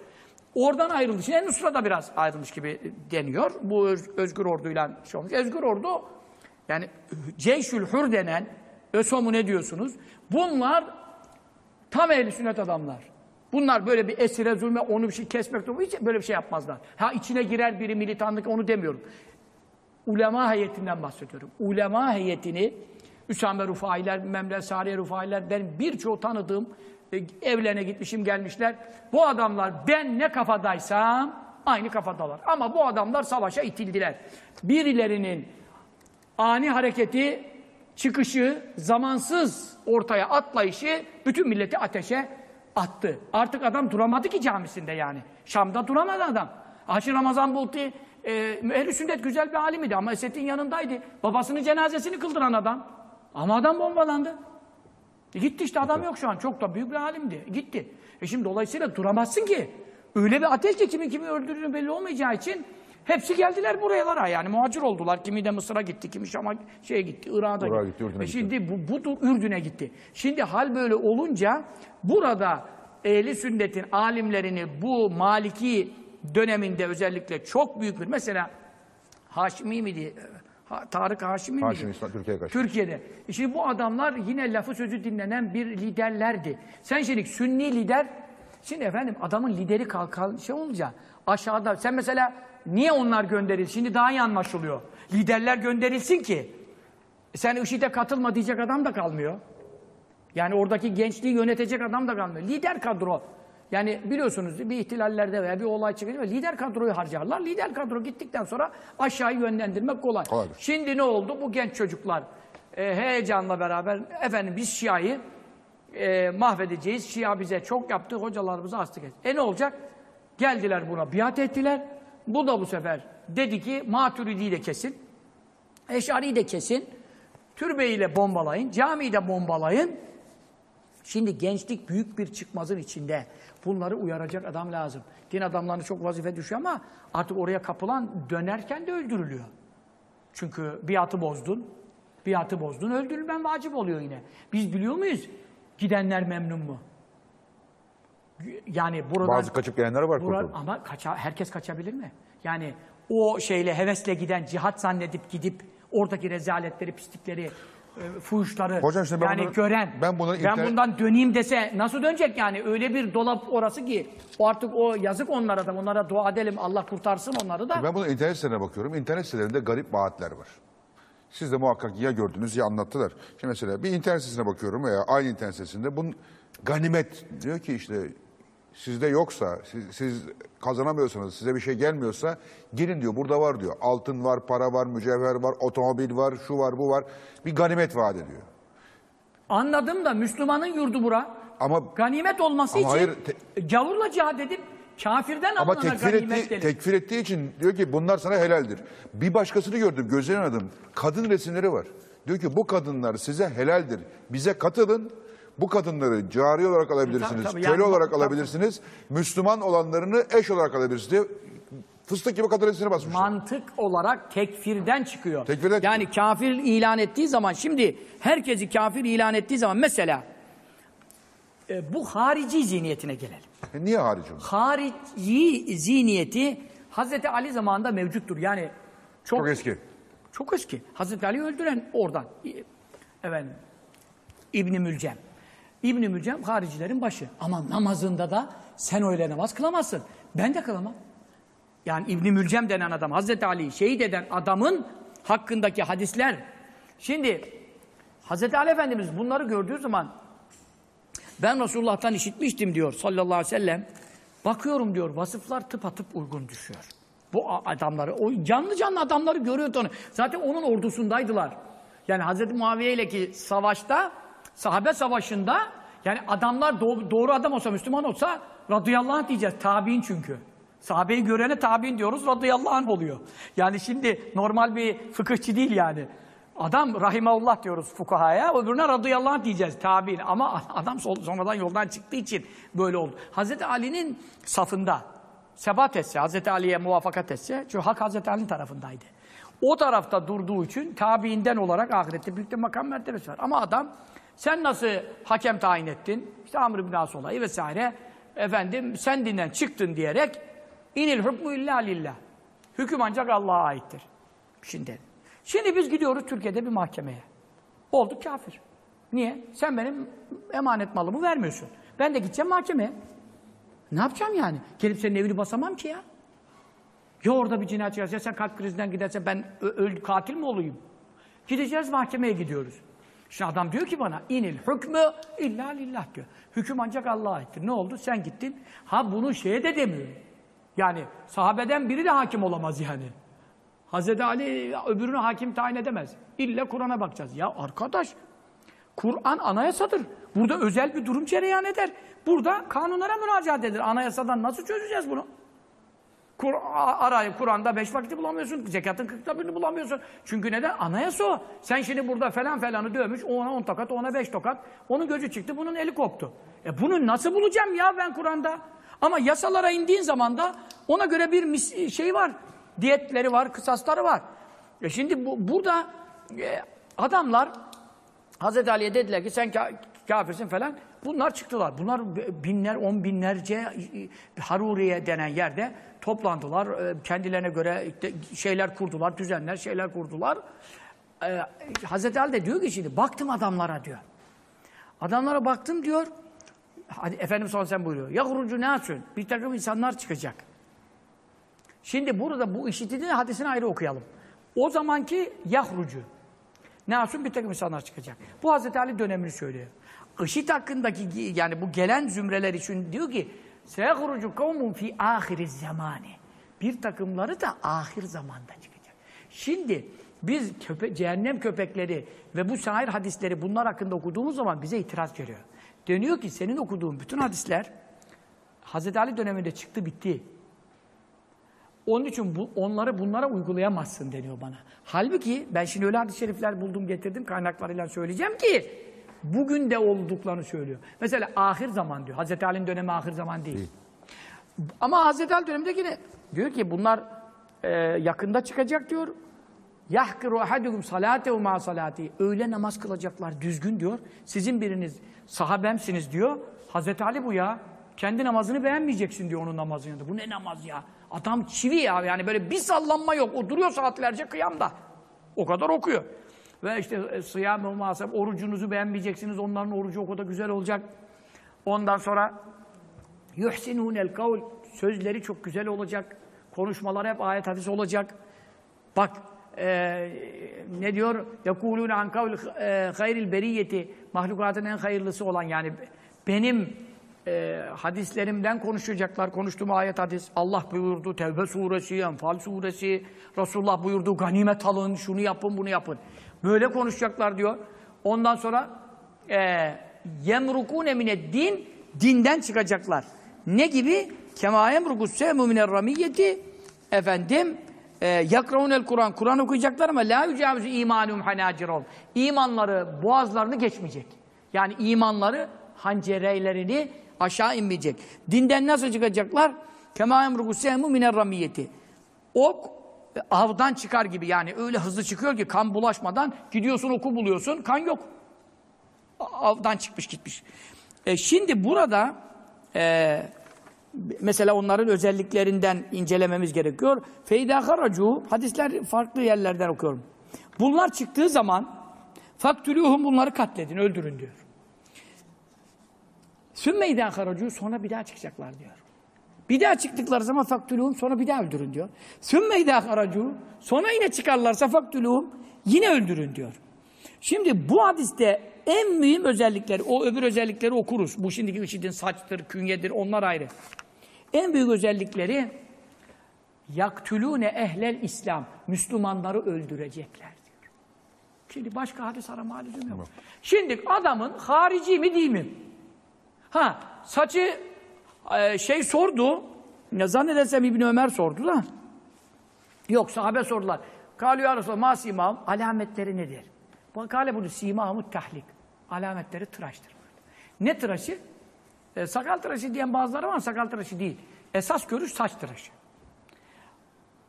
Oradan ayrıldı. Şimdi En-Nusra da biraz ayrılmış gibi deniyor. Bu öz- özgür orduyla şey olmuş. Özgür ordu yani Ceyşül Hür denen ÖSOM'u ne diyorsunuz? Bunlar tam ehli sünnet adamlar. Bunlar böyle bir esire zulme onu bir şey kesmek hiç böyle bir şey yapmazlar. Ha içine girer biri militanlık onu demiyorum. Ulema heyetinden bahsediyorum. Ulema heyetini Üsame Rufailer, Memle Sariye Rufailer benim birçoğu tanıdığım e, evlerine gitmişim gelmişler. Bu adamlar ben ne kafadaysam aynı kafadalar. Ama bu adamlar savaşa itildiler. Birilerinin ani hareketi, çıkışı, zamansız ortaya atlayışı bütün milleti ateşe attı. Artık adam duramadı ki camisinde yani. Şam'da duramadı adam. Haşi Ramazan Bulti, e, ehl sünnet güzel bir alim idi ama Esed'in yanındaydı. Babasının cenazesini kıldıran adam. Ama adam bombalandı. E gitti işte adam yok şu an. Çok da büyük bir alimdi. Gitti. E şimdi dolayısıyla duramazsın ki. Öyle bir ateş ki kimin kimi öldürdüğünü belli olmayacağı için hepsi geldiler buralara yani muhacir oldular. Kimi de Mısır'a gitti, kimi Şam'a şeye gitti, Irak'a da gitti. gitti, E gitti. şimdi bu, bu da Ürdün'e gitti. Şimdi hal böyle olunca burada ehli sünnetin alimlerini bu Maliki döneminde özellikle çok büyük bir mesela Haşimi miydi? Ha, Tarık Haşimi miydi? Haşim İslam Türkiye'ye kaçtı. Türkiye'de. E Şimdi bu adamlar yine lafı sözü dinlenen bir liderlerdi. Sen şimdi sünni lider, şimdi efendim adamın lideri kalkan şey olunca aşağıda, sen mesela niye onlar gönderildi? Şimdi daha iyi anlaşılıyor. Liderler gönderilsin ki e sen IŞİD'e katılma diyecek adam da kalmıyor. Yani oradaki gençliği yönetecek adam da kalmıyor. Lider kadro. Yani biliyorsunuz bir ihtilallerde veya bir olay çıkınca lider kadroyu harcarlar. Lider kadro gittikten sonra aşağıyı yönlendirmek kolay. Kolaydır. Şimdi ne oldu? Bu genç çocuklar e, heyecanla beraber efendim biz Şia'yı e, mahvedeceğiz. Şia bize çok yaptı, hocalarımızı astık etti. E ne olacak? Geldiler buna, biat ettiler. Bu da bu sefer dedi ki Maturidi'yi de kesin, Eşari'yi de kesin, türbeyi de bombalayın, camiyi de bombalayın. Şimdi gençlik büyük bir çıkmazın içinde. Bunları uyaracak adam lazım. Din adamlarına çok vazife düşüyor ama artık oraya kapılan dönerken de öldürülüyor. Çünkü biatı bozdun, biatı bozdun, öldürülmen vacip oluyor yine. Biz biliyor muyuz? Gidenler memnun mu? Yani buradan... Bazı kaçıp gelenler var Bura- ama kaça, herkes kaçabilir mi? Yani o şeyle hevesle giden, cihat zannedip gidip oradaki rezaletleri, pislikleri, e, fuhuşları Hocam işte ben yani bunları- gören, ben bunları internet- bundan döneyim dese nasıl dönecek yani? Öyle bir dolap orası ki o artık o yazık onlara da onlara dua edelim Allah kurtarsın onları da. Ben bunu internet sitelerine bakıyorum. İnternet sitelerinde garip vaatler var. Siz de muhakkak ya gördünüz ya anlattılar. Şimdi mesela bir internet sitesine bakıyorum veya aynı internet sitesinde bunun ganimet diyor ki işte sizde yoksa, siz, siz kazanamıyorsanız, size bir şey gelmiyorsa gelin diyor. Burada var diyor. Altın var, para var, mücevher var, otomobil var, şu var, bu var. Bir ganimet vaat ediyor. Anladım da Müslümanın yurdu bura. Ama Ganimet olması Ama için hayır, gavurla cihad edip kafirden Ama tekfir, ganimet denir. tekfir ettiği için diyor ki bunlar sana helaldir. Bir başkasını gördüm, gözlerine adım. Kadın resimleri var. Diyor ki bu kadınlar size helaldir. Bize katılın. Bu kadınları cari olarak alabilirsiniz, Tabii, tabii. köle Yani- olarak tabii. alabilirsiniz. Müslüman olanlarını eş olarak alabilirsiniz fıstık gibi kadın resmine basmışlar. Mantık olarak tekfirden çıkıyor. Tekfirden yani kafir ilan ettiği zaman şimdi herkesi kafir ilan ettiği zaman mesela e, bu harici zihniyetine gelelim. E niye haricim? Harici zihniyeti Hazreti Ali zamanında mevcuttur. Yani çok, Çok eski. Çok eski. Hazreti Ali öldüren oradan. İ- Efendim İbn Mülcem. İbn Mülcem haricilerin başı. Ama namazında da sen öyle namaz kılamazsın. Ben de kılamam. Yani İbn Mülcem denen adam, Hazreti Ali'yi şehit eden adamın hakkındaki hadisler. Şimdi Hazreti Ali Efendimiz bunları gördüğü zaman ben Resulullah'tan işitmiştim diyor sallallahu aleyhi ve sellem. Bakıyorum diyor vasıflar tıpatıp uygun düşüyor. Bu adamları, o canlı canlı adamları görüyordu onu. Zaten onun ordusundaydılar. Yani Hazreti Muaviye ile ki savaşta, sahabe savaşında yani adamlar doğ- doğru adam olsa, Müslüman olsa radıyallahu anh diyeceğiz. Tabi'in çünkü. Sahabeyi görene tabi'in diyoruz, radıyallahu anh oluyor. Yani şimdi normal bir fıkıhçı değil yani. Adam rahimeullah diyoruz fukahaya, öbürüne radıyallahu anh diyeceğiz tabi'in. Ama adam sonradan yoldan çıktığı için böyle oldu. Hazreti Ali'nin safında sebat etse, Hazreti Ali'ye muvaffakat etse, çünkü hak Hazreti Ali'nin tarafındaydı. O tarafta durduğu için tabiinden olarak ahirette büyük de makam mertebesi var. Ama adam sen nasıl hakem tayin ettin? İşte Amr ibn As olayı vesaire. Efendim sen dinden çıktın diyerek inil hukmu illa lillah. Hüküm ancak Allah'a aittir. Şimdi. Şimdi biz gidiyoruz Türkiye'de bir mahkemeye. Olduk kafir. Niye? Sen benim emanet malımı vermiyorsun. Ben de gideceğim mahkemeye. Ne yapacağım yani? Gelip senin evini basamam ki ya. Ya orada bir cinayet ya sen kalp krizinden gidersen ben öl katil mi olayım? Gideceğiz mahkemeye gidiyoruz. Şimdi adam diyor ki bana inil hükmü illa lillah diyor. Hüküm ancak Allah'a aittir. Ne oldu? Sen gittin. Ha bunu şeye de demiyor. Yani sahabeden biri de hakim olamaz yani. Hazreti Ali öbürünü hakim tayin edemez. İlla Kur'an'a bakacağız. Ya arkadaş Kur'an anayasadır. Burada özel bir durum cereyan eder. Burada kanunlara müracaat edilir. Anayasadan nasıl çözeceğiz bunu? Kur, a- arayı Kur'an'da beş vakti bulamıyorsun. Zekatın kırkta birini bulamıyorsun. Çünkü neden? Anayasa o. Sen şimdi burada falan falanı dövmüş. Ona on tokat, ona beş tokat. Onun gözü çıktı, bunun eli koptu. E bunu nasıl bulacağım ya ben Kur'an'da? Ama yasalara indiğin zaman da ona göre bir şey var. Diyetleri var, kısasları var. E şimdi bu, burada e, adamlar Hazreti Ali'ye dediler ki sen ka- kafirsin falan. Bunlar çıktılar. Bunlar binler, on binlerce Haruriye denen yerde toplandılar. Kendilerine göre şeyler kurdular, düzenler, şeyler kurdular. Hazreti Ali de diyor ki şimdi baktım adamlara diyor. Adamlara baktım diyor. Hadi Efendimiz sallallahu aleyhi ve sellem buyuruyor. Yahrucu nasün? Bir takım insanlar çıkacak. Şimdi burada bu işittiğini hadisini ayrı okuyalım. O zamanki yahrucu. Nasun bir takım insanlar çıkacak. Bu Hazreti Ali dönemini söylüyor. IŞİD hakkındaki yani bu gelen zümreler için diyor ki Seyahrucu kavmun fi ahiriz zamani. Bir takımları da ahir zamanda çıkacak. Şimdi Biz köpe cehennem köpekleri ve bu şair hadisleri bunlar hakkında okuduğumuz zaman bize itiraz geliyor. Deniyor ki senin okuduğun bütün hadisler Hazreti Ali döneminde çıktı bitti. Onun için bu, onları bunlara uygulayamazsın deniyor bana. Halbuki ben şimdi öyle hadis-i şerifler buldum getirdim kaynaklarıyla söyleyeceğim ki bugün de olduklarını söylüyor. Mesela ahir zaman diyor. Hazreti Ali'nin dönemi ahir zaman değil. Ama Hazreti Ali döneminde yine diyor ki bunlar e, yakında çıkacak diyor. Yahkiru ahadukum salatehu ma salati. Öyle namaz kılacaklar düzgün diyor. Sizin biriniz sahabemsiniz diyor. Hazreti Ali bu ya. Kendi namazını beğenmeyeceksin diyor onun namazının yanında. Bu ne namaz ya? Adam çivi ya yani böyle bir sallanma yok. O duruyor saatlerce kıyamda. O kadar okuyor. Ve işte e, sıyam-ı muhaseb, orucunuzu beğenmeyeceksiniz. Onların orucu o kadar güzel olacak. Ondan sonra yuhsinûnel kavl sözleri çok güzel olacak. Konuşmalar hep ayet hadis olacak. Bak e, ne diyor? An kavl e, hayril beriyeti mahlukatın en hayırlısı olan yani benim e, hadislerimden konuşacaklar. Konuştuğum ayet hadis. Allah buyurdu Tevbe suresi, Enfal suresi, Resulullah buyurdu ganimet alın, şunu yapın, bunu yapın. Böyle konuşacaklar diyor. Ondan sonra e, yemrukune mined din dinden çıkacaklar. Ne gibi? Kema yemrukus sehmu minel ramiyeti efendim e, yakraunel Kur'an. Kur'an okuyacaklar ama la yücavizu imanum hanacirahum. İmanları boğazlarını geçmeyecek. Yani imanları hancereylerini aşağı inmeyecek. Dinden nasıl çıkacaklar? Kema yemrukus sehmu minel ramiyeti. Ok avdan çıkar gibi yani öyle hızlı çıkıyor ki kan bulaşmadan gidiyorsun oku buluyorsun kan yok. Avdan çıkmış gitmiş. E, şimdi burada e, mesela onların özelliklerinden incelememiz gerekiyor. Feyda haracu hadisler farklı yerlerden okuyorum. Bunlar çıktığı zaman faktülühüm bunları katledin, öldürün diyor. Sümmeyda haracu sonra bir daha çıkacaklar diyor. Bir daha çıktıkları zaman faktülühüm sonra bir daha öldürün diyor. Sümmeyda haracu sonra yine çıkarlarsa faktülühüm yine öldürün diyor. Şimdi bu hadiste en mühim özellikleri, o öbür özellikleri okuruz. Bu şimdiki IŞİD'in saçtır, künyedir, onlar ayrı. En büyük özellikleri yaktülûne ehlel İslam. Müslümanları öldürecekler diyor. Şimdi başka hadis arama lüzum yok. Şimdi adamın harici mi değil mi? Ha saçı e, şey sordu. Ne zannedersem İbni Ömer sordu da. Yok sahabe sordular. Kâlû ya Resulallah. Alametleri nedir? Kâle bunu simâhumut tahlik. Alametleri tıraştır. Ne tıraşı? E, sakal tıraşı diyen bazıları var sakal tıraşı değil. Esas görüş saç tıraşı.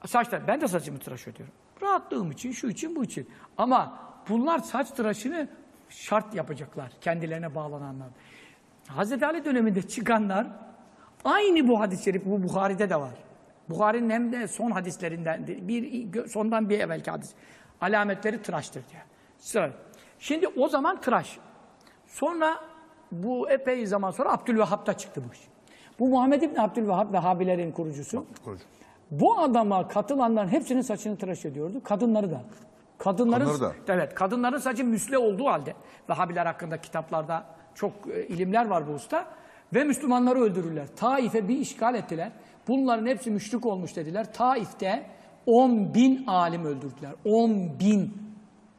Saç tıraşı. Ben de saçımı tıraş ediyorum. Rahatlığım için, şu için, bu için. Ama bunlar saç tıraşını şart yapacaklar. Kendilerine bağlananlar. Hazreti Ali döneminde çıkanlar aynı bu hadis-i şerif, bu Bukhari'de de var. Bukhari'nin hem de son hadislerinden, bir sondan bir evvelki hadis. Alametleri tıraştır diyor. Sıra. Şimdi o zaman tıraş. Sonra bu epey zaman sonra Abdülvehhab da çıktı bu iş. Bu Muhammed İbni Abdülvehhab Vehhabilerin kurucusu. Kurucu. Bu adama katılanların hepsinin saçını tıraş ediyordu. Kadınları da. Kadınların, Kadınları da. Evet, kadınların saçı müsle olduğu halde. Vehhabiler hakkında kitaplarda çok e, ilimler var bu usta. Ve Müslümanları öldürürler. Taif'e bir işgal ettiler. Bunların hepsi müşrik olmuş dediler. Taif'te 10 bin alim öldürdüler. 10 bin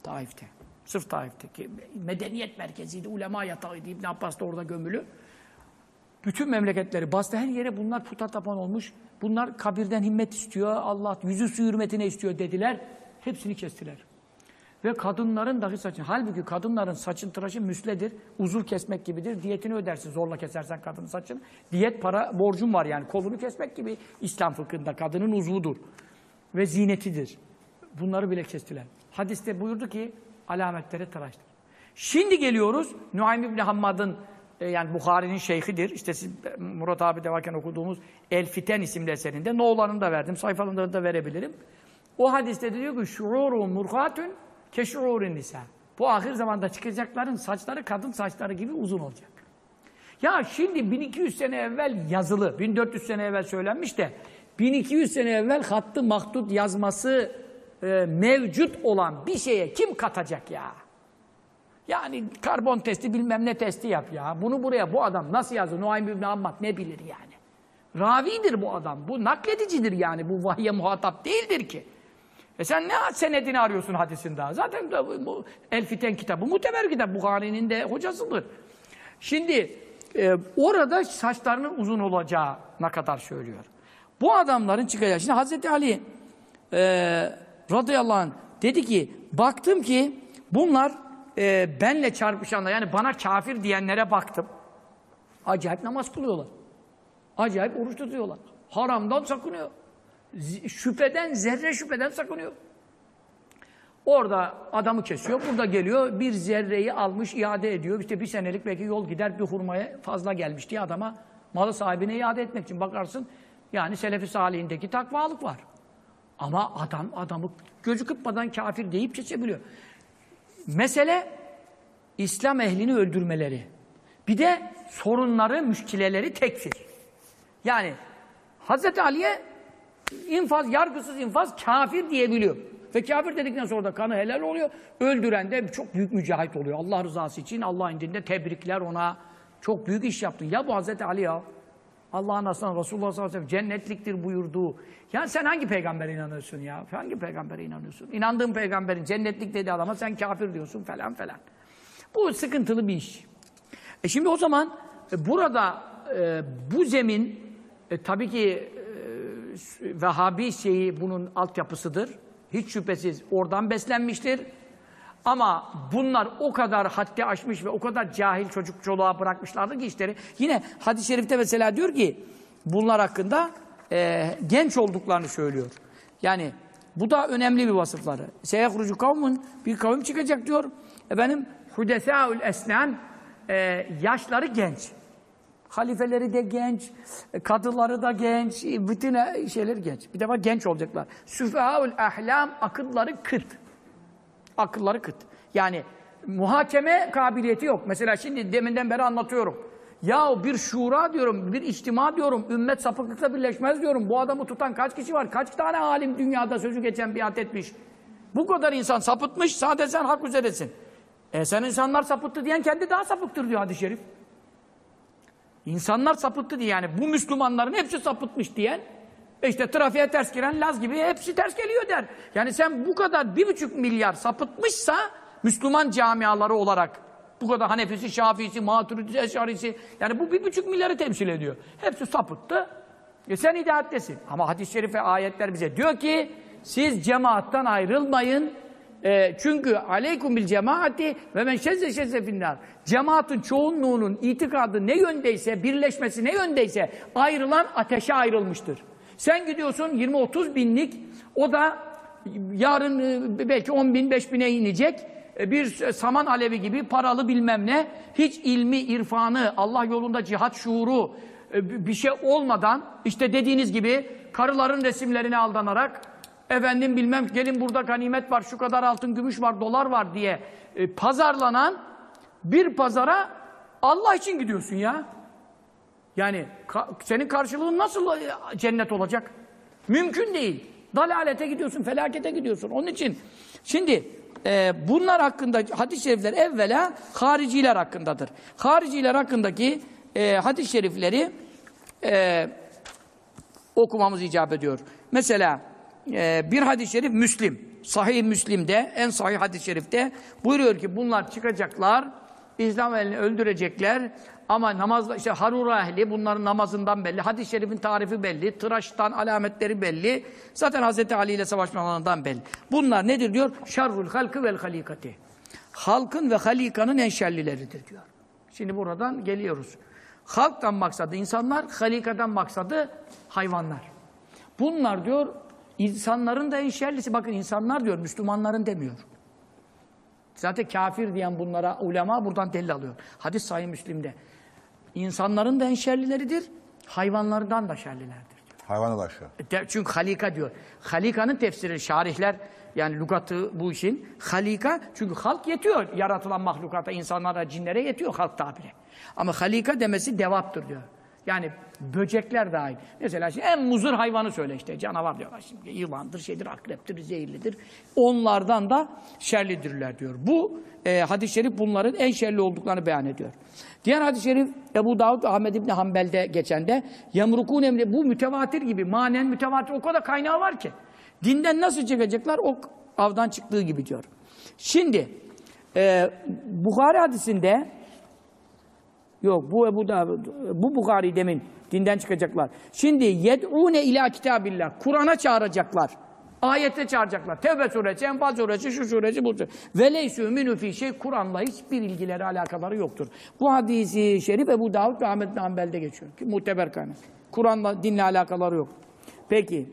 Taif'te. Sırf Taif'teki medeniyet merkeziydi. Ulema yatağıydı. İbn Abbas da orada gömülü. Bütün memleketleri bastı. Her yere bunlar puta tapan olmuş. Bunlar kabirden himmet istiyor. Allah yüzü su hürmetine istiyor dediler. Hepsini kestiler. Ve kadınların dahi saçını. Halbuki kadınların saçın tıraşı müsledir. Uzuv kesmek gibidir. Diyetini ödersin zorla kesersen kadının saçını. Diyet para borcun var yani. Kolunu kesmek gibi İslam fıkhında kadının uzvudur. Ve zinetidir. Bunları bile kestiler. Hadiste buyurdu ki alametleri tıraştır. Şimdi geliyoruz Nuaym İbni Hammad'ın e, yani Bukhari'nin şeyhidir. İşte siz e, Murat abi de varken okuduğumuz El Fiten isimli eserinde No'larını da verdim. Sayfalarını da verebilirim. O hadiste diyor ki şuurun murhatun keşuurin nisa. Bu ahir zamanda çıkacakların saçları kadın saçları gibi uzun olacak. Ya şimdi 1200 sene evvel yazılı, 1400 sene evvel söylenmiş de 1200 sene evvel hattı mahdut yazması e, mevcut olan bir şeye kim katacak ya? Yani karbon testi bilmem ne testi yap ya. Bunu buraya bu adam nasıl yazdı? Nuaym İbni Ammad ne bilir yani? Ravidir bu adam. Bu nakledicidir yani. Bu vahye muhatap değildir ki. E sen ne senedini arıyorsun hadisin daha? Zaten de bu El Fiten kitabı muteber kitap. Bukhari'nin de hocasıdır. Şimdi e, orada saçlarının uzun olacağına kadar söylüyor. Bu adamların çıkacağı. Şimdi Hazreti Ali e, radıyallahu anh dedi ki baktım ki bunlar e, benle çarpışanlar yani bana kafir diyenlere baktım. Acayip namaz kılıyorlar. Acayip oruç tutuyorlar. Haramdan sakınıyor. Şüpheden, zerre şüpheden sakınıyor. Orada adamı kesiyor, burada geliyor, bir zerreyi almış, iade ediyor. İşte bir senelik belki yol gider, bir hurmaya fazla gelmiş diye adama malı sahibine iade etmek için bakarsın. Yani Selefi Salihindeki takvalık var. Ama adam adamı gözü kırpmadan kafir deyip geçebiliyor. Mesele İslam ehlini öldürmeleri. Bir de sorunları, müşkileleri tekfir. Yani Hazreti Ali'ye infaz, yargısız infaz kafir diyebiliyor. Ve kafir dedikten sonra da kanı helal oluyor. Öldüren de çok büyük mücahit oluyor. Allah rızası için Allah indinde tebrikler ona. Çok büyük iş yaptın. Ya bu Hazreti Ali ya. Allah'ın aslanı Resulullah sallallahu aleyhi ve sellem cennetliktir buyurduğu. Ya sen hangi peygambere inanıyorsun ya? Hangi peygambere inanıyorsun? İnandığın peygamberin cennetlik dediği adama sen kafir diyorsun falan falan. Bu sıkıntılı bir iş. E şimdi o zaman e, burada e, bu zemin e, tabii ki Vehhabi şeyi bunun altyapısıdır. Hiç şüphesiz oradan beslenmiştir. Ama bunlar o kadar haddi aşmış ve o kadar cahil çocuk çoluğa bırakmışlardı ki işleri. Yine hadis-i şerifte mesela diyor ki bunlar hakkında e, genç olduklarını söylüyor. Yani bu da önemli bir vasıfları. Seyehrucu kavmun bir kavim çıkacak diyor. Efendim Hudesâül esnan e, yaşları genç. Halifeleri de genç, kadıları da genç, bütün şeyler genç. Bir defa genç olacaklar. Süfehaül ahlam akılları kıt. Akılları kıt. Yani muhakeme kabiliyeti yok. Mesela şimdi deminden beri anlatıyorum. Ya bir şura diyorum, bir içtima diyorum, ümmet sapıklıkla birleşmez diyorum. Bu adamı tutan kaç kişi var? Kaç tane alim dünyada sözü geçen biat etmiş? Bu kadar insan sapıtmış, sadece sen hak üzeresin. E sen insanlar sapıttı diyen kendi daha sapıktır diyor hadis-i şerif. İnsanlar sapıttı diye yani bu Müslümanların hepsi sapıtmış diyen e işte trafiğe ters giren Laz gibi hepsi ters geliyor der. Yani sen bu kadar bir buçuk milyar sapıtmışsa Müslüman camiaları olarak bu kadar Hanefisi, Şafisi, Maturidisi, Eşarisi yani bu bir buçuk milyarı temsil ediyor. Hepsi sapıttı. E sen hidayettesin. Ama hadis-i şerif ve ayetler bize diyor ki siz cemaattan ayrılmayın. E, çünkü aleykum bil cemaati ve men şezze şezze finnar. Cemaatin çoğunluğunun itikadı ne yöndeyse, birleşmesi ne yöndeyse ayrılan ateşe ayrılmıştır. Sen gidiyorsun 20-30 binlik, o da yarın e, belki 10 bin, 5 bine inecek. E, Bir saman alevi gibi paralı bilmem ne, hiç ilmi, irfanı, Allah yolunda cihat şuuru e, bir şey olmadan, işte dediğiniz gibi karıların resimlerine aldanarak, efendim bilmem gelin burada ganimet var, şu kadar altın, gümüş var, dolar var diye e, pazarlanan bir pazara Allah için gidiyorsun ya. Yani ka- senin karşılığın nasıl e, cennet olacak? Mümkün değil. Dalalete gidiyorsun, felakete gidiyorsun. Onun için şimdi e, bunlar hakkında hadis-i şerifler evvela hariciler hakkındadır. Hariciler hakkındaki e, hadis-i şerifleri e, okumamız icap ediyor. Mesela e, bir hadis-i şerif Müslim. Sahih Müslim'de, en sahih hadis-i şerifte buyuruyor ki bunlar çıkacaklar, İslam elini öldürecekler ama namazda işte harura ehli bunların namazından belli, hadis-i şerifin tarifi belli, tıraştan alametleri belli. Zaten Hz. Ali ile savaşmalarından belli. Bunlar nedir diyor? Şerrul halkı vel halikati. Halkın ve halikanın en şerlileridir diyor. Şimdi buradan geliyoruz. Halktan maksadı insanlar, halikadan maksadı hayvanlar. Bunlar diyor insanların da en şerlisi. Bakın insanlar diyor, Müslümanların demiyor. Zaten kafir diyen bunlara ulema buradan delil alıyor. Hadis sahih Müslim'de. İnsanların da en şerlileridir, hayvanlardan da şerlilerdir. diyor. Hayvanı da aşağı. De- Çünkü halika diyor. Halika'nın tefsiri, şarihler yani lügatı bu işin. Halika çünkü halk yetiyor yaratılan mahlukata, insanlara, cinlere yetiyor halk tabiri. Ama halika demesi devaptır diyor. Yani böcekler dahil. Mesela şimdi en muzur hayvanı söyle işte. Canavar diyorlar şimdi. Yılandır, şeydir, akreptir, zehirlidir. Onlardan da şerlidirler diyor. Bu e, hadis-i şerif bunların en şerli olduklarını beyan ediyor. Diğer hadis-i şerif Ebu Davud ve Ahmed İbni Hanbel'de geçende yamrukun emri bu mütevatir gibi manen mütevatir o kadar kaynağı var ki. Dinden nasıl çıkacaklar? O avdan çıktığı gibi diyor. Şimdi e, Bukhari hadisinde yok bu Ebu da bu Bukhari demin dinden çıkacaklar. Şimdi yed'une ila kitabillah. Kur'an'a çağıracaklar. Ayette çağıracaklar. Tevbe suresi, Enfal suresi, şu suresi, bu suresi. Ve leysü minü fi şey Kur'an'la hiçbir ilgileri, alakaları yoktur. Bu hadisi şerif Ebu Davud ve Ahmet bin Hanbel'de geçiyor. Ki muteber kaynak. Kur'an'la, dinle alakaları yok. Peki.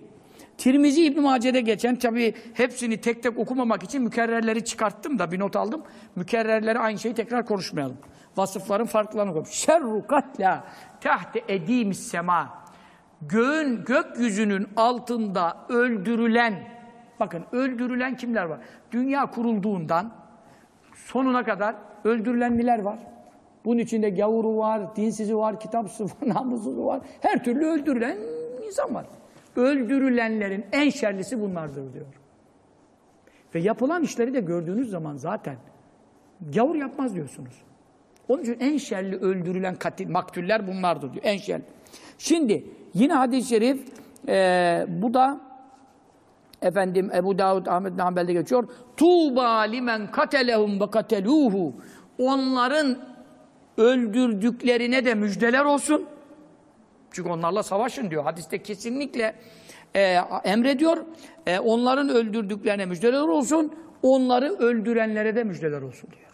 Tirmizi İbn Mace'de geçen tabi hepsini tek tek okumamak için mükerrerleri çıkarttım da bir not aldım. Mükerrerleri aynı şeyi tekrar konuşmayalım. Vasıfların farklarını koyup. Şerru katla tahte edimis sema. Göğün, gökyüzünün altında öldürülen, bakın öldürülen kimler var? Dünya kurulduğundan sonuna kadar öldürülen neler var? Bunun içinde gavuru var, dinsizi var, kitapsızı var, namussuzu var. Her türlü öldürülen insan var. Öldürülenlerin en şerlisi bunlardır diyor. Ve yapılan işleri de gördüğünüz zaman zaten gavur yapmaz diyorsunuz. Onun için en şerli öldürülen katil, maktüller bunlardır diyor. En şerli. Şimdi yine hadis-i şerif e, bu da efendim Ebu Davud Ahmet Hanbel'de geçiyor. Tuğba limen katelehum ve kateluhu. Onların öldürdüklerine de müjdeler olsun. Çünkü onlarla savaşın diyor. Hadiste kesinlikle e, emrediyor. E, onların öldürdüklerine müjdeler olsun. Onları öldürenlere de müjdeler olsun diyor.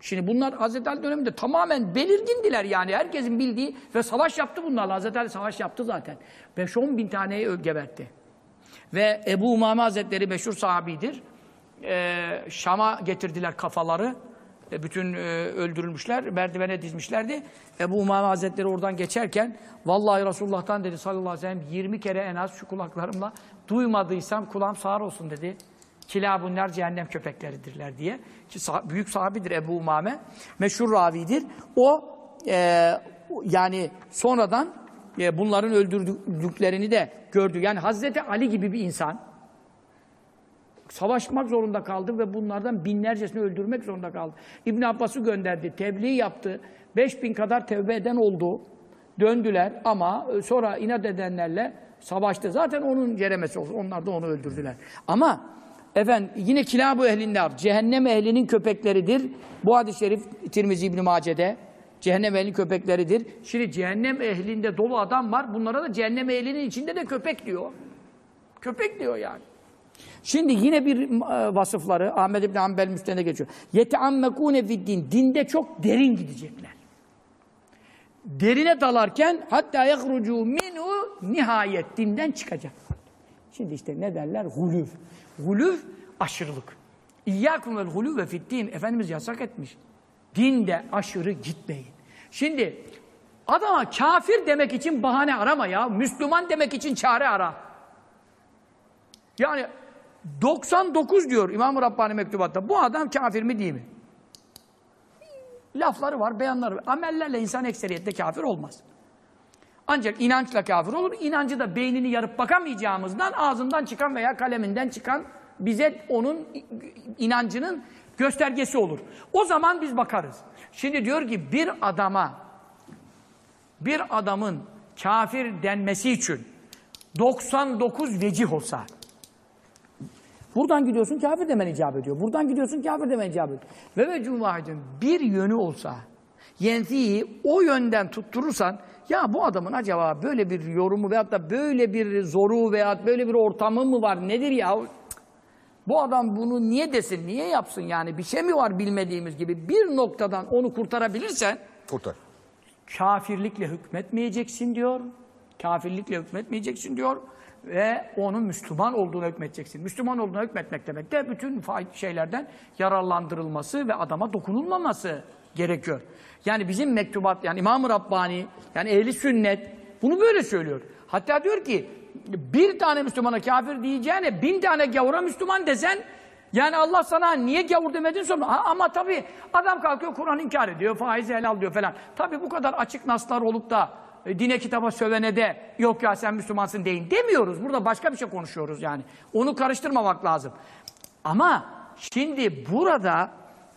Şimdi bunlar Hazreti Ali döneminde tamamen belirgindiler yani. Herkesin bildiği ve savaş yaptı bunlarla. Hazreti Ali savaş yaptı zaten. 5-10 bin taneyi gebertti. Ve Ebu Umame Hazretleri meşhur sahabidir. Ee, Şam'a getirdiler kafaları. E, bütün e, öldürülmüşler, merdivene dizmişlerdi. Ebu Umame Hazretleri oradan geçerken vallahi Resulullah'tan dedi sallallahu aleyhi ve sellem 20 kere en az şu kulaklarımla duymadıysam kulağım sağır olsun dedi. Kila bunlar cehennem köpekleridirler diye. Ki büyük sahabidir Ebu Umame. Meşhur ravidir. O e, yani sonradan e, bunların öldürdüklerini de gördü. Yani Hazreti Ali gibi bir insan savaşmak zorunda kaldı ve bunlardan binlercesini öldürmek zorunda kaldı. İbn Abbas'ı gönderdi, tebliğ yaptı. 5000 kadar tevbe eden oldu. Döndüler ama e, sonra inat edenlerle savaştı. Zaten onun ceremesi oldu. Onlar da onu öldürdüler. Ama efendim yine kilab-ı ehlinler, cehennem ehlinin köpekleridir. Bu hadis-i şerif Tirmizi İbn Mace'de cehennem ehlinin köpekleridir. Şimdi cehennem ehlinde dolu adam var. Bunlara da cehennem ehlinin içinde de köpek diyor. Köpek diyor yani. Şimdi yine bir e, vasıfları Ahmed İbn Hanbel Müsten'de geçiyor. Yeteammekûne fiddin. Dinde çok derin gidecekler. Derine dalarken hatta yahrucu minhu nihayet dinden çıkacak. Şimdi işte ne derler? Gulüv. Gulüv aşırılık. İyyâkum vel gulüv ve fiddin. Efendimiz yasak etmiş. Dinde aşırı gitmeyin. Şimdi adama kafir demek için bahane arama ya. Müslüman demek için çare ara. Yani 99 diyor İmam-ı Rabbani mektubatta. Bu adam kafir mi değil mi? Lafları var, beyanları var. Amellerle insan ekseriyette kafir olmaz. Ancak inançla kafir olur. İnancı da beynini yarıp bakamayacağımızdan ağzından çıkan veya kaleminden çıkan bize onun inancının göstergesi olur. O zaman biz bakarız. Şimdi diyor ki bir adama bir adamın kafir denmesi için 99 vecih olsa Buradan gidiyorsun kafir demen icap ediyor. Buradan gidiyorsun kafir demen icap ediyor. Ve ve cumahidin bir yönü olsa yenfihi o yönden tutturursan ya bu adamın acaba böyle bir yorumu veyahut da böyle bir zoru veyahut böyle bir ortamı mı var nedir ya? Bu adam bunu niye desin, niye yapsın yani bir şey mi var bilmediğimiz gibi bir noktadan onu kurtarabilirsen Kurtar. kafirlikle hükmetmeyeceksin diyor. Kafirlikle hükmetmeyeceksin diyor. Ve onun Müslüman olduğuna hükmeteceksin. Müslüman olduğuna hükmetmek demek de bütün şeylerden yararlandırılması ve adama dokunulmaması gerekiyor. Yani bizim mektubat, yani İmam-ı Rabbani, yani ehli sünnet bunu böyle söylüyor. Hatta diyor ki bir tane Müslümana kafir diyeceğine bin tane gavura Müslüman desen yani Allah sana niye gavur demedin sonra ama tabii adam kalkıyor Kur'an inkar ediyor, faizi helal diyor falan. Tabii bu kadar açık naslar olup da e, dine kitaba sövene de yok ya sen Müslümansın deyin demiyoruz. Burada başka bir şey konuşuyoruz yani. Onu karıştırmamak lazım. Ama şimdi burada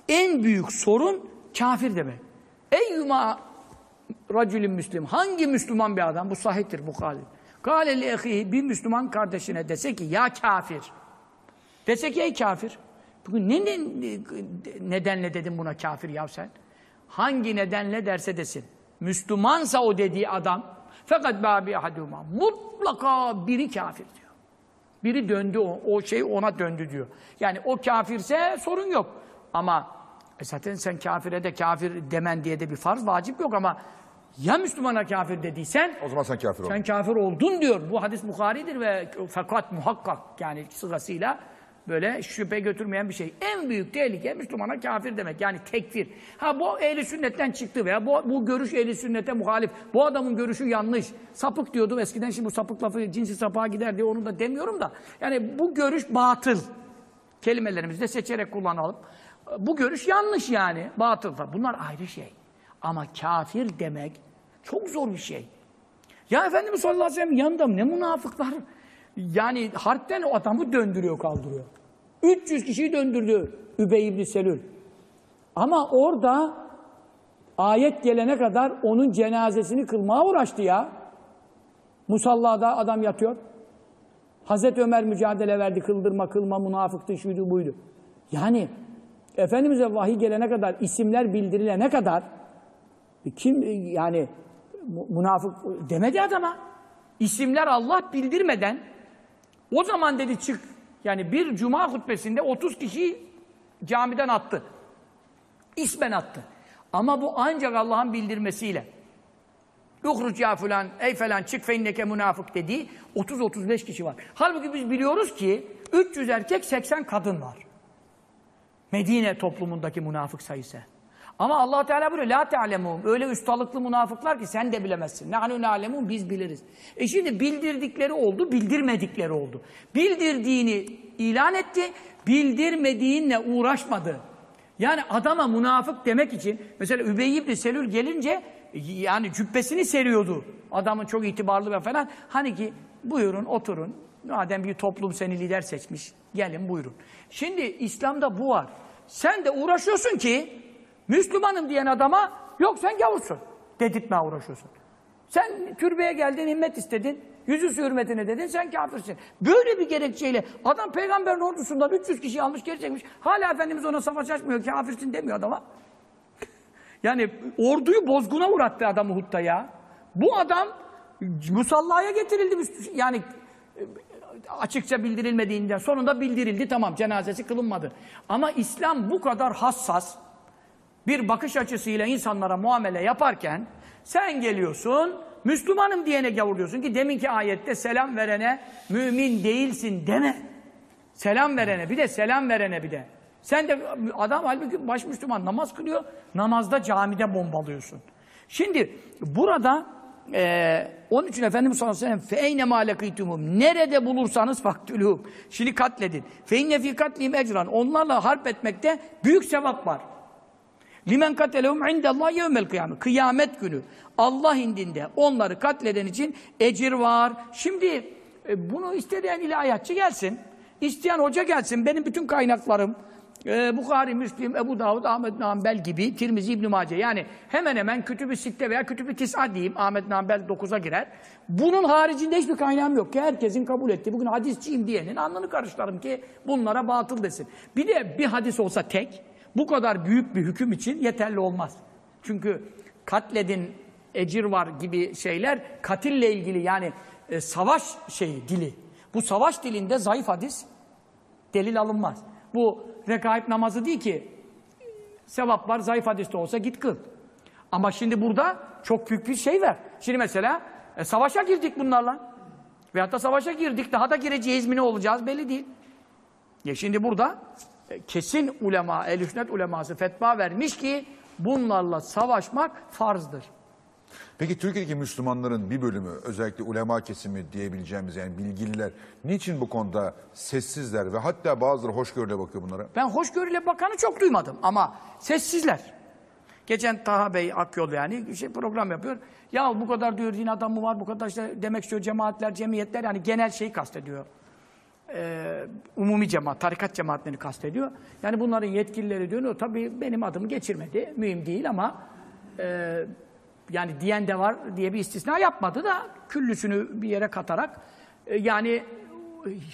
en büyük sorun kafir demek. Eyyuma racülün müslim. Hangi Müslüman bir adam? Bu sahiptir Bukhari. Kâle li ehihi bir Müslüman kardeşine dese ki ya kafir. Dese ki ey kafir. Bugün ne, ne- nedenle dedim buna kafir ya sen? Hangi nedenle derse desin. Müslümansa o dediği adam fakat babi ahaduma mutlaka biri kafir diyor. Biri döndü o, o şey ona döndü diyor. Yani o kafirse sorun yok. Ama e zaten sen kafire de kafir demen diye de bir farz vacip yok ama ya Müslümana kafir dediysen O zaman sen kafir oldun. sen kafir oldun diyor. Bu hadis Bukhari'dir ve fakat muhakkak yani sırasıyla böyle şüphe götürmeyen bir şey. En büyük tehlike Müslümana kafir demek. Yani tekfir. Ha bu ehli sünnetten çıktı veya bu, bu görüş ehli sünnete muhalif. Bu adamın görüşü yanlış. Sapık diyordum eskiden şimdi bu sapık lafı cinsi sapığa gider diye onu da demiyorum da. Yani bu görüş batıl. Kelimelerimizi de seçerek kullanalım. Bu görüş yanlış yani. Batıl. Bunlar ayrı şey. Ama kafir demek çok zor bir şey. Ya Efendimiz sallallahu aleyhi ve sellem yanında ne münafıklar. Yani harpten o adamı döndürüyor kaldırıyor. 300 kişiyi döndürdü Übey ibn Selül. Ama orada ayet gelene kadar onun cenazesini kılmaya uğraştı ya. Musallada adam yatıyor. Hazreti Ömer mücadele verdi kıldırma kılma münafıktı şuydu buydu. Yani Efendimiz'e vahiy gelene kadar isimler bildirilene kadar kim yani mu- münafık demedi adama. İsimler Allah bildirmeden o zaman dedi çık. Yani bir cuma hutbesinde 30 kişiyi camiden attı. İsmen attı. Ama bu ancak Allah'ın bildirmesiyle. Yuhruc ya falan, ey falan çık feinneke münafık dediği 30-35 kişi var. Halbuki biz biliyoruz ki 300 erkek 80 kadın var. Medine toplumundaki münafık sayısı. Ama Allah Teala buyuruyor la ta'lemun. Öyle ustalıklı münafıklar ki sen de bilemezsin. Nahnu na'lemun biz biliriz. E şimdi bildirdikleri oldu, bildirmedikleri oldu. Bildirdiğini ilan etti, bildirmediğinle uğraşmadı. Yani adama münafık demek için mesela Übey ibn Selül gelince yani cübbesini seriyordu. Adamın çok itibarlı ve falan. Hani ki buyurun oturun. Madem bir toplum seni lider seçmiş. Gelin buyurun. Şimdi İslam'da bu var. Sen de uğraşıyorsun ki Müslümanım diyen adama yok sen gavursun. Dedirtmeye uğraşıyorsun. Sen türbeye geldin, himmet istedin. Yüzüstü hürmetine dedin, sen kafirsin. Böyle bir gerekçeyle adam peygamberin ordusundan 300 kişi almış geri çekmiş. Hala Efendimiz ona savaş açmıyor, kafirsin demiyor adama. Yani orduyu bozguna uğrattı adam Uhud'da ya. Bu adam musallaya getirildi. Yani açıkça bildirilmediğinden sonunda bildirildi tamam cenazesi kılınmadı. Ama İslam bu kadar hassas bir bakış açısıyla insanlara muamele yaparken sen geliyorsun Müslümanım diyene gavurluyorsun ki deminki ayette selam verene mümin değilsin deme. Selam verene bir de selam verene bir de. Sen de adam halbuki baş Müslüman namaz kılıyor. Namazda camide bombalıyorsun. Şimdi burada eee onun için Efendimiz sallallahu aleyhi ve sellem feyne nerede bulursanız faktülûhum. Şimdi katledin. Feyne fî katlihim ecran. Onlarla harp etmekte büyük sevap var. Limen katelehum indallah yevmel kıyamet. Kıyamet günü Allah indinde onları katleden için ecir var. Şimdi e, bunu isteyen ilahiyatçı gelsin. isteyen hoca gelsin. Benim bütün kaynaklarım e, Bukhari, Müslim, Ebu Davud, Ahmet Nambel gibi Tirmizi, İbn Mace yani hemen hemen Kütüb-i Sitte veya Kütüb-i Tis'a diyeyim. Ahmet Nambel 9'a girer. Bunun haricinde hiçbir kaynağım yok ki herkesin kabul ettiği. Bugün hadisçiyim diyenin alnını karıştırırım ki bunlara batıl desin. Bir de bir hadis olsa tek bu kadar büyük bir hüküm için yeterli olmaz. Çünkü katledin ecir var gibi şeyler katille ilgili yani e, savaş şeyi dili. Bu savaş dilinde zayıf hadis delil alınmaz. Bu rekaip namazı değil ki sevap var zayıf hadiste olsa git kıl. Ama şimdi burada çok büyük bir şey var. Şimdi mesela e, savaşa girdik bunlarla. Veyahut da savaşa girdik daha da gireceğiz mi ne olacağız belli değil. Ya şimdi burada e, kesin ulema, el sünnet uleması fetva vermiş ki bunlarla savaşmak farzdır. Peki Türkiye'deki Müslümanların bir bölümü özellikle ulema kesimi diyebileceğimiz yani bilgililer niçin bu konuda sessizler ve hatta bazıları hoşgörüyle bakıyor bunlara? Ben hoşgörüyle bakanı çok duymadım ama sessizler. Geçen Taha Bey Akyol yani şey program yapıyor. Ya bu kadar diyor din adamı var, bu kadar işte demek istiyor cemaatler, cemiyetler yani genel şeyi kastediyor. Ee, umumi cemaat, tarikat cemaatlerini kastediyor. Yani bunların yetkilileri diyor, tabii benim adımı geçirmedi, mühim değil ama e, Yani diyen de var diye bir istisna yapmadı da küllüsünü bir yere katarak e, yani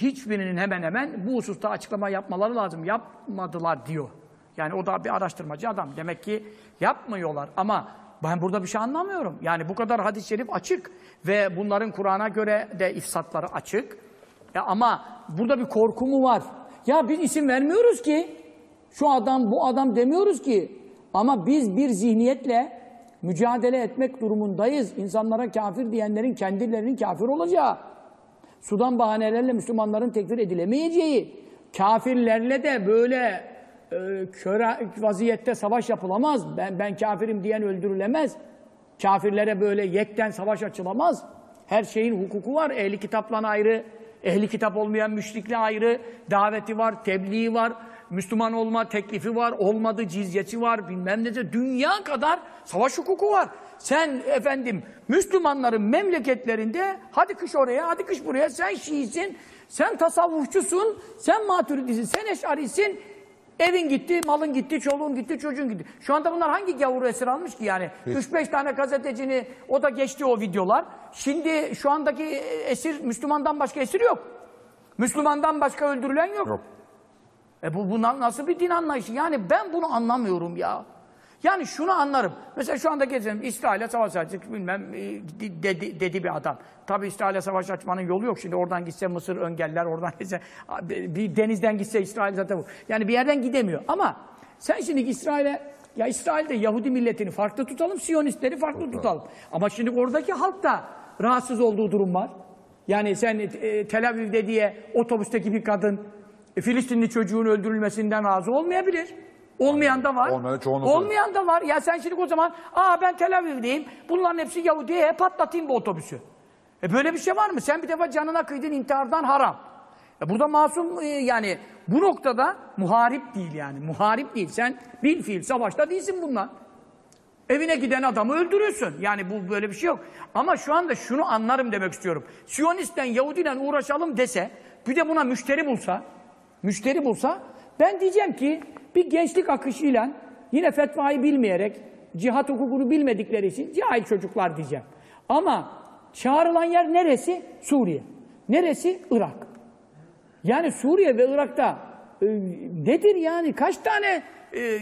hiçbirinin hemen hemen bu hususta açıklama yapmaları lazım. Yapmadılar diyor. Yani o da bir araştırmacı adam. Demek ki yapmıyorlar ama ben burada bir şey anlamıyorum. Yani bu kadar hadis-i şerif açık ve bunların Kur'an'a göre de ifsatları açık. Ya ama burada bir korku mu var? Ya biz isim vermiyoruz ki. Şu adam, bu adam demiyoruz ki. Ama biz bir zihniyetle mücadele etmek durumundayız. İnsanlara kafir diyenlerin kendilerinin kafir olacağı. Sudan bahanelerle Müslümanların tekfir edilemeyeceği. Kafirlerle de böyle e, köre vaziyette savaş yapılamaz. Ben, ben kafirim diyen öldürülemez. Kafirlere böyle yekten savaş açılamaz. Her şeyin hukuku var. Ehli kitapla ayrı, ehli kitap olmayan müşrikle ayrı, daveti var, tebliği var, Müslüman olma teklifi var, olmadı cizyesi var, bilmem ne. Dünya kadar savaş hukuku var. Sen efendim Müslümanların memleketlerinde hadi kış oraya, hadi kış buraya, sen Şiisin, sen tasavvufçusun, sen maturidisin, sen eşarisin, Evin gitti, malın gitti, çoluğun gitti, çocuğun gitti. Şu anda bunlar hangi gavuru esir almış ki yani? 3-5 tane gazetecini, o da geçti o videolar. Şimdi şu andaki esir, Müslümandan başka esir yok. Müslümandan başka öldürülen yok. Yok. E bu, bu na- nasıl bir din anlayışı? Yani ben bunu anlamıyorum ya. Yani şunu anlarım. Mesela şu anda gezelim İsrail'e savaş açacak bilmem e, dedi, dedi bir adam. Tabi İsrail'e savaş açmanın yolu yok. Şimdi oradan gitse Mısır öngeller, oradan gitse bir denizden gitse İsrail zaten bu. Yani bir yerden gidemiyor. Ama sen şimdi İsrail'e ya İsrail'de Yahudi milletini farklı tutalım, Siyonistleri farklı tutalım. Ama şimdi oradaki halk da rahatsız olduğu durum var. Yani sen e, Tel Aviv'de diye otobüsteki bir kadın e, Filistinli çocuğun öldürülmesinden razı olmayabilir. Olmayan da var. Olmayan çoğunlukla. Olmayan da var. Ya sen şimdi o zaman aa ben Tel Aviv'deyim. Bunların hepsi Yahudi'ye patlatayım bu otobüsü. E böyle bir şey var mı? Sen bir defa canına kıydın intihardan haram. E burada masum e, yani bu noktada muharip değil yani. Muharip değil. Sen bil fiil savaşta değilsin bunlar. Evine giden adamı öldürüyorsun. Yani bu böyle bir şey yok. Ama şu anda şunu anlarım demek istiyorum. Siyonisten, Yahudiyle uğraşalım dese, bir de buna müşteri bulsa, müşteri bulsa, ben diyeceğim ki bir gençlik akışıyla yine fetvayı bilmeyerek, cihat hukukunu bilmedikleri için cahil çocuklar diyeceğim. Ama çağrılan yer neresi? Suriye. Neresi? Irak. Yani Suriye ve Irak'ta e, nedir yani? Kaç tane e, e,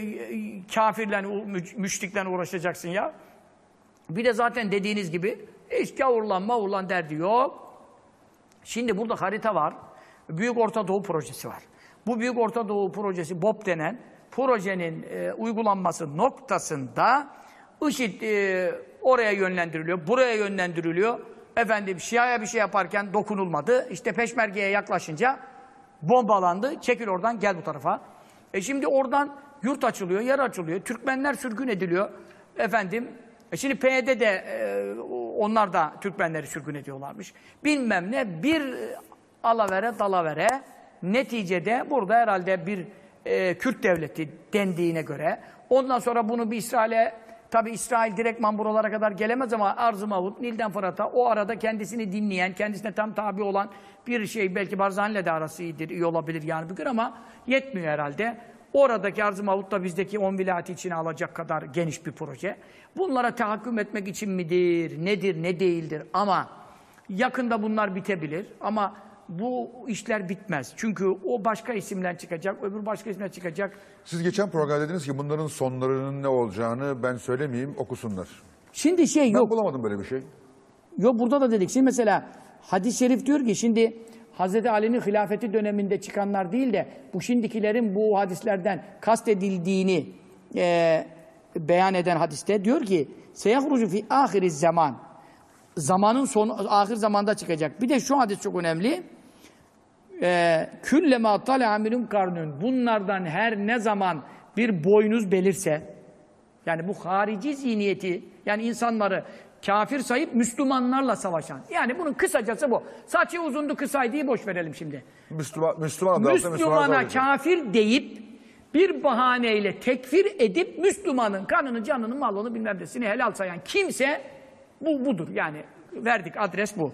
kafirle, mü- müşrikle uğraşacaksın ya? Bir de zaten dediğiniz gibi hiç gavurlan mavurlan derdi yok. Şimdi burada harita var. Büyük Orta Doğu Projesi var. Bu Büyük Orta Doğu Projesi BOP denen projenin e, uygulanması noktasında IŞİD e, oraya yönlendiriliyor, buraya yönlendiriliyor. Efendim Şia'ya bir şey yaparken dokunulmadı. İşte Peşmerge'ye yaklaşınca bombalandı. Çekil oradan gel bu tarafa. E şimdi oradan yurt açılıyor, yer açılıyor. Türkmenler sürgün ediliyor. Efendim e şimdi PYD de e, onlar da Türkmenleri sürgün ediyorlarmış. Bilmem ne bir alavere dalavere neticede burada herhalde bir e, Kürt devleti dendiğine göre ondan sonra bunu bir İsrail'e tabi İsrail direktman buralara kadar gelemez ama Arz-ı Mavut, Nil'den Fırat'a o arada kendisini dinleyen, kendisine tam tabi olan bir şey belki Barzani'yle de arası iyidir, iyi olabilir yani bir gün ama yetmiyor herhalde. Oradaki Arz-ı Mavut da bizdeki 10 vilayeti içine alacak kadar geniş bir proje. Bunlara tahakküm etmek için midir, nedir, ne değildir ama yakında bunlar bitebilir ama bu işler bitmez. Çünkü o başka isimler çıkacak, öbür başka isimler çıkacak. Siz geçen programda dediniz ki bunların sonlarının ne olacağını ben söylemeyeyim okusunlar. Şimdi şey Ben yok. bulamadım böyle bir şey. Yok burada da dedik. Şimdi mesela hadis-i şerif diyor ki şimdi Hz. Ali'nin hilafeti döneminde çıkanlar değil de bu şimdikilerin bu hadislerden kastedildiğini e, beyan eden hadiste diyor ki seyahrucu fi ahiriz zaman zamanın sonu ahir zamanda çıkacak. Bir de şu hadis çok önemli. E, Küllema tala minum karnun. Bunlardan her ne zaman bir boynuz belirse yani bu harici zihniyeti yani insanları kafir sayıp Müslümanlarla savaşan. Yani bunun kısacası bu. Saçı uzundu kısaydı boş verelim şimdi. Müslüman, Müslüman Müslümana kafir deyip bir bahaneyle tekfir edip Müslümanın kanını, canını, malını bilmem nesini helal sayan kimse bu budur. Yani verdik adres bu.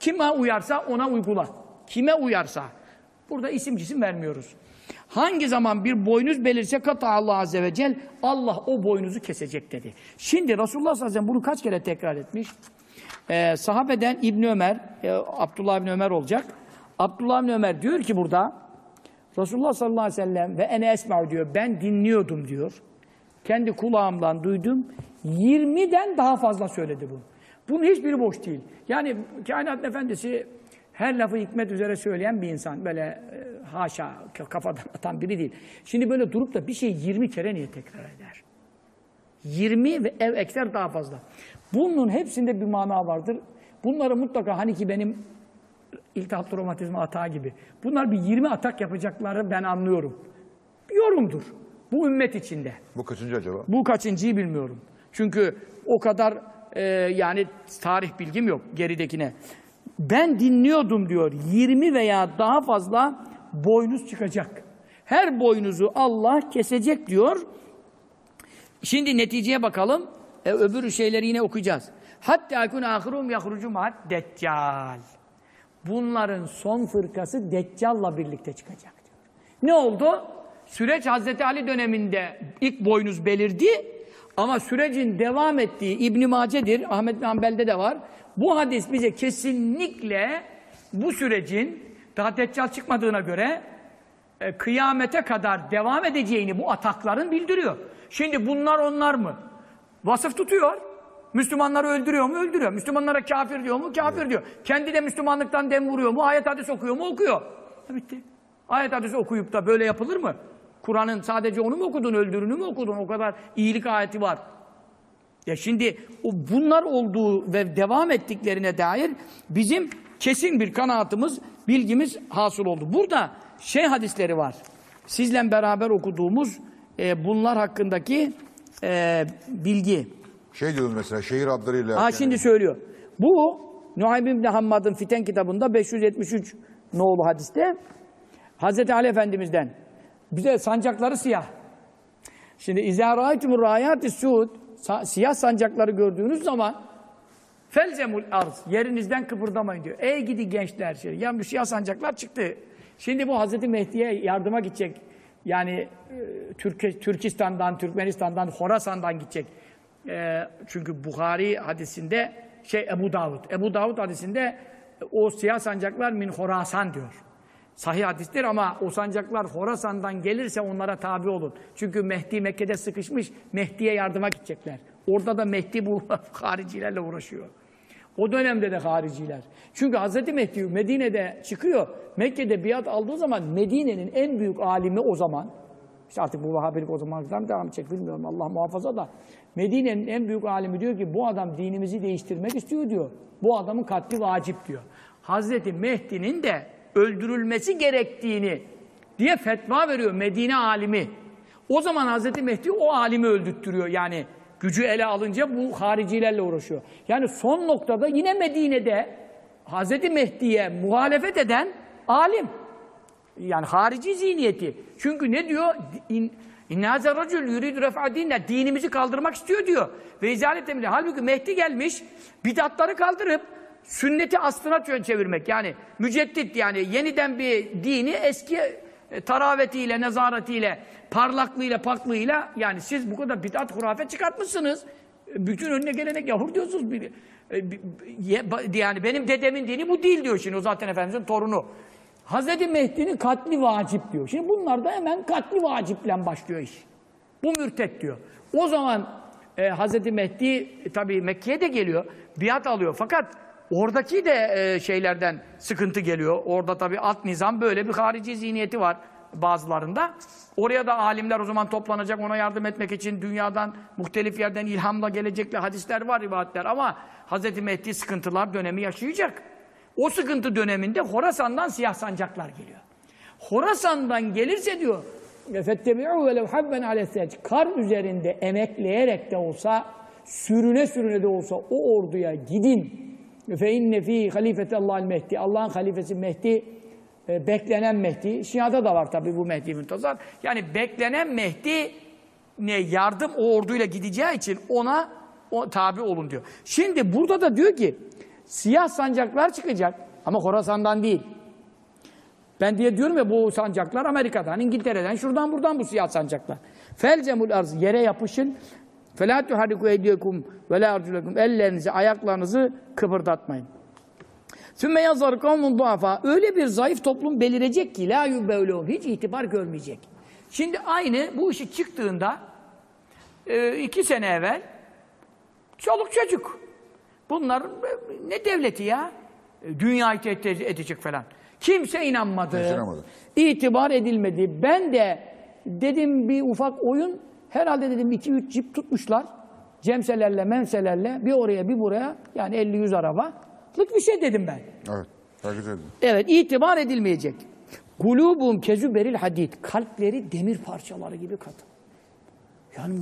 Kime uyarsa ona uygula. Kime uyarsa. Burada isim cisim vermiyoruz. Hangi zaman bir boynuz belirse kata Allah Azze ve Cel Allah o boynuzu kesecek dedi. Şimdi Resulullah sallallahu aleyhi ve sellem bunu kaç kere tekrar etmiş? Ee, sahabeden İbni Ömer, e, Abdullah İbni Ömer olacak. Abdullah İbni Ömer diyor ki burada Resulullah sallallahu aleyhi ve sellem ve ene esma'u diyor. Ben dinliyordum diyor. Kendi kulağımdan duydum. 20'den daha fazla söyledi bunu. Bunun hiçbiri boş değil. Yani kainat efendisi her lafı hikmet üzere söyleyen bir insan. Böyle e, haşa kafadan atan biri değil. Şimdi böyle durup da bir şeyi 20 kere niye tekrar eder? 20 ve ev ekser daha fazla. Bunun hepsinde bir mana vardır. Bunları mutlaka hani ki benim iltihaplı romatizma atağı gibi. Bunlar bir 20 atak yapacakları ben anlıyorum. Bir yorumdur. Bu ümmet içinde. Bu kaçıncı acaba? Bu kaçıncıyı bilmiyorum. Çünkü o kadar e, yani tarih bilgim yok geridekine. Ben dinliyordum diyor. 20 veya daha fazla boynuz çıkacak. Her boynuzu Allah kesecek diyor. Şimdi neticeye bakalım. E, öbür şeyleri yine okuyacağız. Hatta kun ahirum yahrucu ma'at deccal. Bunların son fırkası Deccal'la birlikte çıkacak diyor. Ne oldu? Süreç Hazreti Ali döneminde ilk boynuz belirdi ama sürecin devam ettiği İbn Mace'dir. Ahmet bin Hanbel'de de var. Bu hadis bize kesinlikle bu sürecin daha Deccal çıkmadığına göre e, kıyamete kadar devam edeceğini bu atakların bildiriyor. Şimdi bunlar onlar mı? Vasıf tutuyor. Müslümanları öldürüyor mu? Öldürüyor. Müslümanlara kafir diyor mu? Kafir diyor. Kendi de Müslümanlıktan dem vuruyor mu? Ayet hadis okuyor mu? Okuyor. Ha, bitti. Ayet hadis okuyup da böyle yapılır mı? Kur'an'ın sadece onu mu okudun, öldürünü mü okudun? O kadar iyilik ayeti var. Ya şimdi o bunlar olduğu ve devam ettiklerine dair bizim kesin bir kanaatımız, bilgimiz hasıl oldu. Burada şey hadisleri var. Sizle beraber okuduğumuz e, bunlar hakkındaki e, bilgi. Şey diyoruz mesela şehir adlarıyla. Ha yani- şimdi söylüyor. Bu Nuaym İbni Hammad'ın Fiten kitabında 573 nolu hadiste Hazreti Ali Efendimiz'den bize sancakları siyah. Şimdi izâ râitumur râyâti suud siyah sancakları gördüğünüz zaman felzemul arz yerinizden kıpırdamayın diyor. Ey gidi gençler şey. Ya bu siyah sancaklar çıktı. Şimdi bu Hazreti Mehdi'ye yardıma gidecek. Yani e, Türk, Türkistan'dan, Türkmenistan'dan, Horasan'dan gidecek. E, çünkü Bukhari hadisinde şey Ebu Davud. Ebu Davud hadisinde o siyah sancaklar min Horasan diyor. Sahih hadistir ama o sancaklar Horasan'dan gelirse onlara tabi olun. Çünkü Mehdi Mekke'de sıkışmış, Mehdi'ye yardıma gidecekler. Orada da Mehdi bu haricilerle uğraşıyor. O dönemde de hariciler. Çünkü Hz. Mehdi Medine'de çıkıyor. Mekke'de biat aldığı zaman Medine'nin en büyük alimi o zaman, işte artık bu Vahabilik o zaman mı devam edecek bilmiyorum Allah muhafaza da. Medine'nin en büyük alimi diyor ki bu adam dinimizi değiştirmek istiyor diyor. Bu adamın katli vacip diyor. Hazreti Mehdi'nin de öldürülmesi gerektiğini diye fetva veriyor Medine alimi. O zaman Hazreti Mehdi o alimi öldürttürüyor. Yani gücü ele alınca bu haricilerle uğraşıyor. Yani son noktada yine Medine'de Hazreti Mehdi'ye muhalefet eden alim. Yani harici zihniyeti. Çünkü ne diyor? İn, İnnâze racül yuridu ref'a dinle. Dinimizi kaldırmak istiyor diyor. Ve izalet emri. Halbuki Mehdi gelmiş, bidatları kaldırıp sünneti aslına çevirmek. Yani müceddit yani yeniden bir dini eski e, taravetiyle, nezaretiyle, parlaklığıyla, paklığıyla yani siz bu kadar bidat hurafe çıkartmışsınız. E, Bütün önüne gelene gavur diyorsunuz. E, yani benim dedemin dini bu değil diyor şimdi o zaten Efendimiz'in torunu. Hazreti Mehdi'nin katli vacip diyor. Şimdi bunlar da hemen katli vaciple başlıyor iş. Bu mürtet diyor. O zaman e, Hazreti Mehdi tabii Mekke'ye de geliyor. Biat alıyor. Fakat oradaki de e, şeylerden sıkıntı geliyor. Orada tabii alt nizam böyle bir harici zihniyeti var bazılarında. Oraya da alimler o zaman toplanacak ona yardım etmek için dünyadan muhtelif yerden ilhamla gelecekler hadisler var rivayetler ama Hazreti Mehdi sıkıntılar dönemi yaşayacak. O sıkıntı döneminde Horasan'dan siyah sancaklar geliyor. Horasan'dan gelirse diyor فَتَّبِعُوا وَلَوْ حَبَّنْ عَلَى السَّجِ Kar üzerinde emekleyerek de olsa, sürüne sürüne de olsa o orduya gidin. fe inne fi halifete Allah'ın Mehdi. Allah'ın halifesi Mehdi e, beklenen Mehdi. Şia'da da var tabii bu Mehdi müntazar. Yani beklenen Mehdi ne yardım o orduyla gideceği için ona o, tabi olun diyor. Şimdi burada da diyor ki siyah sancaklar çıkacak ama Horasan'dan değil. Ben diye diyorum ya bu sancaklar Amerika'dan, İngiltere'den, şuradan buradan bu siyah sancaklar. Felcemul arz yere yapışın Tuhariku eydiyekum ve lâ arculakum. Ellerinizi, ayaklarınızı kıpırdatmayın. Sümme yazar kavmun duafa. Öyle bir zayıf toplum belirecek ki la yubbevlûhum. Hiç itibar görmeyecek. Şimdi aynı bu işi çıktığında e, iki sene evvel çoluk çocuk. Bunlar e, ne devleti ya? E, Dünyayı tehdit edecek falan. Kimse inanmadı. Kimse inanmadı. İtibar edilmedi. Ben de dedim bir ufak oyun herhalde dedim iki üç cip tutmuşlar. Cemselerle, memselerle bir oraya bir buraya yani 50-100 arabalık bir şey dedim ben. Evet. Takip edin. Evet, itibar edilmeyecek. Kulubum kezüberil hadid. Kalpleri demir parçaları gibi katı. Yani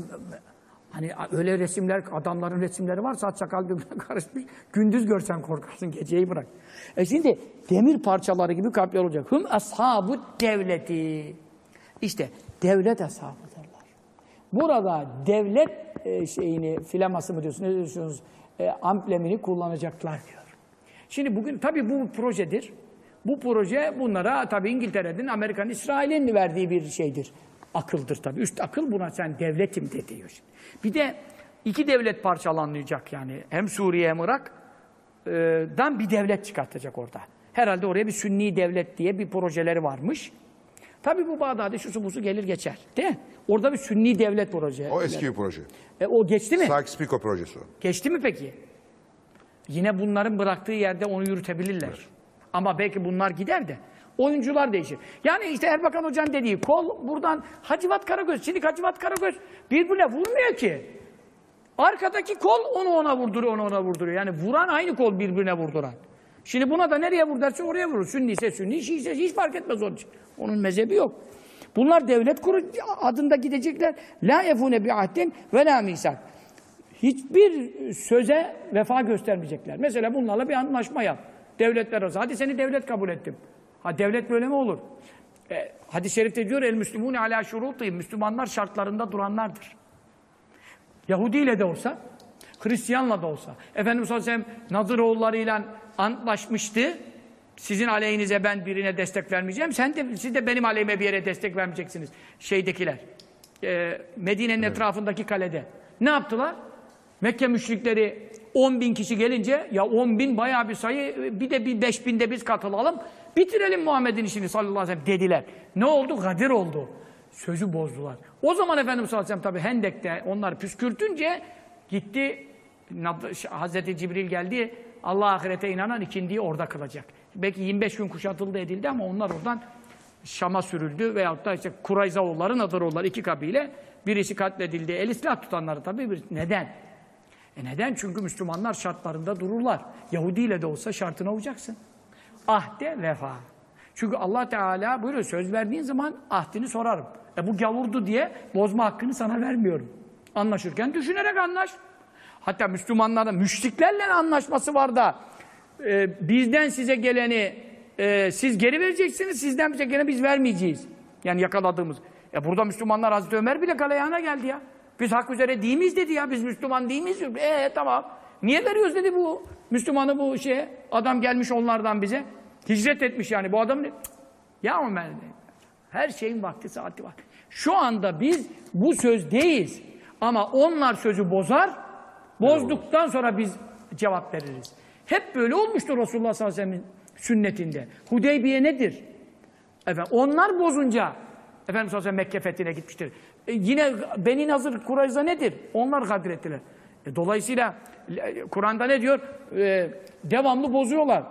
hani öyle resimler, adamların resimleri var, saç sakal birbirine karışmış. Gündüz görsen korkarsın, geceyi bırak. E şimdi demir parçaları gibi kalpler olacak. Hüm ashabu devleti. İşte devlet ashabıdırlar. Burada devlet e, şeyini, filaması mı diyorsunuz, ne diyorsunuz, e, amblemini kullanacaklar diyor. Şimdi bugün tabii bu projedir. Bu proje bunlara tabii İngiltere'nin, Amerika'nın, İsrail'in verdiği bir şeydir. Akıldır tabii. Üst akıl buna sen devletim de diyor. şimdi. Bir de iki devlet parçalanacak yani. Hem Suriye hem Irak e, bir devlet çıkartacak orada. Herhalde oraya bir Sünni devlet diye bir projeleri varmış. Tabii bu Bağdat'ta şusu busu gelir geçer. Değil mi? Orada bir Sünni devlet proje. O eski bir proje. E, o geçti mi? Sykes-Picot projesi o. Geçti mi peki? Yine bunların bıraktığı yerde onu yürütebilirler. Ama belki bunlar gider de oyuncular değişir. Yani işte Erbakan Hoca'nın dediği kol buradan Hacivat Karagöz, şimdi Hacivat Karagöz birbirine vurmuyor ki. Arkadaki kol onu ona vurduruyor, onu ona vurduruyor. Yani vuran aynı kol birbirine vurduran. Şimdi buna da nereye vur derse oraya vurur. Sünni ise sünni, Şii ise hiç fark etmez onun için. Onun mezhebi yok. Bunlar devlet kuru adında gidecekler. La yefune bi ahdin ve la misak hiçbir söze vefa göstermeyecekler. Mesela bunlarla bir anlaşma yap. Devletler arası. Hadi seni devlet kabul ettim. Ha devlet böyle mi olur? E, hadis-i şerifte diyor el müslümune ala şurutihim. Müslümanlar şartlarında duranlardır. Yahudiyle de olsa, Hristiyanla da olsa. Efendimiz sallallahu aleyhi ve sellem Nadıroğullarıyla antlaşmıştı. Sizin aleyhinize ben birine destek vermeyeceğim. Sen de, siz de benim aleyhime bir yere destek vermeyeceksiniz. Şeydekiler. E, Medine'nin etrafındaki kalede. Ne yaptılar? Mekke müşrikleri 10 bin kişi gelince ya 10 bin bayağı bir sayı bir de bir 5 binde biz katılalım bitirelim Muhammed'in işini sallallahu aleyhi ve sellem dediler. Ne oldu? Gadir oldu. Sözü bozdular. O zaman Efendimiz sallallahu aleyhi ve sellem tabi Hendek'te onlar püskürtünce gitti Hazreti Cibril geldi Allah ahirete inanan ikindiyi orada kılacak. Belki 25 gün kuşatıldı edildi ama onlar oradan Şam'a sürüldü veyahut da işte Kurayzaoğulları, Nadıroğulları iki kabile birisi katledildi. El silah tutanları tabii bir neden? E neden? Çünkü Müslümanlar şartlarında dururlar. Yahudi ile de olsa şartına uyacaksın. Ahde vefa. Çünkü Allah Teala buyuruyor söz verdiğin zaman ahdini sorarım. E bu gavurdu diye bozma hakkını sana vermiyorum. Anlaşırken düşünerek anlaş. Hatta Müslümanların müşriklerle anlaşması var da e, bizden size geleni e, siz geri vereceksiniz, sizden bize geleni biz vermeyeceğiz. Yani yakaladığımız. E burada Müslümanlar Hazreti Ömer bile galeyana geldi ya. Biz hak üzere değil miyiz dedi ya. Biz Müslüman değil miyiz? E tamam. Niye veriyoruz dedi bu Müslümanı bu şeye. Adam gelmiş onlardan bize. Hicret etmiş yani. Bu adam ne? Ya Ömer her şeyin vakti saati var. Şu anda biz bu sözdeyiz. Ama onlar sözü bozar. Bozduktan sonra biz cevap veririz. Hep böyle olmuştur Resulullah sallallahu aleyhi ve sellem'in sünnetinde. Hudeybiye nedir? Efendim, onlar bozunca Efendimiz sallallahu Mekke fethine gitmiştir. E, yine Beni Nazır Kurayza nedir? Onlar kadir ettiler. E, dolayısıyla e, Kur'an'da ne diyor? E, devamlı bozuyorlar.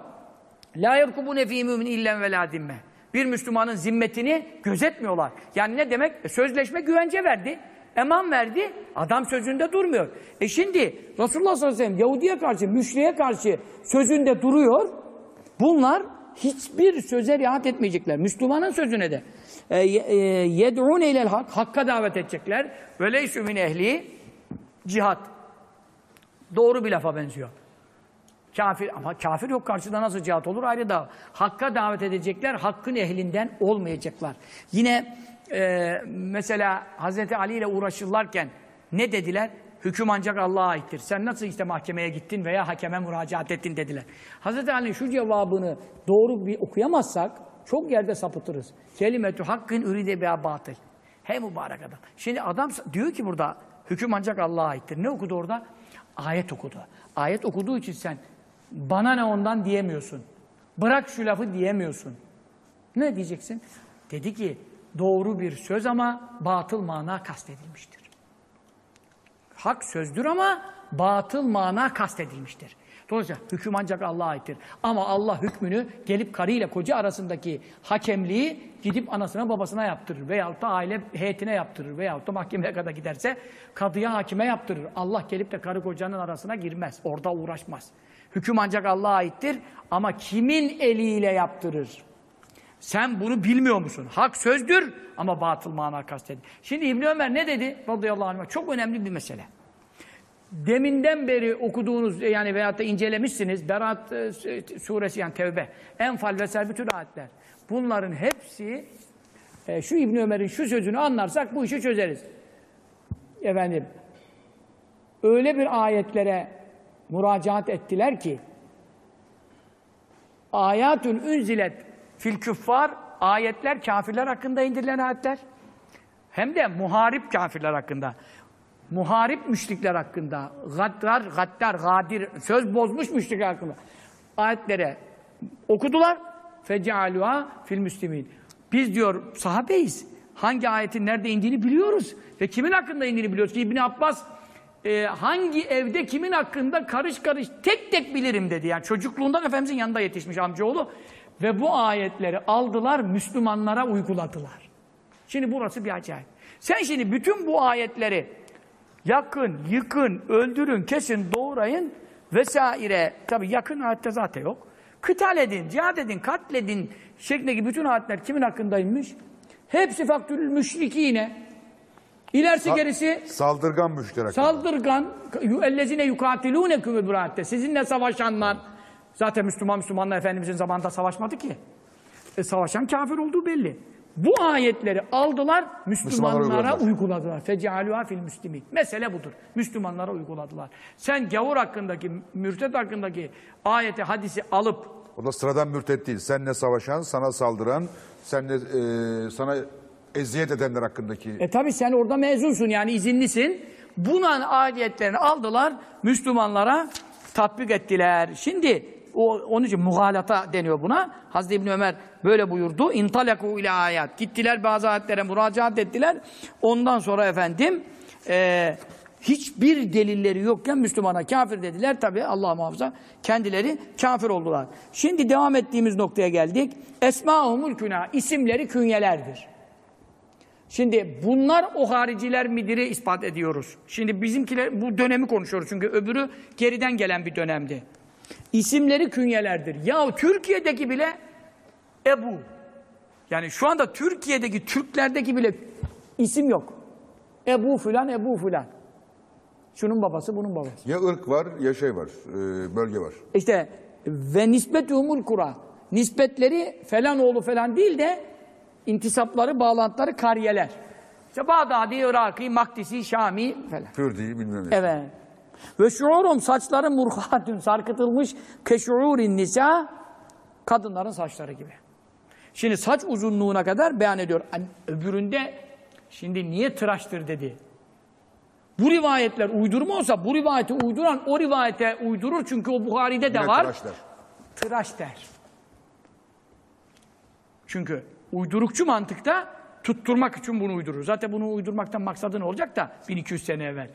La yerkubune fî mümin illen ve la dimme. Bir Müslümanın zimmetini gözetmiyorlar. Yani ne demek? E, sözleşme güvence verdi. Eman verdi. Adam sözünde durmuyor. E şimdi Resulullah sallallahu aleyhi ve sellem Yahudi'ye karşı, müşriye karşı sözünde duruyor. Bunlar hiçbir söze riayet etmeyecekler. Müslümanın sözüne de. E, Yed'un eylel hak. Hakka davet edecekler. Ve leysü min ehli cihat. Doğru bir lafa benziyor. Kafir ama kafir yok karşıda nasıl cihat olur ayrı da. Hakka davet edecekler, hakkın ehlinden olmayacaklar. Yine e, mesela Hazreti Ali ile uğraşırlarken ne dediler? Hüküm ancak Allah'a aittir. Sen nasıl işte mahkemeye gittin veya hakeme müracaat ettin dediler. Hazreti Ali şu cevabını doğru bir okuyamazsak çok yerde sapıtırız. Kelimetü hakkın üride biha batıl. He mübarek adam. Şimdi adam diyor ki burada hüküm ancak Allah'a aittir. Ne okudu orada? Ayet okudu. Ayet okuduğu için sen bana ne ondan diyemiyorsun. Bırak şu lafı diyemiyorsun. Ne diyeceksin? Dedi ki doğru bir söz ama batıl mana kastedilmiştir. Hak sözdür ama batıl mana kastedilmiştir. Dolayısıyla hüküm ancak Allah'a aittir. Ama Allah hükmünü gelip karıyla koca arasındaki hakemliği gidip anasına babasına yaptırır. Veyahut da aile heyetine yaptırır. Veyahut da mahkemeye kadar giderse kadıya hakime yaptırır. Allah gelip de karı kocanın arasına girmez. Orada uğraşmaz. Hüküm ancak Allah'a aittir ama kimin eliyle yaptırır? Sen bunu bilmiyor musun? Hak sözdür ama batıl mana kastedilir. Şimdi İbni Ömer ne dedi? Radıyallahu anh. Çok önemli bir mesele. Deminden beri okuduğunuz yani veyahut da incelemişsiniz. Berat e, suresi yani Tevbe, Enfal vesaire bütün ayetler. Bunların hepsi e, şu İbni Ömer'in şu sözünü anlarsak bu işi çözeriz. Efendim öyle bir ayetlere müracaat ettiler ki ayatun ünzilet fil küffar ayetler kafirler hakkında indirilen ayetler. Hem de muharip kafirler hakkında. Muharip müşrikler hakkında. Gaddar, gaddar, gadir, söz bozmuş müşrikler hakkında. Ayetlere okudular. Fecealuha fil müslimin. Biz diyor sahabeyiz. Hangi ayetin nerede indiğini biliyoruz. Ve kimin hakkında indiğini biliyoruz ki İbni Abbas e, hangi evde kimin hakkında karış karış tek tek bilirim dedi. Yani çocukluğundan Efendimizin yanında yetişmiş amcaoğlu. Ve bu ayetleri aldılar Müslümanlara uyguladılar. Şimdi burası bir acayip. Sen şimdi bütün bu ayetleri yakın, yıkın, öldürün, kesin, doğrayın vesaire. Tabi yakın ayette zaten yok. Kıtal edin, cihad edin, katledin şeklindeki bütün ayetler kimin hakkındaymış? Hepsi faktörül müşrikine. İlerisi gerisi Saldırgan müşterek. Saldırgan, ellezine yukatilûneküm bir ayette. Sizinle savaşanlar. Zaten Müslüman Müslümanla Efendimizin zamanında savaşmadı ki. E, savaşan kafir olduğu belli. Bu ayetleri aldılar, Müslümanlara uyguladılar. Fecealûhâ fil müslimin. Mesele budur. Müslümanlara uyguladılar. Sen gavur hakkındaki, mürted hakkındaki ayeti, hadisi alıp O da sıradan mürtet değil. Seninle savaşan, sana saldıran, seninle e, sana eziyet edenler hakkındaki. E tabi sen orada mezunsun yani izinlisin. Bunun ayetlerini aldılar, Müslümanlara tatbik ettiler. Şimdi o, onun için muhalata deniyor buna. Hazreti İbni Ömer böyle buyurdu. İntalaku ile ayet. Gittiler bazı ayetlere müracaat ettiler. Ondan sonra efendim e, hiçbir delilleri yokken Müslümana kafir dediler. Tabi Allah muhafaza kendileri kafir oldular. Şimdi devam ettiğimiz noktaya geldik. Esma-umul küna isimleri künyelerdir. Şimdi bunlar o hariciler midiri ispat ediyoruz. Şimdi bizimkiler bu dönemi konuşuyoruz çünkü öbürü geriden gelen bir dönemdi. İsimleri künyelerdir. Ya Türkiye'deki bile Ebu. Yani şu anda Türkiye'deki Türklerdeki bile isim yok. Ebu filan, Ebu filan. Şunun babası, bunun babası. Ya ırk var ya şey var, e, bölge var. İşte ve nisbetumul kura. Nispetleri falan oğlu falan değil de intisapları, bağlantıları kariyeler. İşte Bağdadi, Iraki, Makdisi, Şami falan. Kürdi bilmem ne. Evet. Ve şuurum saçları murhatün sarkıtılmış keşuurin nisa kadınların saçları gibi. Şimdi saç uzunluğuna kadar beyan ediyor. Hani öbüründe şimdi niye tıraştır dedi. Bu rivayetler uydurma olsa bu rivayeti uyduran o rivayete uydurur çünkü o Buhari'de de Yine var. tıraşlar. Tıraş der. Çünkü uydurukçu mantıkta tutturmak için bunu uydurur. Zaten bunu uydurmaktan maksadı ne olacak da 1200 sene evvel.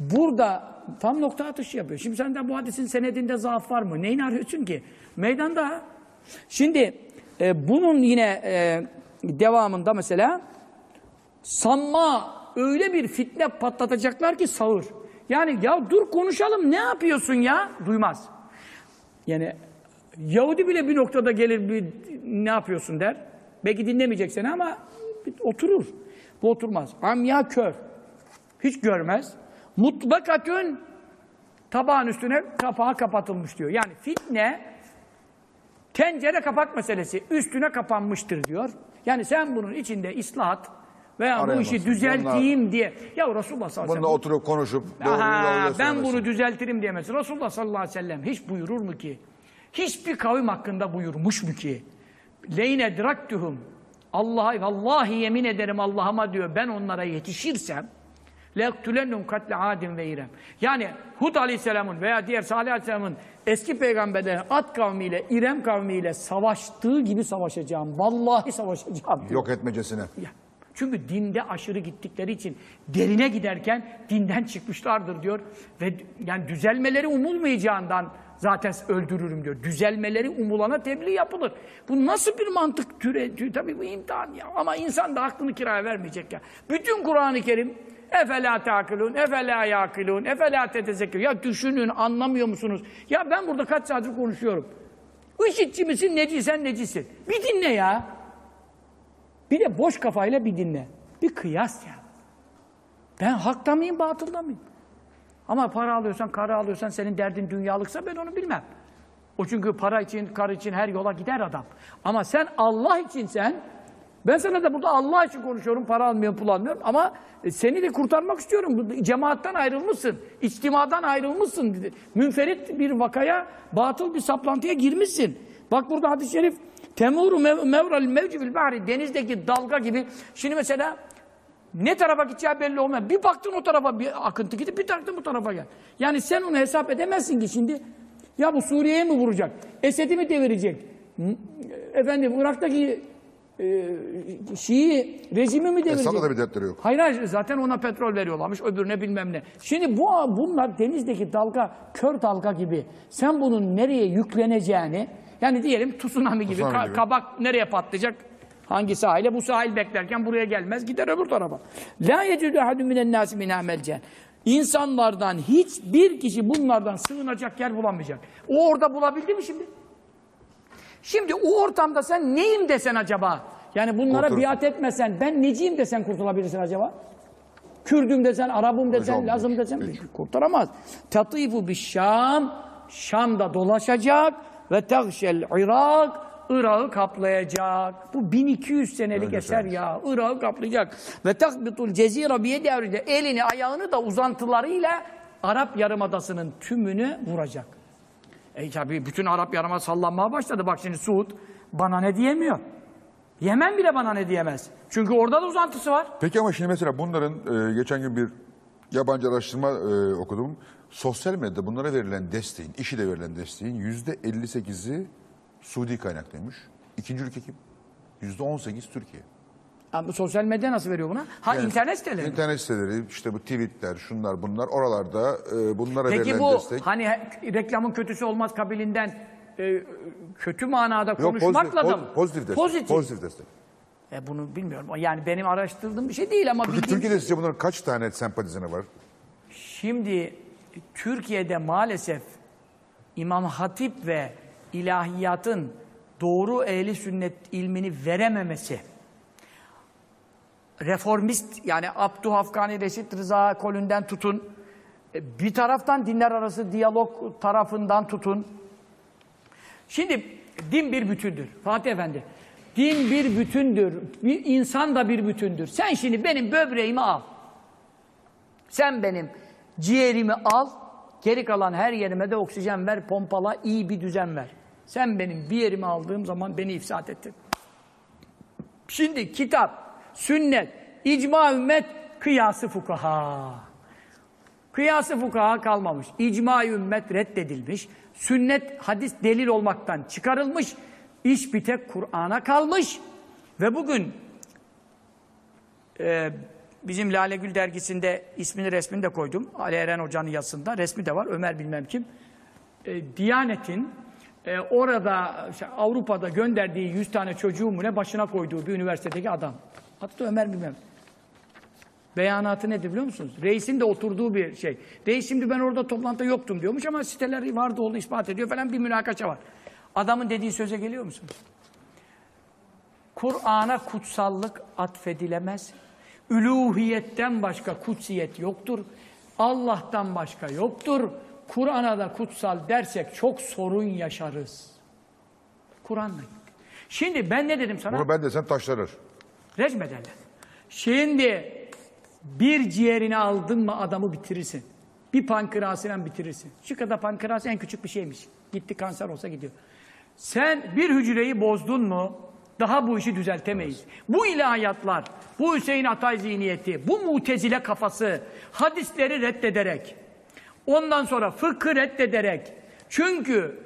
Burada tam nokta atışı yapıyor. Şimdi sende bu hadisin senedinde zaaf var mı? Neyini arıyorsun ki? Meydanda. Şimdi e, bunun yine e, devamında mesela sanma öyle bir fitne patlatacaklar ki sağır. Yani ya dur konuşalım ne yapıyorsun ya? Duymaz. Yani Yahudi bile bir noktada gelir bir ne yapıyorsun der. Belki dinlemeyecek seni ama oturur. Bu oturmaz. Amya kör. Hiç görmez. Mutlakatün tabağın üstüne kapağı kapatılmış diyor. Yani fitne tencere kapak meselesi üstüne kapanmıştır diyor. Yani sen bunun içinde ıslahat veya bu Arayamazsın. işi düzelteyim diye. Ya Resulullah sallallahu aleyhi ve sellem. Oturup konuşup Aha, ben bunu düzeltirim diyemez. Resulullah sallallahu aleyhi ve sellem hiç buyurur mu ki? Hiçbir kavim hakkında buyurmuş mu ki? leyn edraktuhum Allah'a vallahi yemin ederim Allah'ıma diyor ben onlara yetişirsem lektulennum katle adin ve irem. Yani Hud aleyhisselamın veya diğer Salih aleyhisselamın eski peygamberlerin Ad kavmiyle İrem kavmiyle savaştığı gibi savaşacağım. Vallahi savaşacağım. Yok etmecesine. Ya. Çünkü dinde aşırı gittikleri için derine giderken dinden çıkmışlardır diyor. Ve yani düzelmeleri umulmayacağından zaten öldürürüm diyor. Düzelmeleri umulana tebliğ yapılır. Bu nasıl bir mantık türe? tü- Tabii bu imtihan ya. Ama insan da aklını kiraya vermeyecek ya. Bütün Kur'an-ı Kerim Efela takilun, efela yakilun, efela tetezekkür. Ya düşünün, anlamıyor musunuz? Ya ben burada kaç saattir konuşuyorum. IŞİD'ci misin, necisen, necisin? Bir dinle ya. Bir de boş kafayla bir dinle. Bir kıyas ya. Ben hakta mıyım, batılda mıyım? Ama para alıyorsan, karı alıyorsan, senin derdin dünyalıksa ben onu bilmem. O çünkü para için, karı için her yola gider adam. Ama sen Allah için sen, ben sana da burada Allah için konuşuyorum, para almıyorum, pul almıyorum. Ama e, seni de kurtarmak istiyorum. Cemaatten ayrılmışsın, içtimadan ayrılmışsın. Münferit bir vakaya, batıl bir saplantıya girmişsin. Bak burada hadis-i şerif, temuru mev mevral mevci fil bahri, denizdeki dalga gibi. Şimdi mesela ne tarafa gideceği belli olmuyor. Bir baktın o tarafa bir akıntı gidip bir baktın bu tarafa gel. Yani sen onu hesap edemezsin ki şimdi. Ya bu Suriye'ye mi vuracak? Esed'i mi devirecek? Efendim Irak'taki e, Şii rejimi mi devirecek? Esad'la da bir dertleri yok. Hayır hayır zaten ona petrol veriyorlarmış öbürüne bilmem ne. Şimdi bu bunlar denizdeki dalga kör dalga gibi. Sen bunun nereye yükleneceğini yani diyelim tsunami gibi, Tsunami gibi. kabak nereye patlayacak? Hangi sahile? Bu sahil beklerken buraya gelmez. Gider öbür tarafa. La yecidü ahadun minen nâsi min amelcen. İnsanlardan hiçbir kişi bunlardan sığınacak yer bulamayacak. O orada bulabildi mi şimdi? Şimdi o ortamda sen neyim desen acaba? Yani bunlara Kurtulursun. biat etmesen ben neciyim desen kurtulabilirsin acaba? Kürdüm desen, Arabım desen, Hocam, Lazım desen peki. kurtaramaz. Tatifu bir Şam, Şam'da dolaşacak ve tehşel Irak, Irak'ı kaplayacak. Bu 1200 senelik Öyle eser ya. Irak'ı kaplayacak. Ve takbitul cezira biyedi avride. Elini ayağını da uzantılarıyla Arap Yarımadası'nın tümünü vuracak. E tabi bütün Arap Yarımadası sallanmaya başladı. Bak şimdi Suud bana ne diyemiyor. Yemen bile bana ne diyemez. Çünkü orada da uzantısı var. Peki ama şimdi mesela bunların e, geçen gün bir yabancı araştırma e, okudum. Sosyal medyada bunlara verilen desteğin, işi de verilen desteğin yüzde 58'i Suudi kaynaklıymış. İkinci ülke kim? Yüzde 18 Türkiye. Ama sosyal medya nasıl veriyor buna? Ha Yani internet siteleri. mi? İnternet siteleri, işte bu tweetler, şunlar bunlar oralarda e, bunlara Peki verilen bu destek. hani he- reklamın kötüsü olmaz kabilinden e, kötü manada Yok, konuşmakla pozitif, da mı? poz- pozitif destek. Pozitif. Pozitif destek. E bunu bilmiyorum. Yani benim araştırdığım bir şey değil ama Peki bildiğim... Türkiye'de sizce bunların kaç tane sempatizanı var? Şimdi Türkiye'de maalesef İmam Hatip ve ilahiyatın doğru ehli sünnet ilmini verememesi, reformist yani Abdülhafkani Reşit Rıza Kolünden tutun, e, bir taraftan dinler arası diyalog tarafından tutun. Şimdi din bir bütündür. Fatih Efendi. Din bir bütündür. Bir insan da bir bütündür. Sen şimdi benim böbreğimi al. Sen benim ciğerimi al, geri kalan her yerime de oksijen ver, pompala, iyi bir düzen ver. Sen benim bir yerimi aldığım zaman beni ifsat ettin. Şimdi kitap, sünnet, icma ümmet, kıyası fukaha. Kıyası fukaha kalmamış. İcma ümmet reddedilmiş. Sünnet, hadis delil olmaktan çıkarılmış. İş bir tek Kur'an'a kalmış. Ve bugün ee, bizim Lale Gül dergisinde ismini resmini de koydum. Ali Eren Hoca'nın yazısında resmi de var. Ömer bilmem kim. Ee, Diyanet'in e, orada işte Avrupa'da gönderdiği 100 tane çocuğu mu ne başına koyduğu bir üniversitedeki adam. Da Ömer bilmem. Beyanatı nedir biliyor musunuz? Reisin de oturduğu bir şey. Reis şimdi ben orada toplantıda yoktum diyormuş ama siteler vardı oldu ispat ediyor falan bir münakaşa var. Adamın dediği söze geliyor musunuz? Kur'an'a kutsallık atfedilemez. Üluhiyetten başka kutsiyet yoktur. Allah'tan başka yoktur. Kur'an'a da kutsal dersek çok sorun yaşarız. Kur'an'la. Şimdi ben ne dedim sana? Bunu ben desem taşlanır. Recm ederler. Şimdi bir ciğerini aldın mı adamı bitirirsin. Bir pankreasıyla bitirirsin. Şu kadar pankreas en küçük bir şeymiş. Gitti kanser olsa gidiyor. Sen bir hücreyi bozdun mu Daha bu işi düzeltemeyiz. Bu ilahiyatlar, bu Hüseyin Atay zihniyeti, bu mutezile kafası, hadisleri reddederek, ondan sonra fıkhı reddederek, çünkü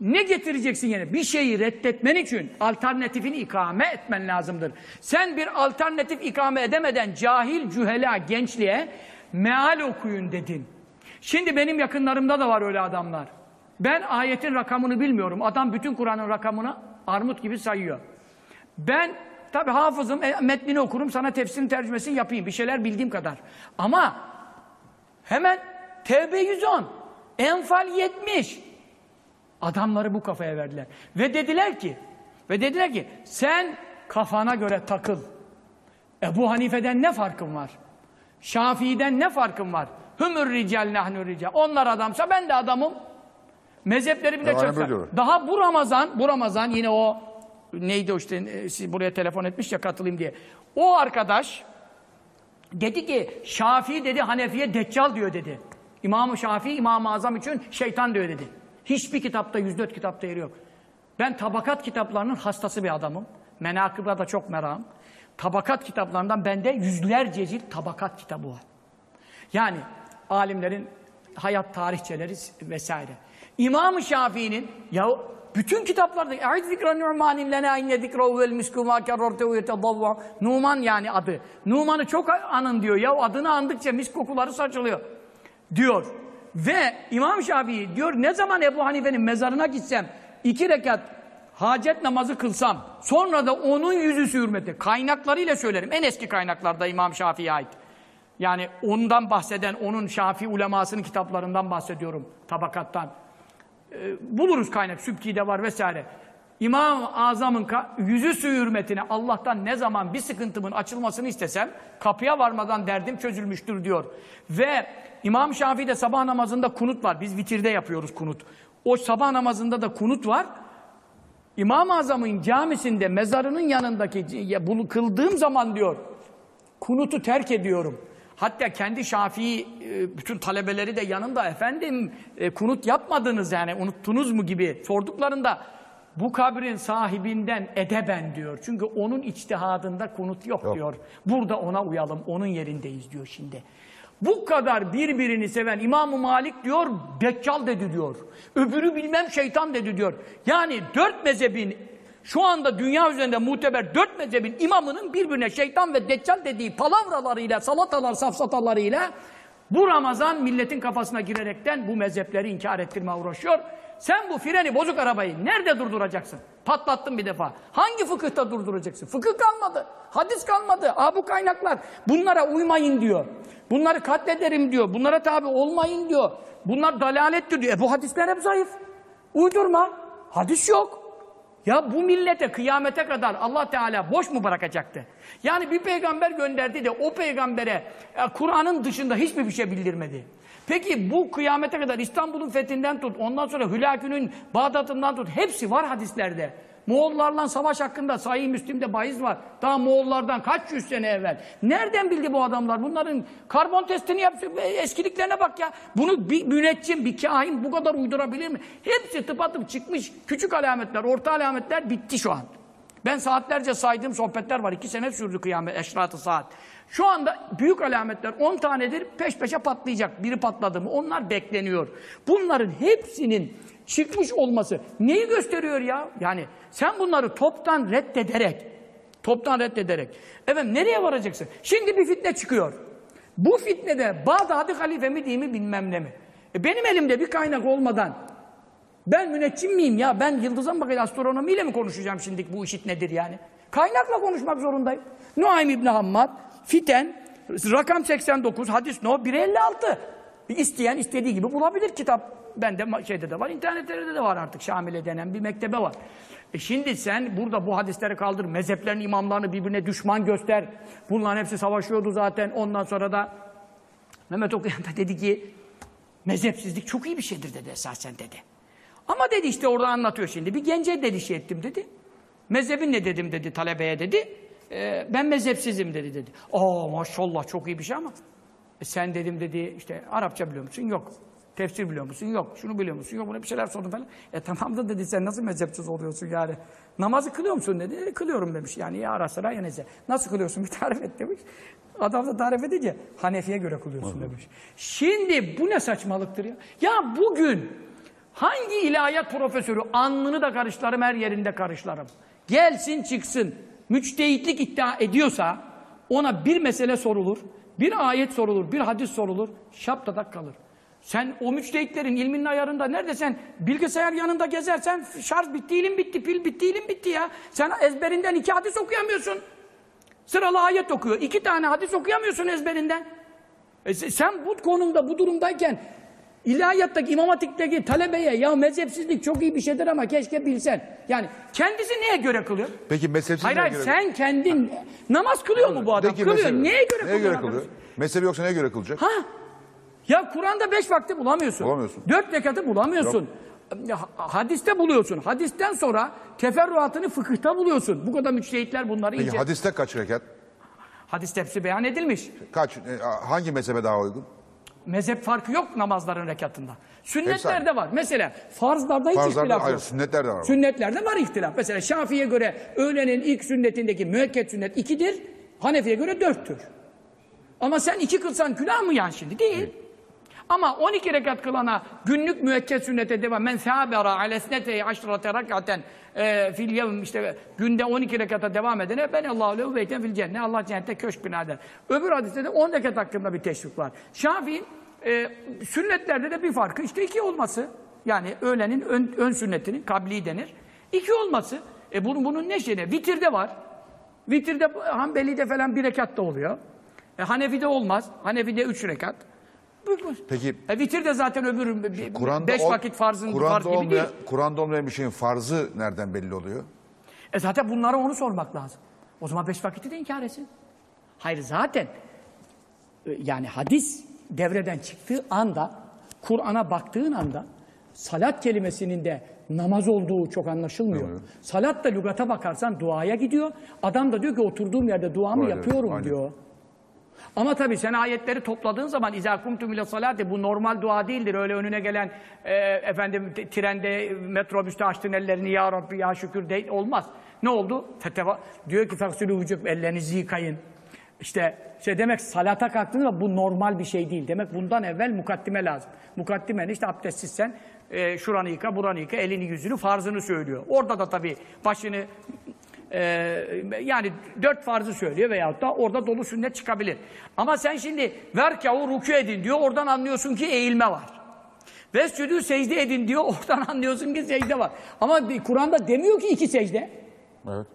ne getireceksin yine? Bir şeyi reddetmen için alternatifini ikame etmen lazımdır. Sen bir alternatif ikame edemeden cahil cühela gençliğe meal okuyun dedin. Şimdi benim yakınlarımda da var öyle adamlar. Ben ayetin rakamını bilmiyorum. Adam bütün Kur'an'ın rakamını armut gibi sayıyor. Ben tabi hafızım, e, metnini okurum, sana tefsirin tercümesini yapayım. Bir şeyler bildiğim kadar. Ama hemen Tevbe 110, Enfal 70, Adamları bu kafaya verdiler. Ve dediler ki, ve dediler ki sen kafana göre takıl. Ebu Hanife'den ne farkın var? Şafii'den ne farkın var? Hümür rical nahnur rical. Onlar adamsa ben de adamım. Mezhepleri bile çok. Daha bu Ramazan, bu Ramazan yine o neydi o işte e, siz buraya telefon etmiş ya katılayım diye. O arkadaş dedi ki Şafii dedi Hanefi'ye deccal diyor dedi. İmam-ı Şafii İmam-ı Azam için şeytan diyor dedi. Hiçbir kitapta 104 kitapta yeri yok. Ben tabakat kitaplarının hastası bir adamım. Menakıb'a da çok merakım. Tabakat kitaplarından bende yüzlerce cilt tabakat kitabı var. Yani alimlerin hayat tarihçeleri vesaire. İmam-ı Şafii'nin ya bütün kitaplarda "E'id zikra Nu'manin lena inne zikrahu vel misku ma yetedavva." Numan yani adı. Numan'ı çok anın diyor. Ya adını andıkça mis kokuları saçılıyor. Diyor. Ve İmam Şafii diyor ne zaman Ebu Hanife'nin mezarına gitsem iki rekat hacet namazı kılsam sonra da onun yüzü hürmeti kaynaklarıyla söylerim. En eski kaynaklarda İmam Şafii'ye ait. Yani ondan bahseden, onun Şafii ulemasının kitaplarından bahsediyorum, tabakattan. Ee, buluruz kaynak, Sübki'de var vesaire. İmam-ı Azam'ın yüzü suyu hürmetine Allah'tan ne zaman bir sıkıntımın açılmasını istesem kapıya varmadan derdim çözülmüştür diyor. Ve İmam Şafii'de sabah namazında kunut var. Biz vitirde yapıyoruz kunut. O sabah namazında da kunut var. İmam-ı Azam'ın camisinde mezarının yanındaki ya bunu kıldığım zaman diyor kunutu terk ediyorum. Hatta kendi Şafii e, bütün talebeleri de yanında efendim e, kunut yapmadınız yani unuttunuz mu gibi sorduklarında bu kabrin sahibinden edeben diyor. Çünkü onun içtihadında kunut yok, Yok. diyor. Burada ona uyalım, onun yerindeyiz diyor şimdi. Bu kadar birbirini seven İmam-ı Malik diyor, Deccal dedi diyor. Öbürü bilmem şeytan dedi diyor. Yani dört mezhebin şu anda dünya üzerinde muteber dört mezhebin imamının birbirine şeytan ve deccal dediği palavralarıyla, salatalar, safsatalarıyla bu Ramazan milletin kafasına girerekten bu mezhepleri inkar ettirmeye uğraşıyor. Sen bu freni bozuk arabayı nerede durduracaksın? Patlattın bir defa. Hangi fıkıhta durduracaksın? Fıkıh kalmadı. Hadis kalmadı. Aa bu kaynaklar. Bunlara uymayın diyor. Bunları katlederim diyor. Bunlara tabi olmayın diyor. Bunlar dalalettir diyor. E bu hadisler hep zayıf. Uydurma. Hadis yok. Ya bu millete kıyamete kadar Allah Teala boş mu bırakacaktı? Yani bir peygamber gönderdi de o peygambere e, Kur'an'ın dışında hiçbir bir şey bildirmedi. Peki bu kıyamete kadar İstanbul'un fethinden tut, ondan sonra Hülakü'nün Bağdat'ından tut, hepsi var hadislerde. Moğollarla savaş hakkında Sahih Müslim'de bahis var. Daha Moğollardan kaç yüz sene evvel. Nereden bildi bu adamlar? Bunların karbon testini yapsın. Eskiliklerine bak ya. Bunu bir müneccim, bir kahin bu kadar uydurabilir mi? Hepsi tıpatıp çıkmış. Küçük alametler, orta alametler bitti şu an. Ben saatlerce saydığım sohbetler var. İki sene sürdü kıyamet, eşratı saat. Şu anda büyük alametler 10 tanedir peş peşe patlayacak. Biri patladı mı onlar bekleniyor. Bunların hepsinin çıkmış olması neyi gösteriyor ya? Yani sen bunları toptan reddederek, toptan reddederek. Efendim nereye varacaksın? Şimdi bir fitne çıkıyor. Bu fitnede Bağdadi halife mi değil mi bilmem ne mi? E benim elimde bir kaynak olmadan ben müneccim miyim ya? Ben yıldıza mı bakayım astronomiyle mi konuşacağım şimdi bu işit nedir yani? Kaynakla konuşmak zorundayım. Nuaym İbni Hammad, Fiten, rakam 89, hadis no 156. İsteyen istediği gibi bulabilir kitap. Bende şeyde de var, internetlerde de var artık Şamile denen bir mektebe var. E şimdi sen burada bu hadisleri kaldır, mezheplerin imamlarını birbirine düşman göster. Bunların hepsi savaşıyordu zaten. Ondan sonra da Mehmet Okuyan da dedi ki mezhepsizlik çok iyi bir şeydir dedi esasen dedi. Ama dedi işte orada anlatıyor şimdi. Bir gence dedi şey ettim dedi. Mezhebin ne dedim dedi talebeye dedi. "Ee, ben mezhepsizim dedi dedi. Aa maşallah çok iyi bir şey ama. "E sen dedim dedi işte Arapça biliyor musun? Yok. Tefsir biliyor musun? Yok. Şunu biliyor musun? Yok. Buna bir şeyler sordum falan. E tamam da dedi sen nasıl mezhepsiz oluyorsun yani? Namazı kılıyor musun dedi. E, kılıyorum demiş. Yani ya ara sıra ya neyse. Nasıl kılıyorsun? Bir tarif et demiş. Adam da tarif edince Hanefi'ye göre kılıyorsun demiş. Şimdi bu ne saçmalıktır ya? Ya bugün hangi ilahiyat profesörü alnını da karışlarım her yerinde karışlarım. Gelsin çıksın. Müçtehitlik iddia ediyorsa ona bir mesele sorulur. Bir ayet sorulur, bir hadis sorulur, şaptadak kalır. Sen o müçtehitlerin ilminin ayarında nerede sen bilgisayar yanında gezersen şarj bitti, ilim bitti, pil bitti, ilim bitti ya. Sen ezberinden iki hadis okuyamıyorsun. Sıralı ayet okuyor. iki tane hadis okuyamıyorsun ezberinden. E se- sen bu konumda, bu durumdayken ilahiyattaki, imam hatipteki talebeye ya mezhepsizlik çok iyi bir şeydir ama keşke bilsen. Yani kendisi neye göre kılıyor? Peki mezhepsiz Hayır hayır göre- sen kendin namaz kılıyor mu bu adam? Peki kılıyor. mezhebi- Neye göre Neye kılıyor? göre kılıyor? Mezhebi yoksa neye göre kılacak? Ha? Ya Kur'an'da beş vakti bulamıyorsun. Bulamıyorsun. Dört rekatı bulamıyorsun. Ya, Hadiste buluyorsun. Hadisten sonra teferruatını fıkıhta buluyorsun. Bu kadar müçtehitler bunları Peki iyice... hadiste kaç rekat? Hadis hepsi beyan edilmiş. Kaç? e, hangi mezhebe daha uygun? Mezhep farkı yok namazların rekatında. Sünnetlerde var. Mesela farzlarda hiç Farzlarda ihtilaf hayır, yok. sünnetlerde var. Sünnetlerde var ihtilaf. Mesela Şafii'ye göre öğlenin ilk sünnetindeki müekket sünnet ikidir. Hanefi'ye göre dörttür. Ama sen iki kılsan günah mı yan şimdi? Değil. Ama 12 rekat kılana günlük müekket sünnete devam. Men sabera alesnete aşrate rekaten e, fil yevm işte günde 12 rekata devam edene ben Allahu lehu beyten fil cennet. Allah cennette köşk bina eder. Öbür hadiste de 10 rekat hakkında bir teşvik var. Şafii'nin e, sünnetlerde de bir farkı işte iki olması. Yani öğlenin ön, ön sünnetinin kabli denir. İki olması. E bunun, bunun ne şeyine? Vitirde var. Vitirde Hanbeli'de falan bir rekat da oluyor. E, Hanefi'de olmaz. Hanefi'de üç rekat. Peki E, vitir de zaten öbür beş ol- vakit farzın Kur'an'da farz gibi olmayan, değil. Kur'an'da olmayan bir şeyin farzı nereden belli oluyor? E zaten bunlara onu sormak lazım. O zaman beş vakiti de inkar etsin. Hayır zaten e, yani hadis devreden çıktığı anda Kur'an'a baktığın anda salat kelimesinin de namaz olduğu çok anlaşılmıyor. Salat da lügata bakarsan duaya gidiyor. Adam da diyor ki oturduğum yerde duamı Aynen, yapıyorum aynen. diyor. Ama tabii sen ayetleri topladığın zaman izâ kumtum ile salate bu normal dua değildir. Öyle önüne gelen e, efendim trende, metrobüste açtın ellerini ya Rabbi ya şükür de olmaz. Ne oldu? Feteva, diyor ki feksülü vücub ellerinizi yıkayın. İşte şey demek salata kalktığında bu normal bir şey değil. Demek bundan evvel mukaddime lazım. Mukaddimen işte abdestsizsen e, şuranı yıka, buranı yıka, elini yüzünü farzını söylüyor. Orada da tabii başını ee, yani dört farzı söylüyor veyahut da orada dolu sünnet çıkabilir. Ama sen şimdi verkavu rükû edin diyor oradan anlıyorsun ki eğilme var. Ve südü secde edin diyor oradan anlıyorsun ki secde var. Ama Kur'an'da demiyor ki iki secde. Evet.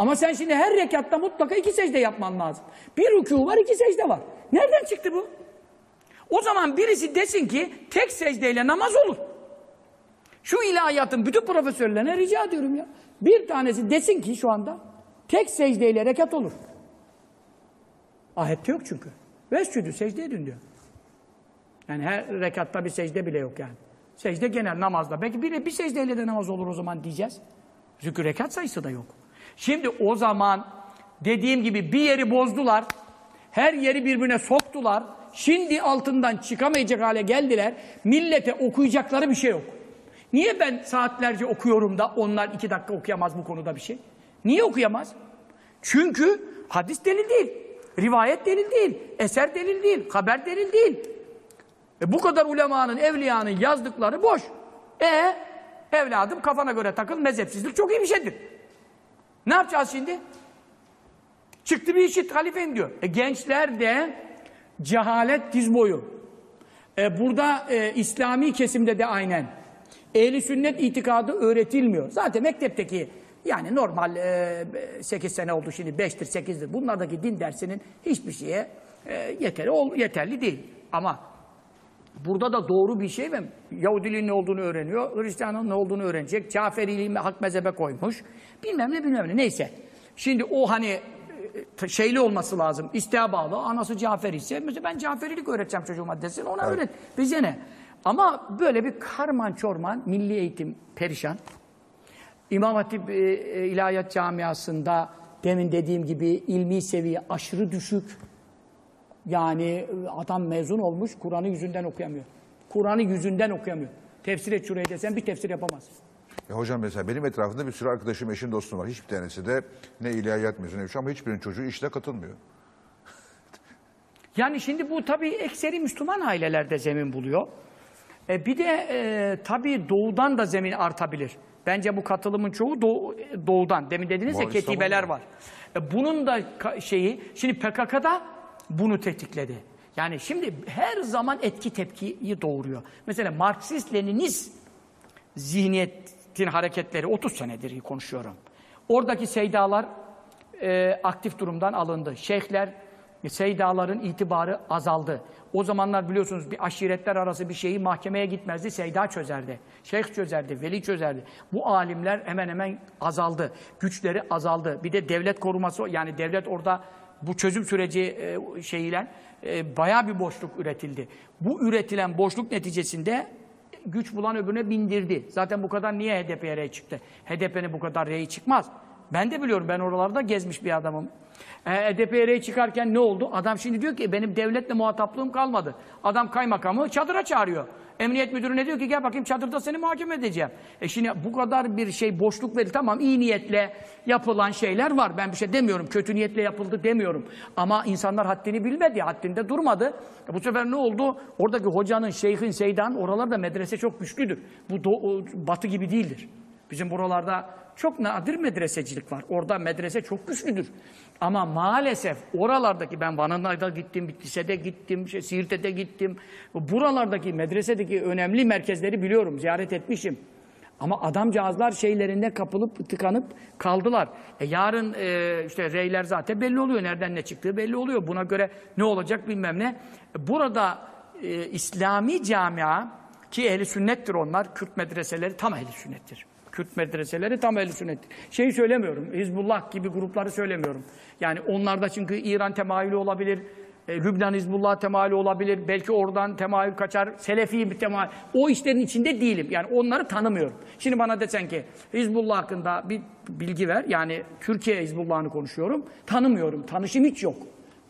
Ama sen şimdi her rekatta mutlaka iki secde yapman lazım. Bir rükû var iki secde var. Nereden çıktı bu? O zaman birisi desin ki tek secdeyle namaz olur. Şu ilahiyatın bütün profesörlerine rica ediyorum ya. Bir tanesi desin ki şu anda tek secdeyle rekat olur. Ayette yok çünkü. Vescüdü secde edin. Yani her rekatta bir secde bile yok yani. Secde genel namazda. Belki bir, bir secdeyle de namaz olur o zaman diyeceğiz. Çünkü rekat sayısı da yok. Şimdi o zaman dediğim gibi bir yeri bozdular. Her yeri birbirine soktular. Şimdi altından çıkamayacak hale geldiler. Millete okuyacakları bir şey yok. Niye ben saatlerce okuyorum da onlar iki dakika okuyamaz bu konuda bir şey? Niye okuyamaz? Çünkü hadis delil değil. Rivayet delil değil. Eser delil değil. Haber delil değil. E bu kadar ulemanın, evliyanın yazdıkları boş. E evladım kafana göre takıl mezhepsizlik çok iyi bir şeydir. Ne yapacağız şimdi? Çıktı bir işit halifeyim diyor. E gençler de cehalet diz boyu. E burada e, İslami kesimde de aynen. Ehli sünnet itikadı öğretilmiyor. Zaten mektepteki yani normal e, 8 sene oldu şimdi 5'tir 8'dir. Bunlardaki din dersinin hiçbir şeye e, yeterli, ol- yeterli değil. Ama burada da doğru bir şey ve Yahudiliğin ne olduğunu öğreniyor. Hristiyanlığın ne olduğunu öğrenecek. Caferiliği hak mezhebe koymuş. Bilmem ne bilmem ne. Neyse. Şimdi o hani e, şeyli olması lazım. İsteğe bağlı. Anası Caferi ise mesela ben Caferilik öğreteceğim çocuğuma desin. Ona öğret. Bize ne? Ama böyle bir karman çorman milli eğitim perişan. İmam Hatip e, e, İlahiyat Camiası'nda demin dediğim gibi ilmi seviye aşırı düşük. Yani e, adam mezun olmuş, Kur'an'ı yüzünden okuyamıyor. Kur'an'ı yüzünden okuyamıyor. Tefsir et şurayı desen bir tefsir yapamaz. E hocam mesela benim etrafımda bir sürü arkadaşım, eşim, dostum var. Hiçbir tanesi de ne ilahiyat mezunu şey ama hiçbirinin çocuğu işine katılmıyor. Yani şimdi bu tabii ekseri Müslüman ailelerde zemin buluyor. E bir de e, tabii doğudan da zemin artabilir. Bence bu katılımın çoğu doğu, doğudan. Demin dediniz ya ketibeler var. E, bunun da şeyi, şimdi PKK'da bunu tetikledi. Yani şimdi her zaman etki tepkiyi doğuruyor. Mesela Marksist-Leninist zihniyetin hareketleri 30 senedir konuşuyorum. Oradaki seydalar e, aktif durumdan alındı. Şeyhler, seydaların itibarı azaldı. O zamanlar biliyorsunuz bir aşiretler arası bir şeyi mahkemeye gitmezdi, seyda çözerdi. Şeyh çözerdi, veli çözerdi. Bu alimler hemen hemen azaldı. Güçleri azaldı. Bir de devlet koruması, yani devlet orada bu çözüm süreci e, şeyiyle e, bayağı bir boşluk üretildi. Bu üretilen boşluk neticesinde güç bulan öbürüne bindirdi. Zaten bu kadar niye HDP'ye çıktı? HDP'nin bu kadar reyi çıkmaz. Ben de biliyorum ben oralarda gezmiş bir adamım. E, rey çıkarken ne oldu? Adam şimdi diyor ki benim devletle muhataplığım kalmadı. Adam kaymakamı çadıra çağırıyor. Emniyet müdürüne diyor ki gel bakayım çadırda seni muhakeme edeceğim. E şimdi bu kadar bir şey boşluk verir. Tamam iyi niyetle yapılan şeyler var. Ben bir şey demiyorum. Kötü niyetle yapıldı demiyorum. Ama insanlar haddini bilmedi. Haddinde durmadı. E bu sefer ne oldu? Oradaki hocanın, şeyhin, seydan oralarda medrese çok güçlüdür. Bu batı gibi değildir. Bizim buralarda çok nadir medresecilik var. Orada medrese çok güçlüdür. Ama maalesef oralardaki ben Van'ına da gittim, Bitlis'e gittim, şey, Siirt'e de gittim. Buralardaki medresedeki önemli merkezleri biliyorum, ziyaret etmişim. Ama adamcağızlar şeylerinde kapılıp tıkanıp kaldılar. E yarın e, işte reyler zaten belli oluyor. Nereden ne çıktığı belli oluyor. Buna göre ne olacak bilmem ne. Burada e, İslami camia ki ehli sünnettir onlar. Kürt medreseleri tam ehli sünnettir. Kürt medreseleri tam ehli sünnettir. Şeyi söylemiyorum. Hizbullah gibi grupları söylemiyorum. Yani onlarda çünkü İran temayülü olabilir. e, Lübnan Hizbullah temayülü olabilir. Belki oradan temayül kaçar. Selefi bir temayül. O işlerin içinde değilim. Yani onları tanımıyorum. Şimdi bana desen ki Hizbullah hakkında bir bilgi ver. Yani Türkiye Hizbullah'ını konuşuyorum. Tanımıyorum. Tanışım hiç yok.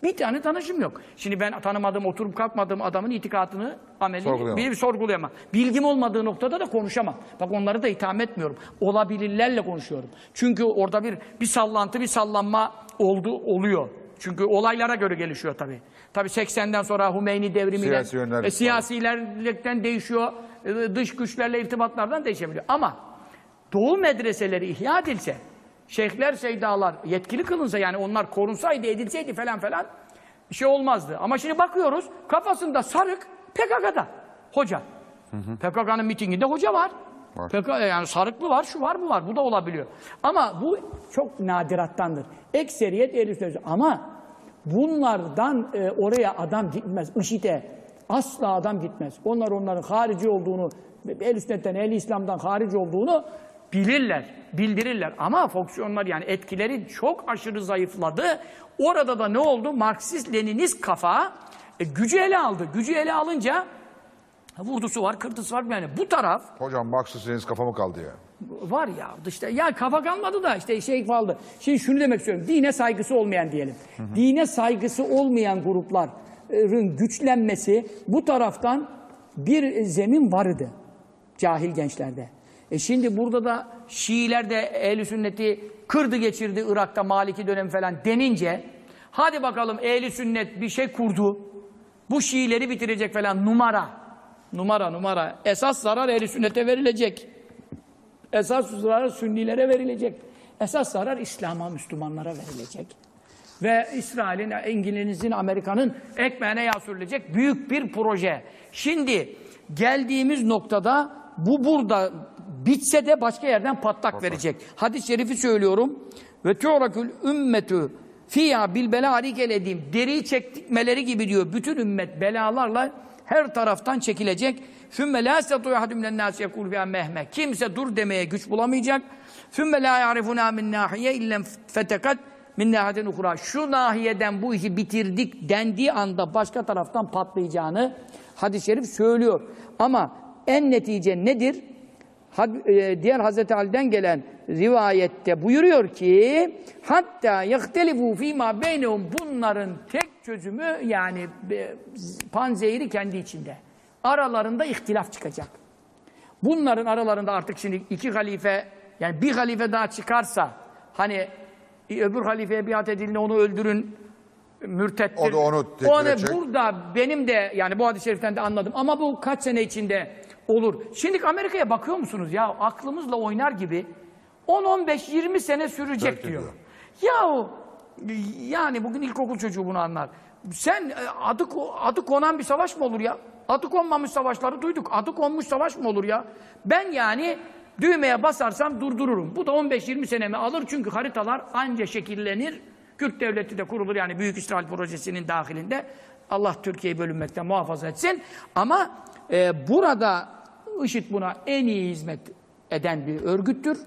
Bir tane tanışım yok. Şimdi ben tanımadığım, oturup kalkmadığım adamın itikadını, amelini bir sorgulayamam. Bilgim olmadığı noktada da konuşamam. Bak onları da itham etmiyorum. Olabilirlerle konuşuyorum. Çünkü orada bir bir sallantı, bir sallanma oldu oluyor. Çünkü olaylara göre gelişiyor tabii. Tabii 80'den sonra Hümeyni devrimiyle Siyasi e, siyasilerlikten değişiyor. e, dış güçlerle irtibatlardan değişebiliyor. Ama Doğu medreseleri ihya edilse, şeyhler, seydalar yetkili kılınsa yani onlar korunsaydı, edilseydi falan falan bir şey olmazdı. Ama şimdi bakıyoruz kafasında sarık PKK'da hoca. PKK'nın mitinginde hoca var. Var. PKK yani sarıklı var, şu var, bu var. Bu da olabiliyor. Ama bu çok nadirattandır. Ekseriyet ehl sözü. Ama bunlardan e, oraya adam gitmez. IŞİD'e asla adam gitmez. Onlar onların harici olduğunu, ehl sünnetten, ehl İslam'dan harici olduğunu bilirler, bildirirler. Ama fonksiyonlar yani etkileri çok aşırı zayıfladı. Orada da ne oldu? Marksist-Leninist kafa e, gücü ele aldı. Gücü ele alınca vurdusu var, kırdısı var. Yani bu taraf Hocam Marksist kafamı kaldı ya. Var ya işte ya kafa kalmadı da işte şey kaldı. Şimdi şunu demek istiyorum. Dine saygısı olmayan diyelim. Dine saygısı olmayan grupların güçlenmesi bu taraftan bir zemin vardı. Cahil gençlerde. E şimdi burada da Şiiler de ehl sünneti kırdı geçirdi Irak'ta Maliki dönemi falan denince hadi bakalım ehl sünnet bir şey kurdu. Bu Şiileri bitirecek falan numara. Numara numara. Esas zarar ehl sünnete verilecek. Esas zarar Sünnilere verilecek. Esas zarar İslam'a, Müslümanlara verilecek. Ve İsrail'in, İngiliz'in, Amerika'nın ekmeğine yağ sürülecek büyük bir proje. Şimdi geldiğimiz noktada bu burada bitse de başka yerden patlak verecek. Hadis-i şerifi söylüyorum. Ve tu'rakül ümmetü fiyâ bil belâ arikel edeyim. Deriyi çekmeleri gibi diyor. Bütün ümmet belalarla her taraftan çekilecek. Sümme la estatu ahadun minen nas yekul biha mehme. Kimse dur demeye güç bulamayacak. Sümme la ya'rifuna min nahiye illen fetekat min nahiyetin ukra. Şu nahiyeden bu işi bitirdik dendiği anda başka taraftan patlayacağını hadis-i şerif söylüyor. Ama en netice nedir? E, diğer Hazreti Ali'den gelen rivayette buyuruyor ki hatta yahtelifu fîmâ beynehum bunların tek çözümü yani e, panzehiri kendi içinde. aralarında ihtilaf çıkacak. Bunların aralarında artık şimdi iki halife yani bir halife daha çıkarsa hani öbür halifeye biat edilin onu öldürün mürtettir. O da onu O edecek. burada benim de yani bu hadis-i şeriften de anladım ama bu kaç sene içinde olur. Şimdi Amerika'ya bakıyor musunuz ya aklımızla oynar gibi 10-15-20 sene sürecek diyor. diyor. Yahu yani bugün ilkokul çocuğu bunu anlar. Sen e, adı, adı konan bir savaş mı olur ya? Adı konmamış savaşları duyduk. Adı konmuş savaş mı olur ya? Ben yani düğmeye basarsam durdururum. Bu da 15-20 senemi alır çünkü haritalar anca şekillenir. Kürt devleti de kurulur yani Büyük İsrail Projesi'nin dahilinde. Allah Türkiye'yi bölünmekten muhafaza etsin. Ama e, burada IŞİD buna en iyi hizmet eden bir örgüttür.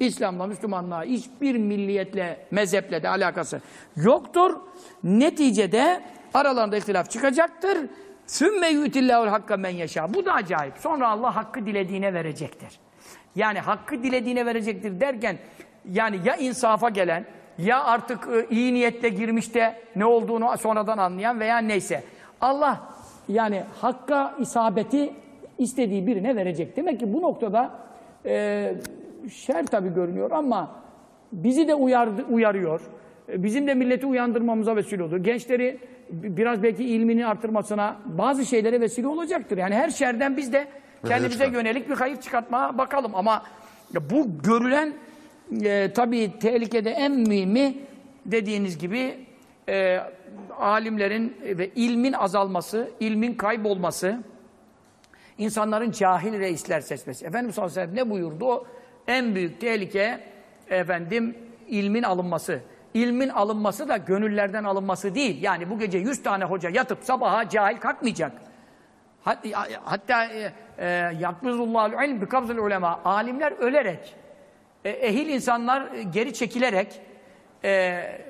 İslam'la, Müslümanlığa hiçbir milliyetle, mezheple de alakası yoktur. Neticede aralarında ihtilaf çıkacaktır. Sümme yu'tillahul hakka men yaşa. Bu da acayip. Sonra Allah hakkı dilediğine verecektir. Yani hakkı dilediğine verecektir derken yani ya insafa gelen ya artık e, iyi niyetle girmiş de ne olduğunu sonradan anlayan veya neyse. Allah yani hakka isabeti istediği birine verecek. Demek ki bu noktada e, şer tabii görünüyor ama bizi de uyardı, uyarıyor. E, Bizim de milleti uyandırmamıza vesile olur. Gençleri bi- biraz belki ilmini artırmasına bazı şeylere vesile olacaktır. Yani her şerden biz de kendimize yönelik bir hayır çıkartmaya bakalım. Ama bu görülen e, tabii tehlikede en mühimi dediğiniz gibi e, alimlerin ve ilmin azalması, ilmin kaybolması, insanların cahil reisler seçmesi. Efendimiz sallallahu aleyhi ve sellem ne buyurdu? O en büyük tehlike efendim ilmin alınması. İlmin alınması da gönüllerden alınması değil. Yani bu gece 100 tane hoca yatıp sabaha cahil kalkmayacak. Hat- Hatta e, e, yakbizullahul ilm bi kabzil ulema. Alimler ölerek, e, ehil insanlar geri çekilerek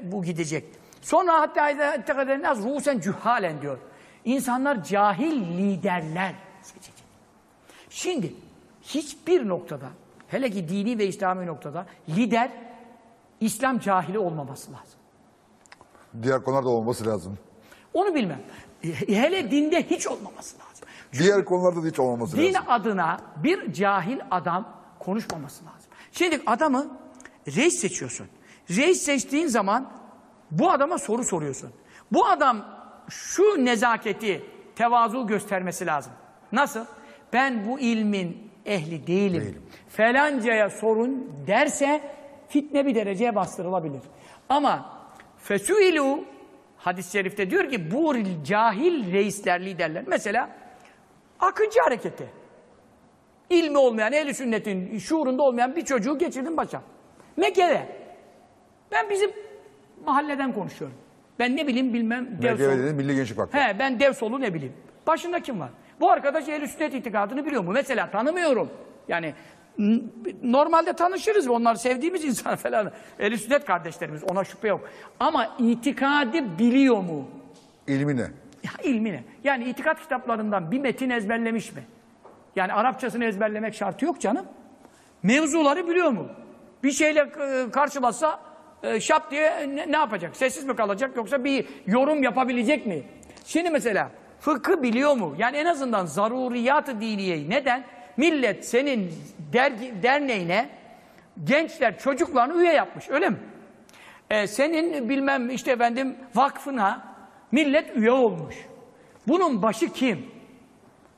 bu gidecek. Sonra hatta ittekadennaz rusen cühalen diyor. İnsanlar cahil liderler. Şimdi hiçbir noktada, hele ki dini ve İslami noktada lider İslam cahili olmaması lazım. Diğer konularda olması lazım. Onu bilmem. Hele dinde hiç olmaması lazım. Diğer konularda da hiç olmaması Din lazım. adına bir cahil adam konuşmaması lazım. Şimdi adamı reis seçiyorsun. Reis seçtiğin zaman bu adama soru soruyorsun. Bu adam şu nezaketi, tevazu göstermesi lazım. Nasıl? Ben bu ilmin ehli değilim. Değilim. Felancaya sorun derse fitne bir dereceye bastırılabilir. Ama fesüilu hadis-i şerifte diyor ki bu cahil reisler, liderler. Mesela Akıncı hareketi. İlmi olmayan, ehli sünnetin şuurunda olmayan bir çocuğu geçirdim başa. Mekke'de. Ben bizim mahalleden konuşuyorum. Ben ne bileyim bilmem Devsolu. dediğin Milli Gençlik Vakfı. He ben Devsolu ne bileyim. Başında kim var? Bu arkadaş ehli sünnet itikadını biliyor mu? Mesela tanımıyorum. Yani normalde tanışırız. Onlar sevdiğimiz insan falan. Ehli sünnet kardeşlerimiz. Ona şüphe yok. Ama itikadı biliyor mu? İlmi ne? Ya ilmi ne? Yani itikat kitaplarından bir metin ezberlemiş mi? Yani Arapçasını ezberlemek şartı yok canım. Mevzuları biliyor mu? Bir şeyle e, karşılaşsa e, şap diye ne yapacak? Sessiz mi kalacak yoksa bir yorum yapabilecek mi? Şimdi mesela fıkhı biliyor mu? Yani en azından zaruriyat-ı diniyeyi. Neden? Millet senin dergi, derneğine gençler çocuklarını üye yapmış öyle mi? E, senin bilmem işte efendim vakfına millet üye olmuş. Bunun başı kim?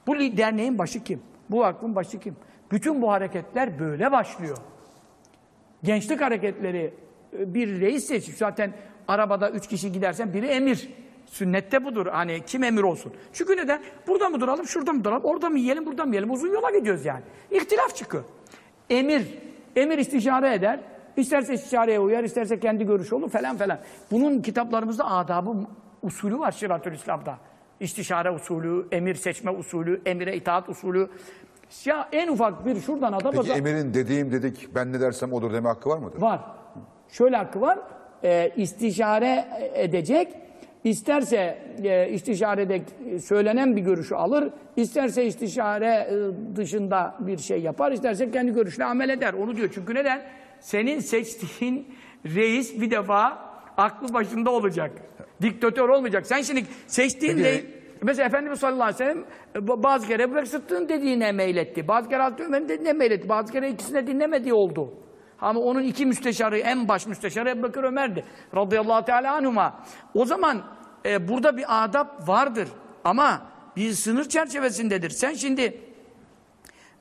Bu derneğin başı kim? Bu vakfın başı kim? Bütün bu hareketler böyle başlıyor. Gençlik hareketleri e, bir reis seçip zaten arabada üç kişi gidersen biri emir. Sünnette budur. Hani kim emir olsun? Çünkü neden? Burada mı duralım, şurada mı duralım, orada mı yiyelim, burada mı yiyelim? Uzun yola gidiyoruz yani. İhtilaf çıkıyor. Emir. Emir istişare eder. İsterse istişareye uyar, isterse kendi görüşü olur falan falan. Bunun kitaplarımızda adabı, usulü var Şiratül İslam'da. İstişare usulü, emir seçme usulü, emire itaat usulü. Ya en ufak bir şuradan ada Peki emirin dediğim dedik ben ne dersem odur deme hakkı var mıdır? Var. Şöyle hakkı var. Ee, istişare edecek. İsterse e, istişarede söylenen bir görüşü alır. isterse istişare e, dışında bir şey yapar. isterse kendi görüşüne amel eder. Onu diyor. Çünkü neden? Senin seçtiğin reis bir defa aklı başında olacak. Diktatör olmayacak. Sen şimdi seçtiğin Peki reis... Mesela Efendimiz sallallahu aleyhi ve sellem e, ba- bazı kere Ebu Bekir dediğine meyletti. Bazı kere Hazreti Ömer'in dediğine meyletti. Bazı kere ikisine dinlemediği oldu. Ama onun iki müsteşarı, en baş müsteşarı Ebu Bekir Ömer'di. Radıyallahu teala anhuma. O zaman e, burada bir adap vardır. Ama bir sınır çerçevesindedir. Sen şimdi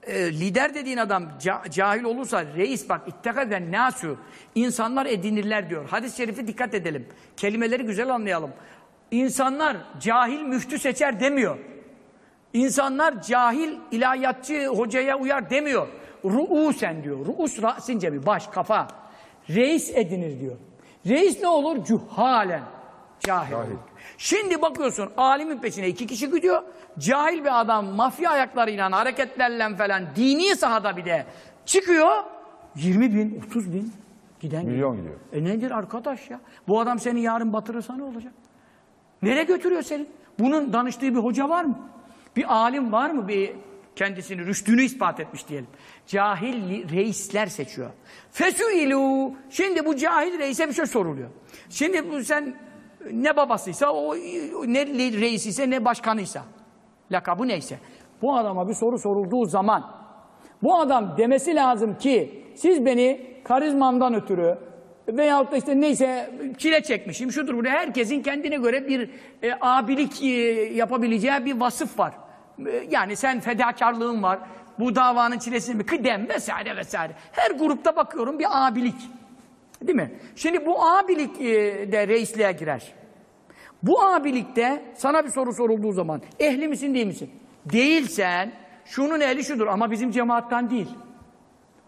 e, lider dediğin adam ca- cahil olursa reis bak ittekaden nasu insanlar edinirler diyor. Hadis-i şerife dikkat edelim. Kelimeleri güzel anlayalım. İnsanlar cahil müftü seçer demiyor. İnsanlar cahil ilahiyatçı hocaya uyar demiyor. Ruusen diyor. Ruus ra'sin cebi baş kafa. Reis edinir diyor. Reis ne olur? Cuhalen. Cahil. olur. Şimdi bakıyorsun alimin peşine iki kişi gidiyor. Cahil bir adam mafya ayaklarıyla, hareketlerle falan dini sahada bir de çıkıyor. 20 bin, 30 bin giden Milyon gidiyor. E nedir arkadaş ya? Bu adam seni yarın batırırsa ne olacak? Nereye götürüyor seni? Bunun danıştığı bir hoca var mı? Bir alim var mı? Bir kendisini rüştünü ispat etmiş diyelim. Cahil reisler seçiyor. Fesüilu. Şimdi bu cahil reise bir şey soruluyor. Şimdi bu sen ne babasıysa o ne reisiyse ne başkanıysa lakabı neyse. Bu adama bir soru sorulduğu zaman bu adam demesi lazım ki siz beni karizmamdan ötürü veyahut da işte neyse çile çekmişim şudur burada herkesin kendine göre bir e, abilik e, yapabileceği bir vasıf var. Yani sen fedakarlığın var. Bu davanın çilesini mi? Kıdem vesaire vesaire. Her grupta bakıyorum bir abilik. Değil mi? Şimdi bu abilik e, de reisliğe girer. Bu abilikte sana bir soru sorulduğu zaman ehli misin değil misin? Değilsen şunun ehli şudur ama bizim cemaattan değil.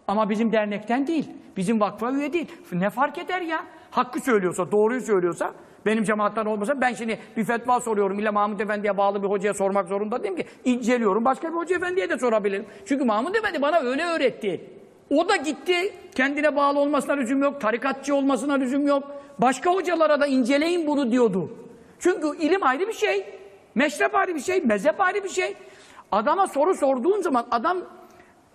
Ama bizim dernekten değil. Bizim vakfa üye değil. Ne fark eder ya? Hakkı söylüyorsa, doğruyu söylüyorsa benim cemaattan olmasa ben şimdi bir fetva soruyorum. İlla Mahmud Efendi'ye bağlı bir hocaya sormak zorunda değilim ki. İnceliyorum. Başka bir hoca efendiye de sorabilirim. Çünkü Mahmud Efendi bana öyle öğretti. O da gitti. Kendine bağlı olmasına lüzum yok. Tarikatçı olmasına lüzum yok. Başka hocalara da inceleyin bunu diyordu. Çünkü ilim ayrı bir şey. Meşrep ayrı bir şey. Mezhep ayrı bir şey. Adama soru sorduğun zaman adam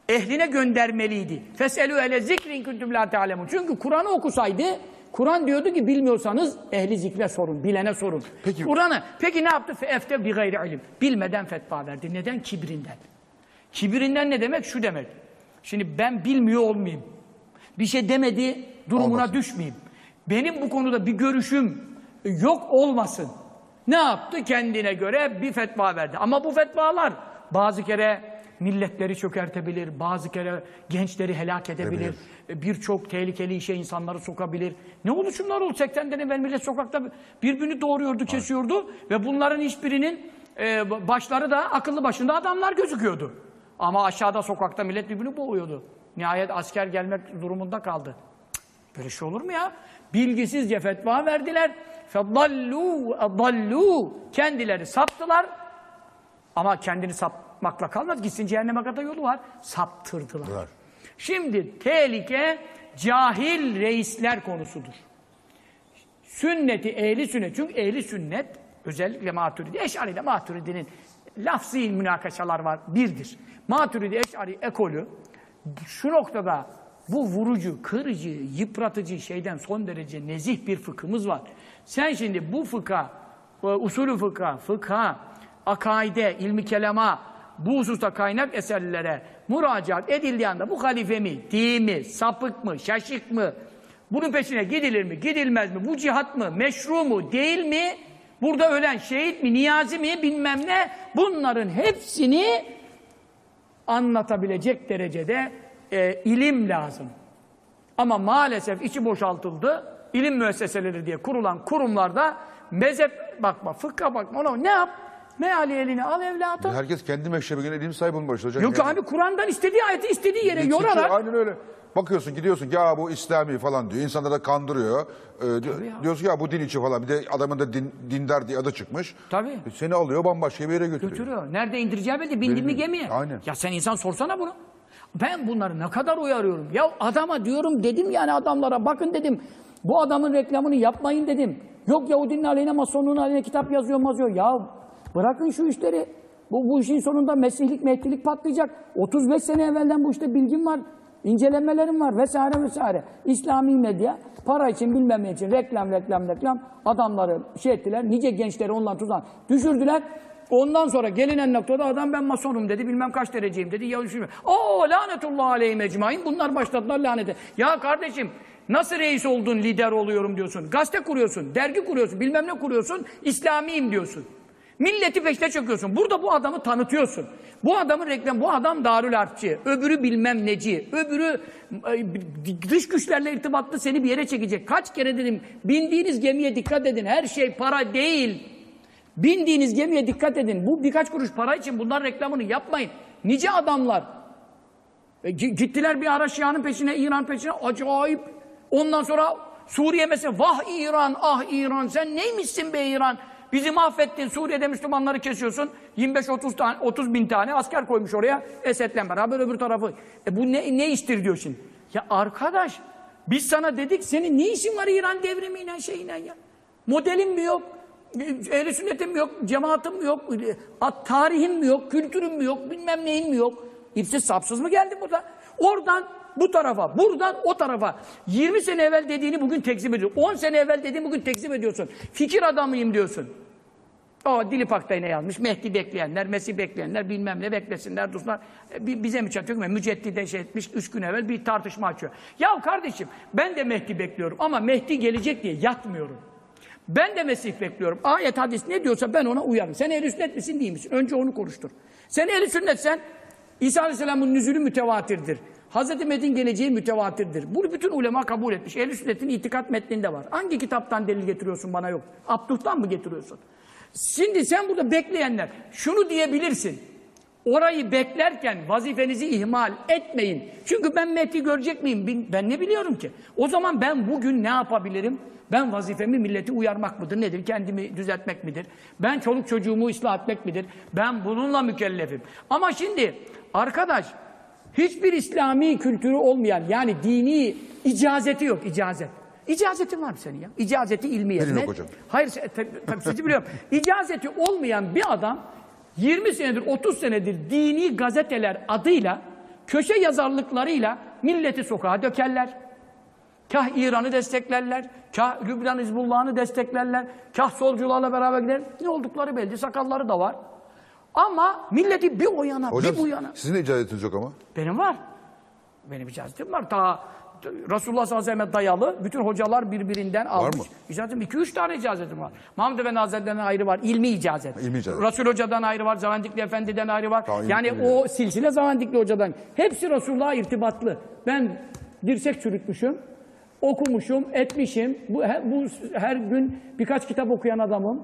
ehline göndermeliydi. Feselü ele zikrin kuntum la. Çünkü Kur'an'ı okusaydı Kur'an diyordu ki bilmiyorsanız ehli zikre sorun, bilene sorun. Peki- Kur'an'ı peki ne yaptı? Efte bi gayri ilim. Bilmeden fetva verdi. Neden? Kibrinden. Kibrinden ne demek? Şu demek. Şimdi ben bilmiyor olmayayım. Bir şey demedi durumuna Olmasın. düşmeyeyim. Benim bu konuda bir görüşüm yok olmasın. Ne yaptı? Kendine göre bir fetva verdi. Ama bu fetvalar bazı kere milletleri çökertebilir, bazı kere gençleri helak edebilir, birçok tehlikeli işe insanları sokabilir. Ne oldu şunlar oldu? 80 evvel millet sokakta birbirini doğuruyordu, kesiyordu ve bunların hiçbirinin e, başları da akıllı başında adamlar gözüküyordu. Ama aşağıda sokakta millet birbirini boğuyordu. Nihayet asker gelmek durumunda kaldı. Böyle şey olur mu ya? Bilgisizce fetva verdiler. Fedallû, adallû. Kendileri saptılar. Ama kendini sap sapmakla kalmaz. Gitsin cehenneme kadar yolu var. Saptırdılar. Var. Şimdi tehlike cahil reisler konusudur. Sünneti, ehli sünnet. Çünkü ehli sünnet özellikle Maturidi, Eş'ari ile Maturidi'nin lafzi münakaşalar var. Birdir. Maturidi, Eş'ari ekolü şu noktada bu vurucu, kırıcı, yıpratıcı şeyden son derece nezih bir fıkhımız var. Sen şimdi bu fıkha, e, usulü fıkha, fıkha, akaide, ilmi kelama, bu hususta kaynak eserlere müracaat edildiği anda bu halife mi, değil mi, sapık mı, şaşık mı, bunun peşine gidilir mi, gidilmez mi, bu cihat mı, meşru mu, değil mi, burada ölen şehit mi, niyazi mi, bilmem ne, bunların hepsini anlatabilecek derecede e, ilim lazım. Ama maalesef içi boşaltıldı. İlim müesseseleri diye kurulan kurumlarda mezhep bakma, fıkha bakma, ona ne yap? Meali eline al evladım. Herkes kendi meşrebine ilim sahibi olmuş hocam. Yok Yani. abi Kur'an'dan istediği ayeti istediği yere Seçiyor, yorarak Aynen öyle. Bakıyorsun gidiyorsun ya bu İslami falan diyor. İnsanları da kandırıyor. Ee, diyor- ya. diyorsun ya bu din içi falan. Bir de adamın da din, dindar diye adı çıkmış. Tabii. E, Seni alıyor bambaşka bir yere götürüyor. götürüyor. Nerede indireceği belli. Bindin mi gemiye? Aynen. Ya sen insan sorsana bunu. Ben bunları ne kadar uyarıyorum. Ya adama diyorum dedim yani adamlara bakın dedim. Bu adamın reklamını yapmayın dedim. Yok Yahudinin aleyhine masonluğun aleyhine kitap yazıyor mazıyor. Ya bırakın şu işleri. Bu, bu işin sonunda mesihlik mehdilik patlayacak. 35 sene evvelden bu işte bilgim var. incelemelerim var vesaire vesaire. İslami medya para için bilmem için reklam reklam reklam adamları şey ettiler. Nice gençleri ondan tuzan düşürdüler. Ondan sonra gelinen noktada adam ben masonum dedi, bilmem kaç dereceyim dedi. Ya düşünme. Oo lanetullah aleyhim ecmain. Bunlar başladılar lanete. Ya kardeşim nasıl reis oldun, lider oluyorum diyorsun. Gazete kuruyorsun, dergi kuruyorsun, bilmem ne kuruyorsun. İslamiyim diyorsun. Milleti peşte çöküyorsun. Burada bu adamı tanıtıyorsun. Bu adamın reklam, bu adam Darül Harpçı, öbürü bilmem neci, öbürü dış güçlerle irtibatlı seni bir yere çekecek. Kaç kere dedim, bindiğiniz gemiye dikkat edin. Her şey para değil. Bindiğiniz gemiye dikkat edin. Bu birkaç kuruş para için bunlar reklamını yapmayın. Nice adamlar. E, gi- gittiler bir ara Şia'nın peşine, İran peşine. Acayip. Ondan sonra Suriye mesela. Vah İran, ah İran. Sen neymişsin be İran? Bizi mahvettin. Suriye'de Müslümanları kesiyorsun. 25-30 tane, 30 bin tane asker koymuş oraya. Esed'le beraber öbür tarafı. E bu ne, ne iştir diyor şimdi. Ya arkadaş biz sana dedik senin ne işin var İran devrimiyle şeyine ya? Modelin mi yok? Ehl-i sünnetim mi yok? Cemaatim mi yok? At tarihim mi yok? Kültürüm mü yok? Bilmem neyim mi yok? İpsiz sapsız mı geldi burada? Oradan bu tarafa, buradan o tarafa. 20 sene evvel dediğini bugün tekzip ediyorsun. 10 sene evvel dediğini bugün tekzip ediyorsun. Fikir adamıyım diyorsun. O Dilip Aktay ne yazmış? Mehdi bekleyenler, Mesih bekleyenler bilmem ne beklesinler, dursunlar. E, bi- bize mi çatıyor? Müceddide şey etmiş, üç gün evvel bir tartışma açıyor. Ya kardeşim ben de Mehdi bekliyorum ama Mehdi gelecek diye yatmıyorum. Ben de Mesih bekliyorum. Ayet, hadis ne diyorsa ben ona uyarım. Sen ehl sünnet misin değil misin? Önce onu konuştur. Sen ehl sünnetsen İsa Aleyhisselam'ın nüzülü mütevatirdir. Hazreti Medin geleceği mütevatirdir. Bunu bütün ulema kabul etmiş. Ehl-i sünnetin itikat metninde var. Hangi kitaptan delil getiriyorsun bana yok? Abduh'tan mı getiriyorsun? Şimdi sen burada bekleyenler şunu diyebilirsin. Orayı beklerken vazifenizi ihmal etmeyin. Çünkü ben Mehdi görecek miyim? Ben ne biliyorum ki? O zaman ben bugün ne yapabilirim? Ben vazifemi milleti uyarmak mıdır? Nedir? Kendimi düzeltmek midir? Ben çoluk çocuğumu ıslah etmek midir? Ben bununla mükellefim. Ama şimdi arkadaş hiçbir İslami kültürü olmayan yani dini icazeti yok icazet. İcazetin var mı senin ya? İcazeti ilmiye. Benim yok Ne? hocam. Hayır, sizi biliyorum. İcazeti olmayan bir adam 20 senedir, 30 senedir dini gazeteler adıyla, köşe yazarlıklarıyla milleti sokağa dökerler. Kah İran'ı desteklerler, kah Lübnan Hizbullah'ını desteklerler, kah solcularla beraber gider. Ne oldukları belli, sakalları da var. Ama milleti bir o yana, Hocam bir bu yana. sizin de icazetiniz yok ama. Benim var. Benim icazetim var. Ta Resulullah sallallahu aleyhi ve sellem'e dayalı bütün hocalar birbirinden almış. mı? İcazetim 2-3 tane icazetim var. Mahmud Efendi Hazretleri'nden ayrı var. ilmi icazet. İlmi icazet. Resul Hoca'dan ayrı var. Zavendikli Efendi'den ayrı var. Tamam, yani o silsile Zavendikli Hoca'dan. Hepsi Resulullah'a irtibatlı. Ben dirsek çürütmüşüm. Okumuşum, etmişim. Bu, he- bu her gün birkaç kitap okuyan adamım.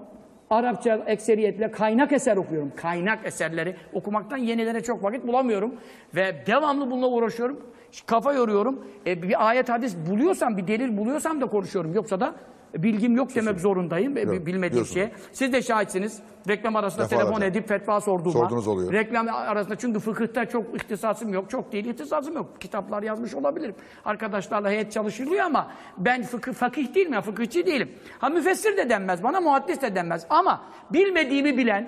Arapça ekseriyetle kaynak eser okuyorum. Kaynak eserleri okumaktan yenilere çok vakit bulamıyorum. Ve devamlı bununla uğraşıyorum. Kafa yoruyorum. E, bir ayet hadis buluyorsam, bir delil buluyorsam da konuşuyorum. Yoksa da bilgim yok demek zorundayım. Yok, bilmediğim şeye. Siz de şahitsiniz. Reklam arasında Defalarca. telefon edip fetva sorduğuma. Sordunuz oluyor. Reklam arasında çünkü fıkıhta çok ihtisasım yok. Çok değil ihtisasım yok. Kitaplar yazmış olabilirim. Arkadaşlarla heyet çalışılıyor ama ben fıkıh, fakih değilim ya fıkıhçı değilim. Ha müfessir de denmez bana muhaddis de denmez. Ama bilmediğimi bilen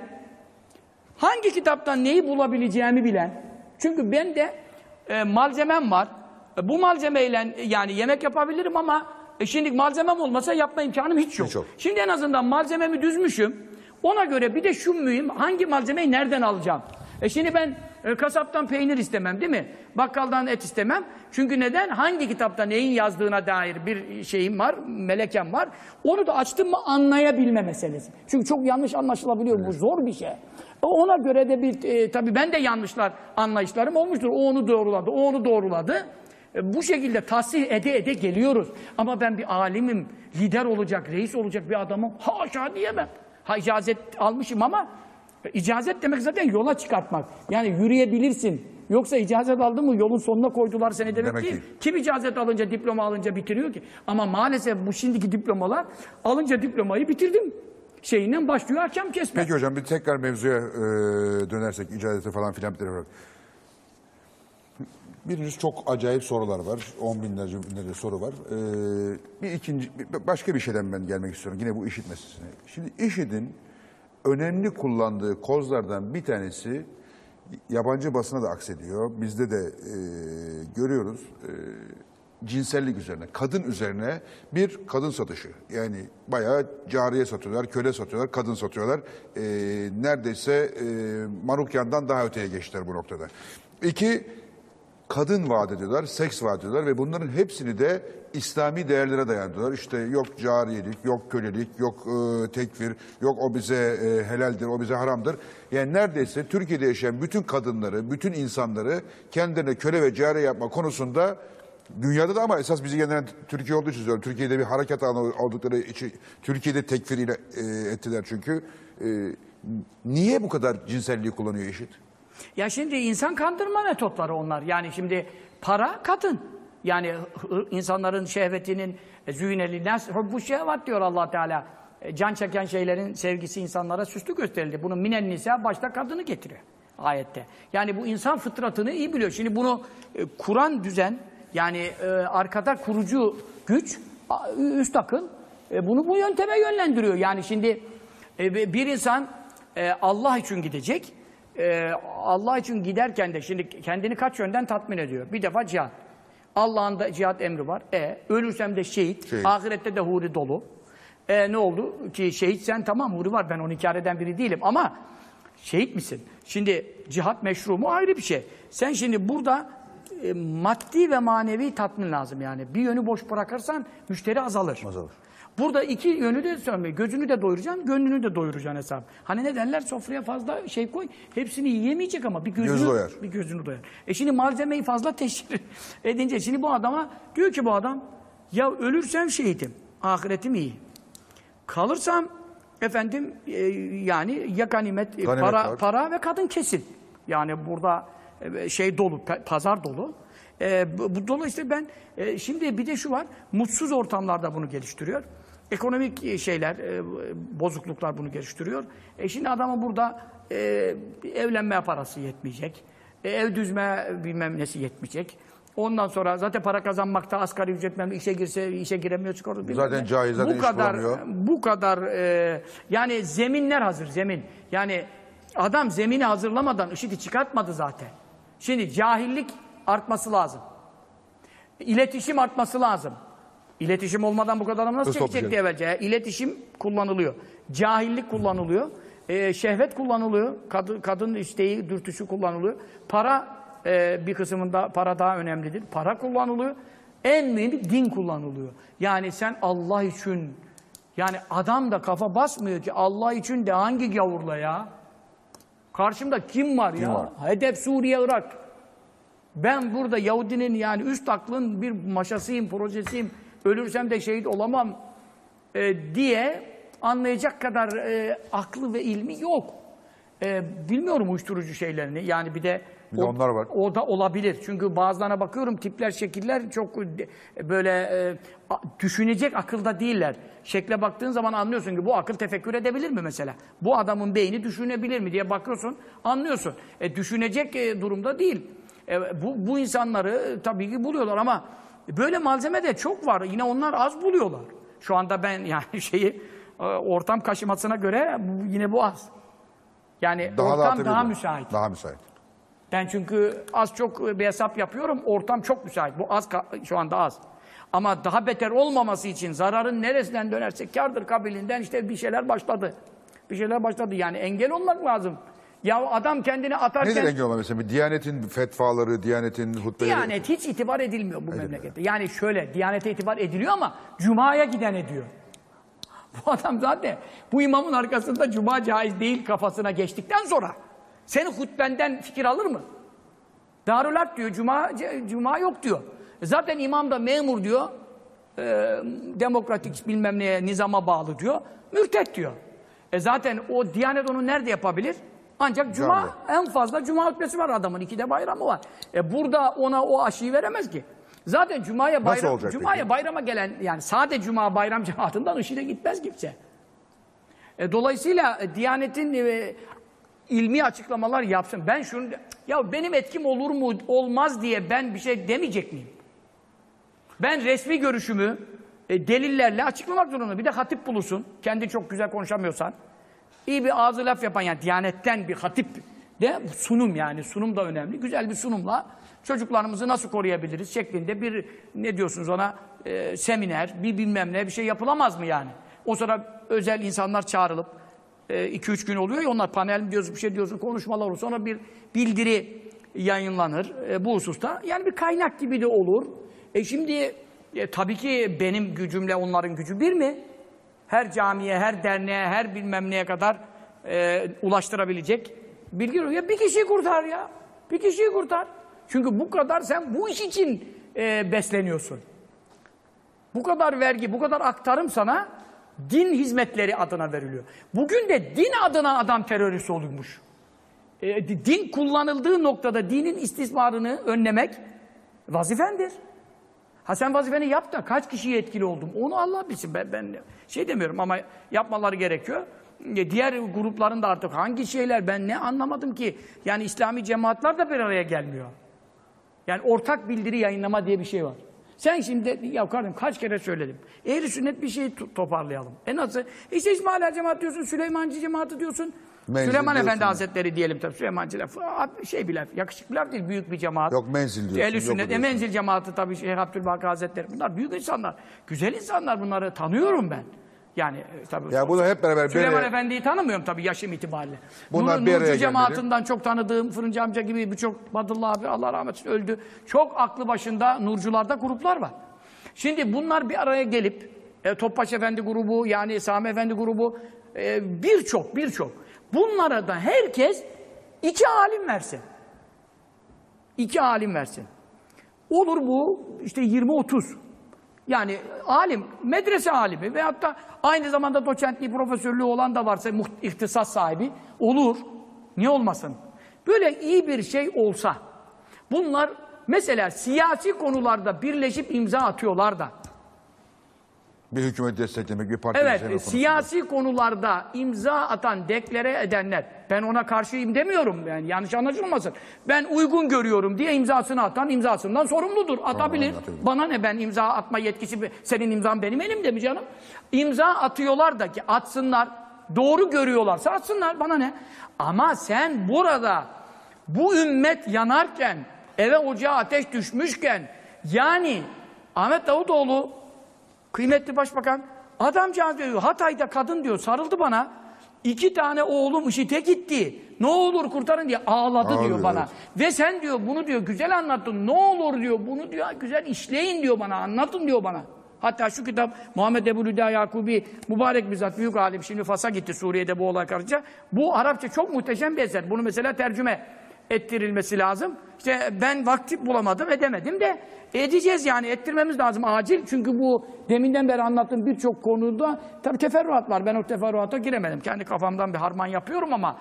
hangi kitaptan neyi bulabileceğimi bilen çünkü ben de e, malzemem var. E, bu malzemeyle e, yani yemek yapabilirim ama e, şimdi malzemem olmasa yapma imkanım hiç yok. Hiç yok. Şimdi en azından malzememi düzmüşüm. Ona göre bir de şu mühim hangi malzemeyi nereden alacağım? E şimdi ben e, kasaptan peynir istemem değil mi? Bakkaldan et istemem. Çünkü neden? Hangi kitapta neyin yazdığına dair bir şeyim var, melekem var. Onu da açtım mı anlayabilme meselesi. Çünkü çok yanlış anlaşılabiliyor. Bu zor bir şey. Ona göre de bir, e, tabii ben de yanlışlar, anlayışlarım olmuştur. O onu doğruladı, o onu doğruladı. E, Bu şekilde tasih ede ede geliyoruz. Ama ben bir alimim, lider olacak, reis olacak bir adamım. Haşa diyemem. Ha icazet almışım ama e, icazet demek zaten yola çıkartmak. Yani yürüyebilirsin. Yoksa icazet aldın mı yolun sonuna koydular seni demek, Demek değil. değil. Kim icazet alınca, diploma alınca bitiriyor ki? Ama maalesef bu şimdiki diplomalar alınca diplomayı bitirdim. Şeyinden başlıyor hakem kesme. Peki hocam bir tekrar mevzuya e, dönersek icazete falan filan bir tarafa. Birincisi çok acayip sorular var. On binlerce binlerce soru var. Ee, bir ikinci, başka bir şeyden ben gelmek istiyorum. Yine bu işit meselesine. Şimdi IŞİD'in önemli kullandığı kozlardan bir tanesi yabancı basına da aksediyor. Bizde de e, görüyoruz. E, cinsellik üzerine, kadın üzerine bir kadın satışı. Yani bayağı cariye satıyorlar, köle satıyorlar, kadın satıyorlar. Ee, neredeyse e, Manukyan'dan daha öteye geçtiler bu noktada. İki, kadın vaat ediyorlar, seks vaat ediyorlar ve bunların hepsini de İslami değerlere dayandırıyorlar. İşte yok cariyelik, yok kölelik, yok e, tekfir, yok o bize e, helaldir, o bize haramdır. Yani neredeyse Türkiye'de yaşayan bütün kadınları, bütün insanları kendilerine köle ve cariye yapma konusunda dünyada da ama esas bizi gelen Türkiye olduğu için söylüyorum. Türkiye'de bir harekat alanı oldukları için Türkiye'de tekfir ile e, ettiler çünkü. E, niye bu kadar cinselliği kullanıyor eşit? Ya şimdi insan kandırma metotları onlar. Yani şimdi para kadın. Yani insanların şehvetinin e, züğneli nas bu şehvat diyor Allah Teala. E, Can çeken şeylerin sevgisi insanlara süslü gösterildi. Bunun minen nisa başta kadını getiriyor ayette. Yani bu insan fıtratını iyi biliyor. Şimdi bunu e, kuran düzen yani e, arkada kurucu güç üst akıl e, bunu bu yönteme yönlendiriyor. Yani şimdi e, bir insan e, Allah için gidecek. Ee, Allah için giderken de şimdi kendini kaç yönden tatmin ediyor? Bir defa cihat. Allah'ın da cihat emri var. E, ölürsem de şehit. Şehit. Ahirette de huri dolu. E, ne oldu? Ki şehit sen tamam huri var. Ben onu inkar eden biri değilim. Ama şehit misin? Şimdi cihat meşru mu ayrı bir şey. Sen şimdi burada e, maddi ve manevi tatmin lazım yani. Bir yönü boş bırakırsan müşteri azalır. Azalır. Burada iki yönü de söylemiyor. Gözünü de doyuracaksın, gönlünü de doyuracaksın hesap. Hani ne derler? Sofraya fazla şey koy. Hepsini yiyemeyecek ama bir gözünü, Göz doyar. bir gözünü doyar. E şimdi malzemeyi fazla teşhir edince şimdi bu adama diyor ki bu adam ya ölürsem şehidim. Ahiretim iyi. Kalırsam efendim e, yani ya ganimet, e, Ganimet para, var. para ve kadın kesin. Yani burada şey dolu, pazar dolu. E, bu, dolayısıyla ben e, şimdi bir de şu var. Mutsuz ortamlarda bunu geliştiriyor. Ekonomik e, şeyler, e, bozukluklar bunu geliştiriyor. E şimdi adamın burada e, evlenmeye parası yetmeyecek. E, ev düzme bilmem nesi yetmeyecek. Ondan sonra zaten para kazanmakta asgari ücret memuru işe girse işe giremiyor bilmem Zaten cahil, zaten bu kadar, bulamıyor. Bu kadar e, yani zeminler hazır zemin. Yani adam zemini hazırlamadan IŞİD'i çıkartmadı zaten. Şimdi cahillik artması lazım. İletişim artması lazım. İletişim olmadan bu kadar adam nasıl çekecekti evvelce? İletişim kullanılıyor. Cahillik kullanılıyor. e, şehvet kullanılıyor. Kadın, kadın isteği, dürtüsü kullanılıyor. Para e, bir kısmında para daha önemlidir. Para kullanılıyor. En mühimi din kullanılıyor. Yani sen Allah için yani adam da kafa basmıyor ki Allah için de hangi gavurla ya? Karşımda kim var ya? var? Hedef Suriye, Irak. Ben burada Yahudinin yani üst aklın bir maşasıyım, projesiyim. Ölürsem de şehit olamam e, diye anlayacak kadar e, aklı ve ilmi yok. E, bilmiyorum uyuşturucu şeylerini. Yani bir de Bir de onlar var. o da olabilir. Çünkü bazılarına bakıyorum tipler, şekiller çok de- böyle e, düşünecek akılda değiller. Şekle baktığın zaman anlıyorsun ki bu akıl tefekkür edebilir mi mesela? Bu adamın beyni düşünebilir mi diye bakıyorsun, anlıyorsun. E, düşünecek e, durumda değil. E, bu, bu insanları e, tabii ki buluyorlar ama böyle malzeme de çok var. Yine onlar az buluyorlar. Şu anda ben yani şeyi e, ortam kaşımasına göre yine bu az. Yani Daha da ortam artabilir daha müsait. Daha müsait. Ben çünkü az çok bir hesap yapıyorum. Ortam çok müsait. Bu az şu anda az. Ama daha beter olmaması için zararın neresinden dönerse kârdır kabilinden işte bir şeyler başladı. Bir şeyler başladı. Yani engel olmak lazım. Ya adam kendini atarken... Nedir engel olan mesela? Bir Diyanet'in fetvaları, Diyanet'in hutbeleri. Diyanet hiç itibar edilmiyor bu memlekette. Yani şöyle, Diyanete itibar ediliyor ama Cuma'ya giden ediyor. Bu adam zaten bu imamın arkasında Cuma caiz değil kafasına geçtikten sonra senin hutbenden fikir alır mı? Darül Harp diyor, Cuma, Cuma yok diyor. E Zaten imam da memur diyor, e, demokratik bilmem neye, nizama bağlı diyor, mürtet diyor. E zaten o Diyanet onu nerede yapabilir? Ancak Cuma, Cami. en fazla Cuma hutbesi var adamın, iki de bayramı var. E burada ona o aşıyı veremez ki. Zaten Cuma'ya bayram, Cuma'ya peki? bayrama gelen, yani sade Cuma bayram cemaatinden IŞİD'e gitmez kimse. E, dolayısıyla Diyanet'in e, ilmi açıklamalar yapsın. Ben şunu ya benim etkim olur mu olmaz diye ben bir şey demeyecek miyim? Ben resmi görüşümü e, delillerle açıklamak zorundayım. Bir de hatip bulursun. Kendi çok güzel konuşamıyorsan. iyi bir ağzı laf yapan yani Diyanet'ten bir hatip de sunum yani sunum da önemli. Güzel bir sunumla çocuklarımızı nasıl koruyabiliriz şeklinde bir ne diyorsunuz ona e, seminer, bir bilmem ne bir şey yapılamaz mı yani? O sonra özel insanlar çağrılıp 2-3 gün oluyor ya onlar panel mi diyorsun bir şey diyorsun konuşmalar olur. Sonra bir bildiri yayınlanır e, bu hususta. Yani bir kaynak gibi de olur. E şimdi e, tabii ki benim gücümle onların gücü bir mi? Her camiye, her derneğe, her bilmem neye kadar e, ulaştırabilecek bilgi ya bir kişiyi kurtar ya. Bir kişiyi kurtar. Çünkü bu kadar sen bu iş için e, besleniyorsun. Bu kadar vergi, bu kadar aktarım sana din hizmetleri adına veriliyor. Bugün de din adına adam terörist olmuş. E, di- din kullanıldığı noktada dinin istismarını önlemek vazifendir. Ha sen vazifeni yap da kaç kişiyi etkili oldum? Onu Allah bilsin. Ben, ben şey demiyorum ama yapmaları gerekiyor. E, Diğer grupların da artık hangi şeyler ben ne anlamadım ki? Yani İslami cemaatler de bir araya gelmiyor. Yani ortak bildiri yayınlama diye bir şey var. Sen şimdi ya kardeşim kaç kere söyledim. Ehli sünnet bir şey to- toparlayalım. En azı işte İsmaila cemaat diyorsun, Süleymancı cemaati diyorsun. Menzil Süleyman diyorsun. Efendi Hazretleri diyelim tabii. Süleymancı laf, şey bir laf, yakışıklı bir laf değil, büyük bir cemaat. Yok menzil diyorsun, Ehli sünnet, e, menzil cemaati tabii Şeyh Abdülbaki Hazretleri. Bunlar büyük insanlar. Güzel insanlar bunları tanıyorum ben. Yani e, tabii. Ya bunu hep beraber bir Süleyman araya- Efendi'yi tanımıyorum tabii yaşım itibariyle. Bunlar Nur, bir Nurcu cemaatinden çok tanıdığım Fırıncı amca gibi birçok Badıllı abi Allah rahmet eylesin öldü. Çok aklı başında Nurcularda gruplar var. Şimdi bunlar bir araya gelip e, Topbaş Efendi grubu yani Sami Efendi grubu e, birçok birçok bunlara da herkes iki alim versin. İki alim versin. Olur bu işte 20-30. Yani alim, medrese alimi veyahut da aynı zamanda doçentliği, profesörlüğü olan da varsa ihtisas sahibi olur. Niye olmasın? Böyle iyi bir şey olsa bunlar mesela siyasi konularda birleşip imza atıyorlar da Bir hükümeti desteklemek, bir parti Evet, siyasi konularda imza atan, deklare edenler, ben ona karşıyım demiyorum, yani yanlış anlaşılmasın. Ben uygun görüyorum diye imzasını atan imzasından sorumludur, atabilir. atabilir. Bana ne ben imza atma yetkisi, senin imzan benim elimde mi canım? İmza atıyorlar da ki atsınlar, doğru görüyorlarsa atsınlar, bana ne? Ama sen burada bu ümmet yanarken, eve ocağa ateş düşmüşken, yani Ahmet Davutoğlu Kıymetli başbakan, adamcağız diyor, Hatay'da kadın diyor, sarıldı bana. İki tane oğlum IŞİD'e gitti. Ne olur kurtarın diye ağladı Ağlıyor, diyor bana. evet. Ve sen diyor bunu diyor güzel anlattın. Ne olur diyor bunu diyor güzel işleyin diyor bana, anlatın diyor bana. Hatta şu kitap Muhammed Ebu Lüda Yakubi mübarek bir zat, büyük alim. Şimdi Fas'a gitti Suriye'de bu olay karınca. Bu Arapça çok muhteşem bir eser. Bunu mesela tercüme ettirilmesi lazım. İşte ben vakti bulamadım, edemedim de edeceğiz yani ettirmemiz lazım acil. Çünkü bu deminden beri anlattığım birçok konuda tabii teferruat var. Ben o teferruata giremedim. Kendi kafamdan bir harman yapıyorum ama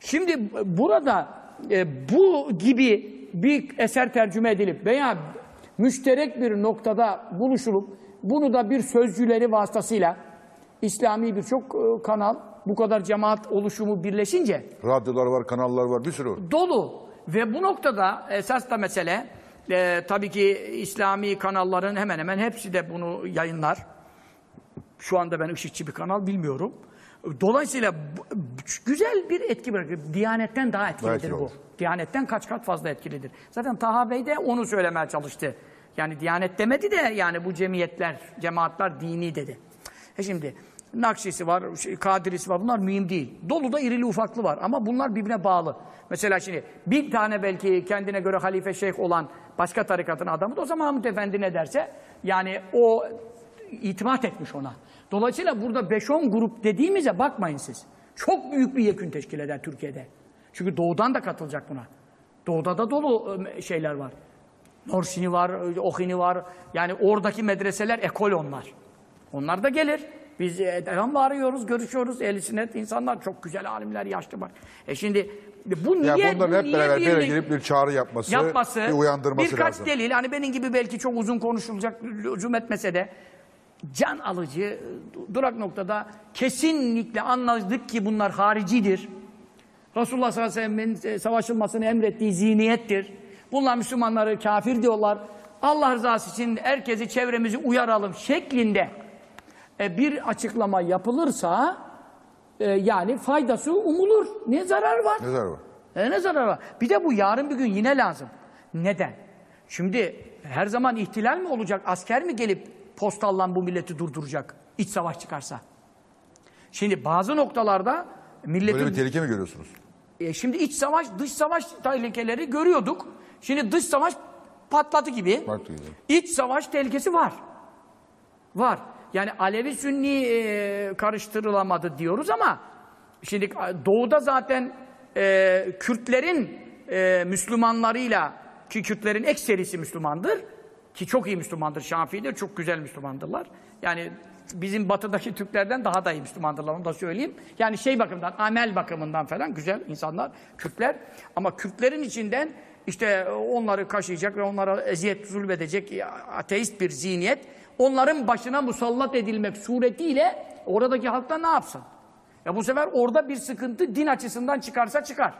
şimdi burada e, bu gibi bir eser tercüme edilip veya müşterek bir noktada buluşulup bunu da bir sözcüleri vasıtasıyla İslami birçok e, kanal bu kadar cemaat oluşumu birleşince Radyolar var, kanallar var, bir sürü var. dolu. Ve bu noktada esas da mesele e, tabii ki İslami kanalların hemen hemen hepsi de bunu yayınlar. Şu anda ben IŞİD'çi bir kanal bilmiyorum. Dolayısıyla güzel bir etki bırakır. Diyanetten daha etkilidir Belki bu. olur. Diyanetten kaç kat fazla etkilidir. Zaten Taha Bey de onu söylemeye çalıştı. Yani Diyanet demedi de yani bu cemiyetler, cemaatler dini dedi. E şimdi Nakşisi var, şey, Kadirisi var. Bunlar mühim değil. Dolu'da irili ufaklı var ama bunlar birbirine bağlı. Mesela şimdi bir tane belki kendine göre halife şeyh olan başka tarikatın adamı da o zaman Mahmut Efendi ne derse yani o itimat etmiş ona. Dolayısıyla burada 5-10 grup dediğimize bakmayın siz. Çok büyük bir yekün teşkil eder Türkiye'de. Çünkü doğudan da katılacak buna. Doğuda da dolu e, şeyler var. Norsini var, Ohini var. Yani oradaki medreseler ekol onlar. Onlar da gelir. Biz e, devamlı arıyoruz, görüşüyoruz. Ehli sünnet insanlar çok güzel alimler, yaşlı var. E şimdi bu niye, Ya bunların bu hep niye beraber bir birlik- gelip bir çağrı yapması, yapması, bir uyandırması birkaç lazım. delil, hani benim gibi belki çok uzun konuşulacak, lüzum etmese de can alıcı, durak noktada kesinlikle anladık ki bunlar haricidir. Resulullah sallallahu aleyhi ve sellem'in e, savaşılmasını emrettiği zihniyettir. Bunlar Müslümanları kafir diyorlar. Allah rızası için herkesi çevremizi uyaralım şeklinde e, bir açıklama yapılırsa e, yani faydası umulur. Ne zarar var? Ne zararı var? E ne zararı var? Bir de bu yarın bir gün yine lazım. Neden? Şimdi her zaman ihtilal mi olacak? Asker mi gelip postallan bu milleti durduracak? İç savaş çıkarsa. Şimdi bazı noktalarda milletin... Böyle bir tehlike mi görüyorsunuz? E, şimdi iç savaş, dış savaş tehlikeleri görüyorduk. Şimdi dış savaş patladı gibi. Patladı gibi. İç savaş tehlikesi var. Var. Yani Alevi Sünni e, karıştırılamadı diyoruz ama şimdi doğuda zaten e, Kürtlerin e, Müslümanlarıyla ki Kürtlerin ekserisi Müslümandır ki çok iyi Müslümandır, Şafii'dir, çok güzel Müslümandırlar. Yani bizim batıdaki Türklerden daha da iyi Müslümandırlar onu da söyleyeyim. Yani şey bakımından, amel bakımından falan güzel insanlar Kürtler. Ama Kürtlerin içinden işte onları kaşıyacak ve onlara eziyet zulmedecek ateist bir zihniyet onların başına musallat edilmek suretiyle oradaki halk da ne yapsın? Ya bu sefer orada bir sıkıntı din açısından çıkarsa çıkar.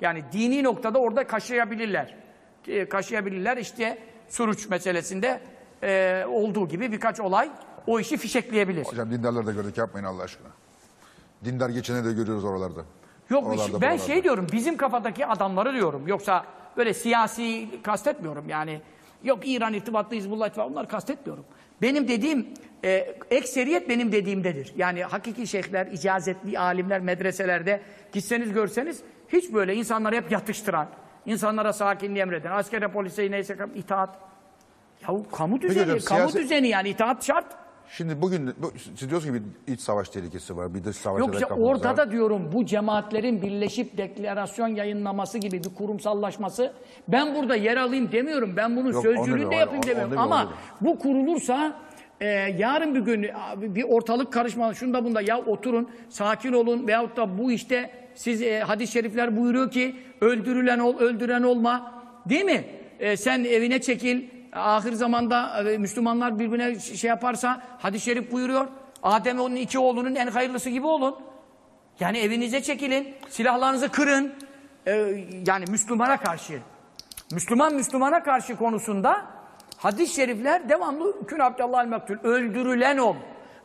Yani dini noktada orada kaşıyabilirler. E, kaşıyabilirler işte Suruç meselesinde e, olduğu gibi birkaç olay o işi fişekleyebilir. Hocam dindarları da gördük yapmayın Allah aşkına. Dindar geçeni de görüyoruz oralarda. Yok Oralarda, ben buralarda. şey diyorum bizim kafadaki adamları diyorum. Yoksa böyle siyasi kastetmiyorum yani. Yok İran irtibatlı Hizbullah irtibatlı onları kastetmiyorum. Benim dediğim e, ekseriyet benim dediğimdedir. Yani hakiki şeyhler, icazetli alimler medreselerde gitseniz görseniz hiç böyle insanları hep yatıştıran, insanlara sakinliği emreden, askere polise neyse itaat. Ya kamu düzeni, hocam, kamu siyaset- düzeni yani itaat şart. Şimdi bugün bu, siz diyorsunuz ki bir iç savaş tehlikesi var, bir dış savaş Yok işte orada var. da diyorum bu cemaatlerin birleşip deklarasyon yayınlaması gibi bir kurumsallaşması ben burada yer alayım demiyorum. Ben bunun Yok, sözcülüğünü de demiyorum, yapayım onu- demiyorum. onu demiyorum, Ama onu bu kurulursa e, yarın bir gün bir ortalık karışma şunda bunda ya oturun sakin olun veyahut da bu işte siz e, hadis-i şerifler buyuruyor ki öldürülen ol öldüren olma değil mi? E, sen evine çekil ahir zamanda e, Müslümanlar birbirine şey yaparsa hadis-i şerif buyuruyor. Adem onun iki oğlunun en hayırlısı gibi olun. Yani evinize çekilin, silahlarınızı kırın. Ee, yani Müslümana karşı, Müslüman Müslümana karşı konusunda hadis-i şerifler devamlı kün abdallahal mektul, öldürülen ol.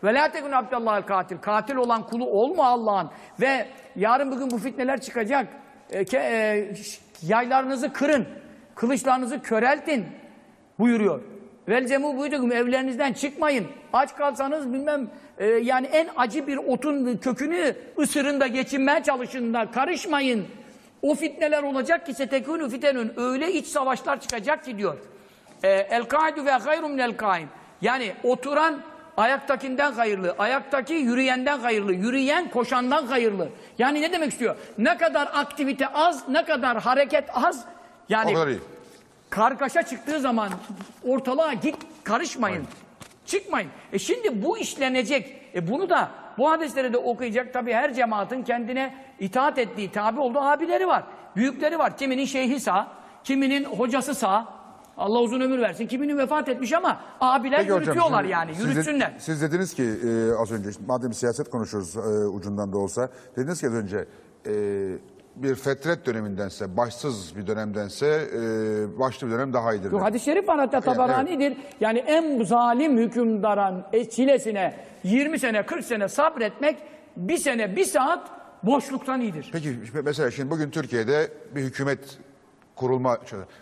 Ve la tekun abdallahal katil, katil olan kulu olma Allah'ın. Ve yarın bugün bu fitneler çıkacak. Ee, ke- e, yaylarınızı kırın, kılıçlarınızı köreltin buyuruyor. Vel cemu buyuruyor evlerinizden çıkmayın. Aç kalsanız bilmem e, yani en acı bir otun kökünü ısırın da geçinmeye çalışın da karışmayın. O fitneler olacak ki setekûnü fitenün. Öyle iç savaşlar çıkacak ki diyor. E, el kaidu ve hayrun minel kaim. Yani oturan ayaktakinden hayırlı, ayaktaki yürüyenden hayırlı, yürüyen koşandan hayırlı. Yani ne demek istiyor? Ne kadar aktivite az, ne kadar hareket az. Yani. Kargaşa çıktığı zaman ortalığa git karışmayın. Çıkmayın. E şimdi bu işlenecek. E bunu da bu hadisleri de okuyacak tabii her cemaatin kendine itaat ettiği, tabi olduğu abileri var. Büyükleri var. Kiminin şeyhi sağ, kiminin hocası sağ. Allah uzun ömür versin. Kiminin vefat etmiş ama abiler Peki hocam, yürütüyorlar şimdi yani. siz de- Yürütsünler. Siz, dediniz ki e, az önce, madem siyaset konuşuyoruz e, ucundan da olsa, dediniz ki az önce e, bir fetret dönemindense, başsız bir dönemdense e, başlı bir dönem daha iyidir. Dedi. hadis-i şerif hatta Tabarani'dir. Yani en zalim hükümdaran e, çilesine 20 sene 40 sene sabretmek bir sene bir saat boşluktan iyidir. Peki mesela şimdi bugün Türkiye'de bir hükümet kurulma,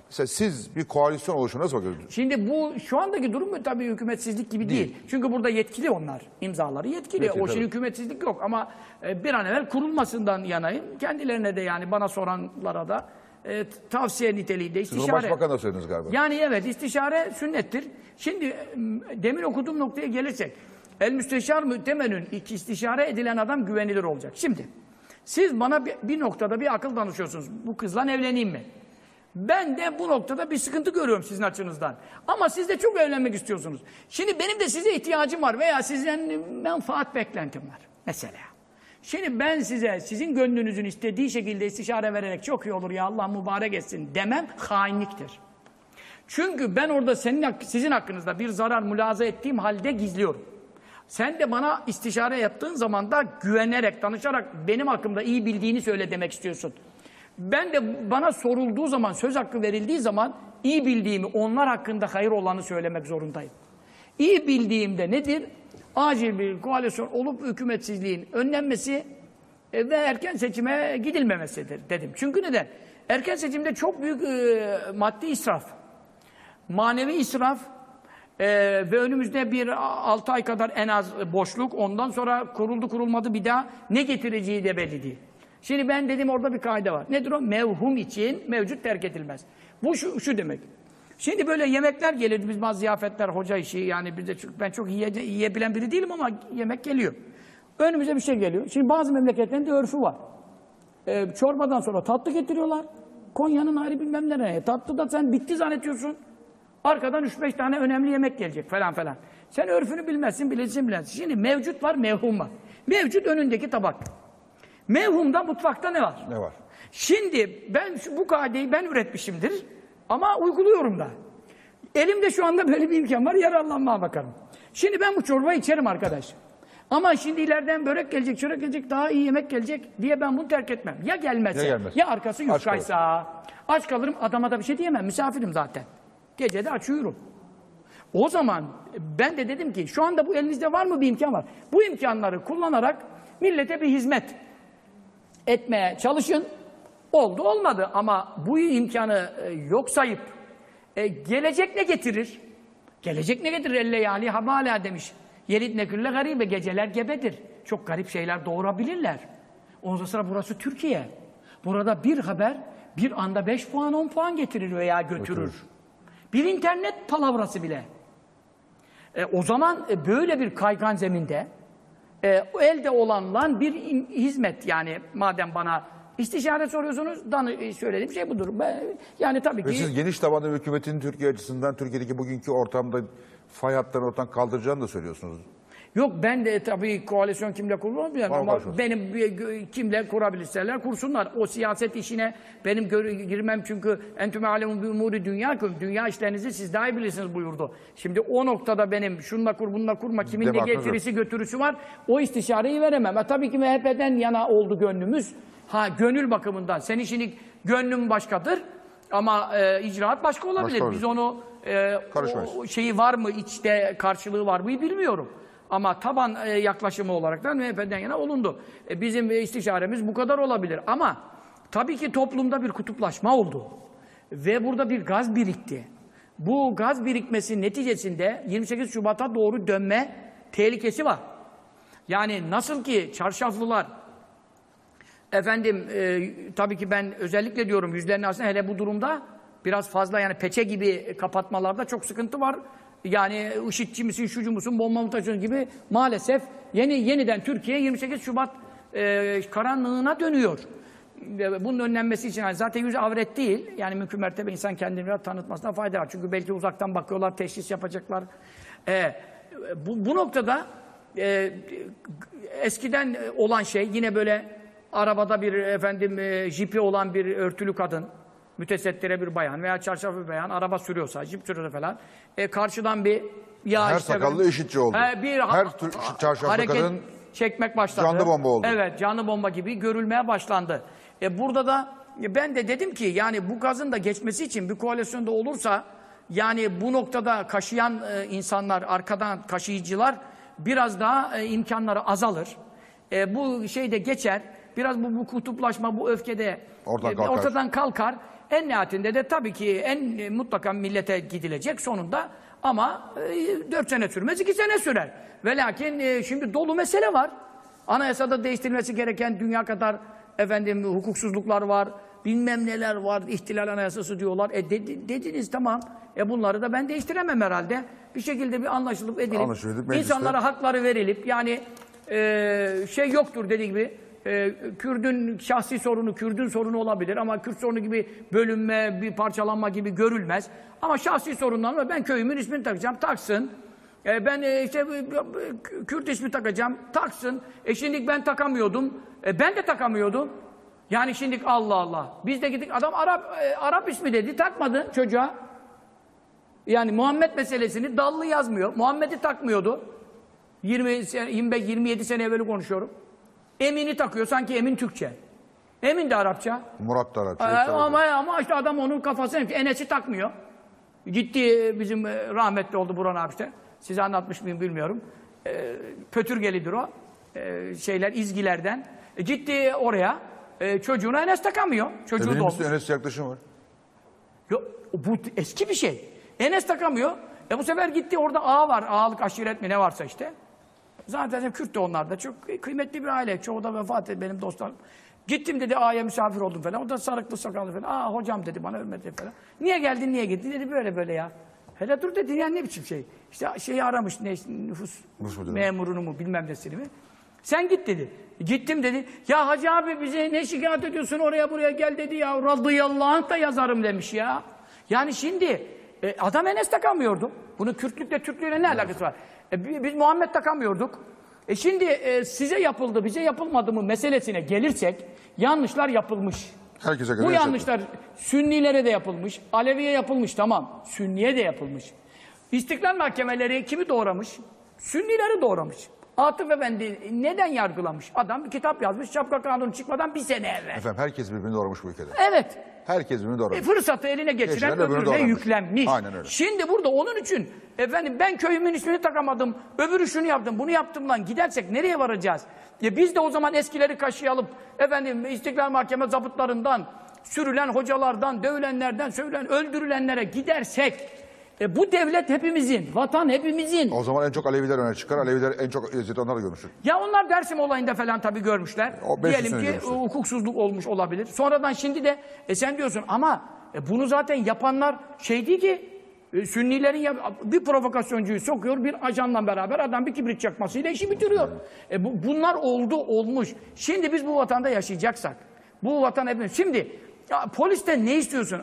mesela siz bir koalisyon oluşuna nasıl bakıyorsunuz? Şimdi bu şu andaki durum tabii hükümetsizlik gibi değil. Çünkü burada yetkili onlar. imzaları yetkili. Yetkili, o şey tabii. hükümetsizlik yok ama e, bir an evvel kurulmasından yanayım. Kendilerine de yani bana soranlara da e, tavsiye niteliğinde Siz istişare. başbakanla söylediniz galiba. Yani evet istişare sünnettir. Şimdi demin okuduğum noktaya gelirsek el müsteşar mütemenün iki istişare edilen adam güvenilir olacak. Şimdi siz bana bir, bir noktada bir akıl danışıyorsunuz. Bu kızla evleneyim mi? Ben de bu noktada bir sıkıntı görüyorum sizin açınızdan. Ama siz de çok evlenmek istiyorsunuz. Şimdi benim de size ihtiyacım var veya sizden menfaat beklentim var. Mesela. Şimdi ben size sizin gönlünüzün istediği şekilde istişare vererek çok iyi olur ya Allah mübarek etsin demem hainliktir. Çünkü ben orada senin sizin hakkınızda bir zarar mülaza ettiğim halde gizliyorum. Sen de bana istişare yaptığın zaman da güvenerek, danışarak benim hakkımda iyi bildiğini söyle demek istiyorsun. Ben de bana sorulduğu zaman, söz hakkı verildiği zaman iyi bildiğimi, onlar hakkında hayır olanı söylemek zorundayım. İyi bildiğimde nedir? Acil bir koalisyon olup hükümetsizliğin önlenmesi e, ve erken seçime gidilmemesidir dedim. Çünkü neden? Erken seçimde çok büyük e, maddi israf, manevi israf e, ve önümüzde bir 6 ay kadar en az boşluk. Ondan sonra kuruldu kurulmadı bir daha ne getireceği de belli değil. Şimdi ben dedim orada bir kaide var. Nedir o? Mevhum için mevcut terk edilmez. Bu şu, şu demek. Şimdi böyle yemekler gelir. Biz bazı ziyafetler, hoca işi yani biz de ben çok yiye, yiyebilen biri değilim ama yemek geliyor. Önümüze bir şey geliyor. Şimdi bazı memleketlerin de örfü var. Ee, çorbadan sonra tatlı getiriyorlar. Konya'nın ayrı bilmem nereye. Tatlı da sen bitti zannediyorsun. Arkadan 3-5 tane önemli yemek gelecek falan falan. Sen örfünü bilmezsin, bilirsin bilmezsin. Şimdi mevcut var, mevhum var. Mevcut önündeki tabak. Mevhumda mutfakta ne var? Ne var? Şimdi ben bu kaideyi ben üretmişimdir ama uyguluyorum da. Elimde şu anda böyle bir imkan var, yararlanmaya bakarım. Şimdi ben bu çorbayı içerim arkadaş. Ama şimdi ileriden börek gelecek, çörek gelecek, daha iyi yemek gelecek diye ben bunu terk etmem. Ya gelmezse, Ya ya, gelmez. arkası Aç yufkaysa, aç kalırım, adama da bir şey diyemem, misafirim zaten. Gece de aç uyurum. O zaman ben de dedim ki şu anda bu elinizde var mı bir imkan var. Bu imkanları kullanarak millete bir hizmet etmeye çalışın. Oldu olmadı ama bu imkanı e, yok sayıp e, gelecek ne getirir? Gelecek ne getirir? Elle yani hamala demiş. Yelit nekülle garibe geceler gebedir. Çok garip şeyler doğurabilirler. Ondan sonra burası Türkiye. Burada bir haber bir anda 5 puan 10 puan getirir veya götürür. Bir internet palavrası bile. E, o zaman e, böyle bir kaygan zeminde e, elde olanla bir hizmet yani madem bana istişare soruyorsunuz danı e, söylediğim şey budur. Ben- yani tabii Ve ki siz geniş tabanlı hükümetin Türkiye açısından Türkiye'deki bugünkü ortamda fay hatlarını ortadan kaldıracağını da söylüyorsunuz. Yok ben de tabii koalisyon kimle kurulur bilmiyorum Var, ama benim bir- gö- kimle kurabilirlerler kursunlar. O siyaset işine benim girmem çünkü entüme alemun bi umuri dünya dünya işlerinizi siz daha iyi bilirsiniz buyurdu. Şimdi o noktada benim şunla kur bununla kurma kimin ne getirisi götürüsü var o istişareyi veremem. E, tabii ki MHP'den yana oldu gönlümüz. Ha gönül bakımından. Senin şimdi gönlün başkadır ama e, icraat başka olabilir. Başka Biz onu e, o şeyi var mı içte karşılığı var mı bilmiyorum. Ama taban e, yaklaşımı olarak da MHP'den yana olundu. E, bizim e, istişaremiz bu kadar olabilir. Ama tabii ki toplumda bir kutuplaşma oldu. Ve burada bir gaz birikti. Bu gaz birikmesi neticesinde 28 Şubat'a doğru dönme tehlikesi var. Yani nasıl ki çarşaflılar Efendim e, tabii ki ben özellikle diyorum yüzlerini aslında hele bu durumda biraz fazla yani peçe gibi kapatmalarda çok sıkıntı var. Yani IŞİD'ci misin, şucu musun, bomba mı taşıyorsun gibi maalesef yeni yeniden Türkiye 28 Şubat e, karanlığına dönüyor. E, Bunun önlenmesi için yani zaten yüz avret değil. Yani mümkün mertebe insan kendini biraz tanıtmasına fayda var. Çünkü belki uzaktan bakıyorlar, teşhis yapacaklar. E, bu, bu noktada e, eskiden olan şey yine böyle arabada bir efendim e, jipi olan bir örtülü kadın, mütesettire bir bayan veya çarşaflı bir bayan araba sürüyorsa, jip sürüyorsa falan e, karşıdan bir ya Her işte sakallı böyle- IŞİD'ci oldu. He, bir ha- Her tür- çarşaflı hareket kadın çekmek başladı. canlı bomba oldu. Evet, canlı bomba gibi görülmeye başlandı. E, burada da e, ben de dedim ki yani bu gazın da geçmesi için bir koalisyonda olursa yani bu noktada kaşıyan e, insanlar, arkadan kaşıyıcılar biraz daha e, imkanları azalır. E, bu şey de geçer. Biraz bu, bu kutuplaşma, bu öfkede Ortadan e, kalkar. ortadan kalkar. En nihayetinde de tabii ki en e, mutlaka millete gidilecek sonunda ama e, 4 sene sürmez, 2 sene sürer. Ve lakin e, şimdi dolu mesele var. Anayasada değiştirilmesi gereken dünya kadar efendim hukuksuzluklar var, bilmem neler var, ihtilal anayasası diyorlar. E dedi- dediniz tamam. E bunları da ben değiştiremem herhalde. Bir şekilde bir anlaşılıp edilip, mecliste- insanlara hakları verilip yani e, şey yoktur dediği gibi e, Kürdün şahsi sorunu, Kürdün sorunu olabilir ama Kürt sorunu gibi bölünme, bir parçalanma gibi görülmez. Ama şahsi sorunlar ben köyümün ismini takacağım, taksın. E, ben e, işte Kürt ismi takacağım, taksın. E şimdi ben takamıyordum. E, ben de takamıyordum. Yani şimdi Allah Allah. Biz de gittik adam Arap e, Arap ismi dedi, takmadı çocuğa. Yani Muhammed meselesini dallı yazmıyor. Muhammed'i takmıyordu. 20 sene, 25 27 sene evveli konuşuyorum. Emin'i takıyor sanki Emin Türkçe. Emin de Arapça. Murat da Arapça. Ee, ama ama işte adam onun kafasına Enes'i takmıyor. Gitti e, bizim e, rahmetli oldu Burhan abi işte. Size anlatmış mıyım bilmiyorum. E, Pötürgelidir o. E, şeyler İzgilerden. E, gitti oraya. e, çocuğuna Enes takamıyor. Çocuğu Benim doğmuş. Enes yaklaşım var. Yo, bu eski bir şey. Enes takamıyor. E bu sefer gitti orada ağa var. Ağalık aşiret mi ne varsa işte. Zaten Kürt de onlar da. Çok kıymetli bir aile. Çoğu da vefat etti benim dostlarım. Gittim dedi ağaya misafir oldum falan. O da sarıklı sakallı falan. Aa hocam dedi bana hürmet et falan. Niye geldin niye gittin dedi böyle böyle ya. Hele dur dedi ya ne biçim şey. İşte şeyi aramış ne nüfus müdürü. memurunu mu bilmem nesini mi. Sen git dedi. Gittim dedi. Ya hacı abi bize ne şikayet ediyorsun oraya buraya gel dedi ya. Radıyallahu anh da yazarım demiş ya. Yani şimdi e, adam Enes takamıyordu. Bunun Kürtlükle Türklüğüyle ne alakası var? E, bi- biz Muhammed takamıyorduk. E şimdi e, size yapıldı, bize yapılmadı mı meselesine gelirsek yanlışlar yapılmış. Herkese göre Bu yanlışlar Sünnilere de yapılmış, Aleviye yapılmış tamam. Sünniye de yapılmış. İstiklal mahkemeleri kimi doğramış? Sünnileri doğramış. Atıf Efendi neden yargılamış? Adam bir kitap yazmış, şapka kanunu çıkmadan bir sene evvel. Efendim herkes birbirini doğramış bu ülkede. Evet. Herkes birbirini E, doğramış. fırsatı eline geçiren Geçiren öbürü öbürüne yüklenmiş. Aynen öyle. Şimdi burada onun için efendim ben köyümün ismini takamadım, öbürü şunu yaptım, bunu yaptım lan gidersek nereye varacağız? Ya biz de o zaman eskileri kaşıya alıp efendim İstiklal Mahkeme zabıtlarından, sürülen hocalardan, dövülenlerden, söylen öldürülenlere gidersek e, bu devlet hepimizin, vatan hepimizin. O zaman en çok Aleviler öne çıkar. Aleviler en çok eziyeti onlar görmüştür. Ya onlar Dersim olayında falan tabii görmüşler. O Diyelim ki görmüşler. hukuksuzluk olmuş olabilir. Sonradan şimdi de e sen diyorsun ama e, bunu zaten yapanlar şey değil ki e, Sünnilerin yap- bir provokasyoncuyu sokuyor bir ajanla beraber adam bir kibrit çakmasıyla işi bitiriyor. E, bu, bunlar oldu olmuş. Şimdi biz bu vatanda yaşayacaksak bu vatan hepimiz. Şimdi ya, polisten ne istiyorsun?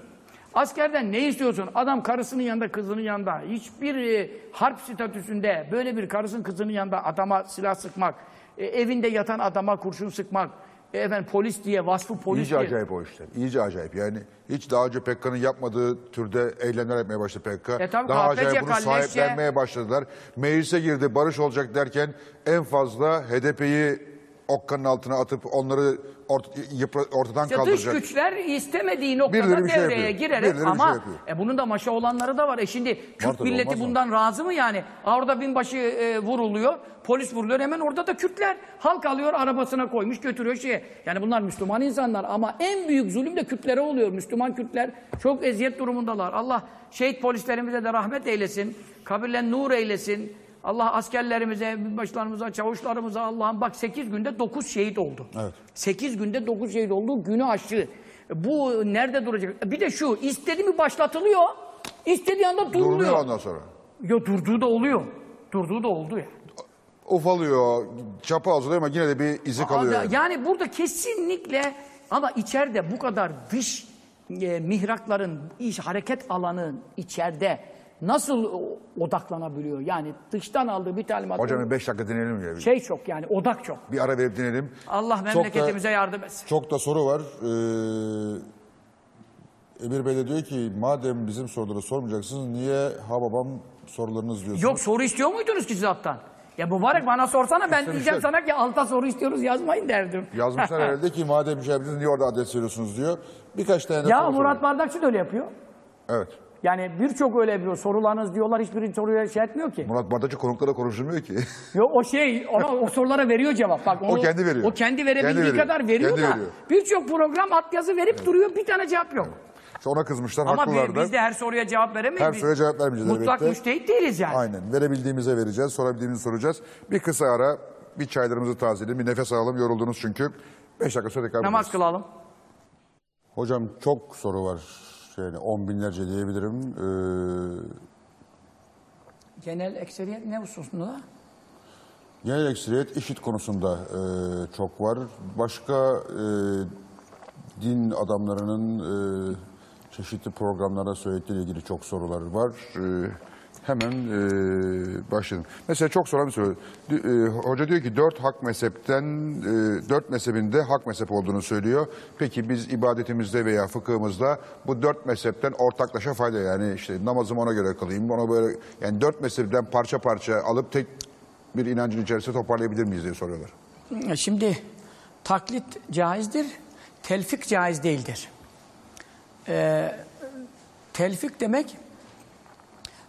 Askerden ne istiyorsun? Adam karısının yanında, kızının yanında. Hiçbir e, harp statüsünde böyle bir karısının kızının yanında adama silah sıkmak, e, evinde yatan adama kurşun sıkmak, e, efendim polis diye, vasfı polis İyice diye. acayip o işler. İyice acayip. Yani hiç daha önce PKK'nın yapmadığı türde eylemler yapmaya başladı PKK. E tabii daha acayip bunu Kalleşçe. sahiplenmeye başladılar. Meclise girdi, barış olacak derken en fazla HDP'yi okkanın altına atıp onları ort- yıpra- ortadan İşte dış kaldıracak. güçler istemediği noktada Birileri bir şey devreye yapıyor. girerek Birileri bir ama şey yapıyor. e, bunun da maşa olanları da var. E şimdi Kürt tabii, milleti olmaz mı? bundan razı mı yani? Orada binbaşı e, vuruluyor, polis vuruluyor. Hemen orada da Kürtler halk alıyor, arabasına koymuş, götürüyor şeye. Yani bunlar Müslüman insanlar ama en büyük zulüm de Kürtlere oluyor. Müslüman Kürtler çok eziyet durumundalar. Allah şehit polislerimize de rahmet eylesin. Kabirlen nur eylesin. Allah askerlerimize, binbaşılarımıza, çavuşlarımıza Allah'ım bak 8 günde 9 şehit oldu. Evet. 8 günde 9 şehit oldu. Günü aşçı. Bu nerede duracak? Bir de şu istedi mi başlatılıyor. istediği anda duruluyor. Duruluyor ondan sonra. Yo durduğu da oluyor. Durduğu da oldu ya. Ufalıyor, çapa azalıyor ama yine de bir izi kalıyor. Yani. Yani burada kesinlikle ama içeride bu kadar dış e, mihrakların, iş hareket alanı içeride nasıl odaklanabiliyor? Yani dıştan aldığı bir talimat. Hocam bir beş dakika dinleyelim ya. şey çok yani odak çok. Bir ara verip dinleyelim. Allah Çok da- memleketimize yardım etsin. Çok da soru var. Ee, Emir Bey de diyor ki madem bizim soruları sormayacaksınız niye ha babam sorularınız diyorsunuz? Yok soru istiyor muydunuz ki siz alttan? Ya mübarek bana sorsana ben diyeceğim İstemişler. sana ki alta soru istiyoruz yazmayın derdim. Yazmışlar herhalde ki madem şey yaptınız niye orada adres veriyorsunuz diyor. Birkaç tane Ya Murat. Bardakçı da öyle yapıyor. Evet. Yani birçok öyle yapıyor. Sorularınız diyorlar hiçbiri soruya şey etmiyor ki. Murat Bardakçı konuklara konuşulmuyor ki. Yo, o şey ona o sorulara veriyor cevap. Bak, onu- kendi veriyor. O kendi verebildiği Kendi veriyor. kadar veriyor Kendi da birçok program altyazı verip duruyor bir tane cevap yok. Ona kızmışlar Ama haklılar da. biz de her soruya cevap veremeyiz. Her soruya cevap vermeyeceğiz Mutlak elbette. müştehit değiliz yani. Aynen. Verebildiğimize vereceğiz. Sorabildiğimizi soracağız. Bir kısa ara. Bir çaylarımızı tazeleyelim. Bir nefes alalım. Yoruldunuz çünkü. Beş dakika sonra tekrar Namaz kılalım. Hocam çok soru var. Yani on binlerce diyebilirim. Ee, Genel ekseriyet ne hususunda? Genel ekseriyet işit konusunda e, çok var. Başka e, din adamlarının e, çeşitli programlara söylediğiyle ilgili çok sorular var. E, hemen e, başlayalım. Mesela çok soran bir soru. E, hoca diyor ki dört hak mezhepten, e, dört mezhebinde hak mezhep olduğunu söylüyor. Peki biz ibadetimizde veya fıkhımızda bu dört mezhepten ortaklaşa fayda yani işte namazımı ona göre kılayım, ona böyle yani dört mezhepten parça parça alıp tek bir inancın içerisinde toparlayabilir miyiz diye soruyorlar. Şimdi taklit caizdir, telfik caiz değildir. Ee, telfik demek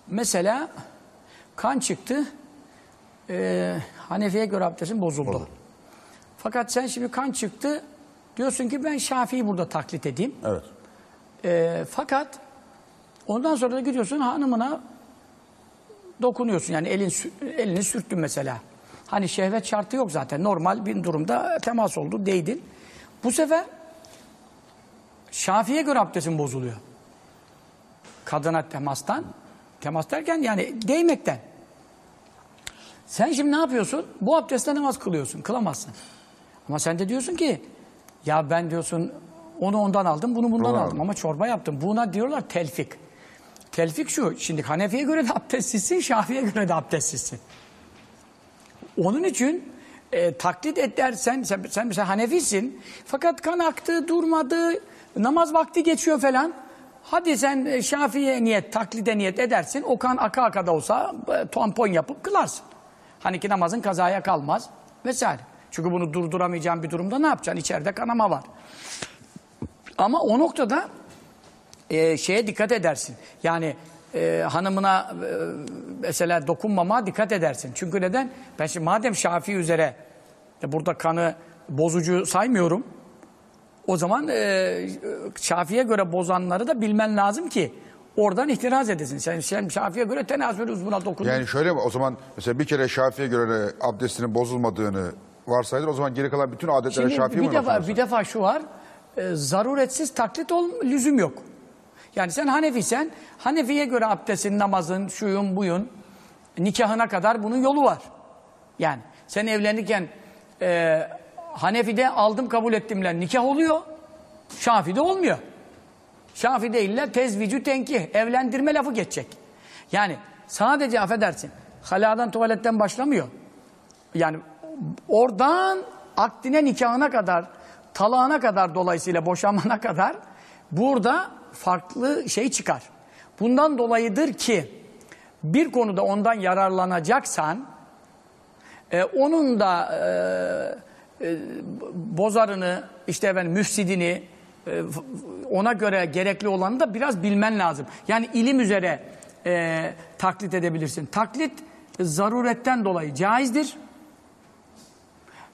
mesela kan çıktı, e, Hanefi'ye göre abdestin bozuldu. Fakat sen şimdi kan çıktı, Diyorsun ki ben Şafii'yi burada taklit edeyim. Evet. Ee, fakat ondan sonra da gidiyorsun hanımına dokunuyorsun. Yani elin elini sürttün mesela. Hani şehvet şartı yok zaten. Normal bir durumda temas oldu, değdin. Bu sefer Şafii'ye göre abdestin bozuluyor. Kadına temastan. Temas derken yani değmekten. Sen şimdi ne yapıyorsun? Bu abdestle namaz kılıyorsun. Kılamazsın. Ama sen de diyorsun ki ya ben diyorsun onu ondan aldım, bunu bundan Doğru. aldım ama çorba yaptım. Buna diyorlar telfik. Telfik şu, şimdi Hanefi'ye göre de abdestsizsin, Şafii'ye göre de abdestsizsin. Onun için e, taklit edersen, sen, sen mesela Hanefisin, fakat kan aktı, durmadı, namaz vakti geçiyor falan. Hadi sen e, Şafii'ye niyet, taklide niyet edersin, o kan aka aka da olsa e, tampon yapıp kılarsın. Hani ki namazın kazaya kalmaz vesaire. Çünkü bunu durduramayacağın bir durumda ne yapacaksın? İçeride kanama var. Ama o noktada e, şeye dikkat edersin. Yani e, hanımına e, mesela dokunmama dikkat edersin. Çünkü neden? Ben şimdi madem Şafii üzere e, burada kanı bozucu saymıyorum. O zaman e, Şafii'ye göre bozanları da bilmen lazım ki oradan itiraz edesin. Sen, sen Şafii'ye göre tenasül uzvuna dokun. Yani şöyle mi? O zaman mesela bir kere Şafii'ye göre abdestinin bozulmadığını varsayılır. O zaman geri kalan bütün adetlere Şimdi Şafii bir mi defa, bir defa şu var. e, zaruretsiz taklit ol, lüzum yok. Yani sen Hanefisen, Hanefi'ye göre abdestin, namazın, şuyun, buyun, nikahına kadar bunun yolu var. Yani sen evlenirken e, Hanefi'de aldım kabul ettimler nikah oluyor. Şafi'de olmuyor. Şafi'de illa tezvicü tenkih, evlendirme lafı geçecek. Yani sadece affedersin, haladan tuvaletten başlamıyor. Yani oradan akdine nikahına kadar, talağına kadar dolayısıyla boşanmana kadar burada farklı şey çıkar. Bundan dolayıdır ki bir konuda ondan yararlanacaksan e, onun da e, e, bozarını, işte efendim müfsidini e, ona göre gerekli olanı da biraz bilmen lazım. Yani ilim üzere e, taklit edebilirsin. Taklit zaruretten dolayı caizdir.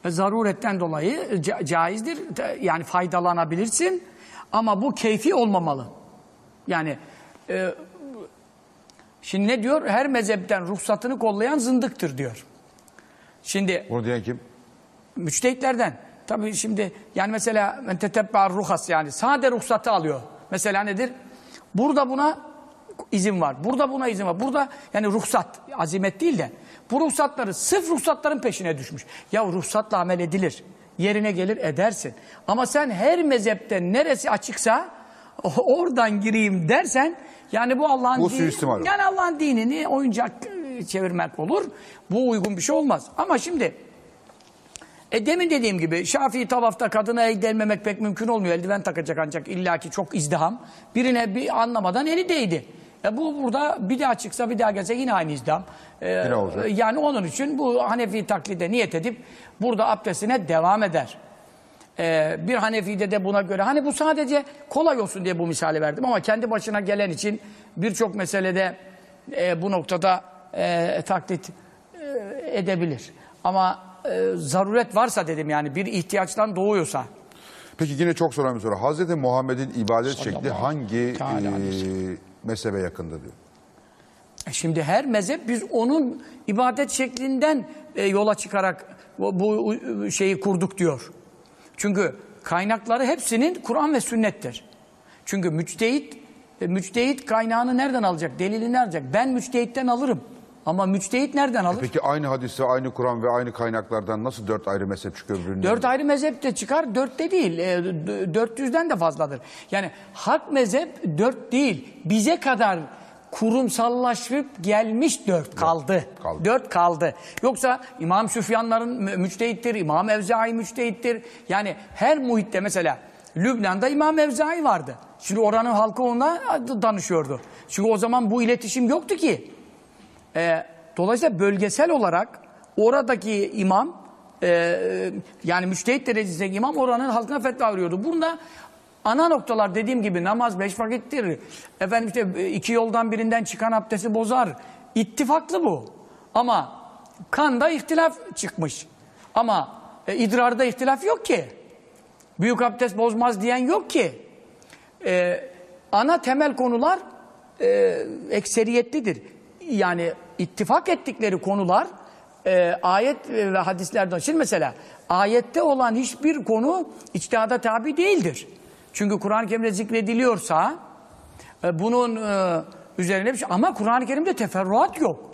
E, Zaruretten dolayı ca- caizdir. Yani faydalanabilirsin. Ama bu keyfi olmamalı. Yani e, şimdi ne diyor? Her mezhepten ruhsatını kollayan zındıktır diyor. Şimdi Bunu diyen kim? Müçtehitlerden. Tabii şimdi yani mesela tetebbar ruhas yani sade ruhsatı alıyor. Mesela nedir? Burada buna izin var. Burada buna izin var. Burada yani ruhsat, azimet değil de bu ruhsatları sırf ruhsatların peşine düşmüş. Ya ruhsatla amel edilir. Yerine gelir edersin. Ama sen her mezhepte neresi açıksa oradan gireyim dersen yani bu Allah'ın dini- yani Allah'ın dinini oyuncak e, çevirmek olur. Bu uygun bir şey olmaz. Ama şimdi e demin dediğim gibi Şafii tavafta kadına el delmemek pek mümkün olmuyor. Eldiven takacak ancak illaki çok izdiham. Birine bir anlamadan eli değdi. E bu burada bir daha çıksa bir daha gelse yine aynı izdiham. E, Yine olacak. Yani onun için bu Hanefi taklide niyet edip burada abdestine devam eder. E, bir Hanefi'de de buna göre hani bu sadece kolay olsun diye bu misali verdim ama kendi başına gelen için birçok meselede e, bu noktada e, taklit e, edebilir. Ama e, zaruret varsa dedim yani bir ihtiyaçtan doğuyorsa. Peki yine çok soran bir soru. Hazreti Muhammed'in ibadet şekli hangi Teala e, mezhebe yakındı diyor. Şimdi her mezhep biz onun ibadet şeklinden e, yola çıkarak bu, bu şeyi kurduk diyor. Çünkü kaynakları hepsinin Kur'an ve sünnettir. Çünkü müçtehit, e, müçtehit kaynağını nereden alacak? Delili nereden alacak? Ben müçtehitten alırım. Ama müçtehit nereden alır? Peki aynı hadisi, aynı Kur'an ve aynı kaynaklardan nasıl dört ayrı mezhep çıkıyor birbirinden? Dört ayrı mezhep de çıkar, dörtte değil. E, d- 400'den de fazladır. Yani hak mezhep dört değil. Bize kadar kurumsallaşıp gelmiş dört kaldı. kaldı. Dört kaldı. Yoksa İmam Süfyanların mü- müçtehittir, İmam Evzai müçtehittir. Yani her muhitte mesela Lübnan'da İmam Evzai vardı. Şimdi oranın halkı ona danışıyordu. Çünkü o zaman bu iletişim yoktu ki. E, dolayısıyla bölgesel olarak oradaki imam e, yani müştehit derecesindeki imam oranın halkına fetva veriyordu. Bunda ana noktalar dediğim gibi namaz beş vakittir. Efendim işte iki yoldan birinden çıkan abdesti bozar. İttifaklı bu. Ama kanda ihtilaf çıkmış. Ama e, idrarda ihtilaf yok ki. Büyük abdest bozmaz diyen yok ki. Ee, ana temel konular e, ekseriyetlidir. Yani ittifak ettikleri konular e, ayet ve hadislerden. Şimdi mesela ayette olan hiçbir konu içtihada tabi değildir. Çünkü Kur'an-ı Kerim'de zikrediliyorsa e, bunun e, üzerine bir şey ama Kur'an-ı Kerim'de teferruat yok.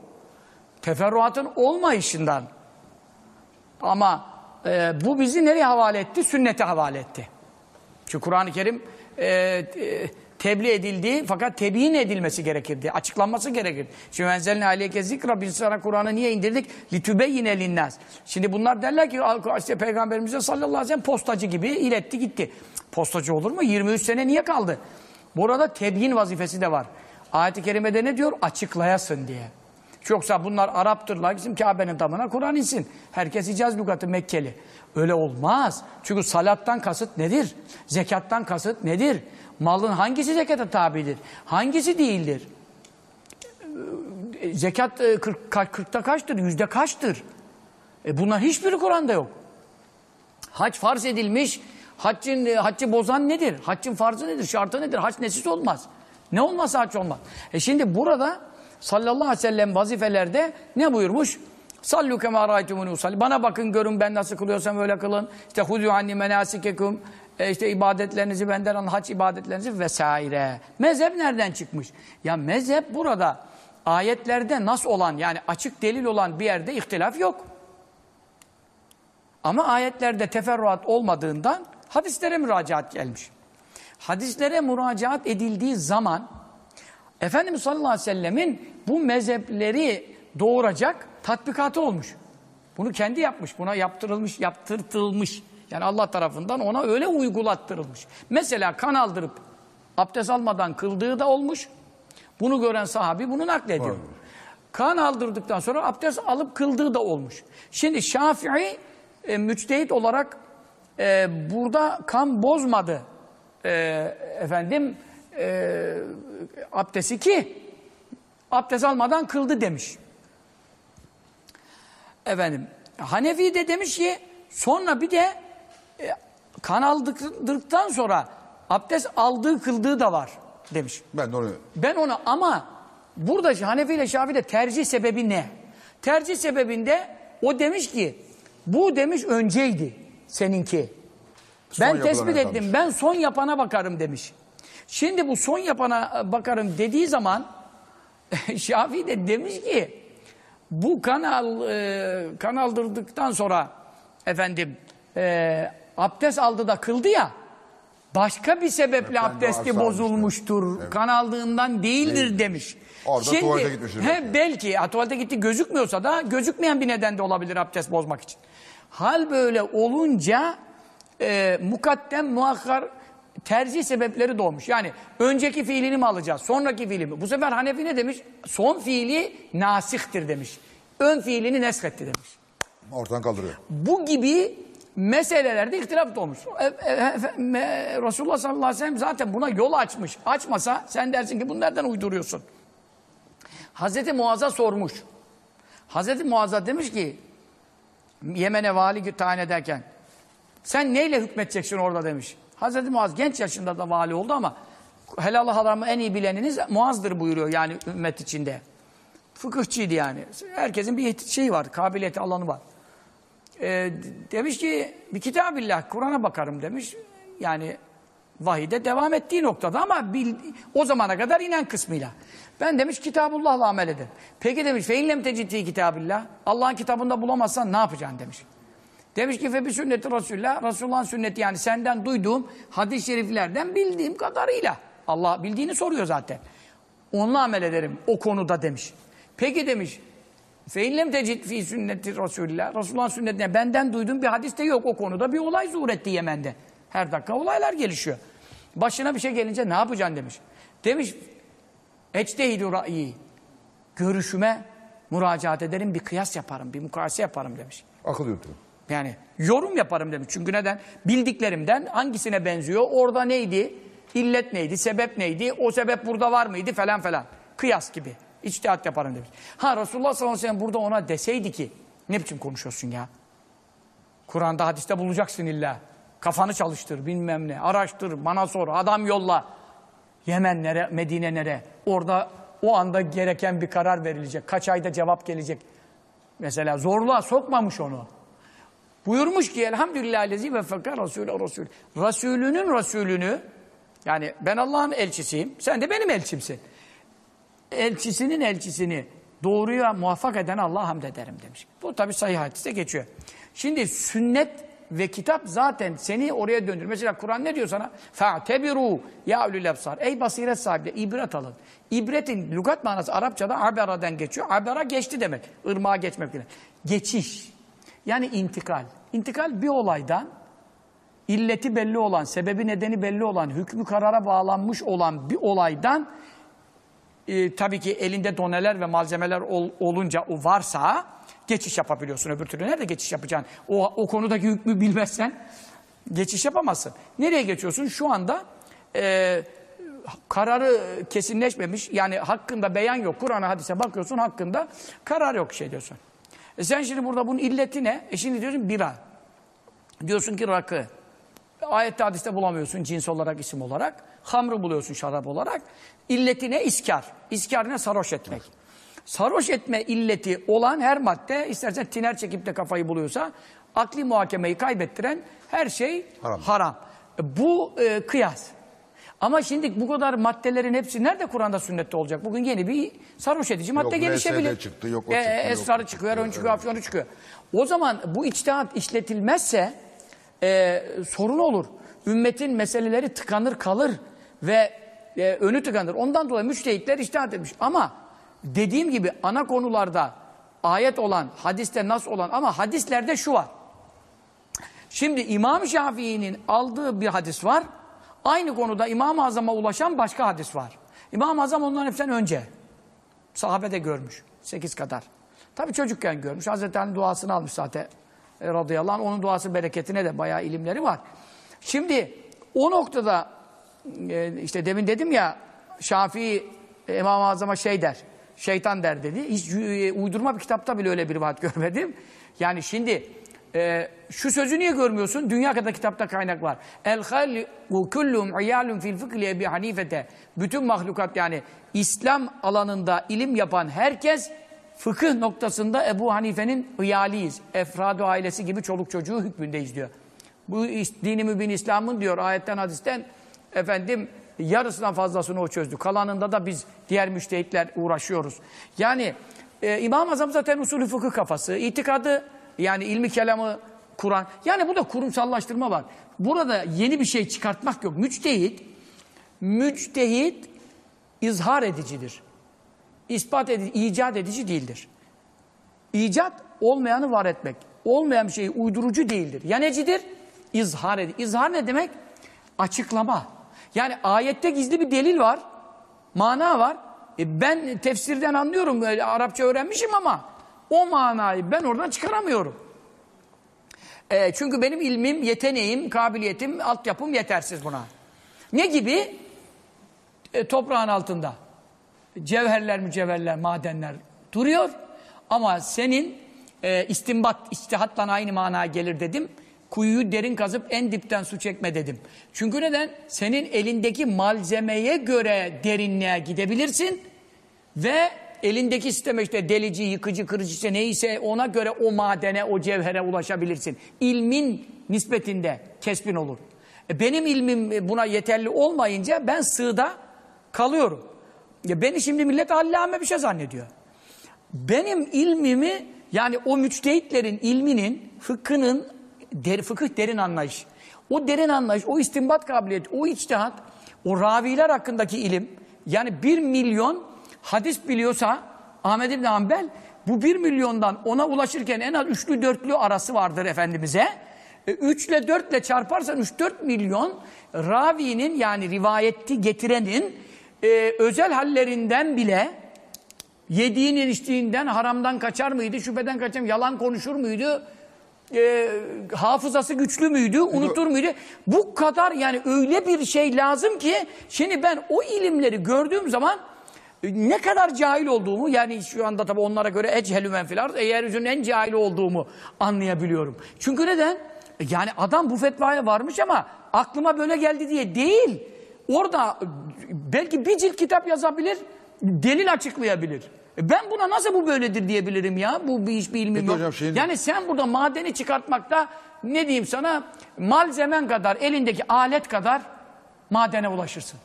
Teferruatın olmayışından. Ama e, bu bizi nereye havale etti? Sünnete havale etti. Çünkü Kur'an-ı Kerim e, e, tebliğ edildi fakat tebiyin edilmesi gerekirdi. Açıklanması gerekirdi. Şimdi enzelne aleyke zikra biz sana Kur'an'ı niye indirdik? Litübeyyine linnâs. Şimdi bunlar derler ki işte Peygamberimize sallallahu aleyhi ve sellem postacı gibi iletti gitti. Postacı olur mu? 23 sene niye kaldı? Burada tebyin vazifesi de var. Ayet-i Kerime'de ne diyor? Açıklayasın diye. Yoksa bunlar Araptırlar, bizim Kabe'nin damına Kur'an insin. Herkes Hicaz lügatı Mekkeli. Öyle olmaz. Çünkü salattan kasıt nedir? Zekattan kasıt nedir? Malın hangisi zekata tabidir? Hangisi değildir? E, Zekat e, 40, ka- 40'ta kaçtır? Yüzde kaçtır? E bunlar hiçbiri Kur'an'da yok. Hac farz edilmiş. Haccın, e, haccı bozan nedir? Haccın farzı nedir? Şartı nedir? Hac nesis olmaz. Ne olmazsa hac olmaz. E şimdi burada sallallahu aleyhi ve sellem vazifelerde ne buyurmuş? Sallu kema raytumuni usalli. Bana bakın görün ben nasıl kılıyorsam öyle kılın. İşte hudu anni menasikekum. E işte ibadetlerinizi benden alın, hac ibadetlerinizi vesaire. Mezhep nereden çıkmış? Ya mezhep burada ayetlerde nas olan yani açık delil olan bir yerde ihtilaf yok. Ama ayetlerde teferruat olmadığından hadislere müracaat gelmiş. Hadislere müracaat edildiği zaman Efendimiz sallallahu aleyhi ve sellemin bu mezhepleri doğuracak tatbikatı olmuş. Bunu kendi yapmış, buna yaptırılmış, yaptırtılmış. Yani Allah tarafından ona öyle uygulattırılmış. Mesela kan aldırıp abdest almadan kıldığı da olmuş. Bunu gören sahabi bunu naklediyor. Kan aldırdıktan sonra abdest alıp kıldığı da olmuş. Şimdi Şafii e, müçtehit olarak e, burada kan bozmadı. E, efendim e, abdesti ki abdest almadan kıldı demiş. Efendim Hanefi de demiş ki sonra bir de e, kan aldırdıktan sonra abdest aldığı kıldığı da var demiş. Ben onu Ben ona ama burada Hanefi ile Şafii de tercih sebebi ne? Tercih sebebinde o demiş ki bu demiş önceydi seninki. ben yapılana tespit kalmış. ettim. Ben son yapana bakarım demiş. Şimdi bu son yapana e, bakarım dediği zaman Şafii de demiş ki bu kanal e, kan aldırdıktan sonra efendim e, abdest aldı da kıldı ya başka bir sebeple Efendi abdesti bozulmuştur. Kan aldığından değildir demiş. Orada tuvalete gitmiştir he, belki. belki tuvalete gitti gözükmüyorsa da gözükmeyen bir neden de olabilir abdest bozmak için. Hal böyle olunca e, mukaddem muakkar tercih sebepleri doğmuş. Yani önceki fiilini mi alacağız, sonraki fiili mi? Bu sefer Hanefi ne demiş? Son fiili nasihtir demiş. Ön fiilini neshetti demiş. ortadan kaldırıyor. Bu gibi meselelerde ihtilaf doğmuş. E, e, Resulullah sallallahu aleyhi ve sellem zaten buna yol açmış. Açmasa sen dersin ki bunu nereden uyduruyorsun? Hazreti Muaz'a sormuş. Hazreti Muaz'a demiş ki Yemen'e vali tayin ederken sen neyle hükmedeceksin orada demiş. Hazreti Muaz genç yaşında da vali oldu ama helal haramı en iyi bileniniz Muaz'dır buyuruyor yani ümmet içinde. Fıkıhçıydı yani. Herkesin bir şeyi var, kabiliyeti, alanı var. Ee, demiş ki bir kitabillah, Kur'an'a bakarım demiş. Yani vahide devam ettiği noktada ama bil, o zamana kadar inen kısmıyla. Ben demiş kitabullah'la amel ederim. Peki demiş feinlem tecittiği kitabillah. Allah'ın kitabında bulamazsan ne yapacaksın demiş. Demiş ki fe bir sünneti Resulullah. Resulullah'ın sünneti yani senden duyduğum hadis-i şeriflerden bildiğim kadarıyla. Allah bildiğini soruyor zaten. Onunla amel ederim o konuda demiş. Peki demiş Feinlem tecid fi sünneti Resulullah. Resulullah'ın sünnetine benden duyduğum bir hadiste yok o konuda. Bir olay zuhur etti Yemen'de. Her dakika olaylar gelişiyor. Başına bir şey gelince ne yapacaksın demiş. Demiş Ecdehidu ra'yi. Görüşüme müracaat ederim, bir kıyas yaparım, bir mukayese yaparım demiş. Akıl yürütüyor. Yani yorum yaparım demiş. Çünkü neden? Bildiklerimden hangisine benziyor? Orada neydi? İllet neydi? Sebep neydi? O sebep burada var mıydı? Falan falan. Kıyas gibi. İçtihat yaparım demiş. Ha Resulullah sallallahu aleyhi ve sellem burada ona deseydi ki ne biçim konuşuyorsun ya? Kur'an'da hadiste bulacaksın illa. Kafanı çalıştır bilmem ne. Araştır, bana sor, adam yolla. Yemen nere, Medine nere? Orada o anda gereken bir karar verilecek. Kaç ayda cevap gelecek. Mesela zorluğa sokmamış onu. Buyurmuş ki elhamdülillah lezi ve fekar Resulü Resul. Resulünün Resulünü yani ben Allah'ın elçisiyim. Sen de benim elçimsin elçisinin elçisini doğruya muvaffak eden Allah'a hamd ederim demiş. Bu tabi sahih hadiste geçiyor. Şimdi sünnet ve kitap zaten seni oraya döndürür. Mesela Kur'an ne diyor sana? Fa'tebiru ya ulul ebsar. Ey basiret sahibi ibret alın. İbretin lügat manası Arapçada aberadan geçiyor. Abera geçti demek. Irmağa geçmek demek. Geçiş. Yani intikal. İntikal bir olaydan illeti belli olan, sebebi nedeni belli olan, hükmü karara bağlanmış olan bir olaydan e, tabii ki elinde doneler ve malzemeler ol- olunca o varsa geçiş yapabiliyorsun. Öbür türlü nerede geçiş yapacaksın? O, o konudaki hükmü bilmezsen geçiş yapamazsın. Nereye geçiyorsun? Şu anda e, kararı kesinleşmemiş yani hakkında beyan yok. Kur'an'a hadise bakıyorsun hakkında karar yok şey diyorsun. E sen şimdi burada bunun illeti ne? E şimdi diyorsun bira. Diyorsun ki rakı. Ayette hadiste bulamıyorsun cins olarak, isim olarak. Hamrı buluyorsun şarap olarak. İlleti ne? İskar. İskar ne? Sarhoş etmek. Sarhoş etme illeti olan her madde, istersen tiner çekip de kafayı buluyorsa, akli muhakemeyi kaybettiren her şey Haram. haram. E, Bu e, kıyas. Ama şimdi bu kadar maddelerin hepsi nerede Kur'an'da sünnette olacak? Bugün yeni bir sarhoş edici madde Yok, gelişebilir. Çıktı, yok o E, çıktı, yok esrarı çıkıyor, ön çıkıyor, evet. afyonu çıkıyor. O zaman bu içtihat işletilmezse e, sorun olur. Ümmetin meseleleri tıkanır kalır ve e, önü tıkanır. Ondan dolayı müçtehitler içtihat etmiş. Ama dediğim gibi ana konularda ayet olan, hadiste nas olan ama hadislerde şu var. Şimdi İmam Şafii'nin aldığı bir hadis var. Aynı konuda İmam-ı Azam'a ulaşan başka hadis var. İmam-ı Azam ondan hepsinden önce. Sahabe de görmüş. Sekiz kadar. Tabii çocukken görmüş. Hazreti Ali duasını almış zaten. E, radıyallahu anh. Onun duası bereketine de bayağı ilimleri var. Şimdi o noktada işte demin dedim ya Şafii e, İmam-ı Azam'a şey der. Şeytan der dedi. Hiç e, uydurma bir kitapta bile öyle bir rivayet görmedim. Yani şimdi e, şu sözü niye görmüyorsun? Dünya kadar kitapta kaynak var. El halku kullum iyalun fil fıkhi Ebi Hanifete. Bütün mahlukat yani İslam alanında ilim yapan herkes fıkıh noktasında Ebu Hanife'nin iyaliyiz. Efrad ailesi gibi çoluk çocuğu hükmündeyiz diyor. Bu dini mübin İslam'ın diyor ayetten hadisten efendim yarısından fazlasını o çözdü. Kalanında da biz diğer müştehitler uğraşıyoruz. Yani e, İmam-ı Azam zaten usulü fıkıh kafası. itikadı yani ilmi kelamı Kur'an. Yani burada kurumsallaştırma var. Burada yeni bir şey çıkartmak yok. Müçtehit, müçtehit izhar edicidir. İspat edici, icat edici değildir. İcat olmayanı var etmek. Olmayan bir şey uydurucu değildir. Ya necidir? İzhar edici. İzhar ne demek? Açıklama. Yani ayette gizli bir delil var. Mana var. E ben tefsirden anlıyorum. Öyle Arapça öğrenmişim ama o manayı ben oradan çıkaramıyorum. E, çünkü benim ilmim, yeteneğim, kabiliyetim, altyapım yetersiz buna. Ne gibi? E, toprağın altında. Cevherler, mücevherler, madenler duruyor. Ama senin e, istimbat, içtihatla aynı manaya gelir dedim. Kuyuyu derin kazıp en dipten su çekme dedim. Çünkü neden? Senin elindeki malzemeye göre derinliğe gidebilirsin. Ve elindeki sisteme işte delici, yıkıcı, kırıcı işte neyse ona göre o madene, o cevhere ulaşabilirsin. İlmin nispetinde kesbin olur. E, benim ilmim buna yeterli olmayınca ben sığda kalıyorum. Ya beni şimdi millet allame bir şey zannediyor. Benim ilmimi yani o müçtehitlerin ilminin, fıkhının, der, fıkıh derin anlayış. O derin anlayış, o istinbat kabiliyeti, o içtihat, o raviler hakkındaki ilim, yani bir milyon hadis biliyorsa Ahmed İbni Hanbel bu bir milyondan ona ulaşırken en az üçlü dörtlü arası vardır Efendimiz'e. E, Üç ile dörtle çarparsan üç dört milyon ravinin yani rivayeti getirenin e, özel hallerinden bile yediğinin içtiğinden haramdan kaçar mıydı, şüpheden kaçar mıydı, yalan konuşur muydu, e, hafızası güçlü müydü, unutur muydu? Bu kadar yani öyle bir şey lazım ki şimdi ben o ilimleri gördüğüm zaman e, ne kadar cahil olduğumu yani şu anda tabii onlara göre echelü men fil ard, yeryüzünün en cahili olduğumu anlayabiliyorum. Çünkü neden? Yani adam bu fetvaya varmış ama aklıma böyle geldi diye değil. Orada belki bir cilt kitap yazabilir, delil açıklayabilir. E Ben buna nasıl bu böyledir diyebilirim ya? Bu bir iş bir ilmim Peki yok. hocam şeyin- Yani sen burada madeni çıkartmakta ne diyeyim sana malzemen kadar elindeki alet kadar madene ulaşırsın.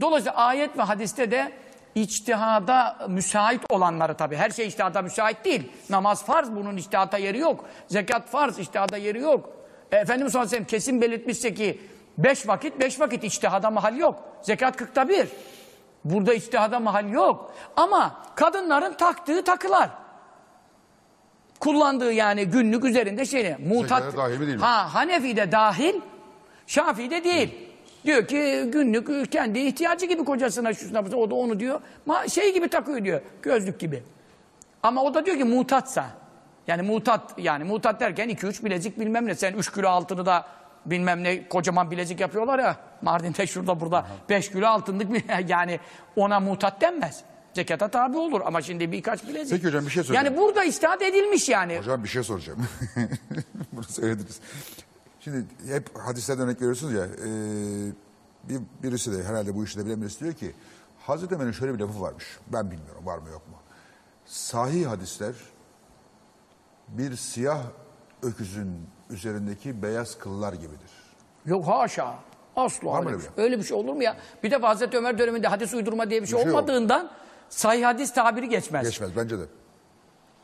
Dolayısıyla ayet ve hadiste de içtihada müsait olanları tabii. Her şey içtihada müsait değil. Namaz farz, bunun içtihata yeri yok. Zekat farz, içtihada yeri yok. E, Efendimiz sallallahu aleyhi ve sellem kesin belirtmişse ki beş vakit, beş vakit içtihada mahal yok. Zekat kırkta bir. Burada içtihada mahal yok. Ama kadınların taktığı takılar. Kullandığı yani günlük üzerinde şeyini. Mutat, Zekata dahil mi değil mi? Ha, Hanefi'de dahil, Şafii'de değil. Diyor ki günlük kendi ihtiyacı gibi kocasına şusuna busuna, o da onu diyor. Ma şey gibi takıyor diyor. Gözlük gibi. Ama o da diyor ki mutatsa. Yani mutat yani mutat derken 2-3 bilezik bilmem ne. Sen 3 kilo altını da bilmem ne kocaman bilezik yapıyorlar ya. Mardin'de şurada burada 5 kilo altınlık bir yani ona mutat denmez. Zekata tabi olur ama şimdi birkaç bilezik. Peki hocam bir şey söyleyeyim. Yani burada istihad edilmiş yani. Hocam bir şey soracağım. Bunu söylediniz. Şimdi hep hadislerden örnek veriyorsunuz ya. e, bir, birisi de herhalde bu işi de bilen birisi diyor ki Hazreti Ömer'in şöyle bir lafı varmış. Ben bilmiyorum var mı yok mu. Sahih hadisler bir siyah öküzün üzerindeki beyaz kıllar gibidir. Yok haşa. Asla öyle, öyle bir bir şey. öyle bir şey olur mu ya? Bir de Hazreti Ömer döneminde hadis uydurma diye bir şey, Bir şey yok. olmadığından sahih hadis tabiri geçmez. Geçmez bence de.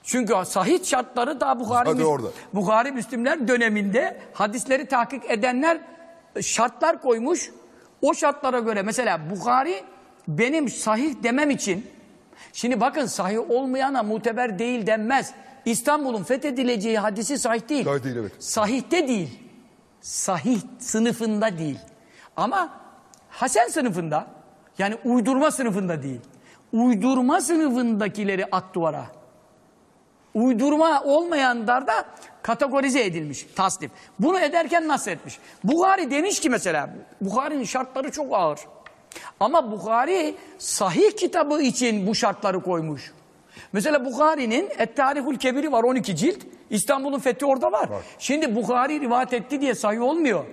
Çünkü sahih şartları daha Bukhari, Müs- orada. Bukhari Müslimler döneminde hadisleri tahkik edenler e, şartlar koymuş. O şartlara göre mesela Bukhari benim sahih demem için şimdi bakın sahih olmayana muteber değil denmez. İstanbul'un fethedileceği hadisi sahih değil. Sahih değil, evet. Sahihte değil. Sahih sınıfında değil. Ama Hasen sınıfında yani uydurma sınıfında değil. Uydurma sınıfındakileri at duvara. Uydurma olmayanlar da kategorize edilmiş, tasnif. Bunu ederken nasıl etmiş? Bukhari demiş ki mesela, Bukhari'nin şartları çok ağır. Ama Bukhari sahih kitabı için bu şartları koymuş. Mesela Bukhari'nin Et-Tarihul Kebiri var 12 cilt. İstanbul'un fethi orada var. Şimdi Bukhari rivayet etti diye sahih olmuyor.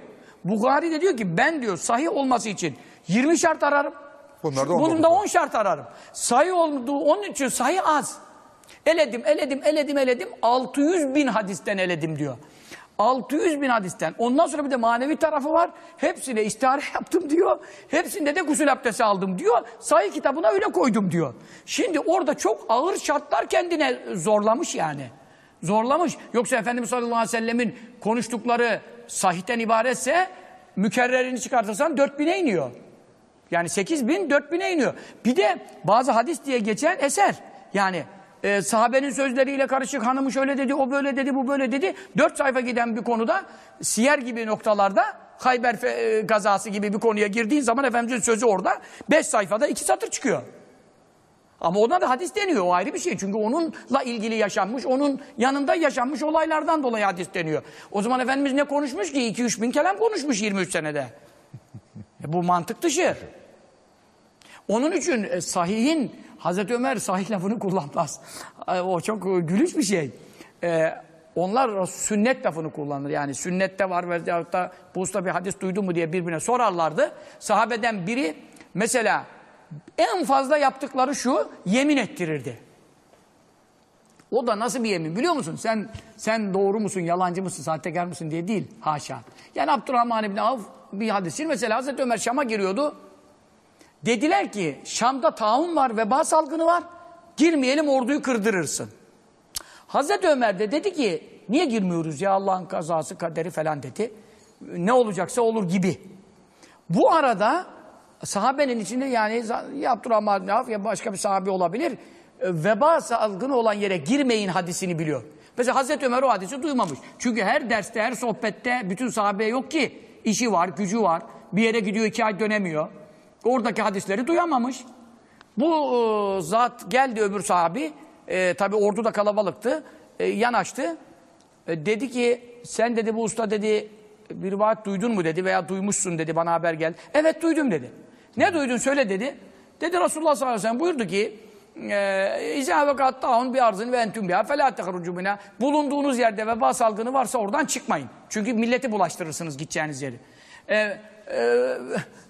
Bukhari de diyor ki ben diyor sahih olması için 20 şart ararım. Bunlar da Bunun 19 da var. 10 şart ararım. Sayı olduğu onun için sayı az. Eledim, eledim, eledim, eledim. 600 bin hadisten eledim diyor. 600 bin hadisten. Ondan sonra bir de manevi tarafı var. Hepsine istihare yaptım diyor. Hepsinde de gusül abdesti aldım diyor. Sayı kitabına öyle koydum diyor. Şimdi orada çok ağır şartlar kendine zorlamış yani. Zorlamış. Yoksa Efendimiz sallallahu aleyhi ve sellemin konuştukları sahihten ibaretse mükerrerini çıkartırsan 4000'e iniyor. Yani 8 bin, 4 bine iniyor. Bir de bazı hadis diye geçen eser. Yani e, sahabenin sözleriyle karışık hanımı şöyle dedi, o böyle dedi, bu böyle dedi. 4 sayfa giden bir konuda siyer gibi noktalarda Hayber e, gazası gibi bir konuya girdiğin zaman Efendimiz'in sözü orada 5 sayfada 2 satır çıkıyor. Ama ona da hadis deniyor. O ayrı bir şey. Çünkü onunla ilgili yaşanmış, onun yanında yaşanmış olaylardan dolayı hadis deniyor. O zaman Efendimiz ne konuşmuş ki? 2-3 bin kelam konuşmuş 23 senede. E bu mantık dışı. Onun için e, sahihin Hazreti Ömer sahih lafını kullanmaz. O çok e, gülüş bir şey. E, onlar sünnet lafını kullanır. Yani sünnette var ve da bu usta bir hadis duydu mu diye birbirine sorarlardı. Sahabeden biri mesela en fazla yaptıkları şu yemin ettirirdi. O da nasıl bir yemin biliyor musun? Sen sen doğru musun, yalancı mısın, sahtekar mısın diye değil. Haşa. Yani Abdurrahman İbni Avf bir hadisi. Mesela Hazreti Ömer Şam'a giriyordu. Dediler ki Şam'da taun var, veba salgını var. Girmeyelim orduyu kırdırırsın. Hazreti Ömer de dedi ki niye girmiyoruz ya Allah'ın kazası kaderi falan dedi. Ne olacaksa olur gibi. Bu arada sahabenin içinde yani ya Abdurrahman Avf ya başka bir sahabe olabilir. e, Veba salgını olan yere girmeyin hadisini biliyor. Mesela Hazreti Ömer o hadisi duymamış. Çünkü her derste, her sohbette bütün sahabe yok ki. işi var, gücü var. Bir yere gidiyor iki ay dönemiyor. Oradaki hadisleri duyamamış. Bu e, zat geldi öbür sahabi. E, tabi ordu da kalabalıktı. E, yanaştı. E, dedi ki sen dedi bu usta dedi bir rivayet duydun mu dedi veya duymuşsun dedi bana haber geldi. Evet duydum dedi. Ne duydun söyle dedi. Dedi Resulullah sallallahu aleyhi ve sellem buyurdu ki e, İzâ ve kattâhun bir arzın ve entüm biha felâ tehrucu minâ. Bulunduğunuz yerde veba salgını varsa oradan çıkmayın. Çünkü milleti bulaştırırsınız gideceğiniz yeri. E, e,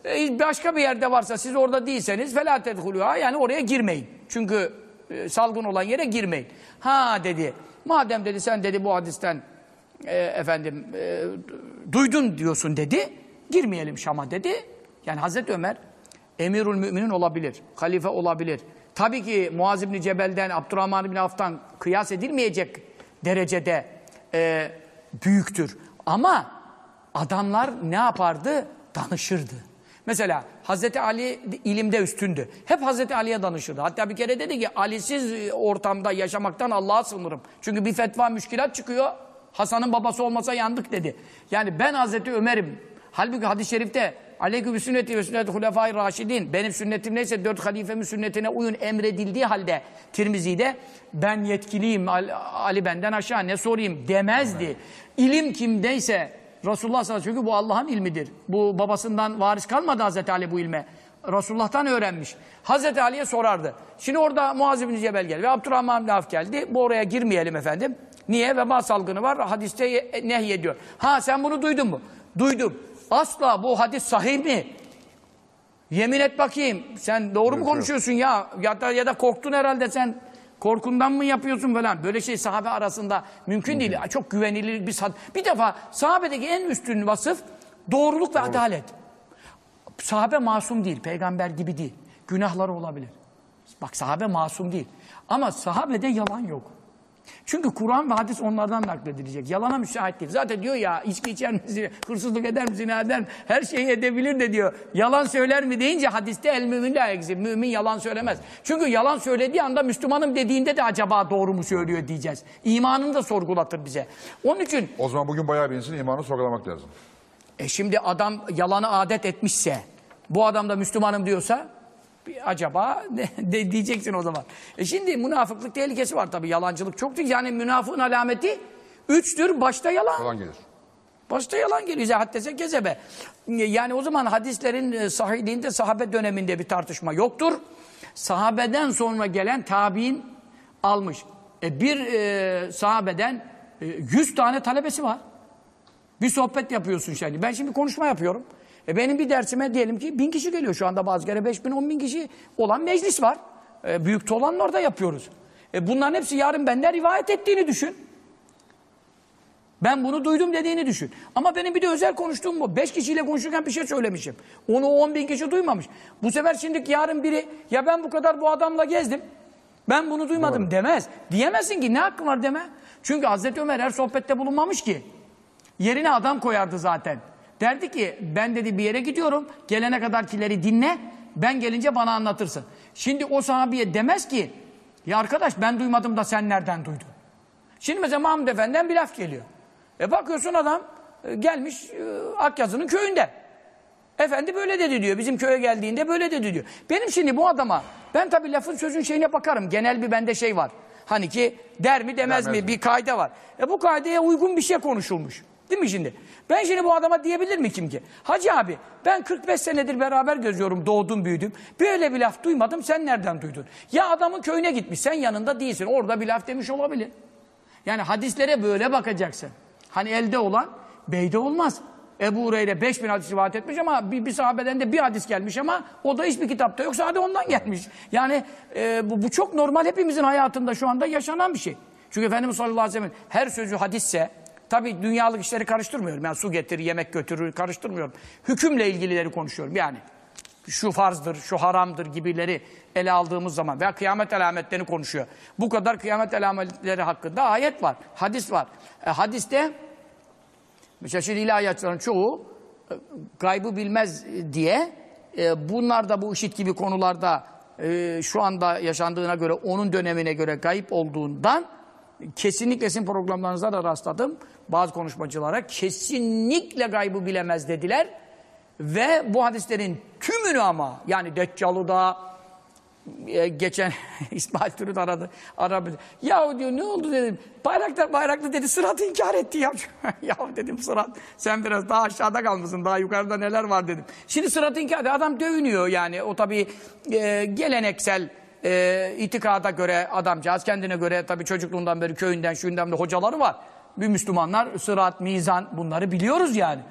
e, başka bir yerde varsa siz orada değilseniz felâ tedhulûhâ yani oraya girmeyin. Çünkü e, salgın olan yere girmeyin. Ha dedi. Madem dedi sen dedi bu hadisten e, efendim e, duydun diyorsun dedi. Girmeyelim Şam'a dedi. Yani Hazreti Ömer emirül müminin olabilir. Halife olabilir. Tabii ki Muaz İbni Cebel'den, Abdurrahman İbni Avf'tan kıyas edilmeyecek derecede e, büyüktür. Ama adamlar ne yapardı? Danışırdı. Mesela Hazreti Ali ilimde üstündü. Hep Hazreti Ali'ye danışırdı. Hatta bir kere dedi ki Ali'siz ortamda yaşamaktan Allah'a sığınırım. Çünkü bir fetva müşkilat çıkıyor. Hasan'ın babası olmasa yandık dedi. Yani ben Hazreti Ömer'im. Halbuki hadis-i şerifte Aleyküm sünneti ve sünnet hulefai raşidin. Benim sünnetim neyse dört halifemin sünnetine uyun emredildiği halde Tirmizi'de ben yetkiliyim Ali, Ali benden aşağı ne sorayım demezdi. İlim kimdeyse Resulullah sallallahu aleyhi ve sellem çünkü bu Allah'ın ilmidir. Bu babasından varis kalmadı Hazreti Ali bu ilme. Resulullah'tan öğrenmiş. Hazreti Ali'ye sorardı. Şimdi orada Muaz bin Cebel geldi ve Abdurrahman bin Avf geldi. Bu oraya girmeyelim efendim. Niye? Veba salgını var. Hadiste nehyediyor. Ha sen bunu duydun mu? Duydum. Asla bu hadis sahih mi? Yemin et bakayım. Sen doğru mu konuşuyorsun ya? Ya da, ya da korktun herhalde sen. Korkundan mı yapıyorsun falan? Böyle şey sahabe arasında mümkün değil. Çok güvenilir bir sad. Bir defa sahabedeki en üstün vasıf doğruluk ve adalet. Sahabe masum değil, peygamber gibi değil. Günahları olabilir. Bak sahabe masum değil. Ama sahabede yalan yok. Çünkü Kur'an ve hadis onlardan nakledilecek. Yalana müsait değil. Zaten diyor ya içki içer mi, hırsızlık eder mi, zina eder mi, her şeyi edebilir de diyor. Yalan söyler mi deyince hadiste el mümin la egzib. Mümin yalan söylemez. Çünkü yalan söylediği anda Müslümanım dediğinde de acaba doğru mu söylüyor diyeceğiz. İmanını da sorgulatır bize. Onun için O zaman bugün bayağı bir insanın imanını sorgulamak lazım. e şimdi adam yalanı adet etmişse, bu adam da Müslümanım diyorsa, acaba ne, de diyeceksin o zaman. E şimdi münafıklık tehlikesi var tabii. Yalancılık çok değil. Yani münafığın alameti üçtür. Başta yalan. Falan gelir. Başta yalan geliyor. Haddese kezebe. Yani o zaman hadislerin e, sahihliğinde sahabe döneminde bir tartışma yoktur. Sahabeden sonra gelen tabi'in almış. E bir e, sahabeden e, 100 tane talebesi var. Bir sohbet yapıyorsun şimdi. Ben şimdi konuşma yapıyorum. E benim bir dersime diyelim ki bin kişi geliyor şu anda bazı kere beş bin, on bin kişi olan meclis var. E, büyük olan orada yapıyoruz. E bunların hepsi yarın benden rivayet ettiğini düşün. Ben bunu duydum dediğini düşün. Ama benim bir de özel konuştuğum bu. Beş kişiyle konuşurken bir şey söylemişim. Onu on bin kişi duymamış. Bu sefer şimdi yarın biri ya ben bu kadar bu adamla gezdim. Ben bunu duymadım demez. Diyemezsin ki ne hakkın var deme. Çünkü Hazreti Ömer her sohbette bulunmamış ki. Yerine adam koyardı zaten. Derdi ki ben dedi bir yere gidiyorum. Gelene kadarkileri dinle. Ben gelince bana anlatırsın. Şimdi o sahabeye demez ki ya arkadaş ben duymadım da sen nereden duydun? Şimdi mesela Mahmud Efendi'den bir laf geliyor. E bakıyorsun adam e, gelmiş e, Akyazı'nın köyünde. Efendi böyle dedi diyor. Bizim köye geldiğinde böyle dedi diyor. Benim şimdi bu adama ben tabii lafın sözün şeyine bakarım. Genel bir bende şey var. Hani ki der mi demez, Demez mi mi? bir kaide var. E bu kaideye uygun bir şey konuşulmuş. Değil mi şimdi? Ben şimdi bu adama diyebilir mi kim ki? Hacı abi ben 45 senedir beraber gözüyorum doğdum büyüdüm. Böyle bir laf duymadım sen nereden duydun? Ya adamın köyüne gitmiş sen yanında değilsin orada bir laf demiş olabilir. Yani hadislere böyle bakacaksın. Hani elde olan beyde olmaz. Ebu Hureyre 5000 hadis rivayet etmiş ama bir, bir sahabeden de bir hadis gelmiş ama o da hiçbir kitapta yok. Sadece ondan gelmiş. Yani e, bu, bu çok normal hepimizin hayatında şu anda yaşanan bir şey. Çünkü Efendimiz sallallahu aleyhi ve sellem her sözü hadisse tabi dünyalık işleri karıştırmıyorum. Yani su getirir, yemek götürür karıştırmıyorum. Hükümle ilgilileri konuşuyorum yani. Şu farzdır, şu haramdır gibileri ele aldığımız zaman veya kıyamet alametlerini konuşuyor. Bu kadar kıyamet alametleri hakkında ayet var, hadis var. E, hadiste şimdi ilahiyatçıların çoğu e, gaybı bilmez diye e, bunlar da bu işit gibi konularda e, şu anda yaşandığına göre onun dönemine göre gayip olduğundan kesinlikle sizin programlarınızda da rastladım. Bazı konuşmacılara kesinlikle gaybı bilemez dediler. Ve bu hadislerin tümünü ama yani Deccal'ı da e, geçen İsmail Türüt aradı. aradı. Ya diyor ne oldu dedim. Bayraktar bayraklı dedi sıratı inkar etti ya. ya dedim sırat sen biraz daha aşağıda kalmışsın. Daha yukarıda neler var dedim. Şimdi sıratı inkar etti. Adam dövünüyor yani. O tabii e, geleneksel e, itikada göre adamcağız kendine göre tabii çocukluğundan beri köyünden şuyundan beri hocaları var. Bir Müslümanlar sırat, mizan bunları biliyoruz yani.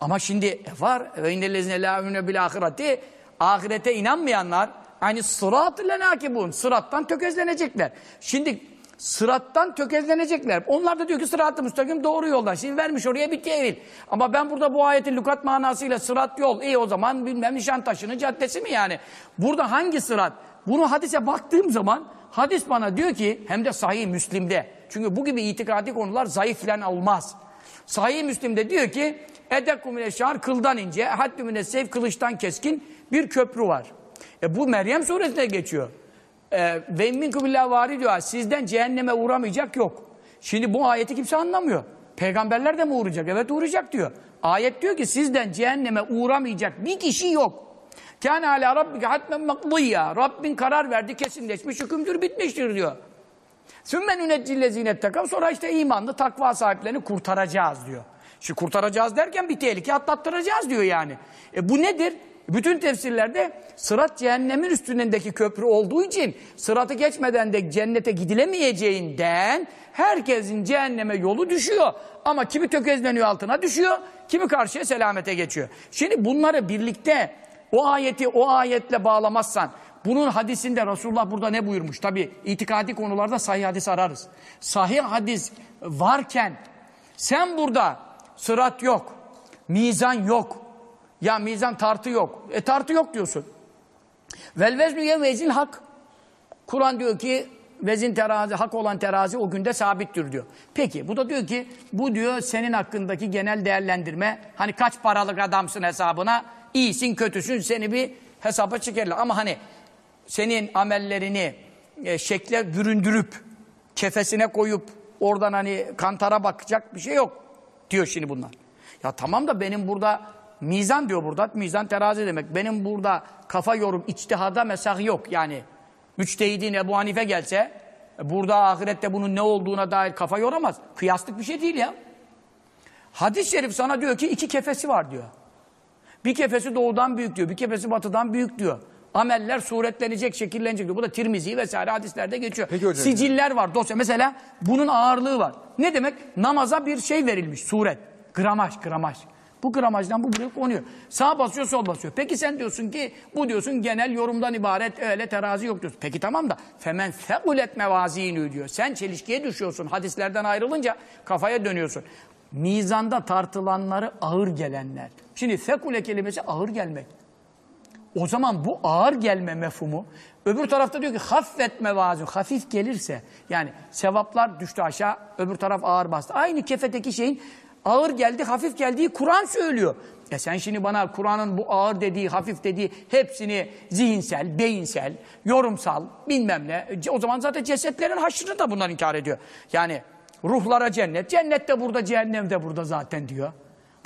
Ama şimdi var ve innellezine la yu'minu bil ahireti ahirete inanmayanlar hani sırat lenakibun sırattan tökezlenecekler. Şimdi sırattan tökezlenecekler. Onlar da diyor ki sırat-ı müstakim doğru yoldan. Şimdi vermiş oraya bir tevil. Ama ben burada bu ayetin lügat manasıyla sırat yol. İyi o zaman bilmem Nişantaşı'nın caddesi mi yani? Burada hangi sırat? Bunu hadise baktığım zaman hadis bana diyor ki hem de sahih Müslim'de. Çünkü bu gibi itikadi konular zayıf falan olmaz. Sahih Müslim'de diyor ki Edekkum ile şar kıldan ince, haddümüne seyf kılıçtan keskin bir köprü var. E bu Meryem suresinde geçiyor. E, ve minkum illa vari diyor. Sizden cehenneme uğramayacak yok. Şimdi bu ayeti kimse anlamıyor. Peygamberler de mi uğrayacak? Evet uğrayacak diyor. Ayet diyor ki sizden cehenneme uğramayacak bir kişi yok. Kâne alâ rabbike hatmen makdiyya. Rabbin karar verdi, kesinleşmiş, hükümdür, bitmiştir diyor. Sümmen üneccillezine ettekav. Sonra işte imanlı takva sahiplerini kurtaracağız diyor. Şimdi kurtaracağız derken bir tehlike atlattıracağız diyor yani. E bu nedir? Bütün tefsirlerde sırat cehennemin üstündeki köprü olduğu için sıratı geçmeden de cennete gidilemeyeceğinden herkesin cehenneme yolu düşüyor. Ama kimi tökezleniyor altına düşüyor, kimi karşıya selamete geçiyor. Şimdi bunları birlikte o ayeti o ayetle bağlamazsan bunun hadisinde Resulullah burada ne buyurmuş? Tabi itikadi konularda sahih hadis ararız. Sahih hadis varken sen burada sırat yok, mizan yok. Ya mizan tartı yok. E tartı yok diyorsun. Vel veznu yevmezil hak. Kur'an diyor ki vezin terazi, hak olan terazi o günde sabittir diyor. Peki bu da diyor ki bu diyor senin hakkındaki genel değerlendirme. Hani kaç paralık adamsın hesabına, iyisin kötüsün seni bir hesaba çekerler. Ama hani senin amellerini e, şekle büründürüp kefesine koyup oradan hani kantara bakacak bir şey yok diyor şimdi bunlar. Ya tamam da benim burada mizan diyor burada. Mizan terazi demek. Benim burada kafa yorum içtihada mesah yok. Yani müçtehidin Ebu Hanife gelse e, burada ahirette bunun ne olduğuna dair kafa yoramaz. Kıyaslık bir şey değil ya. Hadis-i şerif sana diyor ki iki kefesi var diyor. Bir kefesi doğudan büyük diyor. Bir kefesi batıdan büyük diyor. Ameller suretlenecek, şekillenecek diyor. Bu da Tirmizi vesaire hadislerde geçiyor. Peki hocam. Siciller var dosya. Mesela bunun ağırlığı var. Ne demek? Namaza bir şey verilmiş. Suret. Gramaj, gramaj. Bu gramajdan bu buraya konuyor. Sağ basıyor, sol basıyor. Peki sen diyorsun ki bu diyorsun genel yorumdan ibaret öyle terazi yok diyorsun. Peki tamam da femen feulet mevazinü diyor. Sen çelişkiye düşüyorsun. Hadislerden ayrılınca kafaya dönüyorsun. Mizanda tartılanları ağır gelenler. Şimdi fekule kelimesi ağır gelmek. O zaman bu ağır gelme mefhumu öbür tarafta diyor ki haffet mevazun hafif gelirse yani sevaplar düştü aşağı öbür taraf ağır bastı. Aynı kefedeki şeyin ağır geldi hafif geldiği Kur'an söylüyor. E sen şimdi bana Kur'an'ın bu ağır dediği hafif dediği hepsini zihinsel, beyinsel, yorumsal bilmem ne. O zaman zaten cesetlerin haşrını da bunlar inkar ediyor. Yani ruhlara cennet, cennet de burada cehennem de burada zaten diyor.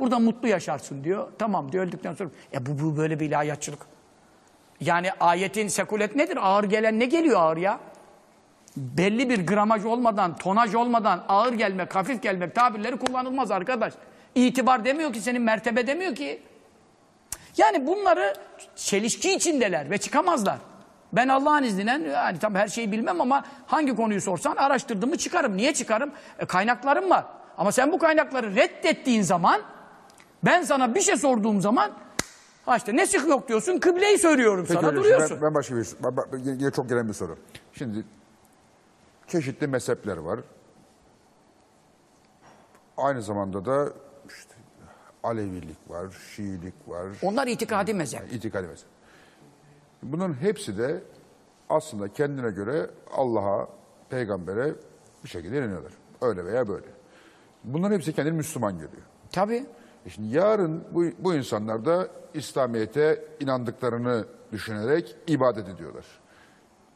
Burada mutlu yaşarsın diyor. Tamam diyor öldükten sonra. E bu, bu böyle bir ilahiyatçılık. Yani ayetin sekulet nedir? Ağır gelen ne geliyor ağır ya? Belli bir gramaj olmadan, tonaj olmadan ağır gelmek, hafif gelmek tabirleri kullanılmaz arkadaş. İtibar demiyor ki, senin mertebe demiyor ki. Yani bunları çelişki içindeler ve çıkamazlar. Ben Allah'ın izniyle yani tam her şeyi bilmem ama hangi konuyu sorsan araştırdığımı çıkarım. Niye çıkarım? E, kaynaklarım var. Ama sen bu kaynakları reddettiğin zaman ben sana bir şey sorduğum zaman ha işte nesih yok diyorsun kıbleyi söylüyorum Peki sana hocam, duruyorsun. Ben, ben başka bir ben- ben- yine çok gelen bir soru. Şimdi çeşitli mezhepler var. Aynı zamanda da işte Alevilik var, Şiilik var, Onlar itikadi mezhep. itikadi mezhep. Bunların hepsi de aslında kendine göre Allah'a, peygambere bir şekilde inanıyorlar. Öyle veya böyle. Bunların hepsi kendini Müslüman görüyor. Tabii. E Şimdi yarın bu, bu insanlar da İslamiyet'e inandıklarını düşünerek ibadet ediyorlar.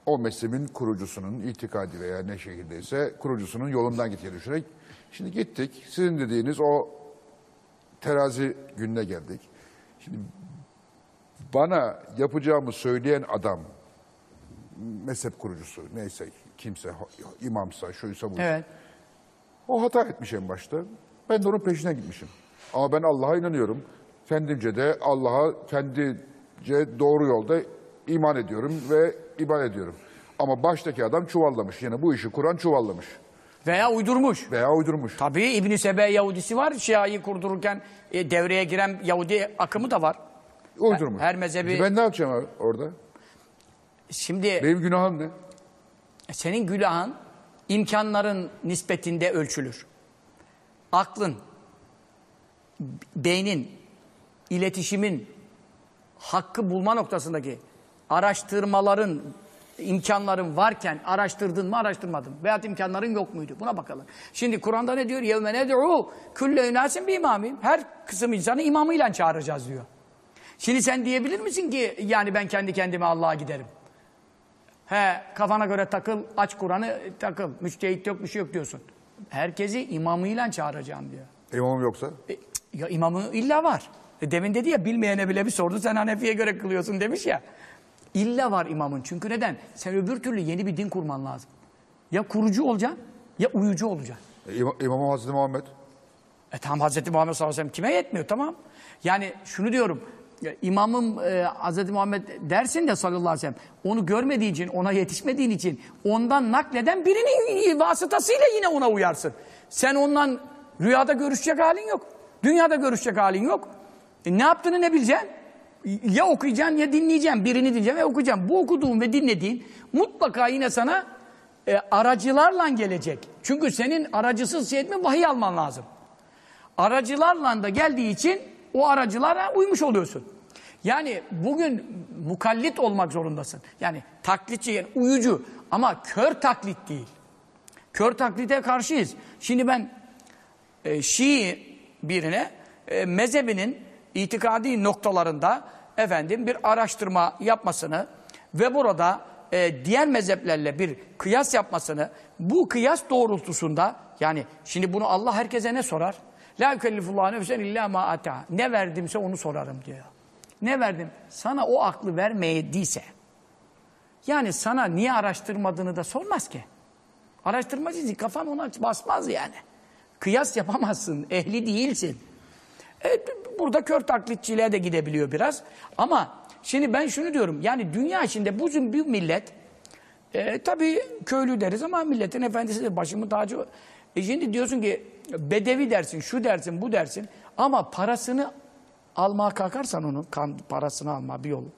O mezhebin kurucusunun itikadi veya ne şekildeyse kurucusunun yolundan gittiğini düşünerek. Şimdi gittik sizin dediğiniz o terazi gününe geldik. Şimdi bana yapacağımı söyleyen adam mezhep kurucusu neyse kimse imamsa şuysa buysa Evet. o hata etmiş en başta. Ben de onun peşine gitmişim. Ama ben Allah'a inanıyorum. Kendimce de Allah'a kendince doğru yolda iman ediyorum ve ibadet ediyorum. Ama baştaki adam çuvallamış. Yani bu işi kuran çuvallamış. Veya uydurmuş. Veya uydurmuş. Tabii İbn Sebe Yahudisi var. Şia'yı kurdururken e, devreye giren Yahudi akımı da var. Uydurmuş. her mezhebi- Ben ne yapacağım abi orada? Şimdi Benim günahım ne? senin günahın imkanların nispetinde ölçülür. Aklın, beynin, iletişimin hakkı bulma noktasındaki araştırmaların, imkanların varken araştırdın mı araştırmadın mı? Veyahut imkanların yok muydu? Buna bakalım. Şimdi Kur'an'da ne diyor? Yevme ned'u külle ünasin bir imamim. Her kısım insanı imamıyla çağıracağız diyor. Şimdi sen diyebilir misin ki yani ben kendi kendime Allah'a giderim. He kafana göre takıl, aç Kur'an'ı e, takıl. Müçtehit yok bir şey yok diyorsun. Herkesi imamıyla çağıracağım diyor. E, imam yoksa? E, ya imamı illa var. E, demin dedi ya bilmeyene bile bir sordu sen Hanefi'ye göre kılıyorsun demiş ya. İlla var imamın. Çünkü neden? Sen öbür türlü yeni bir din kurman lazım. Ya kurucu olacaksın ya uyucu olacaksın. E, İma- İmamım Hazreti Muhammed. E tamam Hazreti Muhammed sallallahu aleyhi ve sellem kime yetmiyor tamam. Yani şunu diyorum. ya, İmamım e, Hazreti Muhammed dersin de sallallahu aleyhi ve sellem onu görmediğin için, ona yetişmediğin için ondan nakleden birinin vasıtasıyla yine ona uyarsın. Sen ondan rüyada görüşecek halin yok. Dünyada görüşecek halin yok. E, ne yaptığını ne bileceksin? Ya okuyacaksın ya dinleyeceksin. Birini dinleyeceksin ve okuyacaksın. Bu okuduğun ve dinlediğin mutlaka yine sana e, aracılarla gelecek. Çünkü senin aracısız şey etme vahiy alman lazım. Aracılarla da geldiği için o aracılara uymuş oluyorsun. Yani bugün mukallit olmak zorundasın. Yani taklitçi, yani uyucu ama kör taklit değil. Kör taklite karşıyız. Şimdi ben e, Şii birine e, mezhebinin itikadi noktalarında efendim bir araştırma yapmasını ve burada e, diğer mezheplerle bir kıyas yapmasını bu kıyas doğrultusunda yani şimdi bunu Allah herkese ne sorar? La yükellifullahu nefsen illa ma ata. Ne verdimse onu sorarım diyor. Ne verdim? Sana o aklı vermeyediyse. Yani sana niye araştırmadığını da sormaz ki. Araştırmacı kafan ona basmaz yani. Kıyas yapamazsın, ehli değilsin. E, burada kör taklitçiliğe de gidebiliyor biraz. Ama şimdi ben şunu diyorum, yani dünya içinde bu bir millet, e, tabii köylü deriz ama milletin efendisi de başımın tacı. E şimdi diyorsun ki bedevi dersin, şu dersin, bu dersin ama parasını almaya kalkarsan onun kan parasını alma bir yolun.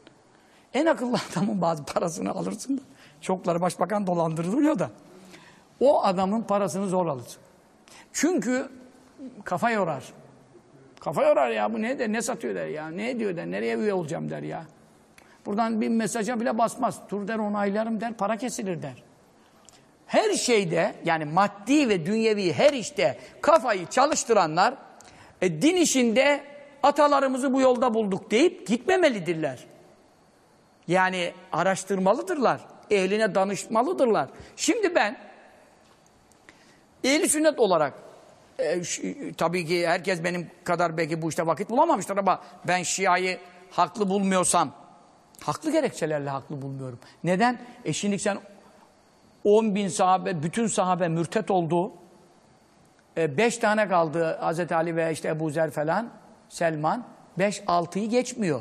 En akıllı adamın bazı parasını alırsın. Çokları başbakan dolandırılıyor da. O adamın parasını zor alırsın. Çünkü kafa yorar. Kafa yorar ya bu ne der, ne satıyor der ya, ne ediyor der, nereye üye olacağım der ya. Buradan bir mesaja bile basmaz. Dur der onaylarım der, para kesilir der. Her şeyde yani maddi ve dünyevi her işte kafayı çalıştıranlar e, din işinde atalarımızı bu yolda bulduk deyip gitmemelidirler. Yani araştırmalıdırlar. Ehline danışmalıdırlar. Şimdi ben ehli sünnet olarak e, ş- tabii ki herkes benim kadar belki bu işte vakit bulamamıştır ama ben Şia'yı haklı bulmuyorsam haklı gerekçelerle haklı bulmuyorum. Neden? E şimdi sen 10 bin sahabe, bütün sahabe mürtet oldu. E, beş tane kaldı Hazreti Ali ve işte Ebu Zer falan, Selman. Beş, altıyı geçmiyor.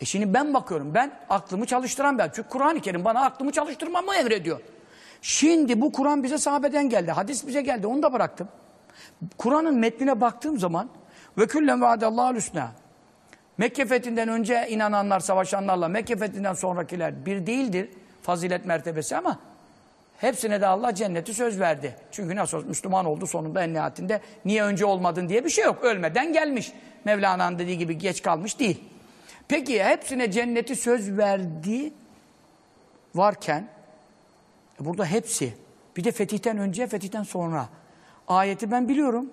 E şimdi ben bakıyorum, ben aklımı çalıştıran ben. Çünkü Kur'an-ı Kerim bana aklımı çalıştırmamı emrediyor. Şimdi bu Kur'an bize sahabeden geldi, hadis bize geldi, onu da bıraktım. Kur'an'ın metnine baktığım zaman ve küllen vaadallahu hüsna. Mekke fethinden önce inananlar, savaşanlarla Mekke fethinden sonrakiler bir değildir fazilet mertebesi ama hepsine de Allah cenneti söz verdi. Çünkü nasıl olsa Müslüman oldu sonunda en nihayetinde niye önce olmadın diye bir şey yok. Ölmeden gelmiş. Mevlana'nın dediği gibi geç kalmış değil. Peki hepsine cenneti söz verdi varken e burada hepsi bir de fetihten önce fetihten sonra ayeti ben biliyorum.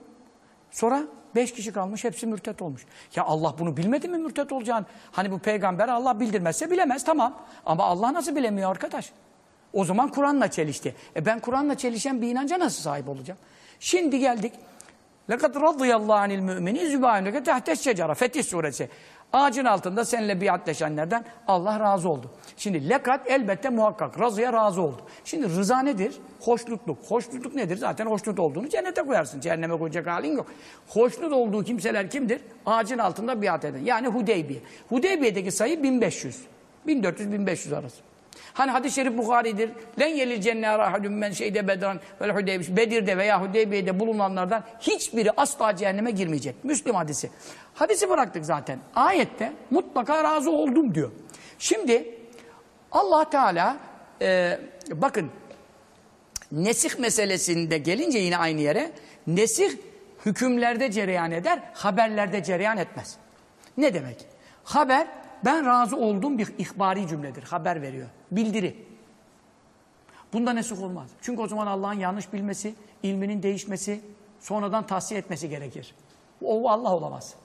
Sonra beş kişi kalmış hepsi mürtet olmuş. Ya Allah bunu bilmedi mi mürtet olacağını? Hani bu peygamber Allah bildirmezse bilemez tamam. Ama Allah nasıl bilemiyor arkadaş? O zaman Kur'an'la çelişti. E ben Kur'an'la çelişen bir inanca nasıl sahip olacağım? Şimdi geldik. لَقَدْ رَضِيَ اللّٰهِ عَنِ الْمُؤْمِنِ زُبَاهِمْ لَكَ تَحْتَ الشَّجَرَ Fetih suresi. Ağacın altında seninle biatleşenlerden Allah razı oldu. Şimdi lekat elbette muhakkak. Razıya razı oldu. Şimdi rıza nedir? Hoşnutluk. Hoşnutluk nedir? Zaten hoşnut olduğunu cennete koyarsın. Cehenneme koyacak halin yok. Hoşnut olduğu kimseler kimdir? Ağacın altında biat eden. Yani Hudeybiye. Hudeybiye'deki sayı 1500. 1400-1500 arası. Hani hadis-i şerif Bukhari'dir. Len yelil cenne rahadun men şeyde bedran vel hudeybiş. Bedir'de veya Hudeybiye'de bulunanlardan hiçbiri asla cehenneme girmeyecek. Müslim hadisi. Hadisi bıraktık zaten. Ayette mutlaka razı oldum diyor. Şimdi Allah Teala e, bakın nesih meselesinde gelince yine aynı yere nesih hükümlerde cereyan eder, haberlerde cereyan etmez. Ne demek? Haber ben razı olduğum bir ihbari cümledir. Haber veriyor. Bildiri. Bunda nesih olmaz. Çünkü o zaman Allah'ın yanlış bilmesi, ilminin değişmesi, sonradan tahsiye etmesi gerekir. O Allah olamaz.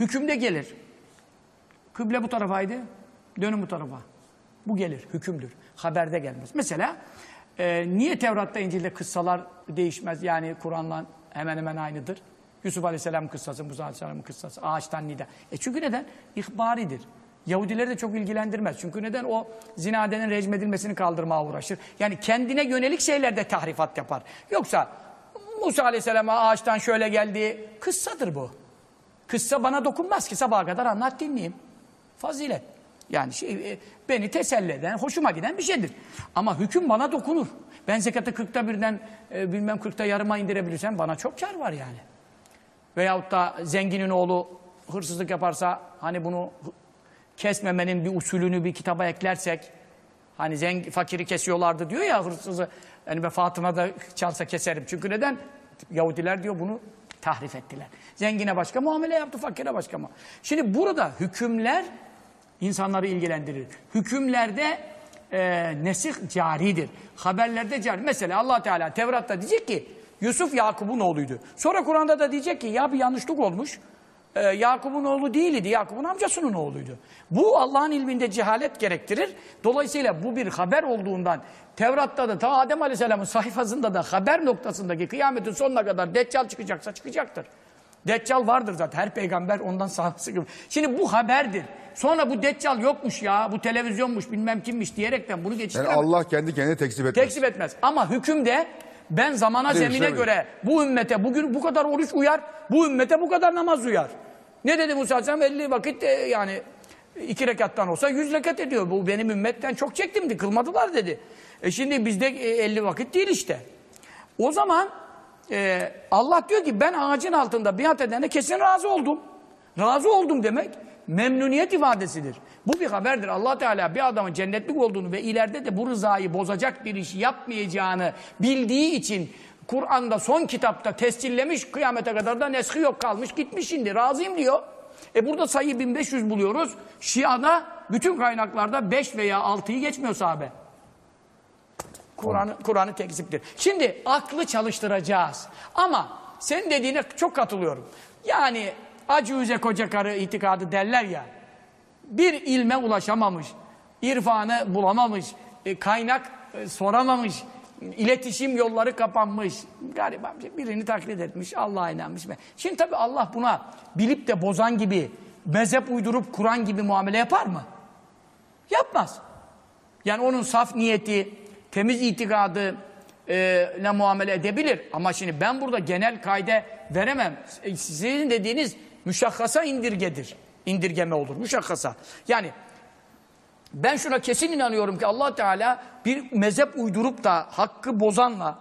Hükümde gelir. Kıble bu tarafaydı, dönün bu tarafa. Bu gelir, hükümdür. Haberde gelmez. Mesela e, niye Tevrat'ta, İncil'de kıssalar değişmez? Yani Kur'an'la hemen hemen aynıdır. Yusuf Aleyhisselam kıssası, Musa Aleyhisselam'ın kıssası, ağaçtan nida. E çünkü neden? İhbaridir. Yahudileri de çok ilgilendirmez. Çünkü neden? O zinadenin rejim edilmesini kaldırmaya uğraşır. Yani kendine yönelik şeylerde tahrifat yapar. Yoksa Musa Aleyhisselam'a ağaçtan şöyle geldi. Kıssadır bu. Kıssa bana dokunmaz ki sabaha kadar anlat dinleyeyim. Fazilet. Yani şey, e, beni teselli eden, hoşuma giden bir şeydir. Ama hüküm bana dokunur. Ben zekatı kırkta birden e, bilmem kırkta yarıma indirebilirsem bana çok kar var yani. Veyahut da zenginin oğlu hırsızlık yaparsa hani bunu kesmemenin bir usulünü bir kitaba eklersek hani zengin, fakiri kesiyorlardı diyor ya hırsızı yani ben da çalsa keserim. Çünkü neden? Yahudiler diyor bunu tahrif ettiler. Zengine başka muamele yaptı, fakire başka mı? Şimdi burada hükümler insanları ilgilendirir. Hükümlerde e, nesih caridir. Haberlerde cari. Mesela allah Teala Tevrat'ta diyecek ki Yusuf Yakup'un oğluydu. Sonra Kur'an'da da diyecek ki ya bir yanlışlık olmuş. E, Yakup'un oğlu değildi. Yakup'un amcasının oğluydu. Bu Allah'ın ilminde cehalet gerektirir. Dolayısıyla bu bir haber olduğundan Tevrat'ta da ta Adem Aleyhisselam'ın sayfasında da haber noktasındaki kıyametin sonuna kadar Deccal çıkacaksa çıkacaktır. Deccal vardır zaten. Her peygamber ondan sahası gibi. Şimdi bu haberdir. Sonra bu Deccal yokmuş ya, bu televizyonmuş, bilmem kimmiş diyerekten bunu Yani geçiştiremez. Allah kendi kendine tekzip etmez. Tekzip etmez. Ama hükümde ben zamana Değil, zemine tabii. göre bu ümmete bugün bu kadar oruç uyar, bu ümmete bu kadar namaz uyar. Ne dedi Musa Aleyhisselam? 50 vakit e, yani iki rekattan olsa 100 rekat ediyor. Bu benim ümmetten çok çektimdi, kılmadılar dedi. E şimdi bizde e, 50 vakit değil işte. O zaman e, Allah diyor ki ben ağacın altında biat edene kesin razı oldum. Razı oldum demek memnuniyet ifadesidir. Bu bir haberdir. Allah Teala bir adamın cennetlik olduğunu ve ileride de bu rızayı bozacak bir iş yapmayacağını bildiği için Kur'an'da son kitapta tescillemiş kıyamete kadar da neshi yok kalmış gitmiş şimdi razıyım diyor. E burada sayı 1500 buluyoruz. Şia'da bütün kaynaklarda 5 veya 6'yı geçmiyor sahabe. Kur'an'ı Kur'an'ı tekziptir. Şimdi aklı çalıştıracağız. Ama senin dediğine çok katılıyorum. Yani acüze koca karı itikadı derler ya. Bir ilme ulaşamamış, irfanı bulamamış, e, kaynak e, soramamış, iletişim yolları kapanmış. Gariban bir- birini taklit etmiş, Allah'a inanmış. Şimdi tabii Allah buna bilip de bozan gibi, mezhep uydurup Kur'an gibi muamele yapar mı? Yapmaz. Yani onun saf niyeti, temiz itikadı e, ne muamele edebilir. Ama şimdi ben burada genel kaide veremem. E, Sizin dediğiniz müşakkasa indirgedir. İndirgeme olur. Müşakkasa. Yani ben şuna kesin inanıyorum ki Allah Teala bir mezhep uydurup da hakkı bozanla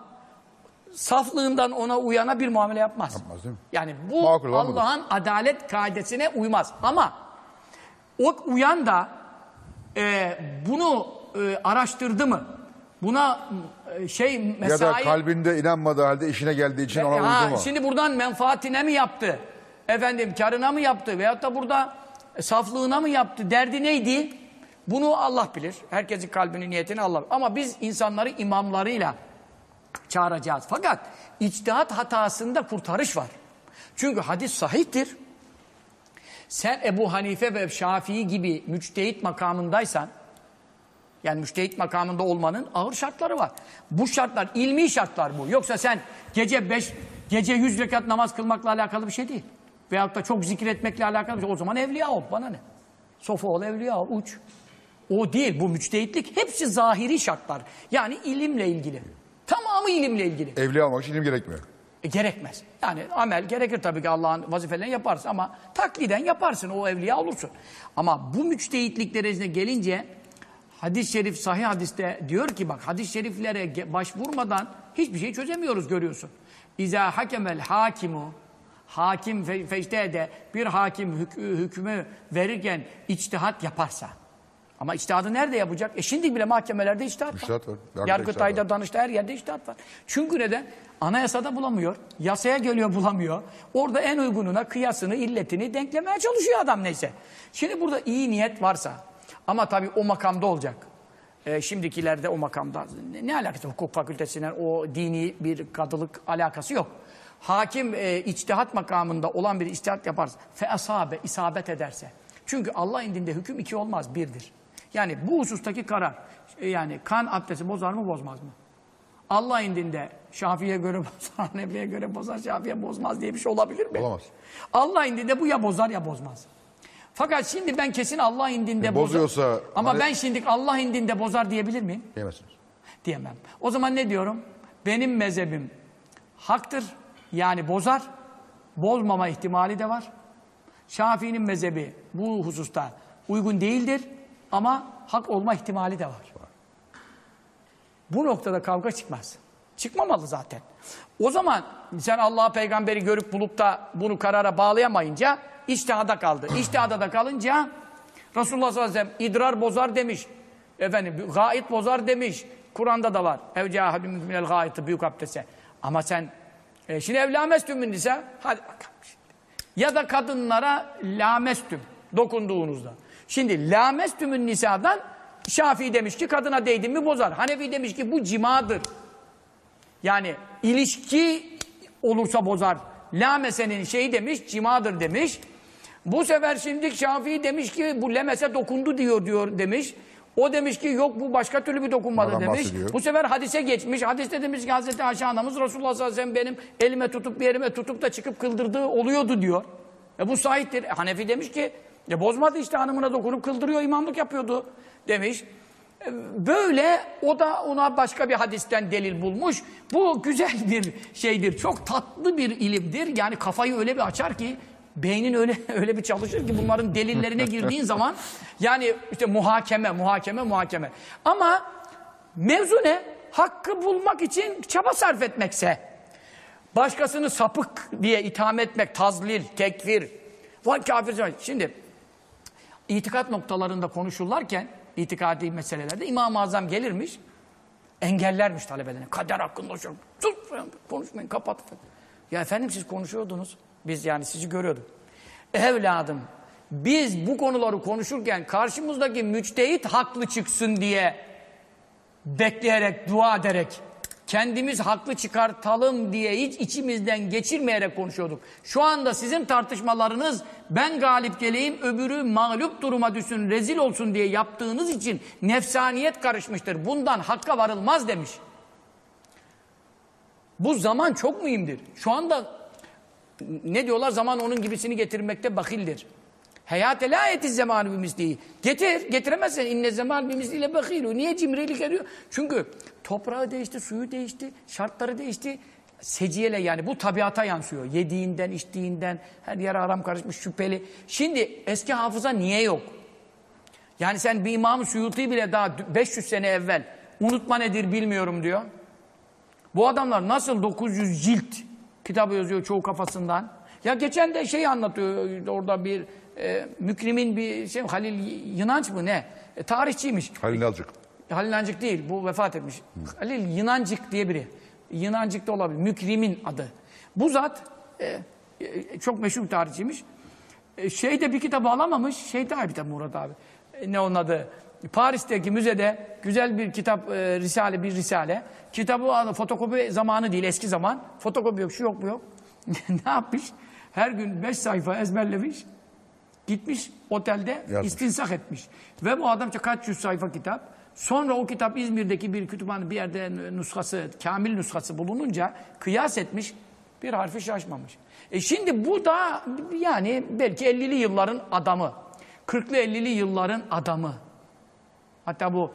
saflığından ona uyana bir muamele yapmaz. Yapmaz, değil mi? Yani bu. Allah'ın adalet kaidesine uymaz. Ama o uyan da e, bunu e, araştırdı mı? Buna e, şey Ya mesai... da kalbinde inanmadığı halde işine geldiği için ona Ha, uydu mu? Şimdi buradan menfaatine mi yaptı? Efendim karına mı yaptı? Veyahut da burada e, saflığına mı yaptı? Derdi neydi? Bunu Allah bilir. Herkesin kalbinin niyetini Allah bilir. Ama biz insanları imamlarıyla çağıracağız. Fakat içtihat hatasında kurtarış var. Çünkü hadis sahihtir. Sen Ebu Hanife ve Şafii gibi müçtehit makamındaysan yani müştehit makamında olmanın ağır şartları var. Bu şartlar ilmi şartlar bu. Yoksa sen gece beş, gece yüz rekat namaz kılmakla alakalı bir şey değil. Veyahut da çok zikretmekle alakalı bir şey. O zaman evliya ol. Bana ne? Sofa ol, evliya ol, uç. O değil. Bu müçtehitlik hepsi zahiri şartlar. Yani ilimle ilgili. Tamamı ilimle ilgili. Evliya olmak için ilim gerekmiyor. E, gerekmez. Yani amel gerekir tabii ki Allah'ın vazifelerini yaparsın ama takliden yaparsın o evliya olursun. Ama bu müçtehitlik derecesine gelince hadis-i şerif sahih hadiste diyor ki bak hadis-i şeriflere başvurmadan hiçbir şey çözemiyoruz görüyorsun. İza hakemel hakimu hakim fe, feçtede bir hakim hük- hükmü verirken içtihat yaparsa ama içtihadı nerede yapacak? E şimdi bile mahkemelerde içtihat var. İçtihat var. Yargıtay'da, var. Danıştay'da her yerde içtihat var. Çünkü neden? Anayasada bulamıyor. Yasaya geliyor bulamıyor. Orada en uygununa kıyasını, illetini denklemeye çalışıyor adam neyse. Şimdi burada iyi niyet varsa ama tabii o makamda olacak. E, şimdikilerde o makamda ne, ne alakası hukuk fakültesinden o dini bir kadılık alakası yok. Hakim e, içtihat makamında olan bir içtihat yaparsa fe asabe isabet ederse. Çünkü Allah indinde hüküm iki olmaz birdir. Yani bu husustaki karar e, yani kan abdesti bozar mı bozmaz mı? Allah indinde Şafii'ye göre bozar, Hanefi'ye göre bozar, Şafii'ye bozmaz diye bir şey olabilir mi? Olamaz. Allah indinde bu ya bozar ya bozmaz. Fakat şimdi ben kesin Allah indinde E, bozar. bozuyorsa- Ama hani- ben şimdi Allah indinde bozar diyebilir miyim? Diyemezsiniz. Diyemem. O zaman ne diyorum? Benim mezhebim haktır. Yani bozar. Bozmama ihtimali de var. Şafii'nin mezhebi bu hususta uygun değildir. Ama hak olma ihtimali de var. Bu noktada kavga çıkmaz. Çıkmamalı zaten. O zaman sen Allah'a peygamberi görüp bulup da bunu karara bağlayamayınca içtihada kaldı. İçtihada da kalınca Resulullah sallallahu aleyhi ve sellem idrar bozar demiş. Efendim gayet bozar demiş. Kur'an'da da var. Evcahadü minel gayeti büyük abdese. Ama sen e, şimdi evlamestüm minnise hadi bakalım şimdi. Ya da kadınlara lamestüm dokunduğunuzda. Şimdi lamestümün nisadan Şafii demiş ki kadına değdin mi bozar. Hanefi demiş ki bu cimadır. Yani ilişki olursa bozar. Lamesenin şeyi demiş, cimadır demiş. Bu sefer şimdi Şafii demiş ki bu lemese dokundu diyor diyor demiş. O demiş ki yok bu başka türlü bir dokunmadı Bunlardan demiş. bahsediyor. Bu sefer hadise geçmiş. Hadiste demiş ki Hazreti Ayşe anamız Resulullah sallallahu aleyhi ve sellem benim elime tutup bir yerime tutup da çıkıp kıldırdığı oluyordu diyor. E bu sahiptir. E, Hanefi demiş ki e bozmadı işte hanımına dokunup kıldırıyor imamlık yapıyordu demiş. E, Böyle o da ona başka bir hadisten delil bulmuş. Bu güzel bir şeydir. Çok tatlı bir ilimdir. Yani kafayı öyle bir açar ki beynin öyle öyle bir çalışır ki bunların delillerine girdiğin zaman yani işte muhakeme, muhakeme, muhakeme. Ama mevzu ne? Hakkı bulmak için çaba sarf etmekse, başkasını sapık diye itham etmek, tazlil, tekfir, vay kafir. Şimdi itikat noktalarında konuşurlarken, itikadi meselelerde İmam-ı Azam gelirmiş, engellermiş talebelerine. Kader hakkında şu, sus, konuşmayın, kapat. Ya efendim siz konuşuyordunuz, biz yani sizi görüyorduk. Evladım, biz bu konuları konuşurken karşımızdaki müçtehit haklı çıksın diye bekleyerek, dua ederek, kendimiz haklı çıkartalım diye hiç içimizden geçirmeyerek konuşuyorduk. Şu anda sizin tartışmalarınız ben galip geleyim, öbürü mağlup duruma düşsün, rezil olsun diye yaptığınız için nefsaniyet karışmıştır. Bundan hakka varılmaz demiş. Bu zaman çok mühimdir. Şu anda ne diyorlar? Zaman onun gibisini getirmekte bakildir. Hayate la yetiz zamanı bir misliği. Getir, getiremezsen inne zaman bir misliyle bakilu. Niye cimrilik ediyor? Çünkü toprağı değişti, suyu değişti, şartları değişti. Seciyele yani bu tabiata yansıyor. Yediğinden, içtiğinden, her yere aram karışmış, şüpheli. Şimdi eski hafıza niye yok? Yani sen bir İmam-ı bile daha 500 sene evvel unutma nedir bilmiyorum diyor. Bu adamlar nasıl 900 cilt kitabı yazıyor çoğu kafasından. Ya geçen de şey anlatıyor orada bir e, mükrimin bir şey Halil Yınanç mı ne? E, tarihçiymiş. Halil Nalcık. Halil Nancık değil bu vefat etmiş. Halil Yınancık diye biri. Yınancık da olabilir. Mükrimin adı. Bu zat e, e, çok meşhur bir tarihçiymiş. E, şeyde bir kitabı alamamış. Şey daha bir kitap Murat abi. E, ne onun adı? Paris'teki müzede güzel bir kitap, e, risale, bir risale. Kitabı fotokopi zamanı değil, eski zaman. Fotokopi yok, şu yok, bu yok. ne yapmış? Her gün beş sayfa ezberlemiş. Gitmiş otelde Yazmış. istinsak etmiş. Ve bu adam kaç yüz sayfa kitap. Sonra o kitap İzmir'deki bir kütüphane bir yerde nuskası, kamil nuskası bulununca kıyas etmiş. Bir harfi şaşmamış. E şimdi bu da yani belki 50'li yılların adamı. 40'lı 50'li yılların adamı. Hatta bu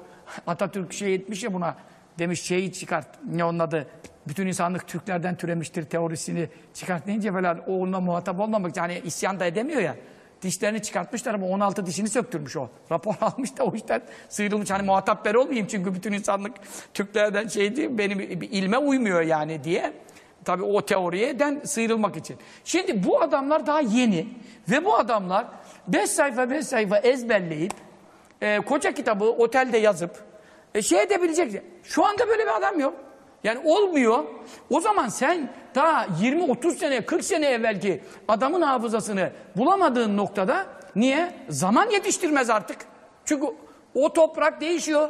Atatürk şey etmiş ya buna demiş şeyi çıkart. Ne onun adı? Bütün insanlık Türklerden türemiştir teorisini çıkart deyince falan onunla muhatap olmamak yani isyan da edemiyor ya. Dişlerini çıkartmışlar ama 16 dişini söktürmüş o. Rapor almış da o işten sıyrılmış. Hani muhatap ben olmayayım çünkü bütün insanlık Türklerden şey değil, benim ilme uymuyor yani diye. Tabii o teoriyeden sıyrılmak için. Şimdi bu adamlar daha yeni ve bu adamlar 5 sayfa 5 sayfa ezberleyip e, koca kitabı otelde yazıp e, şey edebilecek. Şu anda böyle bir adam yok. Yani olmuyor. O zaman sen daha 20-30 sene, 40 sene evvelki adamın hafızasını bulamadığın noktada niye? Zaman yetiştirmez artık. Çünkü o toprak değişiyor.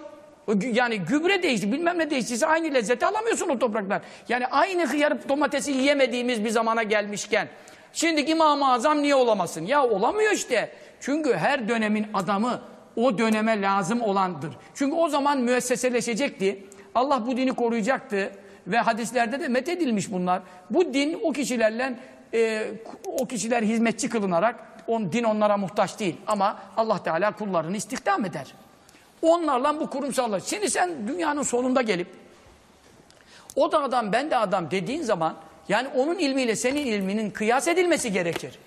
Yani gübre değişti, bilmem ne değiştiyse aynı lezzeti alamıyorsun o topraktan. Yani aynı hıyar domatesi yiyemediğimiz bir zamana gelmişken şimdiki İmam-ı Azam niye olamasın? Ya olamıyor işte. Çünkü her dönemin adamı o döneme lazım olandır. Çünkü o zaman müesseseleşecekti. Allah bu dini koruyacaktı ve hadislerde de methedilmiş bunlar. Bu din o kişilerle e, o kişiler hizmetçi kılınarak on, din onlara muhtaç değil ama Allah Teala kullarını istihdam eder. Onlarla bu kurumsallar. Şimdi sen dünyanın sonunda gelip o da adam ben de adam dediğin zaman yani onun ilmiyle senin ilminin kıyas edilmesi gerekir.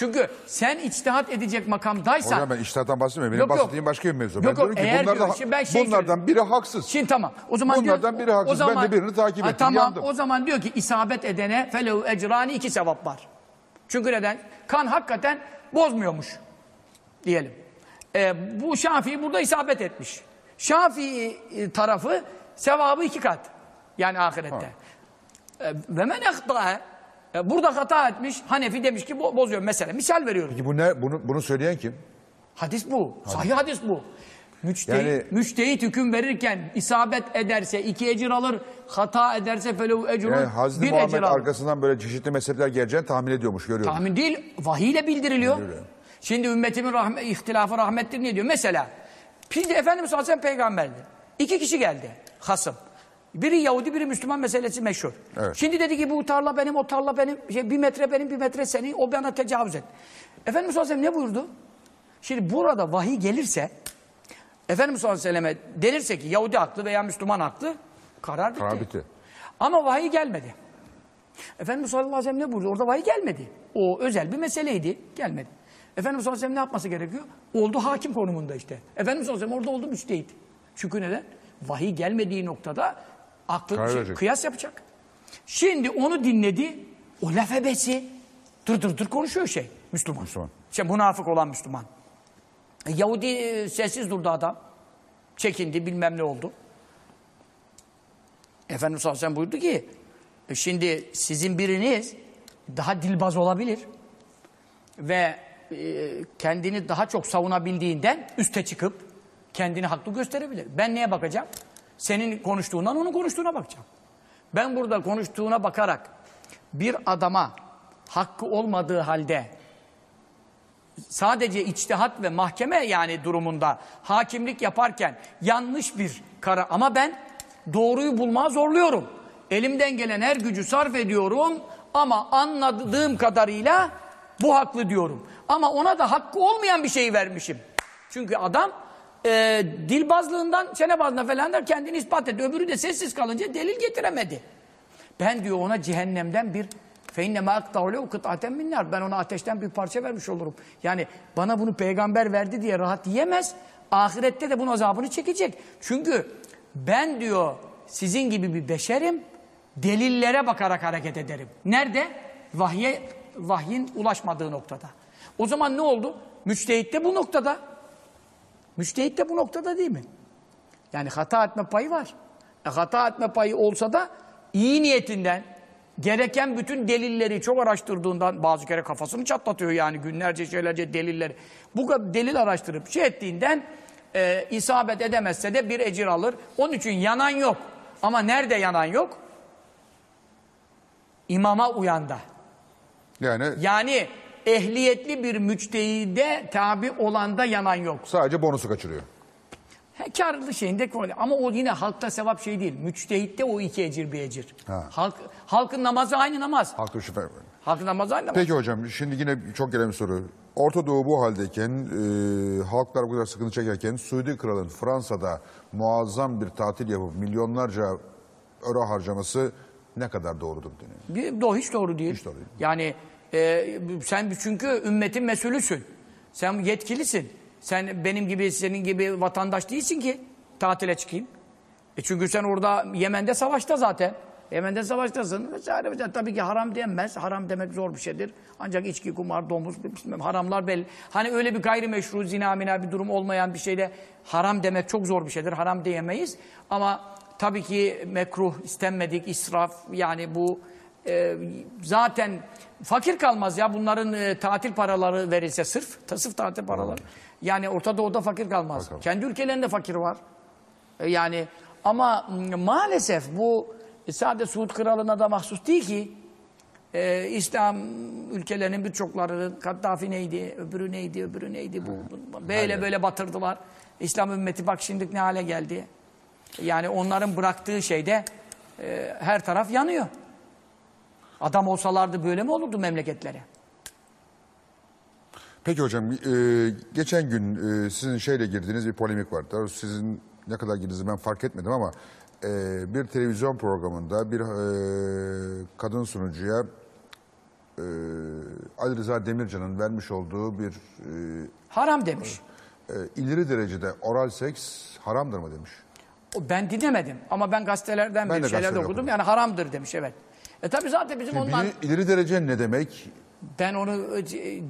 Çünkü sen içtihat edecek makamdaysan Hocam ben iştahattan bahsetmiyorum. Benim Yok, bahsettiğim başka bir mevzu. Yok, ben yok. diyorum ki bunlardan, diyor, şimdi ben şey bunlardan biri haksız. Şimdi tamam. O zaman Bunlardan diyor, biri haksız. Ben de birini takip ettim, Tamam. yandım. O zaman diyor ki isabet edene felehu ecrani iki sevap var. Çünkü neden? Kan hakikaten bozmuyormuş diyelim. Ee, bu Şafii burada isabet etmiş. Şafii e, tarafı sevabı iki kat. Yani ahirette. Ee, Ve men ehtae e, Burada hata etmiş. Hanefi demiş ki bo- bozuyor mesela. Misal veriyorum. Peki bu ne? Bunu, bunu söyleyen kim? Hadis bu. Sahih hadis bu. Müçtehit, Yani- müçtehit hüküm verirken isabet ederse iki ecir alır, hata ederse felehu ecrun Yani Hazreti bir Muhammed ecir alır. arkasından böyle çeşitli mezhepler geleceğini tahmin ediyormuş. Görüyorum. Tahmin değil, vahiy ile bildiriliyor. Bildiriliyor. Şimdi ümmetimin rahme, ihtilafı rahmettir ne diyor? Mesela, Efendimiz sallallahu aleyhi ve sellem peygamberdi. İki kişi geldi, hasım. Biri Yahudi, biri Müslüman meselesi meşhur. Evet. Şimdi dedi ki bu tarla benim, o tarla benim, şey, bir metre benim, bir metre senin, o bana tecavüz et. Efendimiz sallallahu aleyhi ve sellem ne buyurdu? Şimdi burada vahiy gelirse, Efendimiz sallallahu aleyhi ve selleme denirse ki Yahudi haklı veya Müslüman haklı, karar bitti. Karar bitti. Ama vahiy gelmedi. Efendimiz sallallahu aleyhi ve sellem ne buyurdu? Orada vahiy gelmedi. O özel bir meseleydi. Gelmedi. Efendimiz sallallahu aleyhi ve sellem ne yapması gerekiyor? Oldu hakim konumunda işte. Efendimiz sallallahu aleyhi ve sellem orada oldu müçtehit. Çünkü neden? Vahiy gelmediği noktada aklı şey, kıyas yapacak. Şimdi onu dinledi. O laf ebesi. Dur dur dur konuşuyor şey. Müslüman. Müslüman. İşte münafık olan Müslüman. E, Yahudi e, sessiz durdu adam. Çekindi bilmem ne oldu. Efendimiz sallallahu aleyhi ve sellem buyurdu ki e, şimdi sizin biriniz daha dilbaz olabilir ve e, kendini daha çok savunabildiğinden üste çıkıp kendini haklı gösterebilir. Ben neye bakacağım? Senin konuştuğundan onun konuştuğuna bakacağım. Ben burada konuştuğuna bakarak bir adama hakkı olmadığı halde sadece içtihat ve mahkeme yani durumunda hakimlik yaparken yanlış bir karar ama ben doğruyu bulmaya zorluyorum. Elimden gelen her gücü sarf ediyorum ama anladığım kadarıyla bu haklı diyorum. Ama ona da hakkı olmayan bir şey vermişim. Çünkü adam e, dilbazlığından, çenebazlığına falan da kendini ispat etti. Öbürü de sessiz kalınca delil getiremedi. Ben diyor ona cehennemden bir feinne ma aktaule kıtaten minnar. Ben ona ateşten bir parça vermiş olurum. Yani bana bunu peygamber verdi diye rahat yiyemez. Ahirette de bunun azabını çekecek. Çünkü ben diyor sizin gibi bir beşerim. Delillere bakarak hareket ederim. Nerede? Vahye, vahyin ulaşmadığı noktada. O zaman ne oldu? Müçtehit de bu noktada. Müçtehit de bu noktada değil mi? Yani hata etme payı var. E, hata etme payı olsa da iyi niyetinden gereken bütün delilleri çok araştırdığından bazı kere kafasını çatlatıyor yani günlerce şeylerce delilleri. Bu kadar delil araştırıp şey ettiğinden e, isabet edemezse de bir ecir alır. Onun için yanan yok. Ama nerede yanan yok? İmama uyanda. Yani Yani ehliyetli bir müçtehide tabi olanda yanan yok. sadece bonusu kaçırıyor. He, karlı şeyinde. Ama o yine halkta sevap şey değil. Müçtehitte o iki ecir bir ecir. Ha. Halk, halkın namazı aynı namaz. Haklı şüphe. Halkın namazı aynı namaz. Peki hocam şimdi yine çok gelen bir soru. Orta Doğu bu haldeyken, e, halklar bu kadar sıkıntı çekerken Suudi Kral'ın Fransa'da muazzam bir tatil yapıp milyonlarca euro harcaması ne kadar doğrudur deniyor. Bir, do, hiç doğru değil. Hiç doğru değil. Yani e, sen çünkü ümmetin mesulüsün. Sen yetkilisin. Sen benim gibi, senin gibi vatandaş değilsin ki tatile çıkayım. E çünkü sen orada Yemen'de savaşta zaten. Yemen'de savaştasın vesaire vesaire. Tabii ki haram denmez. Haram demek zor bir şeydir. Ancak içki, kumar, domuz, bilmem, haramlar belli. Hani öyle bir gayrimeşru, zina, mina bir durum olmayan bir şeyde haram demek çok zor bir şeydir. Haram diyemeyiz. Ama tabii ki mekruh, istenmedik, israf yani bu e, zaten fakir kalmaz ya bunların e, tatil paraları verilse sırf, ta- sırf tatil paraları. Yani Orta Doğu'da fakir kalmaz. Bakalım. Kendi ülkelerinde fakir var. E, Yani ama maalesef bu e, sadece Suud Kralı'na da mahsus değil ki. E, İslam ülkelerinin birçokları Kaddafi neydi, öbürü neydi, öbürü neydi bu, bu- böyle böyle batırdılar. İslam ümmeti bak şimdi ne hale geldi. Yani onların bıraktığı şeyde e, her taraf yanıyor. Adam olsalardı böyle mi olurdu memleketleri? Peki hocam, e, geçen gün e, sizin şeyle girdiğiniz bir polemik var. Daha doğrusu sizin ne kadar girdiğinizi ben fark etmedim ama e, bir televizyon programında bir e, kadın sunucuya e, Ali Rıza Demircan'ın vermiş olduğu bir e, Haram demiş. e, ileri derecede oral seks haramdır mı demiş. Ben dinlemedim ama ben gazetelerden Ben bir şeyler okudum. okudum. Yani haramdır demiş evet. E tabi zaten bizim onlar... ileri, derece ne demek? Ben onu e,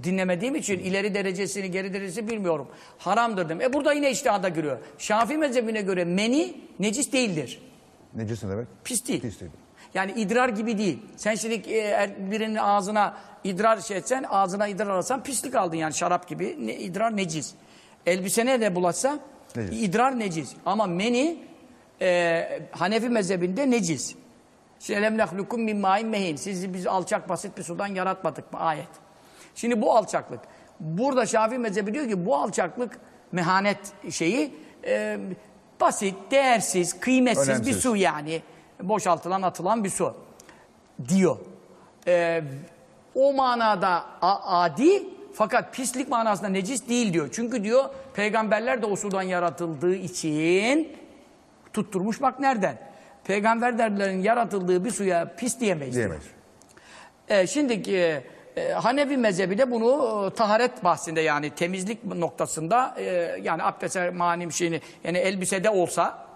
dinlemediğim için ileri derecesini geri derecesini bilmiyorum. Haramdır dedim. E burada yine iştihada giriyor. Şafii mezhebine göre meni necis değildir. Necis ne demek? Pis değil. Pis değil. Yani idrar gibi değil. Sen şimdi e, eğer birinin ağzına idrar şey etsen, ağzına idrar alırsan pislik aldın yani şarap gibi. Ne, idrar necis. Elbisene de bulaşsa Necis. idrar necis. Ama meni e, Hanefi mezhebinde necis. Şelem lehlukum min ma'in mehin. Sizi biz alçak basit bir sudan yaratmadık mı? Ayet. Şimdi bu alçaklık. Burada Şafii mezhebi diyor ki bu alçaklık mehanet şeyi e, basit, değersiz, kıymetsiz bir Önemsiz. su yani. Boşaltılan atılan bir su diyor. E, o manada adi fakat pislik manasında necis değil diyor. Çünkü diyor peygamberler de o sudan yaratıldığı için tutturmuş bak nereden? Peygamberlerin yaratıldığı bir suya pis diyemeyiz. Diyemeyiz. E, şimdiki e, Hanefi mezhebi de bunu e, taharet bahsinde yani temizlik noktasında e, yani abdeste mani şeyini yani elbisede olsa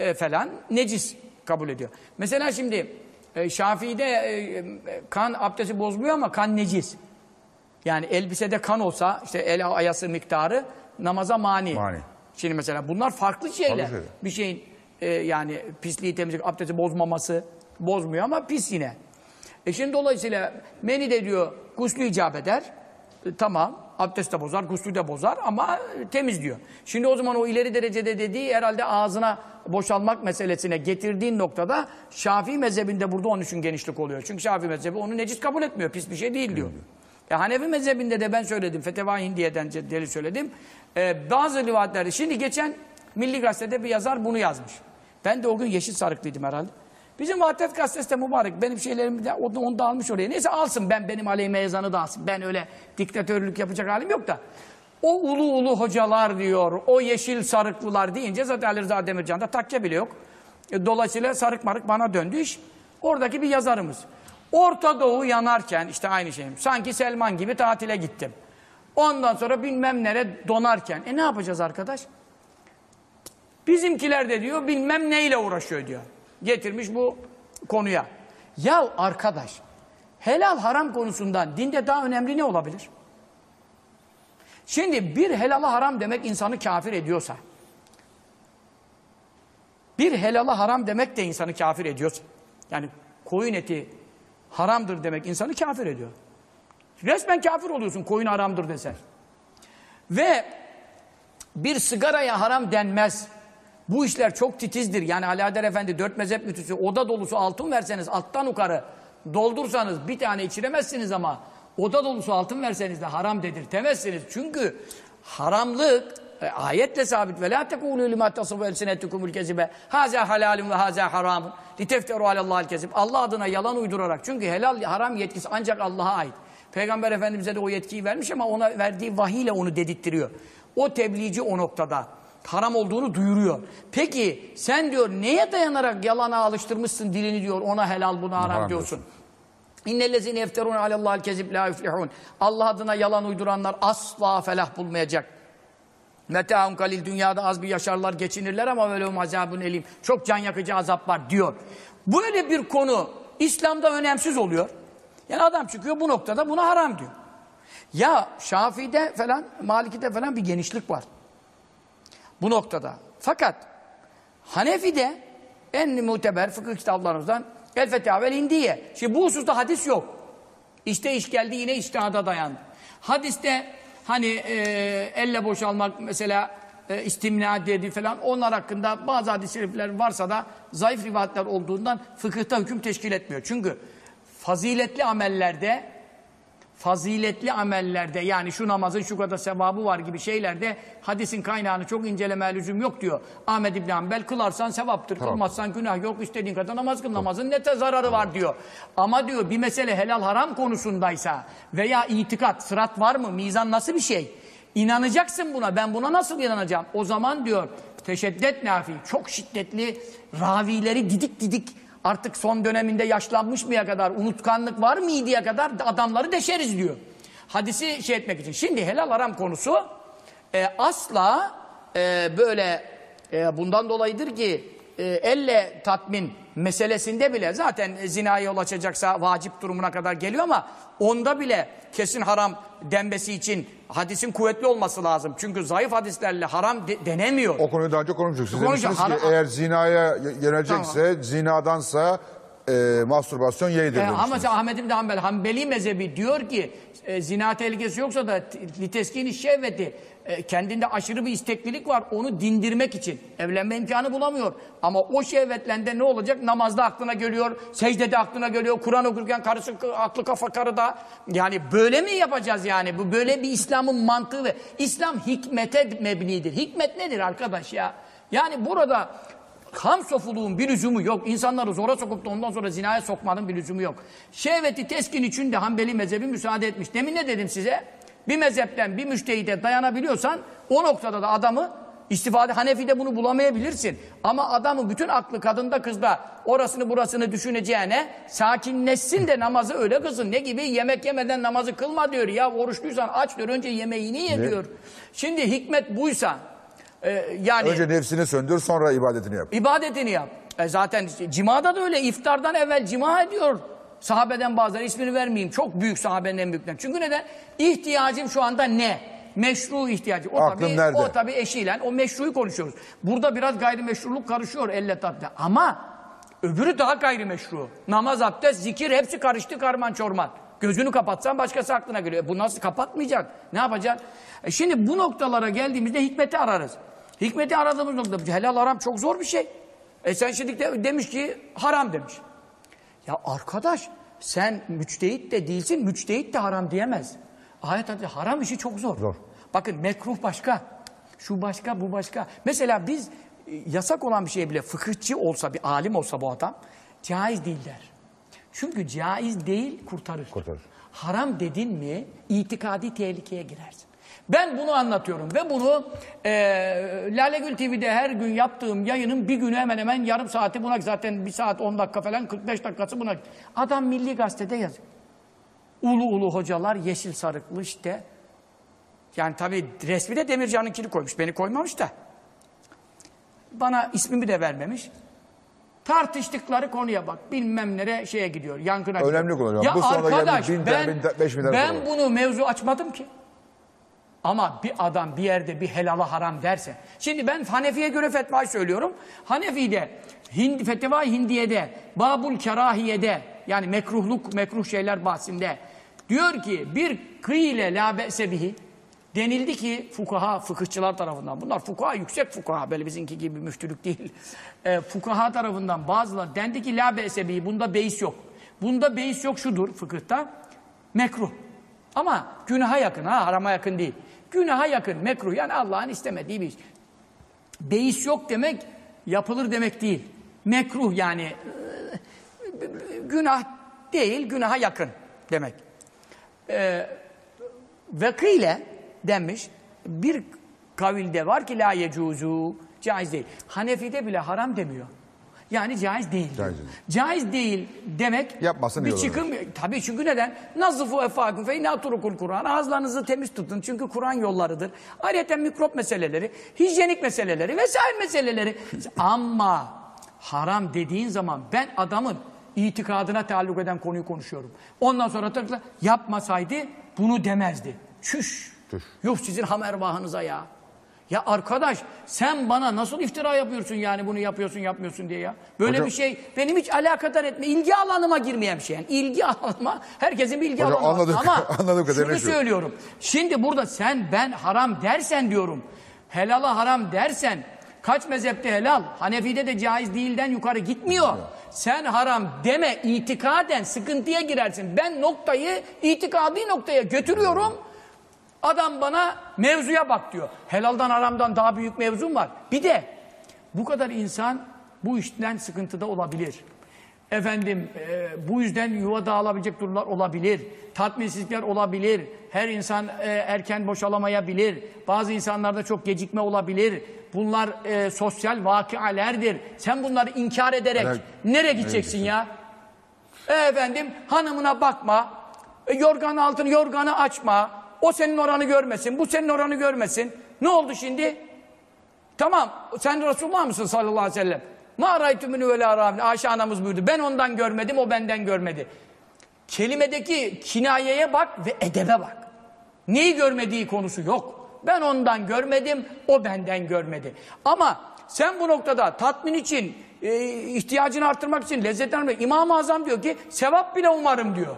e, falan necis kabul ediyor. Mesela şimdi e, Şafii'de e, e, kan abdesti bozmuyor ama kan necis. Yani elbisede kan olsa işte el ayası miktarı namaza mani. Mani. Şimdi mesela bunlar farklı şeyler. Farklı şeyler. Bir şeyin e, yani pisliği temizlik, abdesti bozmaması bozmuyor ama pis yine. E şimdi dolayısıyla meni de diyor guslü icap eder. E, tamam abdest de bozar, guslü de bozar ama temiz diyor. Şimdi o zaman o ileri derecede dediği herhalde ağzına boşalmak meselesine getirdiğin noktada Şafii mezhebinde burada onun için genişlik oluyor. Çünkü Şafii mezhebi onu necis kabul etmiyor. Pis bir şey değil diyor. E Hanefi mezhebinde de ben söyledim. Feteva Hindiye'den deli söyledim. E, bazı rivayetlerde şimdi geçen Milli Gazete'de bir yazar bunu yazmış. Ben de o gün yeşil sarıklıydım herhalde. Bizim Vahdet Gazetesi de mübarek. Benim şeylerimi de onu, onu da almış oraya. Neyse alsın ben benim aleyhime yazanı da alsın. Ben öyle diktatörlük yapacak halim yok da. O ulu ulu hocalar diyor, o yeşil sarıklılar deyince zaten Ali Rıza Demircan'da takke bile yok. E, Dolayısıyla sarık marık bana döndü iş. Oradaki bir yazarımız. Orta Doğu yanarken işte aynı şey. Sanki Selman gibi tatile gittim. Ondan sonra bilmem nere donarken. E ne yapacağız arkadaş? Bizimkiler de diyor bilmem neyle uğraşıyor diyor. Getirmiş bu konuya. Ya arkadaş helal haram konusundan dinde daha önemli ne olabilir? Şimdi bir helala haram demek insanı kafir ediyorsa bir helala haram demek de insanı kafir ediyorsa yani koyun eti haramdır demek insanı kafir ediyor. Resmen kafir oluyorsun koyun haramdır desen. Ve bir sigaraya haram denmez. Bu işler çok titizdir. Yani Alaeddin Efendi dört mezhep mütüsü oda dolusu altın verseniz alttan yukarı doldursanız bir tane içiremezsiniz ama oda dolusu altın verseniz de haram dedirtemezsiniz. Çünkü haramlık e, ayetle sabit ve la tekulu lima tasifu elsinetukumul kezibe haza halalun ve haza haramun litefteru alallahil kezib Allah adına yalan uydurarak çünkü helal haram yetkisi ancak Allah'a ait. Peygamber Efendimiz'e de o yetkiyi vermiş ama ona verdiği vahiyle onu dedittiriyor. O tebliğci o noktada haram olduğunu duyuruyor. Peki sen diyor neye dayanarak yalana alıştırmışsın dilini diyor ona helal buna haram Haram diyorsun. İnnellezine yefterun alallahil kezib la yuflihun. Allah adına yalan uyduranlar asla felah bulmayacak. Metaun kalil dünyada az bir yaşarlar, geçinirler ama böyle azabun elim. Çok can yakıcı azap var diyor. Böyle bir konu İslam'da önemsiz oluyor. Yani adam çıkıyor bu noktada buna haram diyor. Ya Şafii'de falan, Maliki'de falan bir genişlik var. Bu noktada. Fakat Hanefi'de en muteber fıkıh kitaplarımızdan El Fetâvel Hindiye. Şimdi bu hususta hadis yok. İşte iş geldi yine iştihada dayandı. Hadiste hani e, elle boşalmak mesela e, istimna dedi falan onlar hakkında bazı hadis-i şerifler varsa da zayıf rivayetler olduğundan fıkıhta hüküm teşkil etmiyor. Çünkü faziletli amellerde faziletli amellerde yani şu namazın şu kadar sevabı var gibi şeylerde hadisin kaynağını çok inceleme lüzum yok diyor. Ahmed İbn Hanbel kılarsan sevaptır, kılmazsan günah yok, istediğin kadar namaz kıl, namazın ne zararı var diyor. Ama diyor bir mesele helal haram konusundaysa veya itikat, sırat var mı, mizan nasıl bir şey? İnanacaksın buna, ben buna nasıl inanacağım? O zaman diyor teşeddet nafi, çok şiddetli ravileri didik didik artık son döneminde yaşlanmış mıya kadar, unutkanlık var mıydıya kadar adamları deşeriz diyor. Hadisi şey etmek için. Şimdi helal haram konusu e, asla e, böyle e, bundan dolayıdır ki e, elle tatmin meselesinde bile zaten zinaya yol açacaksa vacip durumuna kadar geliyor ama onda bile kesin haram denmesi için hadisin kuvvetli olması lazım. Çünkü zayıf hadislerle haram de- denemiyor. O konuyu daha önce konuştuk. Siz demiştiniz ki eğer zinaya yönelecekse zinadansa e, mastürbasyon yeğdir E, ama Ahmet İbn Hanbel Hanbeli mezhebi diyor ki e, zina tehlikesi yoksa da liteskini şehveti e, kendinde aşırı bir isteklilik var onu dindirmek için evlenme imkanı bulamıyor. Ama o şehvetlende ne olacak? Namazda aklına geliyor, secdede aklına geliyor, Kur'an okurken karısı aklı kafa karıda. Yani böyle mi yapacağız yani? Bu böyle bir İslam'ın mantığı ve İslam hikmete mebnidir. Hikmet nedir arkadaş ya? Yani burada Ham sofuluğun bir lüzumu yok. İnsanları zora sokup da ondan sonra zinaya sokmanın bir lüzumu yok. Şehveti teskin için de Hanbeli mezhebi müsaade etmiş. Demin ne dedim size? Bir mezhepten bir müştehide dayanabiliyorsan o noktada da adamı istifade Hanefi'de bunu bulamayabilirsin. Ama adamın bütün aklı kadında kızda orasını burasını düşüneceğine sakinleşsin de namazı öyle kılsın. Ne gibi yemek yemeden namazı kılma diyor ya oruçluysan aç diyor önce yemeğini ye diyor. Şimdi hikmet buysa e, yani Önce nefsini söndür sonra ibadetini yap. İbadetini yap. E zaten cimada da öyle. iftardan evvel cima ediyor. Sahabeden bazıları ismini vermeyeyim. Çok büyük sahabenin en büyükleri. Çünkü neden? İhtiyacım şu anda ne? Meşru ihtiyacı. O Aklın tabii, nerede? O tabii eşiyle o meşruyu konuşuyoruz. Burada biraz gayrimeşruluk karışıyor elle tatlı. Ama öbürü daha gayrimeşru. Namaz, abdest, zikir hepsi karıştı karman çorman. Gözünü kapatsan başkası aklına geliyor. E bu nasıl kapatmayacak? Ne yapacak? E şimdi bu noktalara geldiğimizde hikmeti ararız. Hikmeti aradığımız nokta helal haram çok zor bir şey. E sen şimdi de, demiş ki haram demiş. Ya arkadaş sen müçtehit de değilsin, müçtehit de haram diyemez. Ayet adı haram işi çok zor. Zor. Bakın mekruh başka, şu başka, bu başka. Mesela biz e, yasak olan bir şey bile fıkıhçı olsa, bir alim olsa bu adam caiz değil der. Çünkü caiz değil kurtarır. Kurtarır. Haram dedin mi itikadi tehlikeye girersin. Ben bunu anlatıyorum ve bunu e, Lale Gül TV'de her gün yaptığım yayının bir günü hemen hemen yarım saati buna zaten bir saat 10 dakika falan 45 dakikası buna. Adam Milli Gazete'de yazıyor. Ulu ulu hocalar yeşil sarıklı işte. Yani tabii resmi de Demircan'ınkini koymuş. Beni koymamış da. Bana ismimi de vermemiş. Tartıştıkları konuya bak. Bilmem nere şeye gidiyor. Yankına Önemli gidiyor. konu. Ya Bu sonra geldi arkadaş bin ben, bin- beş bin tane ben bunu mevzu açmadım ki. Ama bir adam bir yerde bir helala haram derse. Şimdi ben Hanefi'ye göre fetvayı söylüyorum. Hanefi'de, Hind, fetva Hindiye'de, Babul Kerahiye'de yani mekruhluk, mekruh şeyler bahsinde diyor ki bir kıyle la be'se bihi denildi ki fukaha, fıkıhçılar tarafından bunlar fukaha, yüksek fukaha böyle bizimki gibi müftülük değil. E, fukaha tarafından bazıları dendi ki la be'se bihi bunda beis yok. Bunda beis yok şudur fıkıhta mekruh. Ama günaha yakın ha harama yakın değil. Günaha yakın mekruh yani Allah'ın istemediği bir iş. Beis yok demek yapılır demek değil. Mekruh yani e, günah değil günaha yakın demek. Ee, vekile denmiş bir kavilde var ki la yecuzu caiz değil. Hanefi'de bile haram demiyor. Yani caiz değil. Caiz değil. Caiz değil demek Yapmasın bir iyi olur. çıkım. Tabii çünkü neden? Nazıfu efakun fe inna turukul Kur'an. Ağızlarınızı temiz tutun çünkü Kur'an yollarıdır. Ayrıca mikrop meseleleri, hijyenik meseleleri vesaire meseleleri. Ama haram dediğin zaman ben adamın itikadına taalluk eden konuyu konuşuyorum. Ondan sonra tıkla yapmasaydı bunu demezdi. Çüş. Çüş. Yuh sizin hamervahınıza ya. Ya arkadaş sen bana nasıl iftira yapıyorsun yani bunu yapıyorsun yapmıyorsun diye ya. Böyle Hocam- bir şey benim hiç alakadar etme. ilgi alanıma girmeyen bir şey yani. İlgi alanıma herkesin bir ilgi Hocam alanı var. anladım- Ama kadarıyla şunu şu. söylüyorum. Şimdi burada sen ben haram dersen diyorum. Helala haram dersen kaç mezhepte helal? Hanefi'de de caiz değilden yukarı gitmiyor. Sen haram deme itikaden sıkıntıya girersin. Ben noktayı itikadi noktaya götürüyorum. Adam bana mevzuya bak diyor. Helaldan haramdan daha büyük mevzum var. Bir de bu kadar insan bu işten sıkıntıda olabilir. Efendim e, bu yüzden yuva dağılabilecek durumlar olabilir. Tatminsizlikler olabilir. Her insan e, erken boşalamayabilir. Bazı insanlarda çok gecikme olabilir. Bunlar e, sosyal vakialerdir. Sen bunları inkar ederek Evet. nereye gideceksin ya? E, efendim hanımına bakma. E, yorgan altını yorganı açma. O senin oranı görmesin. Bu senin oranı görmesin. Ne oldu şimdi? Tamam sen Resulullah mısın sallallahu aleyhi ve sellem? Ma raytumunu ve la. Ayşe anamız buyurdu. Ben ondan görmedim o benden görmedi. Kelimedeki kinayeye bak ve edebe bak. Neyi görmediği konusu yok. Ben ondan görmedim, o benden görmedi. Ama sen bu noktada tatmin için, e, ihtiyacını artırmak için, lezzetlenmek İmam-ı Azam diyor ki sevap bile umarım diyor.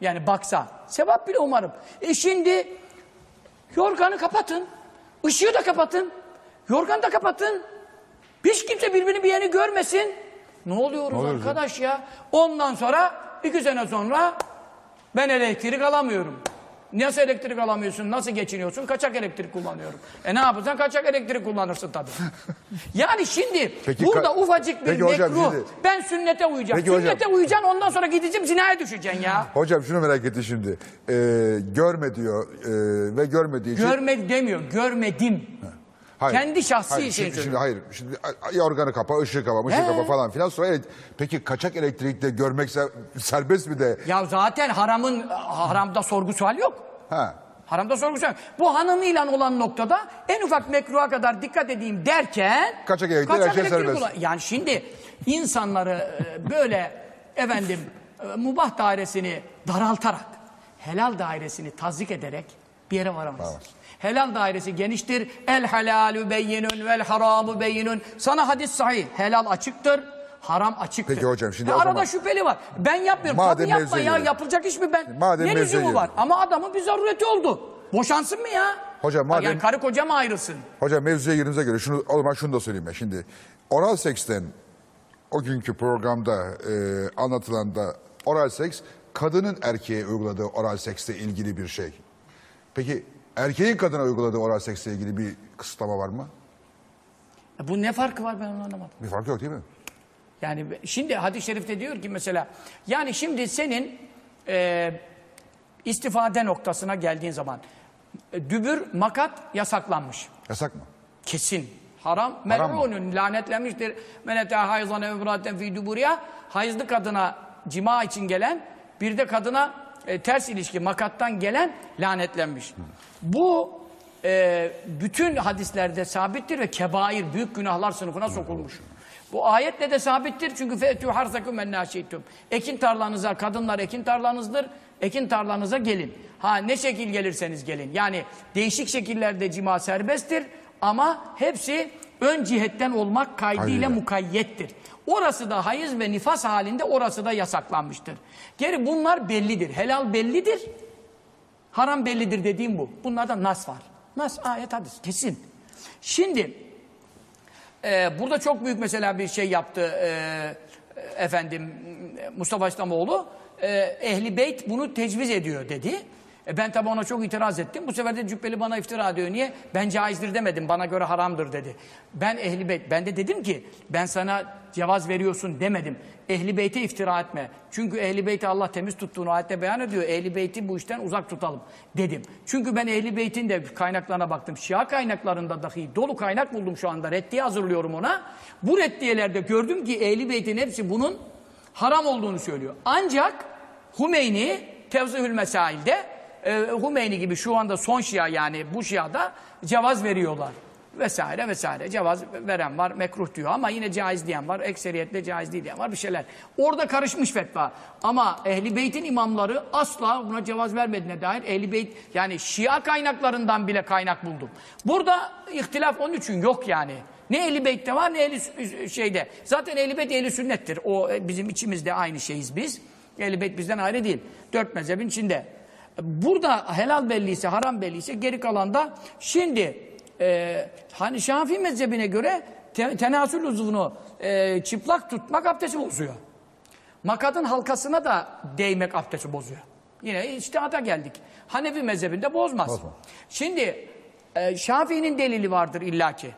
Yani baksa. Sevap bile umarım. E şimdi yorganı kapatın. Işığı da kapatın. Yorganı da kapatın. Hiç kimse birbirini bir yerini görmesin. Ne oluyoruz oluyoruz arkadaş ya? Ondan sonra iki sene sonra ben elektrik alamıyorum. Nasıl elektrik alamıyorsun? Nasıl geçiniyorsun? Kaçak elektrik kullanıyorum. E ne yapacaksın? Kaçak elektrik kullanırsın tabii. yani şimdi Peki burada ufacık bir Peki hocam mekruh. şimdi- Ben sünnete uyacağım. Peki hocam- sünnete uyacaksın ondan sonra gideceğim zinaya düşeceksin ya. Hocam şunu merak ettim şimdi. Ee, görme diyor ee, ve görmediği için... Görmedi demiyor. Görmedim. Hayır, Kendi şahsi hayır, şeyini şimdi, şimdi hayır. Şimdi yorganı kapa, ışığı kapa, ışığı kapa falan filan. Sonra evet, peki kaçak elektrikte görmek se- serbest mi de? Ya zaten haramın haramda sorgu sual yok. Ha. Haramda sorgu sual. Bu hanımıyla olan noktada en ufak mekruha kadar dikkat edeyim derken Kaçak elektrik, her şey serbest. kullan- Yani şimdi insanları e, böyle efendim e, mubah dairesini daraltarak helal dairesini tazik ederek bir yere varamaz. Helal dairesi geniştir. El halalu beyinun vel haramu beyinun. Sana hadis sahih. Helal açıktır. Haram açıktır. Peki hocam, şimdi E arada zaman- şüpheli var. Ben yapmıyorum. Madem Tabii yapma ya. gelelim. Yapılacak iş mi ben? Madem ne lüzumu var? Ama adamın bir zarureti oldu. Boşansın mı ya? Hocam madem- Yani karı koca mı ayrılsın? Hocam mevzuya girdiğimize göre şunu, o zaman şunu da söyleyeyim ben. Şimdi oral seksten o günkü programda e, anlatılan da oral seks kadının erkeğe uyguladığı oral seksle ilgili bir şey. Peki erkeğin kadına uyguladığı oral seksle ilgili bir kısıtlama var mı? E Bu ne farkı var ben onu anlamadım. Bir fark yok değil mi? Yani şimdi hadis-i şerifte diyor ki mesela yani şimdi senin e, istifade noktasına geldiğin zaman e, dübür makat yasaklanmış. Yasak mı? Kesin. Haram. Mel'unun lanetlenmiştir. Men etâ hayzan evraten fî duburiya. Hayızlı kadına cima için gelen bir de kadına e, ters ilişki makattan gelen lanetlenmiş. Bu e, bütün hadislerde sabittir ve kebair büyük günahlar sınıfına sokulmuş. Bu ayetle de sabittir çünkü fe'tû harsakum en nâşeytûm. Ekin tarlanıza, kadınlar ekin tarlanızdır. Ekin tarlanıza gelin. Ha ne şekil gelirseniz gelin. Yani değişik şekillerde cima serbesttir ama hepsi ön cihetten olmak kaydıyla mukayyettir. Orası da hayız ve nifas halinde orası da yasaklanmıştır. Geri bunlar bellidir. Helal bellidir. Haram bellidir dediğim bu. Bunlarda nas var. Nas, ayet, hadis. Kesin. Şimdi e, burada çok büyük mesela bir şey yaptı e, efendim Mustafa İslamoğlu. E, Ehli Beyt bunu tecviz ediyor dedi. E ben tabii ona çok itiraz ettim. Bu sefer de Cübbeli bana iftira ediyor. Niye? Ben caizdir demedim. Bana göre haramdır dedi. Ben ehli beyt, ben de dedim ki ben sana cevaz veriyorsun demedim. Ehli beyte iftira etme. Çünkü ehli beyti Allah temiz tuttuğunu ayette beyan ediyor. Ehli beyti bu işten uzak tutalım dedim. Çünkü ben ehli beytin de kaynaklarına baktım. Şia kaynaklarında dahi dolu kaynak buldum şu anda. Reddiye hazırlıyorum ona. Bu reddiyelerde gördüm ki ehli beytin hepsi bunun haram olduğunu söylüyor. Ancak Hümeyni Tevzihül Mesail'de e, Hümeyni gibi şu anda son Şia yani bu Şia'da cevaz veriyorlar. Vesaire vesaire. Cevaz veren var, mekruh diyor ama yine caiz diyen var, ekseriyetle caiz değil diyen var bir şeyler. Orada karışmış fetva. Ama Ehli Beyt'in imamları asla buna cevaz vermediğine dair Ehli Beyt yani Şia kaynaklarından bile kaynak buldum. Burada ihtilaf onun için yok yani. Ne Ehli Beyt'te var ne Ehli şeyde. Zaten Ehli Beyt Ehli Sünnet'tir. O e, bizim içimizde aynı şeyiz biz. Ehli Beyt bizden ayrı değil. Dört mezhebin içinde. Burada helal belliyse, haram belliyse geri kalanda şimdi e, hani Şafii mezhebine göre te, tenasül uzvunu e, çıplak tutmak abdesti bozuyor. Makadın halkasına da değmek abdesti bozuyor. Yine içtihata geldik. Hanefi mezhebinde bozmaz. Bozmaz. Şimdi e, Şafii'nin delili vardır illaki.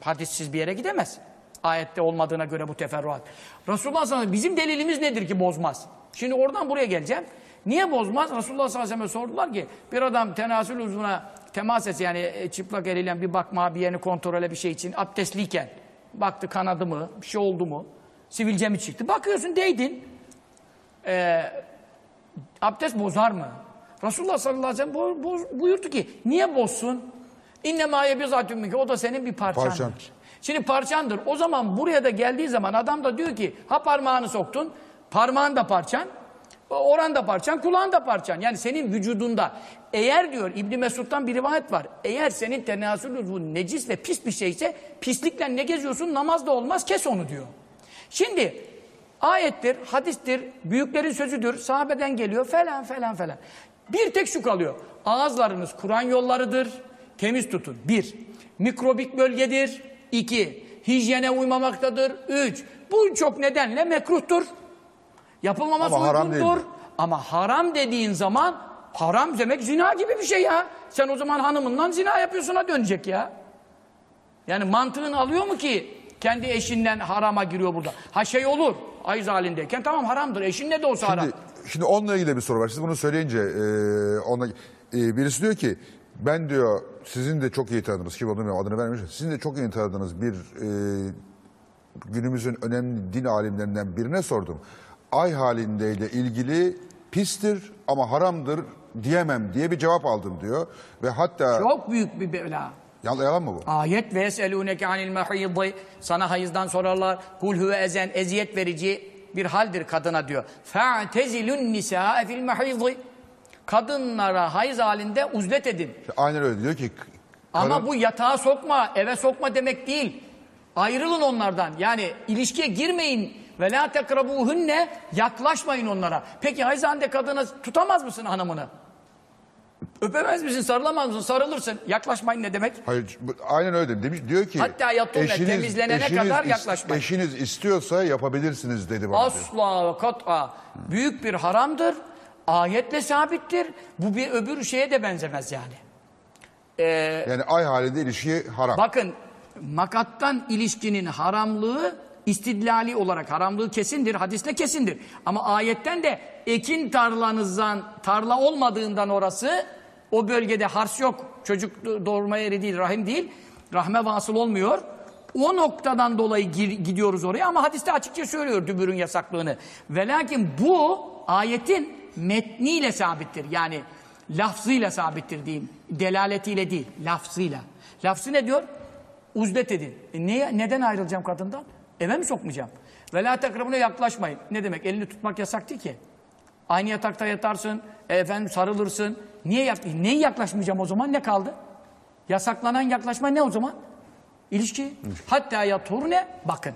Hadissiz bir yere gidemez. Ayette olmadığına göre bu teferruat. Resulullah sallallahu aleyhi ve sellem bizim delilimiz nedir ki bozmaz? Şimdi oradan buraya geleceğim. Niye bozmaz? Resulullah sallallahu aleyhi ve sellem sordular ki bir adam tenasül uzvuna temas etse yani e, çıplak eliyle bir bakma bir yerini kontrole bir şey için abdestliyken baktı kanadı mı bir şey oldu mu sivilce mi çıktı bakıyorsun değdin Ee, abdest bozar mı? Resulullah sallallahu aleyhi ve sellem bu- bu- buyurdu ki niye bozsun? İnnemâ yebizatün minke o da senin bir parçandır. Parçan. Şimdi parçandır. O zaman buraya da geldiği zaman adam da diyor ki ha parmağını soktun parmağın da parçan oran da parçan kulağın da parçan. Yani senin vücudunda eğer diyor İbn Mesud'dan bir rivayet var. Eğer senin tenasül uzvun necis ve pis bir şeyse pislikle ne geziyorsun namaz da olmaz kes onu diyor. Şimdi ayettir, hadistir, büyüklerin sözüdür, sahabeden geliyor falan falan falan. Bir tek şu kalıyor. Ağızlarınız Kur'an yollarıdır. Temiz tutun. Bir. Mikrobik bölgedir. İki. Hijyene uymamaktadır. Üç. Bu çok nedenle mekruhtur. Yapılmaması Ama haram uygundur. değildir. Ama haram dediğin zaman haram demek zina gibi bir şey ya. Sen o zaman hanımından zina yapıyorsuna dönecek ya. Yani mantığın alıyor mu ki kendi eşinden harama giriyor burada? Ha şey olur ayız halindeyken tamam haramdır eşinle de olsa haram. Şimdi, şimdi onunla ilgili bir soru var. Siz bunu söyleyince e, ona, e, birisi diyor ki ben diyor sizin de çok iyi tanıdığınız kim olduğunu adını vermiş. Sizin de çok iyi tanıdığınız bir e, günümüzün önemli din alimlerinden birine sordum. Ay halindeyle ilgili pistir ama haramdır diyemem diye bir cevap aldım diyor. Ve hatta Çok büyük bir bela. yalan, yalan mı bu? Ayet ve yeselûneke anil mehîdî. Sana hayızdan sorarlar. Kul huve ezen eziyet verici bir haldir kadına diyor. Fe'tezilun nisâe fil mehîdî. Kadınlara hayız halinde uzlet edin. Aynen öyle diyor ki Ama bu yatağa sokma, eve sokma demek değil. Ayrılın onlardan. Yani ilişkiye girmeyin. Ve la tekrabuhunne yaklaşmayın onlara. Peki hayzande kadını tutamaz mısın hanımını? Öpemez misin, sarılamaz mısın? Sarılırsın. Yaklaşmayın ne demek? Hayır, bu- aynen öyle demiş. Diyor ki Hatta yatırma, temizlenene kadar is- yaklaşmayın. Eşiniz istiyorsa yapabilirsiniz dedi bana diyor. Asla ve kat'a. Büyük bir haramdır. Ayetle sabittir. Bu bir öbür şeye de benzemez yani. Yani ay halinde ilişki haram. Bakın makattan ilişkinin haramlığı istidlali olarak haramlığı kesindir. Hadiste kesindir. Ama ayetten de ekin tarlanızdan tarla olmadığından orası o bölgede hars yok. Çocuk doğurma yeri değil, rahim değil. Rahme vasıl olmuyor. O noktadan dolayı gidiyoruz oraya ama hadiste açıkça söylüyor dübürün yasaklığını. Ve lakin bu ayetin metniyle sabittir. Yani lafzıyla sabittir diyeyim. Delaletiyle değil, lafzıyla. Lafzı ne diyor? Uzdet edin. E niye, neden ayrılacağım kadından? Eve mi sokmayacağım? Ve la tekrabına yaklaşmayın. Ne demek? Elini tutmak yasak değil ki. Aynı yatakta yatarsın, e, efendim sarılırsın. Niye yak neyi yaklaşmayacağım o zaman? Ne kaldı? Yasaklanan yaklaşma ne o zaman? İlişki. Hatta yaturne bakın.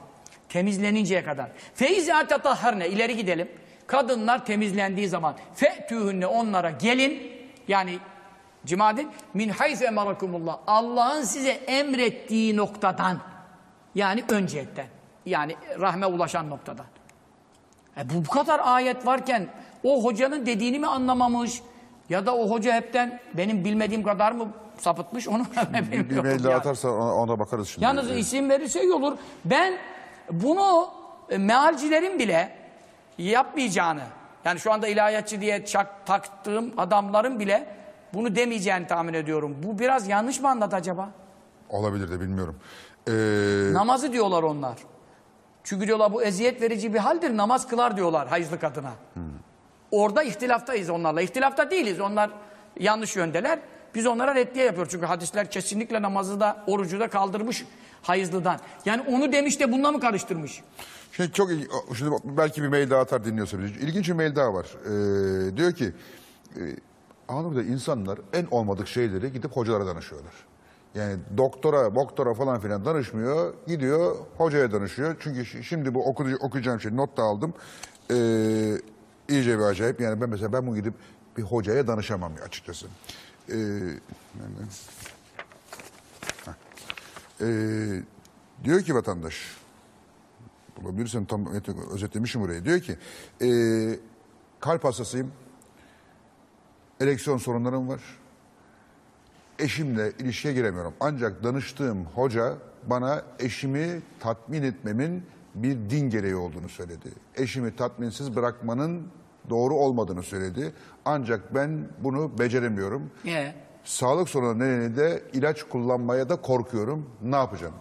Temizleninceye kadar. Feiza tetahharne ileri gidelim. Kadınlar temizlendiği zaman fe'tühünne onlara gelin. Yani cimadin min haythu emarakumullah. Allah'ın size emrettiği noktadan. Yani önceyetten. Yani rahme ulaşan noktadan. E bu, bu kadar ayet varken o hocanın dediğini mi anlamamış? Ya da o hoca hepten benim bilmediğim kadar mı sapıtmış onu Bir, bir bilmiyorum mail yani. atarsa ona, ona bakarız şimdi. Yalnız Ee, isim verirse iyi olur. Ben bunu e, mealcilerin bile yapmayacağını, yani şu anda ilahiyatçı diye çak, taktığım adamların bile bunu demeyeceğini tahmin ediyorum. Bu biraz yanlış mı anlat acaba? Olabilir de bilmiyorum. Ee, Namazı diyorlar onlar. Çünkü diyorlar bu eziyet verici bir haldir, namaz kılar diyorlar hayızlı kadına. Orada ihtilaftayız onlarla. İhtilafta değiliz. Onlar yanlış yöndeler. Biz onlara reddiye yapıyoruz. Çünkü hadisler kesinlikle namazı da orucu da kaldırmış hayızlıdan. Yani onu demiş de bununla mı karıştırmış? Şimdi çok şimdi belki bir mail daha atar dinliyorsa. İlginç bir mail daha var. Ee, diyor ki e, Anadolu'da insanlar en olmadık şeyleri gidip hocalara danışıyorlar. Yani doktora, doktora falan filan danışmıyor. Gidiyor hocaya danışıyor. Çünkü şi- şimdi bu okudu- okuyacağım şey not da aldım. Ee, iyice bir acayip. Yani ben mesela ben bu gidip bir hocaya danışamam açıkçası. Ee. Ee, diyor ki vatandaş bulabilirsem tam özetlemişim burayı. Diyor ki e, kalp hastasıyım. Ereksiyon sorunlarım var. Eşimle ilişkiye giremiyorum. Ancak danıştığım hoca bana eşimi tatmin etmemin bir din gereği olduğunu söyledi. Eşimi tatminsiz bırakmanın doğru olmadığını söyledi. Ancak ben bunu beceremiyorum. Ee, Sağlık sorunu nedeniyle de ilaç kullanmaya da korkuyorum. Ne yapacağım?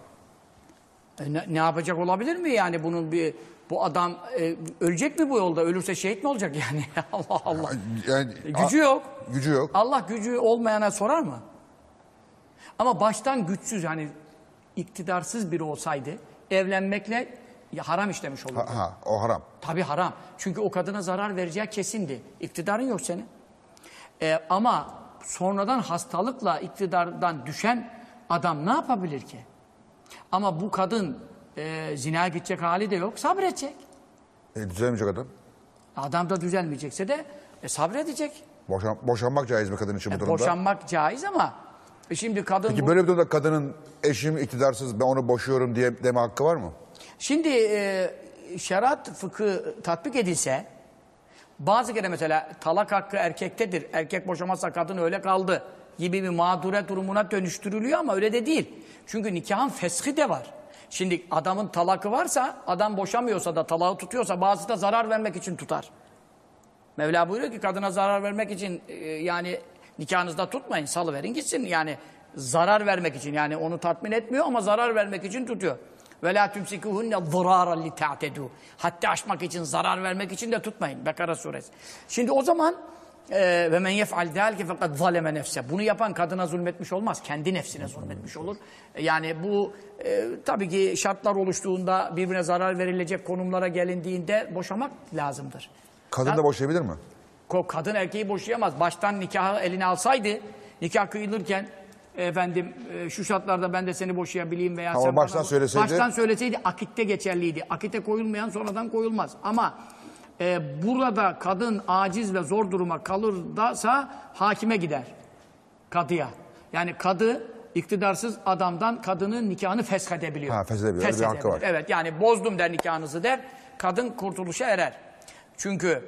e, ne, ne yapacak olabilir mi yani bunun bir bu adam e, ölecek mi bu yolda? Ölürse şehit mi olacak yani? Allah Allah. Yani Gücü yok. gücü yok. Allah gücü olmayana sorar mı? Ama baştan güçsüz hani iktidarsız biri olsaydı evlenmekle ya haram işlemiş olurdu. Ha, ha, o haram. Tabii haram. Çünkü o kadına zarar vereceği kesindi. İktidarın yok senin. Ee, ama sonradan hastalıkla iktidardan düşen adam ne yapabilir ki? Ama bu kadın e, zinaya gidecek hali de yok. Sabredecek. E, düzelmeyecek adam. Adam da düzelmeyecekse de e, sabredecek. Boşan, boşanmak caiz mi kadın için bu E, durumda? boşanmak caiz ama şimdi kadın Peki böyle bir durumda kadının eşim iktidarsız ben onu boşuyorum diye deme hakkı var mı? Şimdi e, şeriat fıkı tatbik edilse bazı kere mesela talak hakkı erkektedir. Erkek boşamazsa kadın öyle kaldı gibi bir mağdure durumuna dönüştürülüyor ama öyle de değil. Çünkü nikahın feshi de var. Şimdi adamın talakı varsa adam boşamıyorsa da talağı tutuyorsa bazısı da zarar vermek için tutar. Mevla buyuruyor ki kadına zarar vermek için e, yani nikahınızda tutmayın salıverin gitsin yani zarar vermek için yani onu tatmin etmiyor ama zarar vermek için tutuyor. Ve la tumsikuhunne zırara li ta'tedu. Hatta aşmak için, zarar vermek için de tutmayın. Bekara suresi. Şimdi o zaman e, ve men yef'al zâlike fekad zaleme nefse. Bunu yapan kadına zulmetmiş olmaz. Kendi nefsine zulmetmiş olur. E, Yani bu e, tabii ki şartlar oluştuğunda birbirine zarar verilecek konumlara gelindiğinde boşamak lazımdır. Kadın da boşayabilir mi? Kadın erkeği boşayamaz. Baştan nikahı eline alsaydı, nikah kıyılırken efendim e, şu şartlarda ben de seni boşayabileyim veya o sen baştan bana- söyleseydi- Baştan söyleseydi akitte geçerliydi. Akite koyulmayan sonradan koyulmaz. Ama e, burada kadın aciz ve zor duruma kalırsa hakime gider. Kadıya. Yani kadı iktidarsız adamdan kadının nikahını feshedebiliyor. Ha, feshedebiliyor. Öyle bir hakkı var. Evet yani bozdum der nikahınızı der. Kadın kurtuluşa erer. Çünkü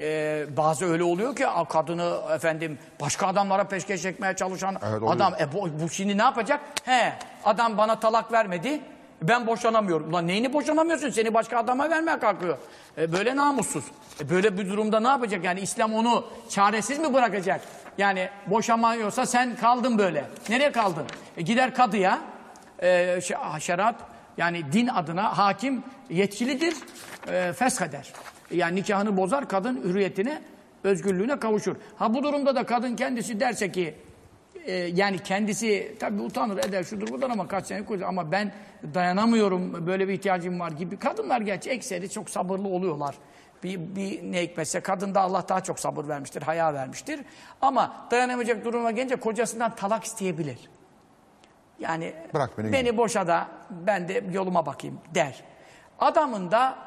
e, bazı öyle oluyor ki a, kadını efendim başka adamlara peşkeş çekmeye çalışan Evet, oluyor. adam e, bu, bu şimdi ne yapacak? He adam bana talak vermedi. Ben boşanamıyorum. Ulan neyini boşanamıyorsun? Seni başka adama vermeye kalkıyor. E, böyle namussuz. E, böyle bir durumda ne yapacak? Yani İslam onu çaresiz mi bırakacak? Yani boşamıyorsa sen kaldın böyle. Nereye kaldın? E, gider kadıya. E, şeriat yani din adına hakim yetkilidir. E, fesheder. Yani nikahını bozar kadın hürriyetine, özgürlüğüne kavuşur. Ha bu durumda da kadın kendisi derse ki e, yani kendisi tabii utanır eder şudur budur ama kaç sene koyacak ama ben dayanamıyorum böyle bir ihtiyacım var gibi. Kadınlar gerçi ekseri çok sabırlı oluyorlar. Bir, bir ne hikmetse kadında Allah daha çok sabır vermiştir, haya vermiştir. Ama dayanamayacak duruma gelince kocasından talak isteyebilir. Yani Bırak beni beni boşa da ben de yoluma bakayım der. Adamın da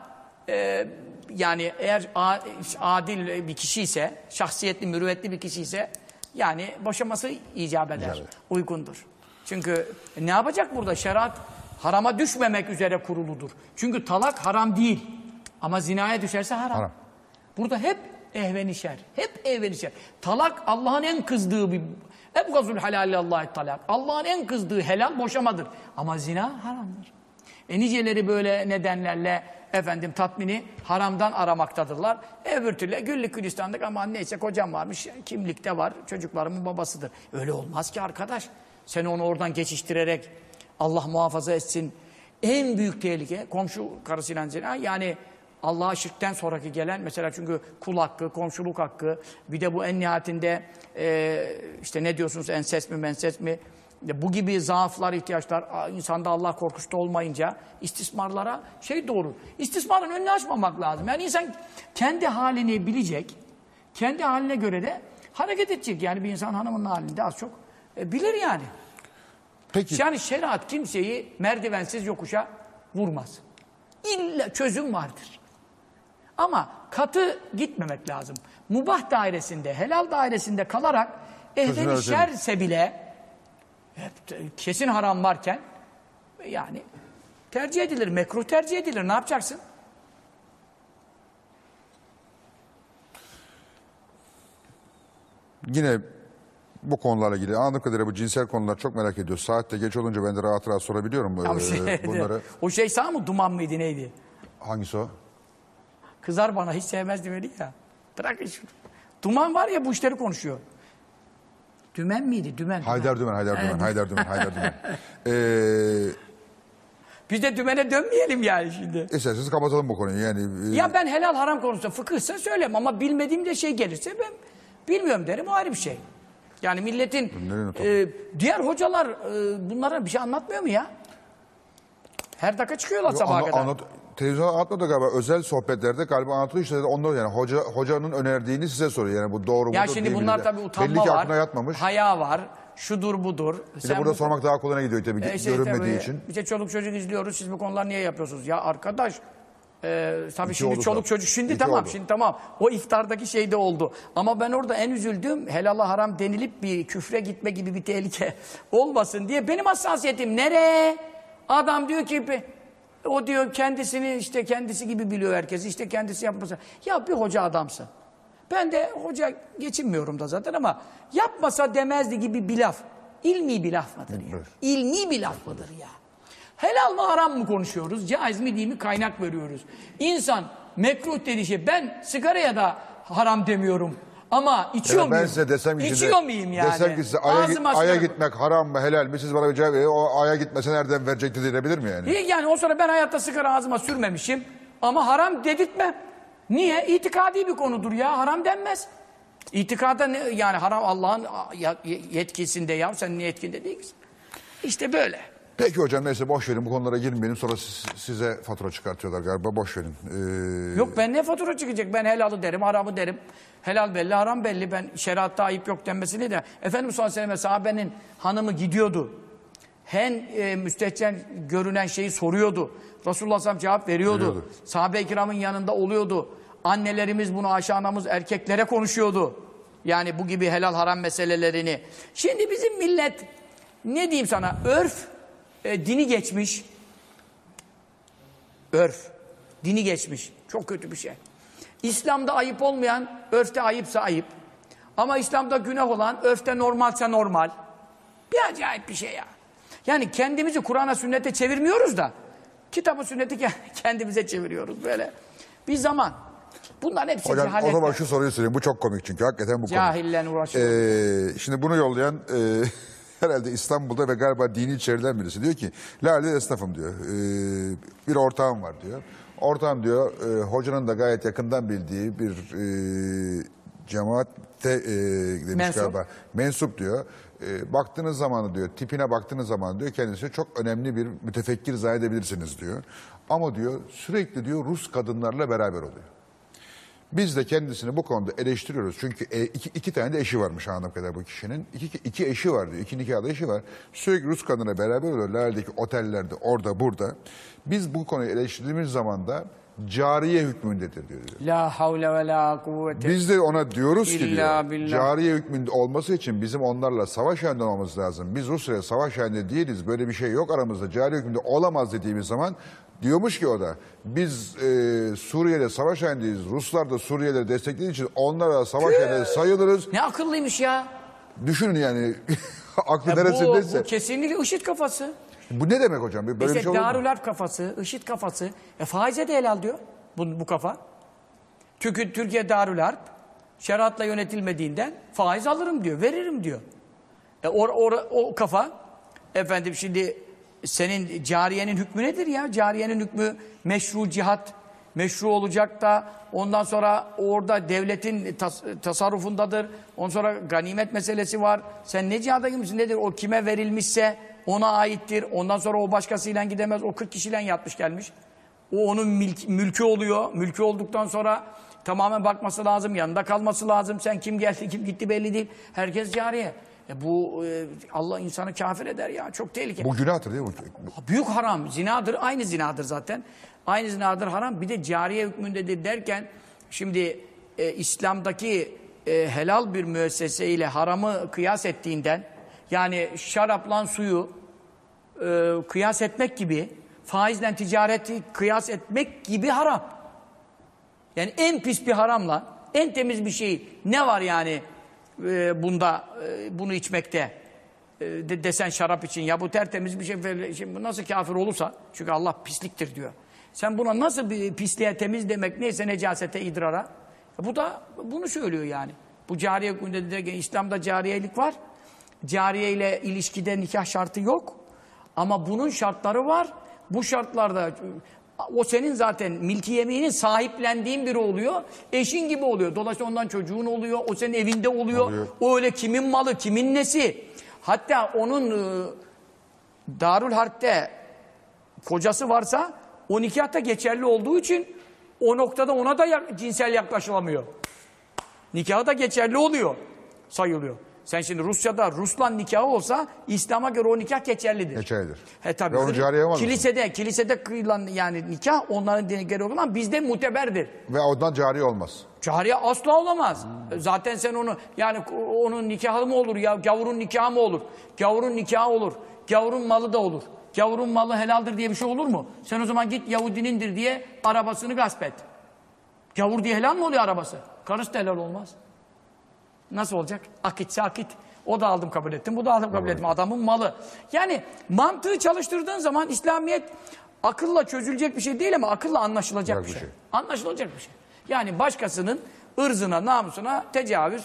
e, yani eğer adil bir kişi ise, şahsiyetli, mürüvvetli bir kişi ise yani boşaması icap eder, eder. uygundur. Çünkü ne yapacak burada? Şeriat harama düşmemek üzere kuruludur. Çünkü talak haram değil. Ama zinaya düşerse haram. Haram. Burada hep ehvenişer. Hep ehvenişer. Talak Allah'ın en kızdığı bir Ebgazul helali Allah'ı talak. Allah'ın en kızdığı helal boşamadır. Ama zina haramdır. E niceleri böyle nedenlerle efendim tatmini haramdan aramaktadırlar. Öbür türlü güllük gülistanlık ama neyse kocam varmış, kimlikte var, çocuklarımın babasıdır. Öyle olmaz ki arkadaş. Sen onu oradan geçiştirerek Allah muhafaza etsin. En büyük tehlike komşu karısıyla zina yani Allah'a şirkten sonraki gelen mesela çünkü kul hakkı, komşuluk hakkı bir de bu en nihayetinde e, işte ne diyorsunuz enses mi menses mi bu gibi zaaflar, ihtiyaçlar insanda Allah korkusu da olmayınca istismarlara şey doğru. İstismarın önünü açmamak lazım. Yani insan kendi halini bilecek, kendi haline göre de hareket edecek. Yani bir insan hanımının halini de az çok e, bilir yani. Peki Yani şeriat kimseyi merdivensiz yokuşa vurmaz. İlla çözüm vardır. Ama katı gitmemek lazım. Mubah dairesinde, helal dairesinde kalarak öğretelim. şerse bile kesin haram varken yani tercih edilir, mekruh tercih edilir. Ne yapacaksın? yine bu konularla ilgili anladığım kadarıyla bu cinsel konular çok merak ediyor. Saatte geç olunca ben de rahat rahat sorabiliyorum Ya ee, şey- bunları. o şey sağ mı duman mıydı neydi? Hangisi o? Kızar bana hiç sevmez demedi ya. Bırakın şunu. Duman var ya bu işleri konuşuyor. Dümen miydi? Dümen. Haydar Dümen, Haydar Dümen, Haydar Dümen, Haydar Dümen. Ee, Biz de dümene dönmeyelim yani şimdi. isterseniz kapatalım bu konuyu. Yani e, Ya ben helal haram konusunda fıkıhsa söylem ama bilmediğim de şey gelirse ben bilmiyorum derim o ayrı bir şey. Yani milletin not e, diğer hocalar e, bunlara bir şey anlatmıyor mu ya? Her dakika çıkıyorlar sabaha anla- kadar. anlat, televizyonda anlatmadı galiba özel sohbetlerde galiba anlatılıyor işte onlar yani hoca hocanın önerdiğini size soruyor yani bu doğru ya mudur şimdi değil bunlar midir? tabii utanma Belli ki var. aklına yatmamış. Haya var. Şudur budur. Bir de burada sormak daha kolayına gidiyor tabii E, şey görünmediği tabii, için. İşte çoluk çocuk izliyoruz. Siz bu konular niye yapıyorsunuz? Ya arkadaş e, tabii İki şimdi oldu çoluk çocuk şimdi İki tamam oldu. şimdi tamam. O iftardaki şey de oldu. Ama ben orada en üzüldüğüm helala haram denilip bir küfre gitme gibi bir tehlike olmasın diye benim hassasiyetim nereye? Adam diyor ki "Be- o diyor kendisini işte kendisi gibi biliyor herkes. işte kendisi yapmasa. Ya bir hoca adamsın. Ben de hoca geçinmiyorum da zaten ama yapmasa demezdi gibi bir laf. İlmi bir laf mıdır ya? İlmi bir laf mıdır ya? Helal mı haram mı konuşuyoruz? Caiz mi değil mi kaynak veriyoruz. İnsan mekruh dediği şey ben sigaraya da haram demiyorum. Ama içiyor Ya ben muyum? size desem ki şimdi- İçiyor muyum yani? Desem ki size aya, git- Ağzıma aya gitmek haram mı helal mi siz bana bir cevap verin. O aya gitmese nereden verecekti diyebilir mi yani? İyi yani o sonra ben hayatta sigara ağzıma sürmemişim. Ama haram dedirtmem. Niye? İtikadi bir konudur ya. Haram denmez. İtikada ne? Yani haram Allah'ın ya- yetkisinde ya. Sen niye yetkinde değilsin? İşte böyle. Peki hocam neyse boş verin bu konulara girmeyelim sonra siz- size fatura çıkartıyorlar galiba boş verin. Ee, Yok ben ne fatura çıkacak? Ben helalı derim, haramı derim. Helal belli, haram belli. Ben şeriatta ayıp yok denmesini de. Efendimiz sallallahu aleyhi ve sellem sahabenin hanımı gidiyordu. Hen e, müstehcen görünen şeyi soruyordu. Resulullah sallallahu cevap veriyordu. Veriyordu. Sahabe-i kiramın yanında oluyordu. Annelerimiz bunu Ayşe anamız erkeklere konuşuyordu. Yani bu gibi helal haram meselelerini. Şimdi bizim millet ne diyeyim sana örf e, dini geçmiş. Örf. Dini geçmiş. Çok kötü bir şey. İslam'da ayıp olmayan, örfte ayıpsa ayıp. Ama İslam'da günah olan, örfte normalse normal. Bir acayip bir şey ya. Yani kendimizi Kur'an'a, sünnete çevirmiyoruz da, kitabı, sünneti ke- kendimize çeviriyoruz böyle. Bir zaman. Bunların hepsi Hocam o cehalet. zaman şu soruyu sorayım. Bu çok komik çünkü hakikaten bu komik. Cahilen uğraşıyor. Ee, şimdi bunu yollayan e, herhalde İstanbul'da ve galiba dini içeriden birisi diyor ki Lale esnafım diyor. Ee, bir ortağım var diyor. Ortağım diyor e, hocanın da gayet yakından bildiği bir e, cemaatte e, demiş Mensup. galiba. Mensup diyor. E, baktığınız zaman diyor tipine baktığınız zaman diyor kendisi çok önemli bir mütefekkir zannedebilirsiniz diyor. Ama diyor sürekli diyor Rus kadınlarla beraber oluyor. Biz de kendisini bu konuda eleştiriyoruz. Çünkü e, iki, iki tane de eşi varmış anladığım kadar bu kişinin. İki, iki eşi var diyor. İki nikahlı eşi var. Sürekli Rus kadına beraber oluyor. Lale'deki otellerde, orada, burada. Biz bu konuyu eleştirdiğimiz zaman da cariye hükmündedir diyor. La havle ve la kuvvete. Biz de ona diyoruz ki diyor, billah. cariye hükmünde olması için bizim onlarla savaş halinde olmamız lazım. Biz Rusya'ya savaş halinde değiliz. Böyle bir şey yok aramızda. Cariye hükmünde olamaz dediğimiz zaman diyormuş ki o da biz e, Suriye'de savaş halindeyiz. Ruslar da Suriye'leri desteklediği için onlara savaş halinde sayılırız. Ne akıllıymış ya. Düşünün yani aklı Ya bu, neresindeyse. bu kesinlikle IŞİD kafası. Bu ne demek hocam? Böyle bir İşte şey olur mu? Darül Harp kafası, IŞİD kafası. E faize de helal diyor bu, bu kafa. Çünkü Türkiye Darül Harp şeriatla yönetilmediğinden faiz alırım diyor, veririm diyor. E or, or- o kafa efendim şimdi senin cariyenin hükmü nedir ya? Cariyenin hükmü meşru cihat, meşru olacak da ondan sonra orada devletin tas- tasarrufundadır. Ondan sonra ganimet meselesi var. Sen ne cihada girmişsin nedir? O kime verilmişse ona aittir. Ondan sonra o başkasıyla gidemez. O 40 kişiyle yatmış gelmiş. O onun milk- mülkü oluyor. Mülkü olduktan sonra tamamen bakması lazım. Yanında kalması lazım. Sen kim geldi kim gitti belli değil. Herkes cariye. E bu e, Allah insanı kafir eder ya. Çok tehlikeli. Bu günahtır değil mi? Büyük haram. Zinadır. Aynı zinadır zaten. Aynı zinadır haram. Bir de cariye hükmündedir derken şimdi e, İslam'daki e, helal bir müesseseyle haramı kıyas ettiğinden yani şarapla suyu e, kıyas etmek gibi faizle ticareti kıyas etmek gibi haram. Yani en pis bir haramla en temiz bir şey ne var yani e, bunda e, bunu içmekte e, de, desen şarap için ya bu tertemiz bir şey şimdi bu nasıl kafir olursa çünkü Allah pisliktir diyor. Sen buna nasıl bir pisliğe temiz demek neyse necasete idrara e, bu da bunu söylüyor yani. Bu cariye hükmünde derken İslam'da cariyelik var. Cariye ile ilişkide nikah şartı yok. Ama bunun şartları var. Bu şartlarda o senin zaten milki yeminin sahiplendiğin biri oluyor. Eşin gibi oluyor. Dolayısıyla ondan çocuğun oluyor. O senin evinde oluyor. Oluyor. O öyle kimin malı, kimin nesi. Hatta onun e, Darül Harp'te kocası varsa o nikahta geçerli olduğu için o noktada ona da cinsel yaklaşılamıyor. Nikahı da geçerli oluyor. Sayılıyor. Sen şimdi Rusya'da Rusla nikahı olsa İslam'a göre o nikah geçerlidir. Geçerlidir. He tabii. Ve onu cariye yapamaz? Kilisede, kilisede kıyılan yani nikah onların dine göre olan bizde muteberdir. Ve ondan cariye olmaz. Cariye asla olamaz. Zaten sen onu yani onun nikahı mı olur ya gavurun nikahı mı olur? Gavurun nikahı olur. Gavurun malı da olur. Gavurun malı helaldir diye bir şey olur mu? Sen o zaman git Yahudinindir diye arabasını gasp et. Gavur diye helal mi oluyor arabası? Karısı da helal olmaz. Nasıl olacak? Akitse akit. O da aldım kabul ettim, bu da aldım kabul ettim. Adamın malı. Yani mantığı çalıştırdığın zaman İslamiyet akılla çözülecek bir şey değil ama akılla anlaşılacak bir bir şey. şey. Anlaşılacak bir şey. Yani başkasının ırzına, namusuna tecavüz.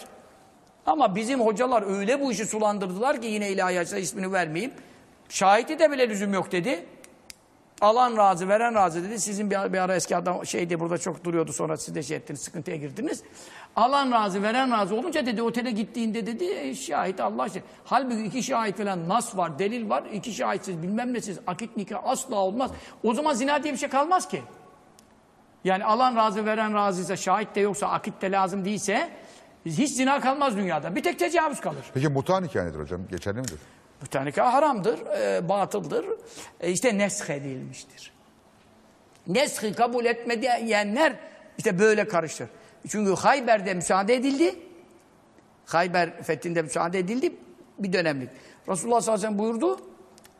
Ama bizim hocalar öyle bu işi sulandırdılar ki yine ilahi yaşta ismini vermeyeyim. Şahidi de bile lüzum yok dedi. Alan razı, veren razı dedi. Sizin bir, bir ara eski adam şeydi burada çok duruyordu sonra siz de şey ettiniz, sıkıntıya girdiniz. Alan razı, veren razı olunca dedi otele gittiğinde dedi e, şahit Allah için. Halbuki iki şahit falan nas var, delil var. iki şahitsiz bilmem nesiz akit nikah asla olmaz. O zaman zina diye bir şey kalmaz ki. Yani alan razı, veren razıysa, şahit de yoksa, akit de lazım değilse hiç zina kalmaz dünyada. Bir tek tecavüz kalır. Peki muta nikah nedir hocam? Geçerli midir? Bu nikah haramdır, e, batıldır. E, işte nesh edilmiştir. Neshi kabul etmeyenler işte böyle karışır. Çünkü Hayber'de müsaade edildi. Hayber fethinde müsaade edildi bir dönemlik. Resulullah sallallahu aleyhi ve sellem buyurdu.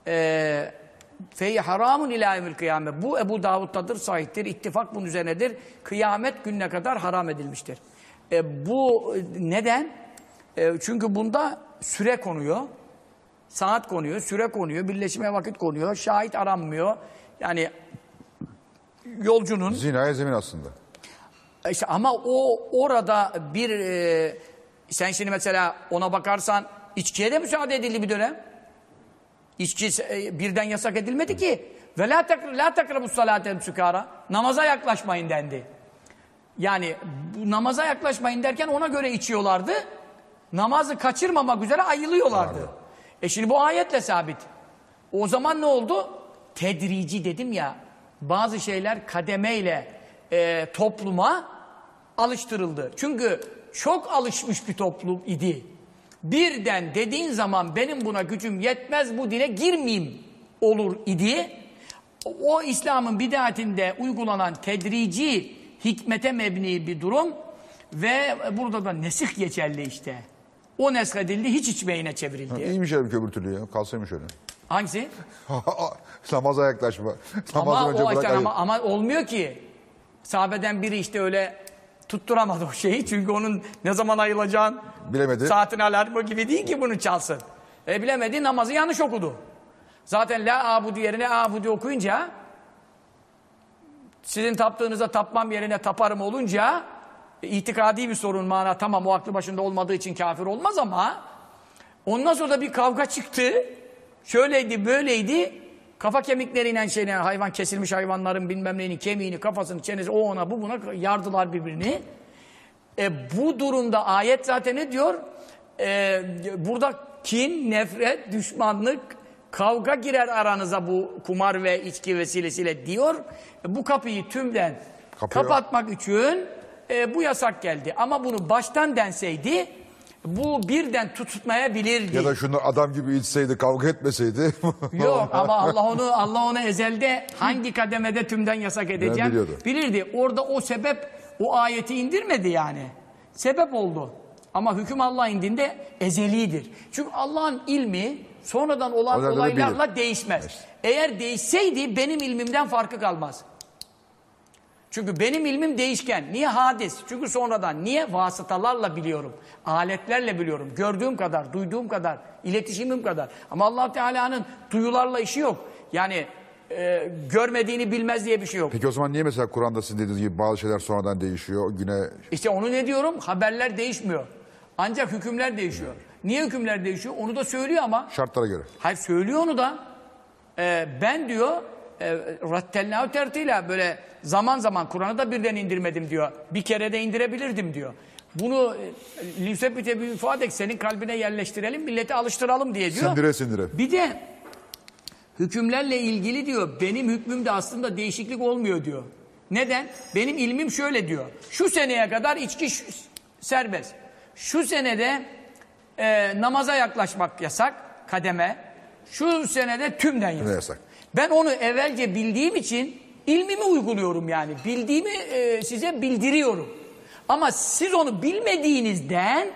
E, Fey haramun ila kıyamet. Bu Ebu Davud'dadır, sahiptir. İttifak bunun üzerinedir. Kıyamet gününe kadar haram edilmiştir. E, bu neden? E, çünkü bunda süre konuyor. Saat konuyor, süre konuyor, birleşime vakit konuyor, şahit aranmıyor. Yani yolcunun Zinaya zemin aslında. İşte ama o orada bir e, sen şimdi mesela ona bakarsan içkiye de müsaade edildi bir dönem. İçki e, birden yasak edilmedi ki. Ve la tak la takrabus salate sükara. Namaza yaklaşmayın dendi. Yani bu namaza yaklaşmayın derken ona göre içiyorlardı. Namazı kaçırmamak üzere ayılıyorlardı. E şimdi bu ayetle sabit. O zaman ne oldu? Tedrici dedim ya. Bazı şeyler kademeyle e, topluma alıştırıldı. Çünkü çok alışmış bir toplum idi. Birden dediğin zaman benim buna gücüm yetmez bu dine girmeyeyim olur idi. o İslam'ın bidatinde uygulanan tedrici hikmete mebni bir durum ve burada da nesih geçerli işte. O neshedildi, hiç içmeyine çevrildi. İyiymiş halbuki öbür türlü ya. Kalsaymış öyle. Hangisi? Namaza yaklaşma. Ama Namazdan önce o bırak işte ama, ama olmuyor ki. Sahabeden biri işte öyle tutturamadı o şeyi. Çünkü onun ne zaman ayılacağın Bilemedi. saatin alarmı gibi değil ki bunu çalsın. E bilemedi namazı yanlış okudu. Zaten la abudu yerine abudu okuyunca sizin taptığınıza tapmam yerine taparım olunca e, itikadi bir sorun mana tamam o aklı başında olmadığı için kafir olmaz ama ondan sonra da bir kavga çıktı. Şöyleydi böyleydi. Kafa kemikleriyle şeyine hayvan kesilmiş hayvanların bilmem neyini kemiğini kafasını çenesi o ona bu buna yardılar birbirini. E, bu durumda ayet zaten ne diyor? E, burada kin, nefret, düşmanlık, kavga girer aranıza bu kumar ve içki vesilesiyle diyor. E, bu kapıyı tümden Kapıyı- kapatmak için e, bu yasak geldi. Ama bunu baştan denseydi bu birden tutmayabilirdi. Ya da şunu adam gibi içseydi, kavga etmeseydi. Yok ama Allah onu Allah onu ezelde hangi kademede tümden yasak edeceğim bilirdi. Orada o sebep o ayeti indirmedi yani. Sebep oldu. Ama hüküm Allah indinde ezelidir. Çünkü Allah'ın ilmi sonradan olan olaylarla değişmez. Eğer değişseydi benim ilmimden farkı kalmaz. Çünkü benim ilmim değişken. Niye hadis? Çünkü sonradan. Niye? Vasıtalarla biliyorum. Aletlerle biliyorum. Gördüğüm kadar, duyduğum kadar, iletişimim kadar. Ama allah Teala'nın duyularla işi yok. Yani e, görmediğini bilmez diye bir şey yok. Peki o zaman niye mesela Kur'an'da sizin dediğiniz gibi bazı şeyler sonradan değişiyor? Güne İşte onu ne diyorum? Haberler değişmiyor. Ancak hükümler değişiyor. Niye hükümler değişiyor? Onu da söylüyor ama. şartlara göre. Hayır söylüyor onu da. Ee, ben diyor e, rattelnâhu tertîlâ böyle zaman zaman Kur'an'ı da birden indirmedim diyor. Bir kere de indirebilirdim diyor. Bunu e, lüsebbite bir ifade senin kalbine yerleştirelim, milleti alıştıralım diye diyor. Sindire sindire. Bir de hükümlerle ilgili diyor benim hükmümde aslında değişiklik olmuyor diyor. Neden? Benim ilmim şöyle diyor. Şu seneye kadar içki serbest. Şu senede e, namaza yaklaşmak yasak kademe. Şu senede tümden yasak. yasak. Ben onu evvelce bildiğim için ilmimi uyguluyorum yani. Bildiğimi e, size bildiriyorum. Ama siz onu bilmediğinizden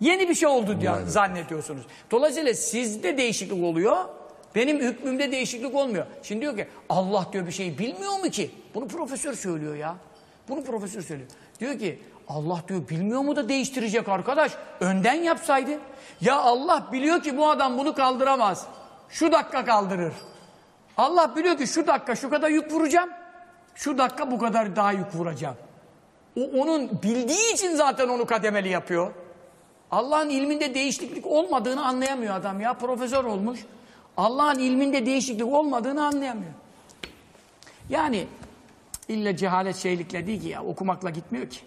yeni bir şey oldu diye zannediyorsunuz. Dolayısıyla sizde değişiklik oluyor. Benim hükmümde değişiklik olmuyor. Şimdi diyor ki Allah diyor bir şeyi bilmiyor mu ki? Bunu profesör söylüyor ya. Bunu profesör söylüyor. Diyor ki Allah diyor bilmiyor mu da değiştirecek arkadaş. Önden yapsaydı. Ya Allah biliyor ki bu adam bunu kaldıramaz. Şu dakika kaldırır. Allah biliyor ki şu dakika şu kadar yük vuracağım. Şu dakika bu kadar daha yük vuracağım. O onun bildiği için zaten onu kademeli yapıyor. Allah'ın ilminde değişiklik olmadığını anlayamıyor adam ya. Profesör olmuş. Allah'ın ilminde değişiklik olmadığını anlayamıyor. Yani illa cehalet şeylikle değil ki ya okumakla gitmiyor ki.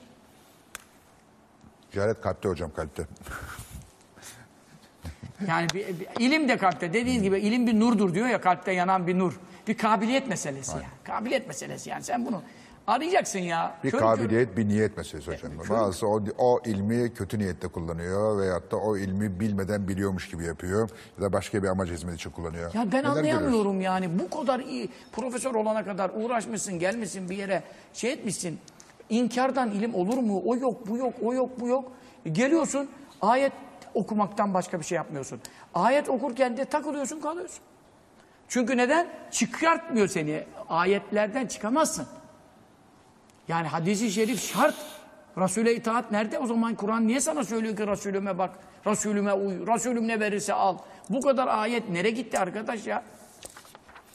Cehalet kalpte hocam kalpte. Yani bir, bir- ilim de kalpte. Dediğiniz gibi ilim bir nurdur diyor ya kalpte yanan bir nur. Bir kabiliyet meselesi ya. Kabiliyet meselesi yani sen bunu arayacaksın ya. Bir Körü kabiliyet, bir niyet meselesi hocam. Bazısı o, o ilmi kötü niyette kullanıyor veyahut da o ilmi bilmeden biliyormuş gibi yapıyor. Ya da başka bir amaç hizmet için kullanıyor. Ya ben Neler anlayamıyorum yani. Bu kadar iyi profesör olana kadar uğraşmışsın, gelmişsin bir yere şey etmişsin. İnkardan ilim olur mu? O yok, bu yok, o yok, bu yok. E geliyorsun ayet okumaktan başka bir şey yapmıyorsun. Ayet okurken de takılıyorsun, kalıyorsun. Çünkü neden? Çıkartmıyor seni. Ayetlerden çıkamazsın. Yani hadisi şerif şart. Resul'e itaat nerede? O zaman Kur'an niye sana söylüyor ki Resulüme bak, Resulüme uy, Resulüm ne verirse al. Bu kadar ayet nereye gitti arkadaş ya?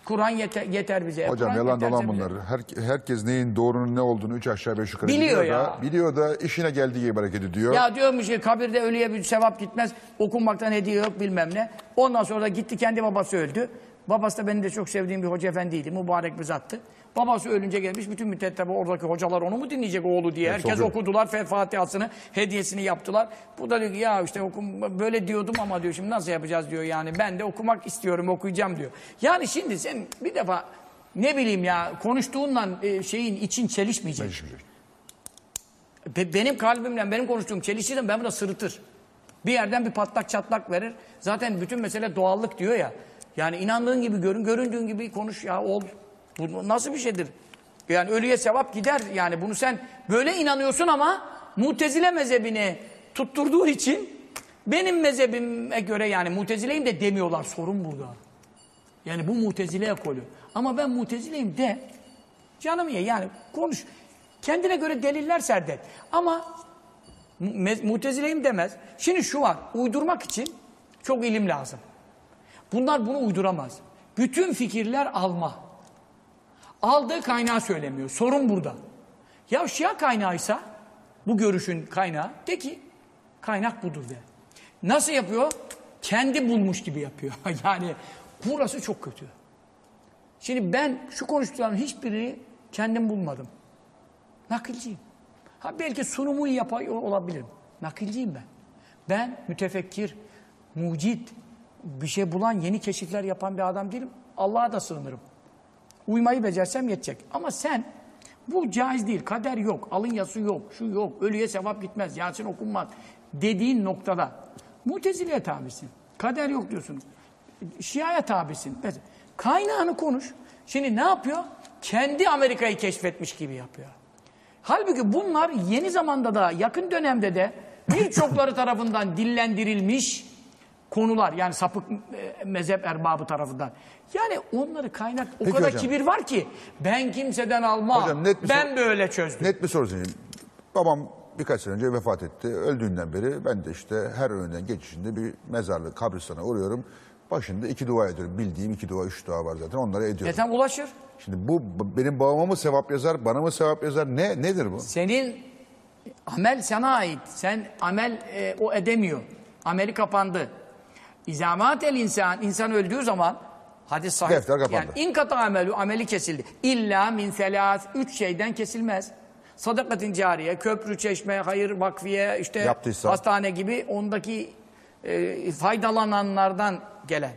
Kur'an yeter, yeter bize. Hocam Kur'an yalan dolan bunlar. Her, herkes neyin doğrunun ne olduğunu üç aşağı beş yukarı Biliyor biliyor, ya. da, biliyor da işine geldiği gibi hareket ediyor. Ya diyormuş ki kabirde ölüye bir sevap gitmez. Okunmaktan hediye yok bilmem ne. Ondan sonra da gitti kendi babası öldü. Babası da benim de çok sevdiğim bir hoca efendiydi. Mübarek bir zattı. Babası ölünce gelmiş. Bütün müddet tabi oradaki hocalar onu mu dinleyecek oğlu diye. Herkes sokuyor. okudular. Fatihasını, hediyesini yaptılar. Bu da diyor ki ya işte okum, böyle diyordum ama diyor şimdi nasıl yapacağız diyor yani. Ben de okumak istiyorum okuyacağım diyor. Yani şimdi sen bir defa ne bileyim ya konuştuğunla e, şeyin için çelişmeyecek. Değişmeyecek. Be- benim kalbimle benim konuştuğum çelişirse ben bunu sırıtır. Bir yerden bir patlak çatlak verir. Zaten bütün mesele doğallık diyor ya. Yani inandığın gibi görün, göründüğün gibi konuş ya ol. Bu nasıl bir şeydir? Yani ölüye sevap gider. Yani bunu sen böyle inanıyorsun ama Mutezile mezhebini tutturduğun için benim mezhebime göre yani Mutezileyim de demiyorlar. Sorun burada. Yani bu Mutezile ekolü. Ama ben Mutezileyim de canım ye yani konuş. Kendine göre deliller serdet. Ama mu- Mutezileyim demez. Şimdi şu var. Uydurmak için çok ilim lazım. Bunlar bunu uyduramaz. Bütün fikirler alma. Aldığı kaynağı söylemiyor. Sorun burada. Ya Şia kaynağıysa bu görüşün kaynağı de ki kaynak budur de. Nasıl yapıyor? Kendi bulmuş gibi yapıyor. yani burası çok kötü. Şimdi ben şu konuştuklarımın hiçbirini kendim bulmadım. Nakilciyim. Ha belki sunumu yapıyor olabilirim. Nakilciyim ben. Ben mütefekkir, mucit, bir şey bulan, yeni keşifler yapan bir adam değilim. Allah'a da sığınırım. Uymayı becersem yetecek. Ama sen bu caiz değil, kader yok, alın yası yok, şu yok, ölüye sevap gitmez, Yasin okunmaz dediğin noktada Mutezile'ye tabisin. Kader yok diyorsun. Şia'ya tabisin. Kaynağını konuş. Şimdi ne yapıyor? Kendi Amerika'yı keşfetmiş gibi yapıyor. Halbuki bunlar yeni zamanda da yakın dönemde de birçokları tarafından dillendirilmiş konular. Yani sapık e, mezhep erbabı tarafından. Yani onları kaynak o Peki kadar hocam. kibir var ki ben kimseden almam. Hocam net bir ben böyle çözdüm. Net bir soru sorayım. Babam birkaç sene önce vefat etti. Öldüğünden beri ben de işte her önünden geçişinde bir mezarlık, kabristana uğruyorum. Başında iki dua ediyorum. Bildiğim iki dua, üç dua var zaten. Onları ediyorum. Yetem ulaşır. Şimdi bu benim babama mı sevap yazar, bana mı sevap yazar? Ne nedir bu? Senin amel sana ait. Sen amel e, o edemiyor. Ameli kapandı. İzamat el insan, insan öldüğü zaman hadis sahih. Defter kapandı. Yani inkata amelu, ameli kesildi. İlla min selas, üç şeyden kesilmez. Sadakatin cariye, köprü, çeşme, hayır, vakfiye, işte Yaptıysa. hastane gibi ondaki e, faydalananlardan gelen.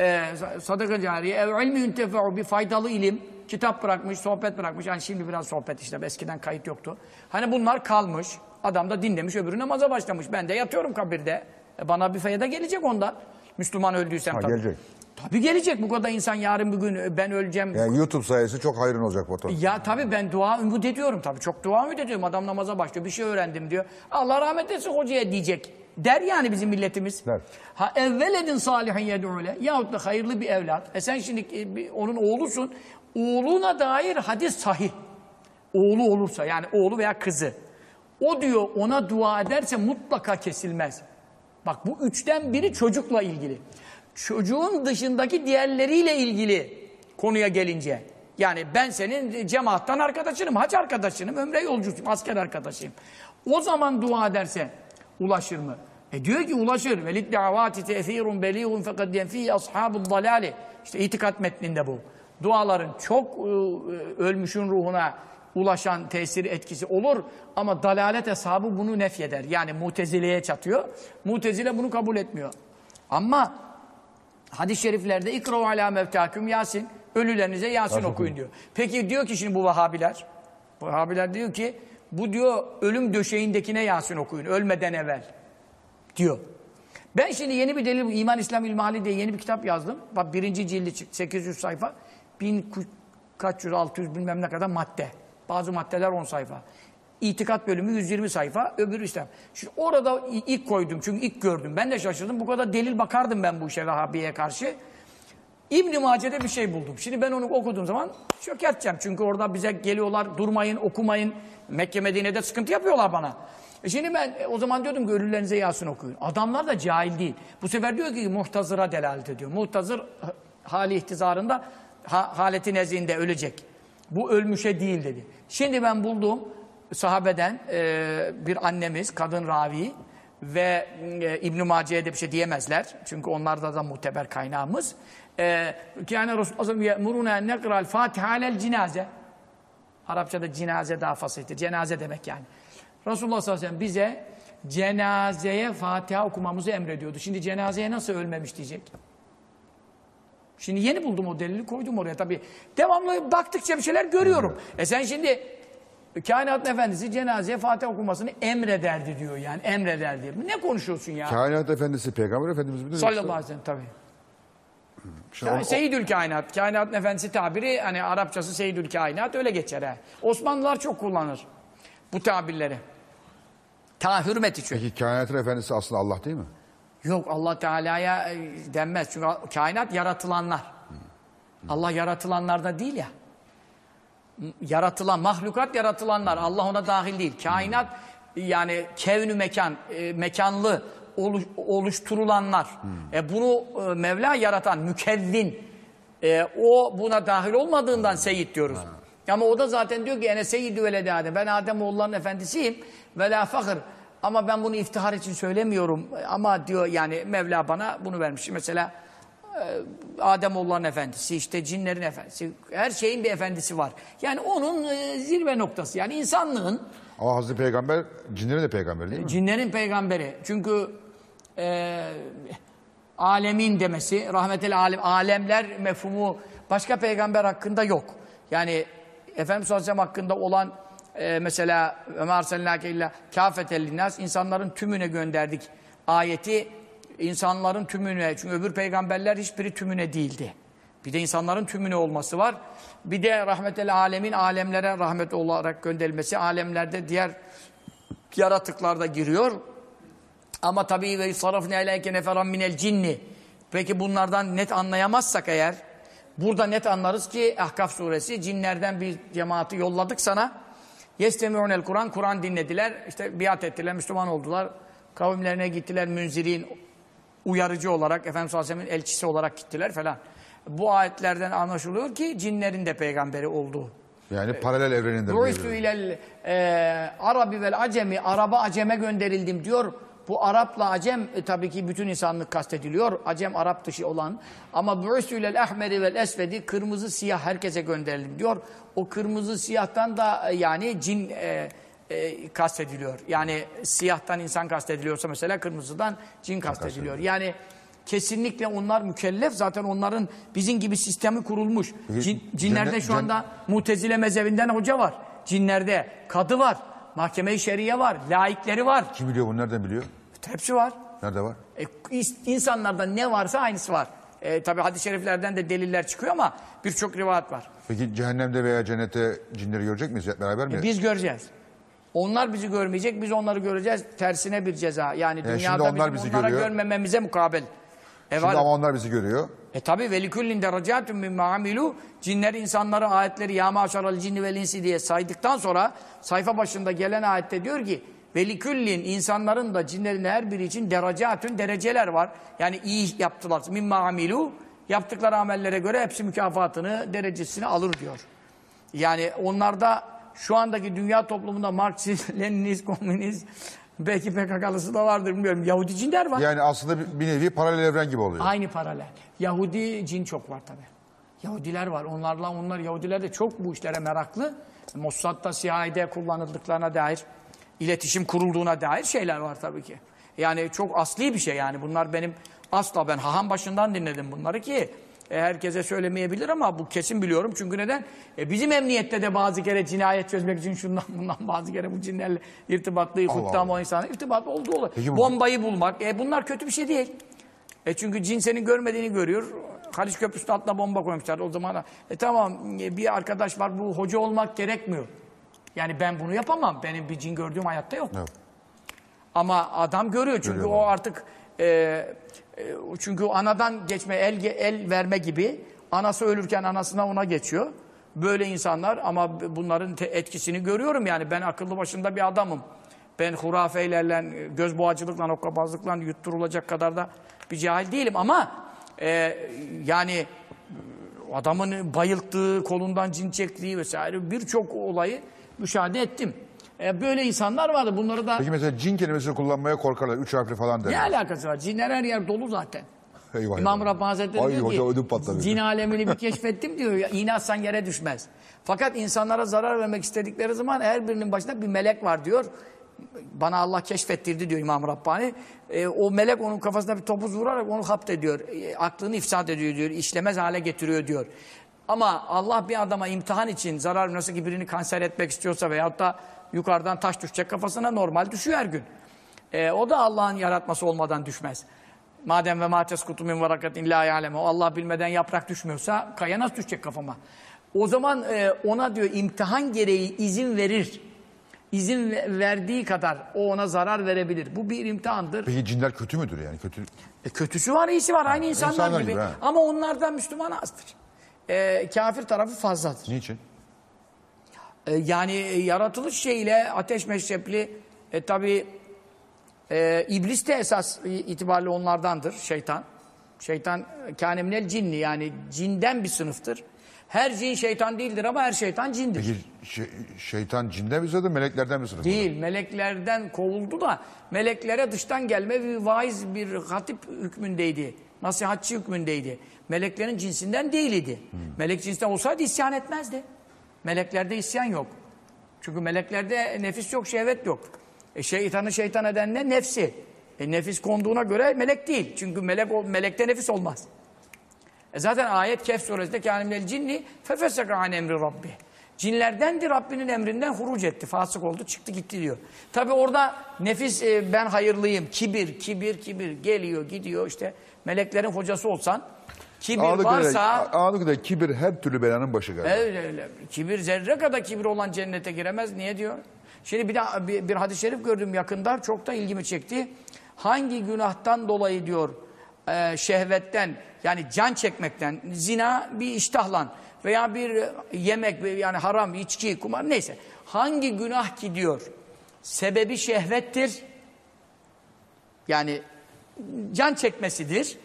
E, sadaka cariye, ev ilmi yüntefe'u bir faydalı ilim, kitap bırakmış, sohbet bırakmış. Yani şimdi biraz sohbet işte, eskiden kayıt yoktu. Hani bunlar kalmış, adam da dinlemiş, öbürü namaza başlamış. Ben de yatıyorum kabirde. E, bana bir fayda gelecek ondan. Müslüman öldüysem Ha, tabii. gelecek. Tabii gelecek bu kadar insan yarın bir gün e, ben öleceğim. Yani YouTube sayesinde çok hayrın olacak fotoğraf. Ya tabii ben dua ümit ediyorum tabii. Çok dua ümit ediyorum. Adam namaza başlıyor. Bir şey öğrendim diyor. Allah rahmet etsin hocaya diyecek. Der yani bizim milletimiz. Der. Ha evveledin salihin yed'ule. Yahut da hayırlı bir evlat. E sen şimdi e, onun oğlusun. Oğluna dair hadis sahih. Oğlu olursa yani oğlu veya kızı. O diyor ona dua ederse mutlaka kesilmez. Bak bu üçten biri çocukla ilgili. Çocuğun dışındaki diğerleriyle ilgili konuya gelince. Yani ben senin cemaattan arkadaşınım, hac arkadaşınım, ömre yolcusuyum, asker arkadaşıyım. O zaman dua ederse ulaşır mı? E diyor ki ulaşır. Velid davati te'thirun beliğun fekad yenfi ashabul dalali. İşte itikat metninde bu. Duaların çok e, ölmüşün ruhuna ulaşan tesiri etkisi olur ama dalalet hesabı bunu nefyeder. Yani mutezileye çatıyor. Mutezile bunu kabul etmiyor. Ama hadis-i şeriflerde ikrav ala mevtaküm Yasin. Ölülerinize Yasin okuyun diyor. Peki diyor ki şimdi bu Vahabiler. Vahabiler diyor ki bu diyor ölüm döşeğindekine Yasin okuyun ölmeden evvel diyor. Ben şimdi yeni bir delil İman İslam İlmihali diye yeni bir kitap yazdım. Bak birinci cildi çıktı 800 sayfa. Bin kaç yüz 600 bilmem ne kadar madde. Bazı maddeler 10 sayfa. İtikat bölümü 120 sayfa, öbürü İslam. Şimdi orada ilk koydum çünkü ilk gördüm. Ben de şaşırdım. Bu kadar delil bakardım ben bu işe Vehhabi'ye karşı. İbn-i Mace'de bir şey buldum. Şimdi ben onu okuduğum zaman çökerteceğim. Çünkü orada bize geliyorlar durmayın, okumayın. Mekke Medine'de sıkıntı yapıyorlar bana. E şimdi ben e, o zaman diyordum ki ölülerinize Yasin okuyun. Adamlar da cahil değil. Bu sefer diyor ki muhtazıra delalet ediyor. Muhtazır ha- hali ihtizarında ha, haleti nezinde ölecek. Bu ölmüşe değil dedi. Şimdi ben buldum sahabeden e, bir annemiz, kadın ravi ve e, İbn-i Mace'ye de bir şey diyemezler. Çünkü onlarda da muteber kaynağımız. E, yani Resulullah yemuruna en nekral Fatiha alel cinaze. Arapçada cinaze daha fasihtir. Cenaze demek yani. Resulullah sallallahu aleyhi ve sellem bize cenazeye Fatiha okumamızı emrediyordu. Şimdi cenazeye nasıl ölmemiş diyecek. Şimdi yeni buldum o delili koydum oraya tabii. Devamlı baktıkça bir şeyler görüyorum. E sen şimdi kainatın efendisi cenazeye Fatiha okumasını emrederdi diyor yani emrederdi. Ne konuşuyorsun ya? Kainat Efendisi Peygamber Efendimiz mi? Sallallahu aleyhi ve sellem tabii. Şimdi Yani Seyyidül Kainat, kainatın efendisi tabiri hani Arapçası Seyyidül Kainat öyle geçer. He. Osmanlılar çok kullanır bu tabirleri. Ta hürmet için. Peki kainatın efendisi aslında Allah değil mi? Yok Allah Teala'ya e, denmez. Çünkü kainat yaratılanlar. Allah yaratılanlarda değil ya. Yaratılan, mahlukat yaratılanlar. Allah ona dahil değil. Kainat yani kevnü mekan, e, mekanlı oluş- oluşturulanlar. E, bunu e, Mevla yaratan, mükevvin. E, o buna dahil olmadığından seyit diyoruz. Ama o da zaten diyor ki ene seyyidü veledi Adem. Ben Adem oğullarının efendisiyim. Ve la fakir. Ama ben bunu iftihar için söylemiyorum. Ama diyor yani Mevla bana bunu vermiş. Mesela e, Adem oğullarının efendisi, işte cinlerin efendisi. Her şeyin bir efendisi var. Yani onun e, zirve noktası. Yani insanlığın Ama Hazreti Peygamber cinlerin de peygamberi değil mi? Cinlerin peygamberi. Çünkü e, alemin demesi, rahmetel alem, alemler mefhumu başka peygamber hakkında yok. Yani Efendimiz sallallahu aleyhi ve sellem hakkında olan e, mesela arsalnake illa kâfetel linnas insanların tümüne gönderdik ayeti insanların tümüne çünkü öbür peygamberler hiçbiri tümüne değildi. Bir de insanların tümüne olması var. Bir de rahmetel alemin alemlere rahmet olarak gönderilmesi, alemlerde diğer yaratıklar da giriyor. Ama tabii ve sarafne aleyke neferan minel cinni. Peki bunlardan net anlayamazsak eğer burada net anlarız ki Ahkaf suresi cinlerden bir cemaati yolladık sana. Yestemi'unel Kur'an, Kur'an dinlediler. işte biat ettiler, Müslüman oldular. Kavimlerine gittiler münzirin, uyarıcı olarak, Efendimiz sallallahu aleyhi ve sellem'in elçisi olarak gittiler falan. Bu ayetlerden anlaşılıyor ki cinlerin de peygamberi olduğu. Yani paralel evreninde. Ruistu bir- ilel e, Arabi vel acemi, Araba aceme gönderildim diyor. Bu Arapla acem e, tabii ki bütün insanlık kastediliyor. Acem Arap dışı olan. Ama buistu ilel ahmeri vel esvedi, kırmızı siyah herkese gönderildim diyor. O kırmızı siyahtan da e, yani cin e, e, kastediliyor. Yani siyahtan insan kastediliyorsa mesela kırmızıdan cin kastediliyor. Yani kesinlikle onlar mükellef. Zaten onların bizim gibi sistemi kurulmuş. Cin, cinlerde şu anda Mutezile mezhebinden hoca var. Cinlerde kadı var. Mahkeme-i şeriye var. Laikleri var. Kim biliyor bunu nereden biliyor? Hepsi var. Nerede var? E, insanlarda ne varsa aynısı var. E, Tabi hadis-i şeriflerden de deliller çıkıyor ama birçok rivayet var. Peki cehennemde veya cennette cinleri görecek miyiz? Beraber mi? E, biz göreceğiz. Onlar bizi görmeyecek, biz onları göreceğiz. Tersine bir ceza. Yani şimdi dünyada onlar bizim bizi onlara görüyor. görmememize mukabil. E, Şimdi ama onlar bizi görüyor. E tabi velikullin derecatun mimma amilu cinler insanları ayetleri ya maşaral cinni vel insi diye saydıktan sonra sayfa başında gelen ayette diyor ki velikullin insanların da cinlerin her biri için derecatun dereceler var. Yani iyi yaptılar mimma amilu yaptıkları amellere göre hepsi mükafatını derecesini alır diyor. Yani onlarda şu andaki dünya toplumunda Marksist, Leninist, Komünist belki PKK'lısı da vardır bilmiyorum. Yahudi cinler var. Yani aslında bir- nevi paralel evren gibi oluyor. Aynı paralel. Yahudi cin çok var tabi. Yahudiler var. Onlarla onlar Yahudiler de çok bu işlere meraklı. Mossad'da, CIA'de kullanıldıklarına dair, iletişim kurulduğuna dair şeyler var tabii ki. Yani çok asli bir şey yani. Bunlar benim asla ben haham başından dinledim bunları ki e, herkese söylemeyebilir ama bu kesin biliyorum. Çünkü neden? E, bizim emniyette de bazı kere cinayet çözmek için şundan bundan bazı kere bu cinlerle irtibatlı, Allah huttama o Allah. insanlar irtibat olduğu olur. Peki bu- Bombayı bulmak. E, bunlar kötü bir şey değil. E çünkü cin senin görmediğini görüyor. Haliç Köprüsü'nün altına bomba koymuşlar o zaman. E tamam e, bir arkadaş var bu hoca olmak gerekmiyor. Yani ben bunu yapamam. Benim bir cin gördüğüm hayatta yok. Evet. Ama adam görüyor çünkü Görüyor o artık e, e, çünkü anadan geçme el el verme gibi anası ölürken anasına ona geçiyor. Böyle insanlar ama bunların etkisini görüyorum yani ben akıllı başında bir adamım. Ben hurafeylerle, göz boğacılıkla, okkabazlıkla yutturulacak kadar da bir cahil değilim ama e, yani adamın bayılttığı, kolundan cin çektiği vesaire birçok olayı müşahede ettim. E, böyle insanlar vardı. Bunları da Peki mesela cin kelimesini kullanmaya korkarlar. Üç harfli falan ne derler. alakası var? Cinler her yer dolu zaten. Eyvah İmam. Rabbani Hazretleri Ay diyor hoca ki patladı. cin alemini bir keşfettim diyor. Ya, İğne atsan yere düşmez. Fakat insanlara zarar vermek istedikleri zaman her birinin başında bir melek var diyor. Bana Allah keşfettirdi diyor İmam Rabbani. E, o melek onun kafasına bir topuz vurarak onu hapt ediyor. E, aklını ifsad ediyor diyor. işlemez hale getiriyor diyor. Ama Allah bir adama imtihan için zarar nasıl ki birini kanser etmek istiyorsa veyahut da yukarıdan taş düşecek kafasına normal düşüyor her gün. E, o da Allah'ın yaratması olmadan düşmez. Madem ve ma teskutu min varakatin la ya'lemu. Allah bilmeden yaprak düşmüyorsa kaya nasıl düşecek kafama? O zaman e, ona diyor imtihan gereği izin verir. İzin ve- verdiği kadar o ona zarar verebilir. Bu bir imtihandır. Peki cinler kötü müdür yani? Kötü. E, kötüsü var, iyisi var. Aynı insanlar, insanlar gibi. gibi. Ama onlardan Müslüman azdır. E, kafir tarafı fazladır. Niçin? E, yani yaratılış şeyiyle ateş meşrepli e, tabi e, iblis de esas itibariyle onlardandır şeytan. Şeytan e, kânemnel cinni yani cinden bir sınıftır. Her cin şeytan değildir ama her şeytan cindir. Peki şey- şeytan cinden mi sınıfı, meleklerden mi sınıfı? Değil. Meleklerden kovuldu da meleklere dıştan gelme bir vaiz bir hatip hükmündeydi. Nasihatçı hükmündeydi. Meleklerin cinsinden değildi. Melek cinsinden olsaydı isyan etmezdi. Meleklerde isyan yok. Çünkü meleklerde nefis yok, şehvet yok. E şeytanı şeytan eden ne? Nefsi. E nefis konduğuna göre melek değil. Çünkü melek melekte nefis olmaz. E zaten ayet Kehf suresinde kânemlel cinni fefeseka an emri rabbi. Cinlerdendi Rabbinin emrinden huruc etti. Fasık oldu çıktı gitti diyor. Tabi orada nefis e, ben hayırlıyım. Kibir, kibir, kibir geliyor gidiyor işte. Meleklerin hocası olsan kibir Ağırlık varsa ağırlık da kibir her türlü belanın başı galiba. öyle öyle. Kibir zerre kadar kibir olan cennete giremez. Niye diyor? Şimdi bir, daha, bir, bir hadis-i şerif gördüm yakında. Çok da ilgimi çekti. Hangi günahtan dolayı diyor e, şehvetten yani can çekmekten zina bir iştahlan veya bir yemek yani haram, içki, kumar neyse. Hangi günah ki diyor sebebi şehvettir. Yani can çekmesidir.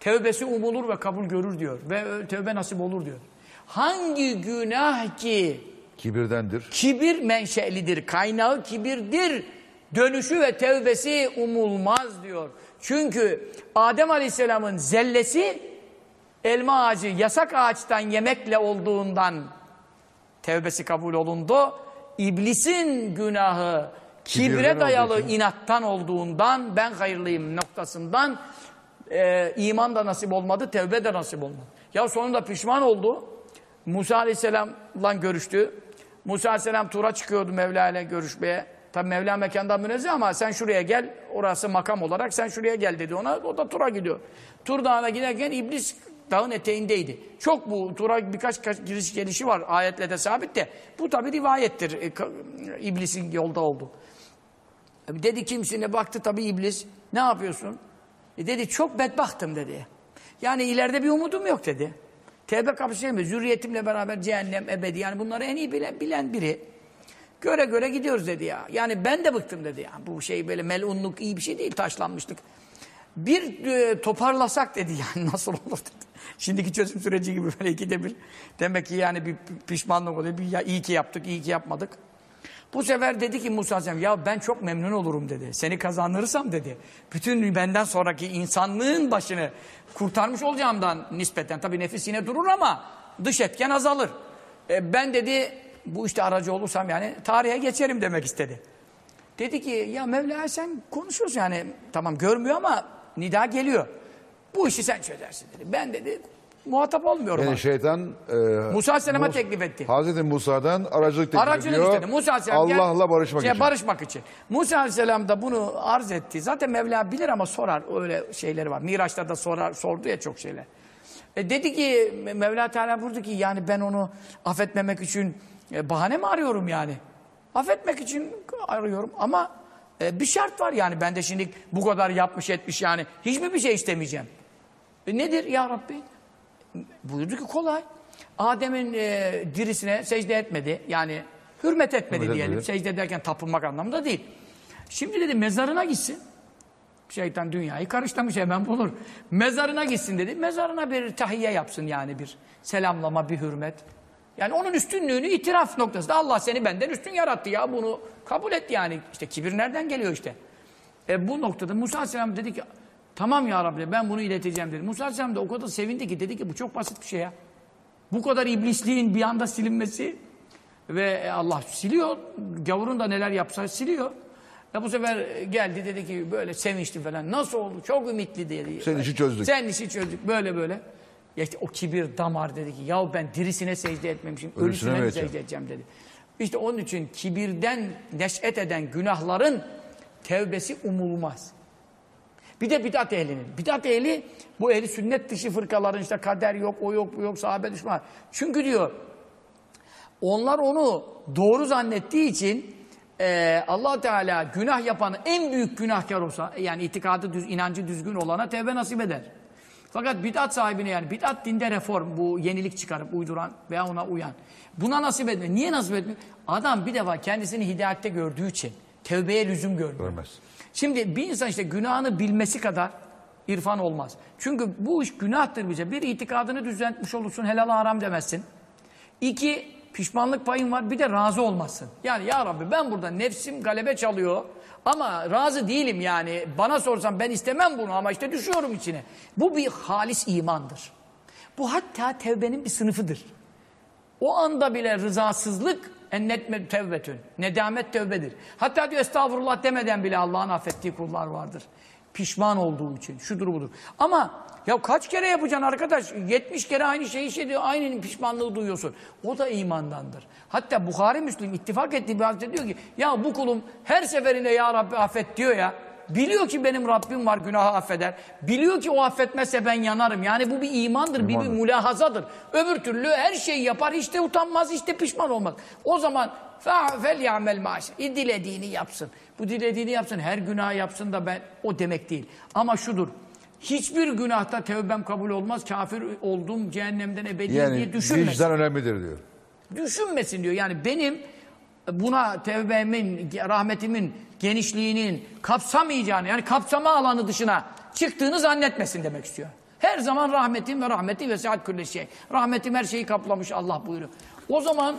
Tevbesi umulur ve kabul görür diyor. Ve tövbe nasip olur diyor. Hangi günah ki Kibirdendir. kibir menşelidir, kaynağı kibirdir, dönüşü ve tevbesi umulmaz diyor. Çünkü Adem Aleyhisselam'ın zellesi elma ağacı yasak ağaçtan yemekle olduğundan tevbesi kabul olundu. İblisin günahı kibre Kibirden dayalı inattan olduğundan ben hayırlıyım noktasından e, iman da nasip olmadı, tevbe de nasip olmadı. Ya sonunda pişman oldu. Musa Aleyhisselam'la görüştü. Musa Aleyhisselam Tur'a çıkıyordu Mevla ile görüşmeye. Tabi Mevla mekandan münezzeh ama sen şuraya gel, orası makam olarak sen şuraya gel dedi ona. O da Tur'a gidiyor. Tur Dağı'na giderken iblis dağın eteğindeydi. Çok bu Tur'a birkaç kaç giriş gelişi var ayetle de sabit de. Bu tabi rivayettir. E, iblisin yolda oldu. E, Dedi kimsine baktı tabi iblis. Ne yapıyorsun? E dedi çok bedbahtım dedi. Yani ileride bir umudum yok dedi. Tevbe kapısı mi? Zürriyetimle beraber cehennem ebedi. Yani bunları en iyi bilen, bilen biri. Göre göre gidiyoruz dedi ya. Yani ben de bıktım dedi ya. Bu şey böyle melunluk iyi bir şey değil taşlanmışlık. Bir e, toparlasak dedi yani nasıl olur dedi. Şimdiki çözüm süreci gibi böyle ikide bir. Demek ki yani bir pişmanlık oluyor. Bir ya iyi ki yaptık, iyi ki yapmadık. Bu sefer dedi ki Musa Aleyhisselam ya ben çok memnun olurum dedi. Seni kazanırsam dedi. Bütün benden sonraki insanlığın başını kurtarmış olacağımdan nispeten. Tabii nefis yine durur ama dış etken azalır. E, ben dedi bu işte aracı olursam yani tarihe geçerim demek istedi. Dedi ki ya Mevla sen konuşuyorsun yani tamam görmüyor ama nida geliyor. Bu işi sen çözersin dedi. Ben dedi muhatap olmuyorum. Yani artık. şeytan e, Musa Aleyhisselam'a Mus- teklif etti. Hazreti Musa'dan aracılık teklif Aracılık ediyor. istedi. Musa Aleyhisselam gel- Allah'la barışmak şey, için. Barışmak için. Musa Aleyhisselam da bunu arz etti. Zaten Mevla bilir ama sorar. Öyle şeyleri var. Miraç'ta da sorar, sordu ya çok şeyler. E dedi ki Mevla Teala buyurdu ki yani ben onu affetmemek için e, bahane mi arıyorum yani? Affetmek için arıyorum ama e, bir şart var yani ben de şimdi bu kadar yapmış etmiş yani hiç mi bir şey istemeyeceğim? E, nedir ya Rabbi? Buyurdu ki kolay. Adem'in e, dirisine secde etmedi. Yani hürmet etmedi Hürmet diyelim. etmedi. Secde ederken tapınmak anlamında değil. Şimdi dedi mezarına gitsin. Şeytan dünyayı karıştırmış hemen bulur. Mezarına gitsin dedi. Mezarına bir tahiyye yapsın yani bir selamlama, bir hürmet. Yani onun üstünlüğünü itiraf noktasında Allah seni benden üstün yarattı ya bunu kabul et yani. İşte kibir nereden geliyor işte. E bu noktada Musa Aleyhisselam dedi ki tamam ya Rabbi ben bunu ileteceğim dedi. Musa Aleyhisselam da o kadar sevindi ki dedi ki bu çok basit bir şey ya. Bu kadar iblisliğin bir anda silinmesi ve Allah siliyor. Gavurun da neler yapsa siliyor. E bu sefer geldi dedi ki böyle sevinçli falan. Nasıl oldu? Çok ümitli dedi. Senin işi çözdük. Senin işi çözdük. Böyle böyle. Ya işte o kibir damar dedi ki ya ben dirisine secde etmemişim. Ölüsüne Ölüsüne, secde edeceğim dedi. İşte onun için kibirden neş'et eden günahların tevbesi umulmaz. Bir de bidat ehlinin. Bidat ehli bu ehli sünnet dışı fırkaların işte kader yok, o yok, bu yok, sahabe düşman. Çünkü diyor onlar onu doğru zannettiği için e, allah Teala günah yapanı en büyük günahkar olsa yani itikadı düz, inancı düzgün olana tevbe nasip eder. Fakat bid'at sahibine yani bid'at dinde reform bu yenilik çıkarıp uyduran veya ona uyan. Buna nasip etmiyor. Niye nasip etmiyor? Adam bir defa kendisini hidayette gördüğü için tevbeye lüzum görmüyor. Görmez. Şimdi bir insan işte günahını bilmesi kadar irfan olmaz. Çünkü bu iş günahtır bize. Bir itikadını düzeltmiş olursun, helal haram demezsin. İki, pişmanlık payın var, bir de razı olmazsın. Yani ya Rabbi ben burada nefsim galebe çalıyor ama razı değilim yani. Bana sorsan ben istemem bunu ama işte düşüyorum içine. Bu bir halis imandır. Bu hatta tevbenin bir sınıfıdır. O anda bile rızasızlık ennetme tevbetün. Nedamet tevbedir. Hatta diyor estağfurullah demeden bile Allah'ın affettiği kullar vardır. Pişman olduğu için. Şudur budur. Ama ya kaç kere yapacaksın arkadaş? 70 kere aynı şeyi şey diyor. Aynı pişmanlığı duyuyorsun. O da imandandır. Hatta Bukhari Müslim ittifak ettiği bir hadiste diyor ki ya bu kulum her seferinde ya Rabbi affet diyor ya. Biliyor ki benim Rabbim var günahı affeder. Biliyor ki o affetmezse ben yanarım. Yani bu bir imandır, bir, bir İmandır. mülahazadır. Öbür türlü her şeyi yapar, hiç de utanmaz, hiç de pişman olmaz. O zaman fel ya'mel maaş. Dilediğini yapsın. Bu dilediğini yapsın, her günah yapsın da ben o demek değil. Ama şudur. Hiçbir günahta tevbem kabul olmaz. Kafir oldum, cehennemden diye Yani düşünmesin. vicdan önemlidir diyor. Düşünmesin diyor. Yani benim buna tevbemin, rahmetimin genişliğinin kapsamayacağını yani kapsama alanı dışına çıktığını zannetmesin demek istiyor. Her zaman rahmetim ve rahmeti ve saat külle şey. Rahmetim her şeyi kaplamış Allah buyuruyor. O zaman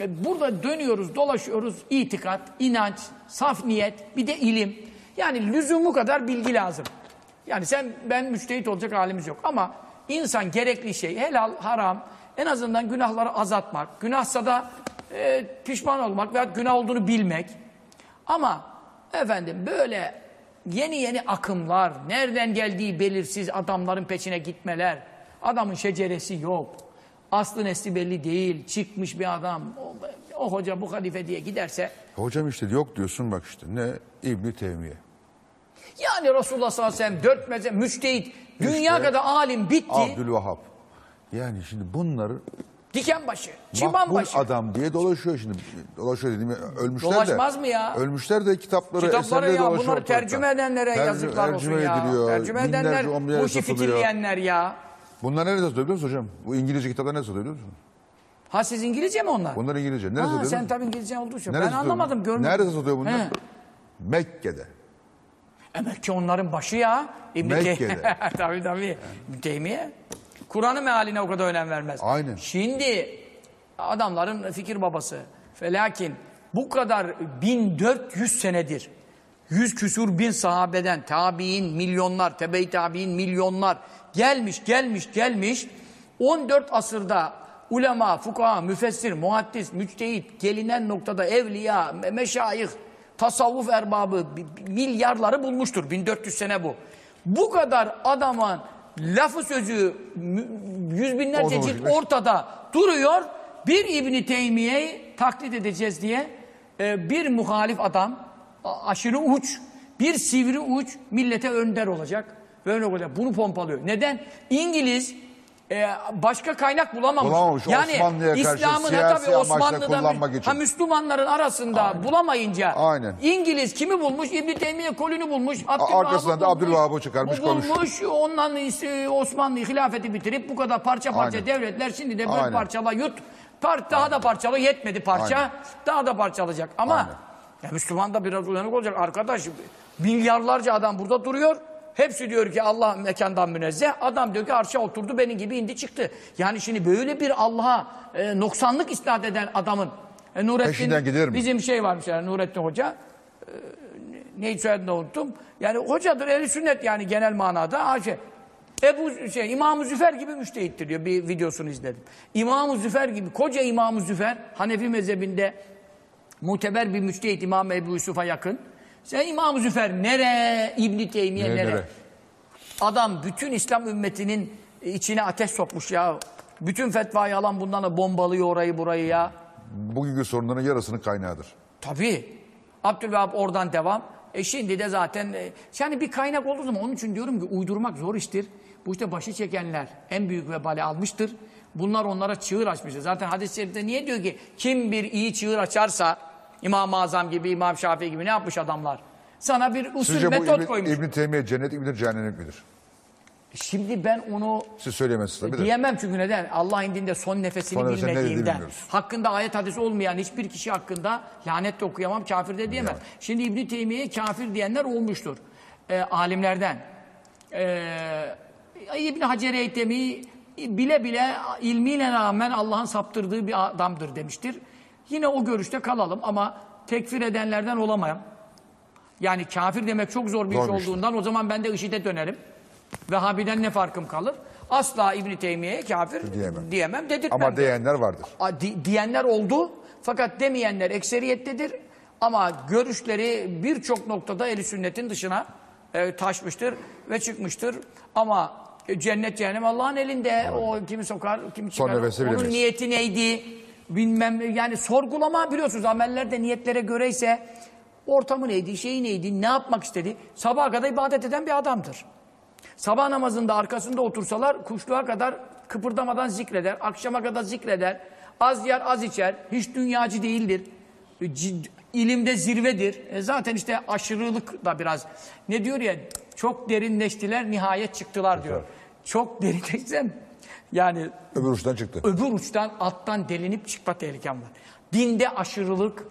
e, burada dönüyoruz, dolaşıyoruz. itikat, inanç, saf niyet, bir de ilim. Yani lüzumu kadar bilgi lazım. Yani sen ben müçtehit olacak halimiz yok ama insan gerekli şey helal, haram en azından günahları azaltmak, günahsa da e, pişman olmak veya günah olduğunu bilmek. Ama efendim böyle yeni yeni akımlar, nereden geldiği belirsiz adamların peşine gitmeler, adamın şeceresi yok, aslı nesli belli değil, çıkmış bir adam, o, o hoca bu halife diye giderse Hocam işte yok diyorsun bak işte ne İbni Teymiye. yani Resulullah sallallahu aleyhi ve sellem dört mezhep, müçtehit, dünya İşte kadar alim bitti, Abdülvahap. Yani şimdi bunları dikenbaşı, makbul çıbanbaşı. adam diye dolaşıyor şimdi. Dolaşıyor dediğim ölmüşler de. Dolaşmaz mı ya? Ölmüşler de kitapları, Kitapları eserleri ya dolaşıyor bunları ortalıkta. tercüme edenlere Tercü- yazıklar olsun tercüme ya. ediliyor. tercüme edenler, binlerce, on binlerce bu işi satılıyor. fitilleyenler ya. Bunlar nerede satılıyor biliyor musun hocam? Bu İngilizce kitaplar nerede satılıyor biliyor musun? Ha siz İngilizce mi onlar? Bunlar İngilizce. Nerede ha, satılıyor? sen musun? tabii İngilizce olduğu için. Nerede Ben satılıyor anlamadım, görmedim. Nerede satılıyor bunlar? He. Mekke'de. Emek ki onların başı ya. İbn Mekke'de. tabii tabii. Teymiye. Kur'an'ın mealine o kadar önem vermez. Aynen. Şimdi adamların fikir babası. Felakin bu kadar 1400 senedir 100 küsur bin sahabeden tabi'in milyonlar, tebe-i tabi'in milyonlar gelmiş, gelmiş, gelmiş. 14 asırda ulema, fukaha, müfessir, muhaddis, müçtehit, gelinen noktada evliya, me- meşayih, tasavvuf erbabı milyarları bulmuştur. 1400 sene bu. Bu kadar adamın lafı sözü yüz binlerce cilt ortada duruyor. Bir İbni Teymiye'yi taklit edeceğiz diye e, bir muhalif adam aşırı uç, bir sivri uç millete önder olacak. Böyle olacak. Bunu pompalıyor. Neden? İngiliz e, başka kaynak bulamamış. Bulamamış. Karşı İslam'ın tabii Osmanlı'da için. ha, Müslümanların arasında bulamayınca Aynen. İngiliz kimi bulmuş? İbni Teymiye kolünü bulmuş. arkasından da. Abdülvahab'ı çıkarmış, bulmuş. Ondan ise Osmanlı hilafeti bitirip bu kadar parça parça Aynen. devletler şimdi de böyle Aynen. parçala yut. Par daha da parçalı yetmedi parça. Aynen. Daha da parçalayacak. Ama Aynen. ya Müslüman da biraz uyanık olacak. Arkadaş milyarlarca adam burada duruyor. Hepsi diyor ki Allah mekandan münezzeh. Adam diyor ki arşa oturdu benim gibi indi çıktı. Yani şimdi böyle bir Allah'a e, noksanlık isnat eden adamın e, Nurettin bizim şey varmış yani Nurettin Hoca e, soyadını da unuttum. Yani hocadır eli sünnet yani genel manada. Ha, şey, Ebu şey İmam-ı Züfer gibi müştehittir diyor. Bir videosunu izledim. İmam-ı Züfer gibi koca İmam-ı Züfer Hanefi mezhebinde muteber bir müştehit İmam Ebu Yusuf'a yakın. Sen İmam-ı Züfer nere? İbn Teymiye Nere, nere? nere? Adam bütün İslam ümmetinin içine ateş sokmuş ya. Bütün fetvayı alan bundan da bombalıyor orayı burayı ya. Bugünkü sorunların yarısının kaynağıdır. Tabii. Abdülvahap oradan devam. E şimdi de zaten e, yani bir kaynak olduğu zaman onun için diyorum ki uydurmak zor iştir. Bu işte başı çekenler en büyük vebali almıştır. Bunlar onlara çığır açmıştır. Zaten hadis-i şerifte niye diyor ki kim bir iyi çığır açarsa İmam-ı Azam gibi, İmam Şafii gibi ne yapmış adamlar? Sana bir usul Sizce bu metot İbn, koymuş. İbn Teymiye cennet midir, cehennemlik midir? Şimdi ben onu Siz söyleyemezsiniz tabii de. Diyemem çünkü neden? Allah indinde son nefesini Son nefesini bilmediğimden. bilmiyoruz. Hakkında ayet hadisi olmayan hiçbir kişi hakkında lanet de okuyamam, kafir de diyemem. Şimdi İbn Teymiye kafir diyenler olmuştur. Ee, alimlerden. Ee, İbn Hacer Eytemi bile bile ilmiyle rağmen Allah'ın saptırdığı bir adamdır demiştir. Yine o görüşte kalalım ama tekfir edenlerden olamam. Yani kafir demek çok zor bir Zor iş olduğundan o zaman ben de IŞİD'e dönerim. Vehhabiden ne farkım kalır? Asla İbn Teymiye'ye kafir Diyemem. diyemem, dedirtmem. Ama diyenler vardır. A, di- diyenler oldu fakat demeyenler ekseriyettedir. Ama görüşleri birçok noktada eli sünnetin dışına e, taşmıştır ve çıkmıştır. Ama cennet cehennem Allah'ın elinde. O kimi sokar, kimi çıkar. Onun niyeti neydi? Bilmem yani sorgulama biliyorsunuz ameller de niyetlere göreyse ortamı neydi, şeyi neydi, ne yapmak istedi? Sabaha kadar ibadet eden bir adamdır. Sabah namazında arkasında otursalar kuşluğa kadar kıpırdamadan zikreder. Akşama kadar zikreder. Az yer az içer. Hiç dünyacı değildir. Cid- ilimde zirvedir. E zaten işte aşırılık da biraz. Ne diyor ya çok derinleştiler nihayet çıktılar diyor. Çok derinleşsem yani Öbür uçtan çıktı. öbür uçtan alttan delinip çıkma tehlikem var. Dinde aşırılık,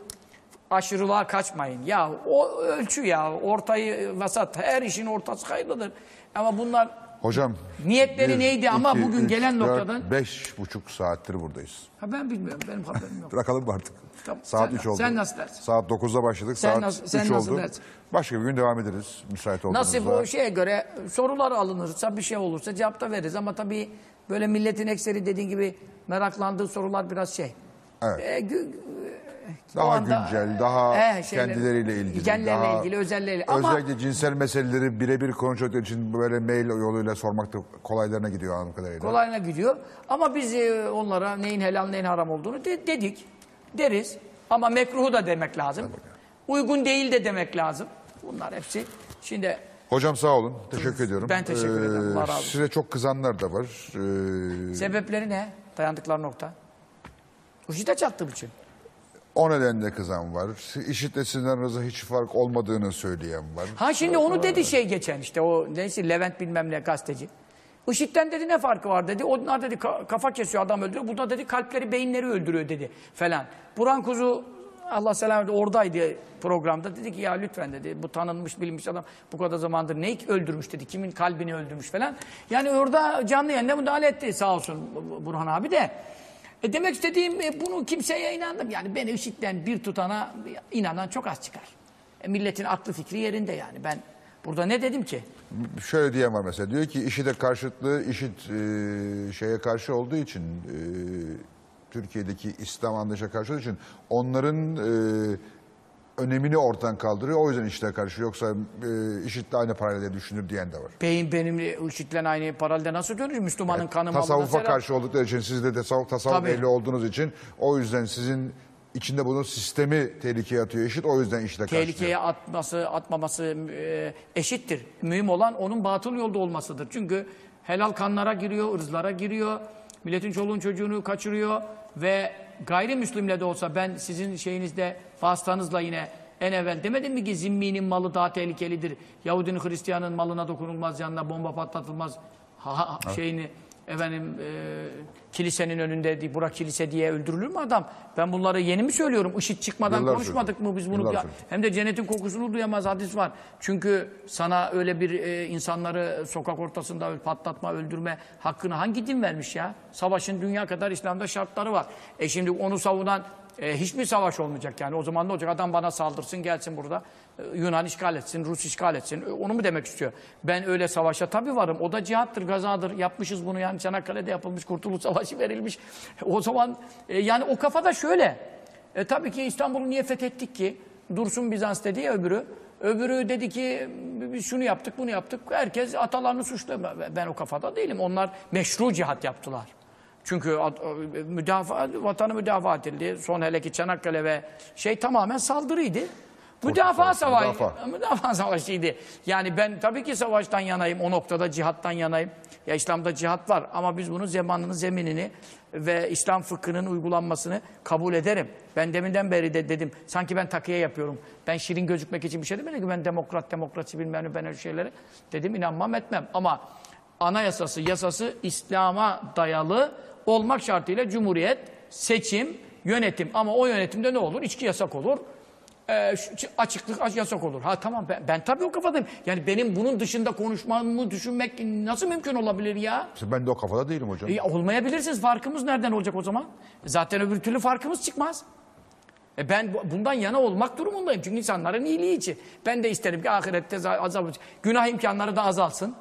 aşırılığa kaçmayın. Ya o ölçü ya, ortayı vasat, her işin ortası hayırlıdır. Ama bunlar Hocam. Niyetleri neydi ama bugün gelen noktadan- Beş buçuk saattir buradayız. ha ben bilmiyorum, benim haberim yok. Bırakalım artık? Tamam, Saat sen- 3 oldu. sen nasıl dersin? Saat 9'da başladık. Sen saat nasıl- sen 3 nasıl oldu. dersin? Başka bir gün devam ederiz. Müsait olduğunuzda. Nasıl bu şeye göre sorular alınırsa bir şey olursa cevap da veririz ama tabii böyle milletin ekseri dediğin gibi meraklandığı sorular biraz şey. Evet. E, gü- Daha anda- güncel, daha Eh, şeyler- kendileriyle ilgili. Kendileriyle daha, ilgili. Ama Özellikle cinsel meseleleri birebir konuştukları için böyle mail yoluyla sormak da kolaylarına gidiyor anladığım kadarıyla. kolayına gidiyor. Ama biz e, onlara neyin helal neyin haram olduğunu de- dedik. Deriz. Ama mekruhu da demek lazım. Uygun değil de demek lazım. Bunlar hepsi. Şimdi Hocam sağ olun. Teşekkür ediyorum. Ee, Ben teşekkür ederim. Allah razı olsun. Size çok kızanlar da var. Ee, sebepleri ne? Dayandıkları nokta. IŞİD'e çattığım için. o nedenle kızan var. IŞİD'le sizin aranızda hiç fark olmadığını söyleyen var. Ha şimdi onu dedi şey geçen işte o neyse Levent bilmem ne gazeteci. IŞİD'den dedi ne farkı var dedi. Onlar dedi ka- kafa kesiyor adam öldürüyor. Bu da dedi kalpleri beyinleri öldürüyor dedi falan. Burhan Kuzu Allah selamet oradaydı programda. Dedi ki ya lütfen dedi bu tanınmış bilinmiş adam bu kadar zamandır neyi öldürmüş dedi. Kimin kalbini öldürmüş falan. Yani orada canlı yayında müdahale etti sağ olsun Burhan abi de. E demek istediğim e, bunu kimseye inandım. Yani beni IŞİD'den bir tutana inanan çok az çıkar. E, milletin aklı fikri yerinde yani. Ben burada ne dedim ki? Şöyle diyen var mesela. Diyor ki IŞİD'e karşıtlığı IŞİD e, şeye karşı olduğu için e, Türkiye'deki İslam anlayışa karşı olduğu için onların e, önemini ortadan kaldırıyor. O yüzden IŞİD'e karşı. Yoksa e, IŞİD'le aynı parayla diye düşünür diyen de var. Beyin benim IŞİD'le aynı paralelde nasıl dönür? Müslümanın kanı malına Tasavvufa selam. karşı oldukları için siz de tasavvuf, tasavvuf Tabii. ehli olduğunuz için o yüzden sizin içinde bunun sistemi tehlikeye atıyor IŞİD. O yüzden karşı. Tehlikeye atması, atmaması e, eşittir. Mühim olan onun batıl yolda olmasıdır. Çünkü helal kanlara giriyor, ırzlara giriyor. Milletin çoluğun çocuğunu kaçırıyor ve gayrimüslimle de olsa ben sizin şeyinizde vasıtanızla yine en evvel demedim mi ki zimminin malı daha tehlikelidir. Yahudinin Hristiyanın malına dokunulmaz, yanına bomba patlatılmaz. Ha, ha- şeyini efendim e, kilisenin önünde değil, bura kilise diye öldürülür mü adam? Ben bunları yeni mi söylüyorum? IŞİD çıkmadan Yıllar konuşmadık mı biz bunu? Ya- sürdü. hem de cennetin kokusunu duyamaz hadis var. Çünkü sana öyle bir e, insanları sokak ortasında patlatma, öldürme hakkını hangi din vermiş ya? Savaşın dünya kadar İslam'da şartları var. E şimdi onu savunan e, hiçbir savaş olmayacak yani. O zaman ne olacak? Adam bana saldırsın, gelsin burada. e, Yunan işgal etsin, Rus işgal etsin. E, Onu mu demek istiyor? Ben öyle savaşa tabii varım. O da cihattır, gazadır. Yapmışız bunu yani. Çanakkale'de yapılmış, Kurtuluş Savaşı verilmiş. O zaman e, yani o kafada şöyle. E tabii ki İstanbul'u niye fethettik ki? Dursun Bizans dedi ya öbürü. Öbürü dedi ki biz şunu yaptık bunu yaptık. Herkes atalarını suçluyor. Ben o kafada değilim. Onlar meşru cihat yaptılar. Çünkü müdafaa, vatanı müdafaa edildi. Son hele ki Çanakkale ve şey tamamen saldırıydı. Müdafaa Savaşı, müdafaa. Müdafaa savaşıydı. Yani ben tabii ki savaştan yanayım. O noktada cihattan yanayım. Ya İslam'da cihat var ama biz bunun zamanını, zeminini ve İslam fıkhının uygulanmasını kabul ederim. Ben deminden beri de dedim. Sanki ben takiye yapıyorum. Ben şirin gözükmek için bir şey demedim ki ben demokrat, demokrasi bilmem ne ben öyle şeylere dedim inanmam etmem. Ama anayasası, yasası İslam'a dayalı olmak şartıyla cumhuriyet, seçim, yönetim. Ama o yönetimde ne olur? İçki yasak olur. Ç- açıklık aç- yasak olur. Ha tamam ben, ben tabii o kafadayım. Yani benim bunun dışında konuşmamı düşünmek nasıl mümkün olabilir ya? İşte ben de o kafada değilim hocam. E, olmayabilirsiniz. Farkımız nereden olacak o zaman? Zaten öbür türlü farkımız çıkmaz. E ben bu- bundan yana olmak durumundayım. Çünkü insanların iyiliği için. Ben de isterim ki ahirette za- azab günah imkanları da azalsın.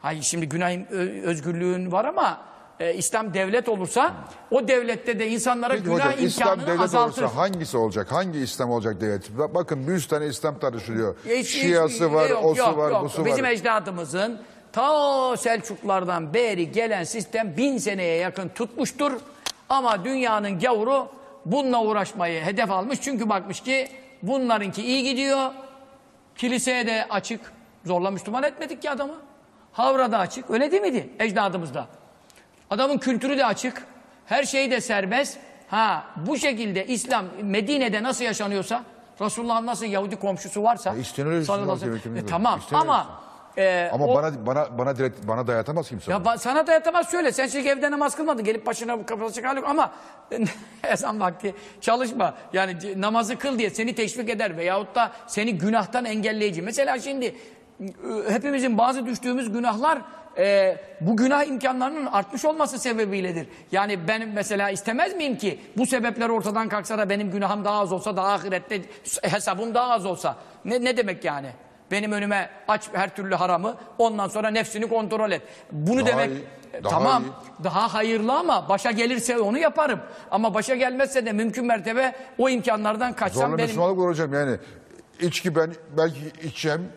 Hayır şimdi günah özgürlüğün var ama e, İslam devlet olursa o devlette de insanlara Peki günah hocam İslam imkanını devlet azaltır. olursa hangisi olacak? Hangi İslam olacak devlet? Bak- Bakın bir yüz tane İslam tartışılıyor. Hiç- hiç- Şiası var, yok, osu yok, var, yok. busu Bizim var. ecdadımızın ta Selçuklardan beri gelen sistem bin seneye yakın tutmuştur. Ama dünyanın gavuru bununla uğraşmayı hedef almış. Çünkü bakmış ki bunlarınki iyi gidiyor. Kiliseye de açık. Zorla Müslüman etmedik ki adamı. Havra da açık. Öyle değil miydi ecdadımızda? Adamın kültürü de açık. Her şeyi de serbest. Ha bu şekilde İslam Medine'de nasıl yaşanıyorsa Resulullah'ın nasıl Yahudi komşusu varsa hükümeti. E, tamam ama e, Ama o- bana bana bana direkt bana dayatamaz kimse. ya ba- sana dayatamaz şöyle. Sen şimdi evde namaz kılmadın. Gelip başına kapatacak hali yok. Ama ezan vakti çalışma. Yani namazı kıl diye seni teşvik eder. Veyahut da seni günahtan engelleyici. Mesela şimdi hepimizin bazı düştüğümüz günahlar e, bu günah imkanlarının artmış olması sebebiyledir. Yani ben mesela istemez miyim ki bu sebepler ortadan kalksa da benim günahım daha az olsa da ahirette hesabım daha az olsa. Ne, ne demek yani? Benim önüme aç her türlü haramı ondan sonra nefsini kontrol et. Bunu Daha demek iyi, e, daha tamam iyi. daha hayırlı ama başa gelirse onu yaparım. Ama başa gelmezse de mümkün mertebe o imkanlardan kaçsam Zorla benim Müslümanlık var hocam yani. içki ben belki içeceğim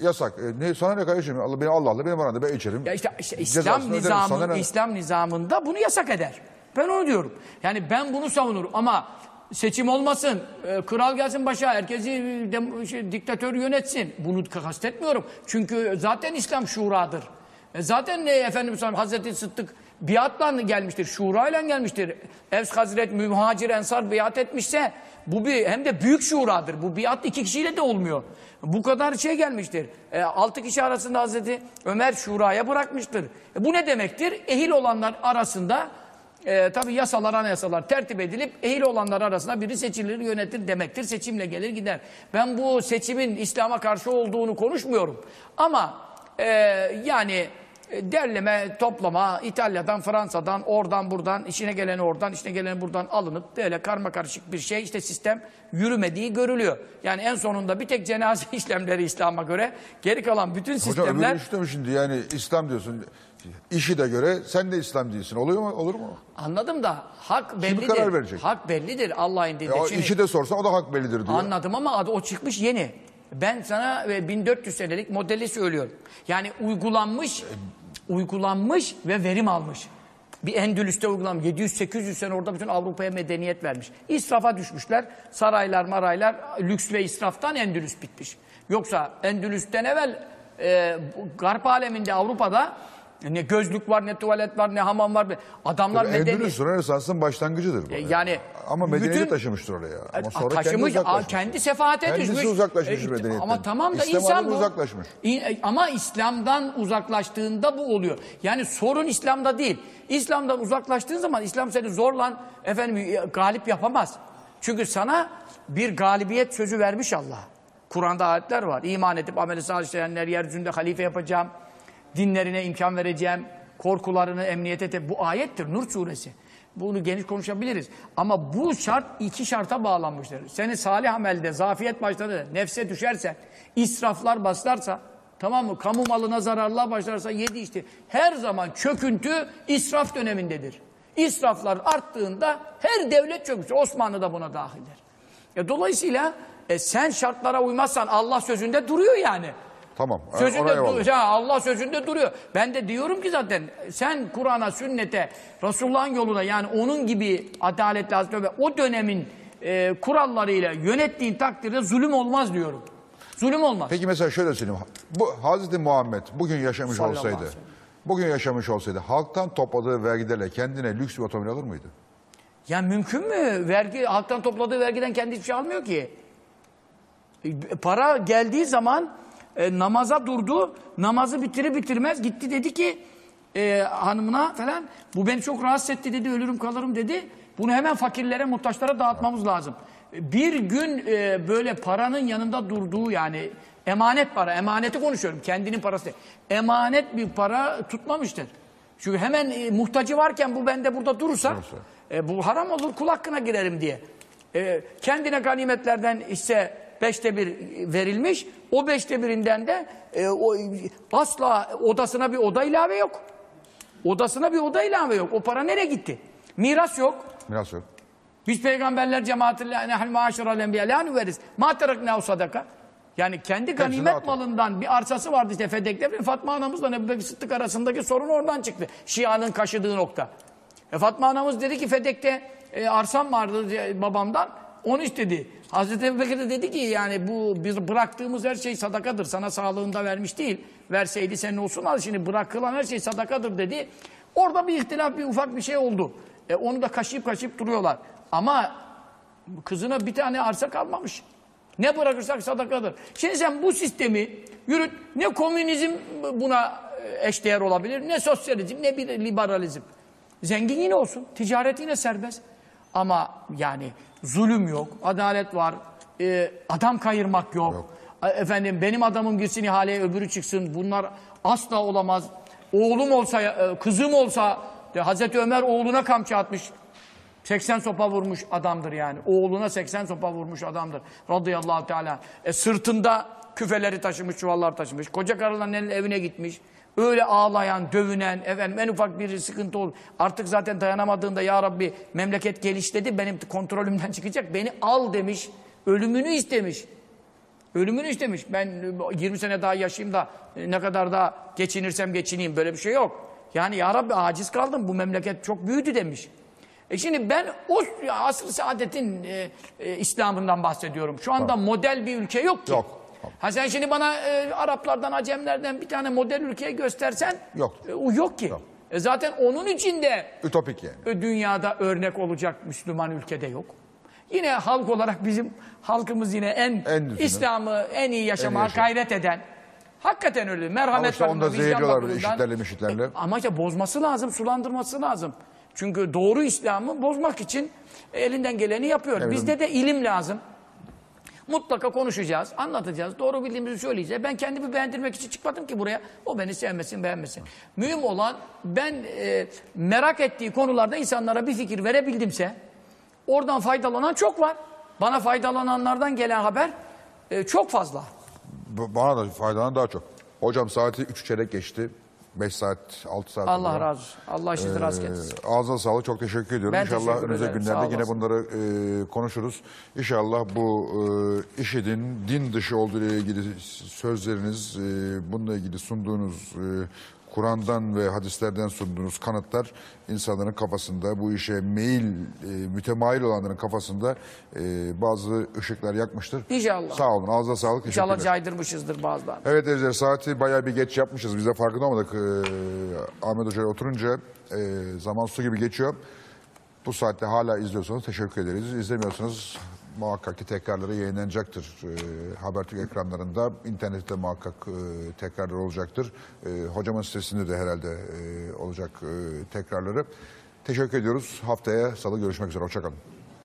yasak. E, ne sana ne kardeşim? Allah beni Allah Allah benim bana da ben içerim. Ya işte, işte Cezasını İslam öderim. nizamı, Sana ne? İslam nizamında bunu yasak eder. Ben onu diyorum. Yani ben bunu savunurum ama seçim olmasın, e, kral gelsin başa, herkesi e, dem- şey, diktatör yönetsin. Bunu kastetmiyorum. Çünkü zaten İslam şuradır. E, zaten ne ve Sellem, Hazreti Sıddık biatla gelmiştir, şurayla gelmiştir. Evs Hazret Mühacir Ensar biat etmişse bu bir hem de büyük şuradır. Bu biat iki kişiyle de olmuyor. Bu kadar şey gelmiştir. E, altı kişi arasında Hazreti Ömer şuraya bırakmıştır. E, bu ne demektir? Ehil olanlar arasında e, tabi yasalar anayasalar tertip edilip ehil olanlar arasında biri seçilir yönetir demektir. Seçimle gelir gider. Ben bu seçimin İslam'a karşı olduğunu konuşmuyorum. Ama e, yani derleme, toplama, İtalya'dan, Fransa'dan, oradan buradan, işine geleni oradan, işine geleni buradan alınıp böyle karma karışık bir şey işte sistem yürümediği görülüyor. Yani en sonunda bir tek cenaze işlemleri İslam'a göre geri kalan bütün Hocam sistemler öbür işte mi şimdi yani İslam diyorsun. İşi de göre sen de İslam değilsin. Oluyor mu? Olur mu? anladım da hak bellidir. karar verecek? Hak bellidir Allah'ın E, dediği. o Şimdi- işi de sorsan o da hak bellidir diyor. Anladım ama adı o çıkmış yeni. Ben sana e, 1400 senelik modeli söylüyorum. Yani uygulanmış, uygulanmış ve verim almış. Bir Endülüs'te uygulanmış. 700-800 sene orada bütün Avrupa'ya medeniyet vermiş. İsrafa düşmüşler. Saraylar maraylar lüks ve israftan Endülüs bitmiş. Yoksa Endülüs'ten evvel e, Garp aleminde Avrupa'da ne gözlük var, ne tuvalet var, ne hamam var. Adamlar medeniyet... Endülüs Rönesans'ın başlangıcıdır bu. E, yani Ama medeniyeti bütün- taşımıştır oraya. Ama A- sonra taşımış, kendi a- kendi sefahate Kendisi düşmüş. uzaklaşmış E, medeniyetten. Ama tamam da İslam insan bu. uzaklaşmış. E, Ama İslam'dan uzaklaştığında bu oluyor. Yani sorun İslam'da değil. İslam'dan uzaklaştığın zaman İslam seni zorla efendim e, galip yapamaz. Çünkü sana bir galibiyet sözü vermiş Allah. Kur'an'da ayetler var. İman edip ameli salih işleyenler yeryüzünde halife yapacağım. Dinlerine imkan vereceğim. Korkularını emniyete te- Bu ayettir Nur suresi. Bunu geniş konuşabiliriz. Ama bu şart iki şarta bağlanmıştır. Seni salih amelde, zafiyet başladı, nefse düşerse, israflar başlarsa, tamam mı? Kamu malına zararlar başlarsa yedi işte. Her zaman çöküntü israf dönemindedir. İsraflar arttığında her devlet çökmüş. Osmanlı da buna dahildir. E, dolayısıyla e, sen şartlara uymazsan Allah sözünde duruyor yani. Tamam. Sözünde oraya du- eyvallah. ya Allah sözünde duruyor. Ben de diyorum ki zaten sen Kur'an'a, sünnete, Resulullah'ın yoluna yani onun gibi adaletli hazretleri ve o dönemin e, kurallarıyla yönettiğin takdirde zulüm olmaz diyorum. Zulüm olmaz. Peki mesela şöyle söyleyeyim. Bu Hazreti Muhammed bugün yaşamış Sallallahu olsaydı, bugün yaşamış olsaydı halktan topladığı vergilerle kendine lüks bir otomobil alır mıydı? Ya mümkün mü? Vergi halktan topladığı vergiden kendi hiçbir şey almıyor ki. E, Para geldiği zaman e, namaza durdu. Namazı bitirir bitirmez gitti dedi ki e, hanımına falan bu beni çok rahatsız etti dedi ölürüm kalırım dedi. Bunu hemen fakirlere muhtaçlara dağıtmamız lazım. E, Bir gün e, böyle paranın yanında durduğu yani emanet para emaneti konuşuyorum kendinin parası değil. Emanet bir para tutmamıştır. Çünkü hemen e, muhtacı varken bu bende burada durursa Durursa. e, bu haram olur kul hakkına girerim diye. E, kendine ganimetlerden ise beşte bir verilmiş. O beşte birinden de e, o, asla odasına bir oda ilave yok. Odasına bir oda ilave yok. O para nereye gitti? Miras yok. Miras yok. Biz peygamberler cemaatille nehal maaşeral enbiya la nüveriz. Ma terakna sadaka. Yani kendi ganimet malından bir arsası vardı işte Fedek'te. Fatma anamızla Ebu Bekir Sıddık arasındaki sorun oradan çıktı. Şia'nın kaşıdığı nokta. E Fatma anamız dedi ki Fedek'te e, arsam vardı babamdan. Onu istedi. Hazreti Ebu de dedi ki yani bu biz bıraktığımız her şey sadakadır. Sana sağlığında vermiş değil. Verseydi senin olsun al şimdi bırakılan her şey sadakadır dedi. Orada bir ihtilaf bir ufak bir şey oldu. E, onu da kaşıyıp kaşıyıp duruyorlar. Ama kızına bir tane arsa kalmamış. Ne bırakırsak sadakadır. Şimdi sen bu sistemi yürüt. Ne komünizm buna eşdeğer olabilir, ne sosyalizm, ne bir liberalizm. Zengin yine olsun, ticaret yine serbest. Ama yani zulüm yok, adalet var, e, adam kayırmak yok. Yok. E, Efendim benim adamım girsin ihaleye öbürü çıksın. Bunlar asla olamaz. Oğlum olsa, e, kızım olsa, de Hazreti Ömer oğluna kamçı atmış. 80 sopa vurmuş adamdır yani. Oğluna 80 sopa vurmuş adamdır. Radıyallahu teala. E, sırtında küfeleri taşımış, çuvallar taşımış. Koca karıların evine gitmiş. Öyle ağlayan, dövünen, efendim en ufak bir sıkıntı olur. Artık zaten dayanamadığında ya Rabbi memleket gelişledi, benim kontrolümden çıkacak. Beni al demiş. Ölümünü istemiş. Ölümünü istemiş. Ben e, 20 sene daha yaşayayım da e, ne kadar daha geçinirsem geçineyim. Böyle bir şey yok. Yani ya Rabbi aciz kaldım. Bu memleket çok büyüdü demiş. E şimdi ben o asr-ı saadetin e, e, İslam'ından bahsediyorum. Şu anda model bir ülke yok ki. Yok. Ha sen şimdi bana e, Araplardan, Acemlerden bir tane model ülkeyi göstersen Yok. e, o yok ki. Yok. E zaten onun için de Ütopik yani. e, dünyada örnek olacak Müslüman ülkede yok. Yine halk olarak bizim halkımız yine en, En. İslam'ı en iyi yaşamaya yaşam. gayret eden. Hakikaten öyle. Merhamet Ama işte onu da bakımından, vicdan zehirliyorlar bakımından. işitlerle mişitlerle. E, ama işte bozması lazım, sulandırması lazım. Çünkü doğru İslam'ı bozmak için elinden geleni yapıyor. Bizde de ilim lazım. Mutlaka konuşacağız, anlatacağız, doğru bildiğimizi söyleyeceğiz. Ben kendimi beğendirmek için çıkmadım ki buraya. O beni sevmesin, beğenmesin. Mühim olan ben e, merak ettiği konularda insanlara bir fikir verebildimse oradan faydalanan çok var. Bana faydalananlardan gelen haber e, çok fazla. Bana da faydalan daha çok. Hocam saati 3 çeyrek geçti. 5 saat, 6 saat. Allah oldu. razı olsun. Allah işinizi rast Ee, getirsin. Ağzına sağlık. Çok teşekkür ediyorum. Ben İnşallah teşekkür önümüzdeki ederim. günlerde yine olasın. bunları e, konuşuruz. İnşallah bu e, IŞİD'in din dışı olduğu ile ilgili sözleriniz, e, bununla ilgili sunduğunuz e, Kur'an'dan ve hadislerden sunduğunuz kanıtlar insanların kafasında, bu işe meyil, e, mütemayil olanların kafasında e, bazı ışıklar yakmıştır. İnşallah. Sağ olun. Ağzına sağlık. İnşallah caydırmışızdır bazılarını. Evet Ejder saati bayağı bir geç yapmışız. Biz de farkında olmadık. Ee, Ahmet Hoca'ya oturunca e, zaman su gibi geçiyor. Bu saatte hala izliyorsanız teşekkür ederiz. İzlemiyorsanız muhakkak ki tekrarları yayınlanacaktır. Ee, Habertürk ekranlarında, internette muhakkak e, tekrarları olacaktır. E, hocamın sitesinde de herhalde e, olacak e, tekrarları. Teşekkür ediyoruz. Haftaya salı görüşmek üzere. Hoşçakalın.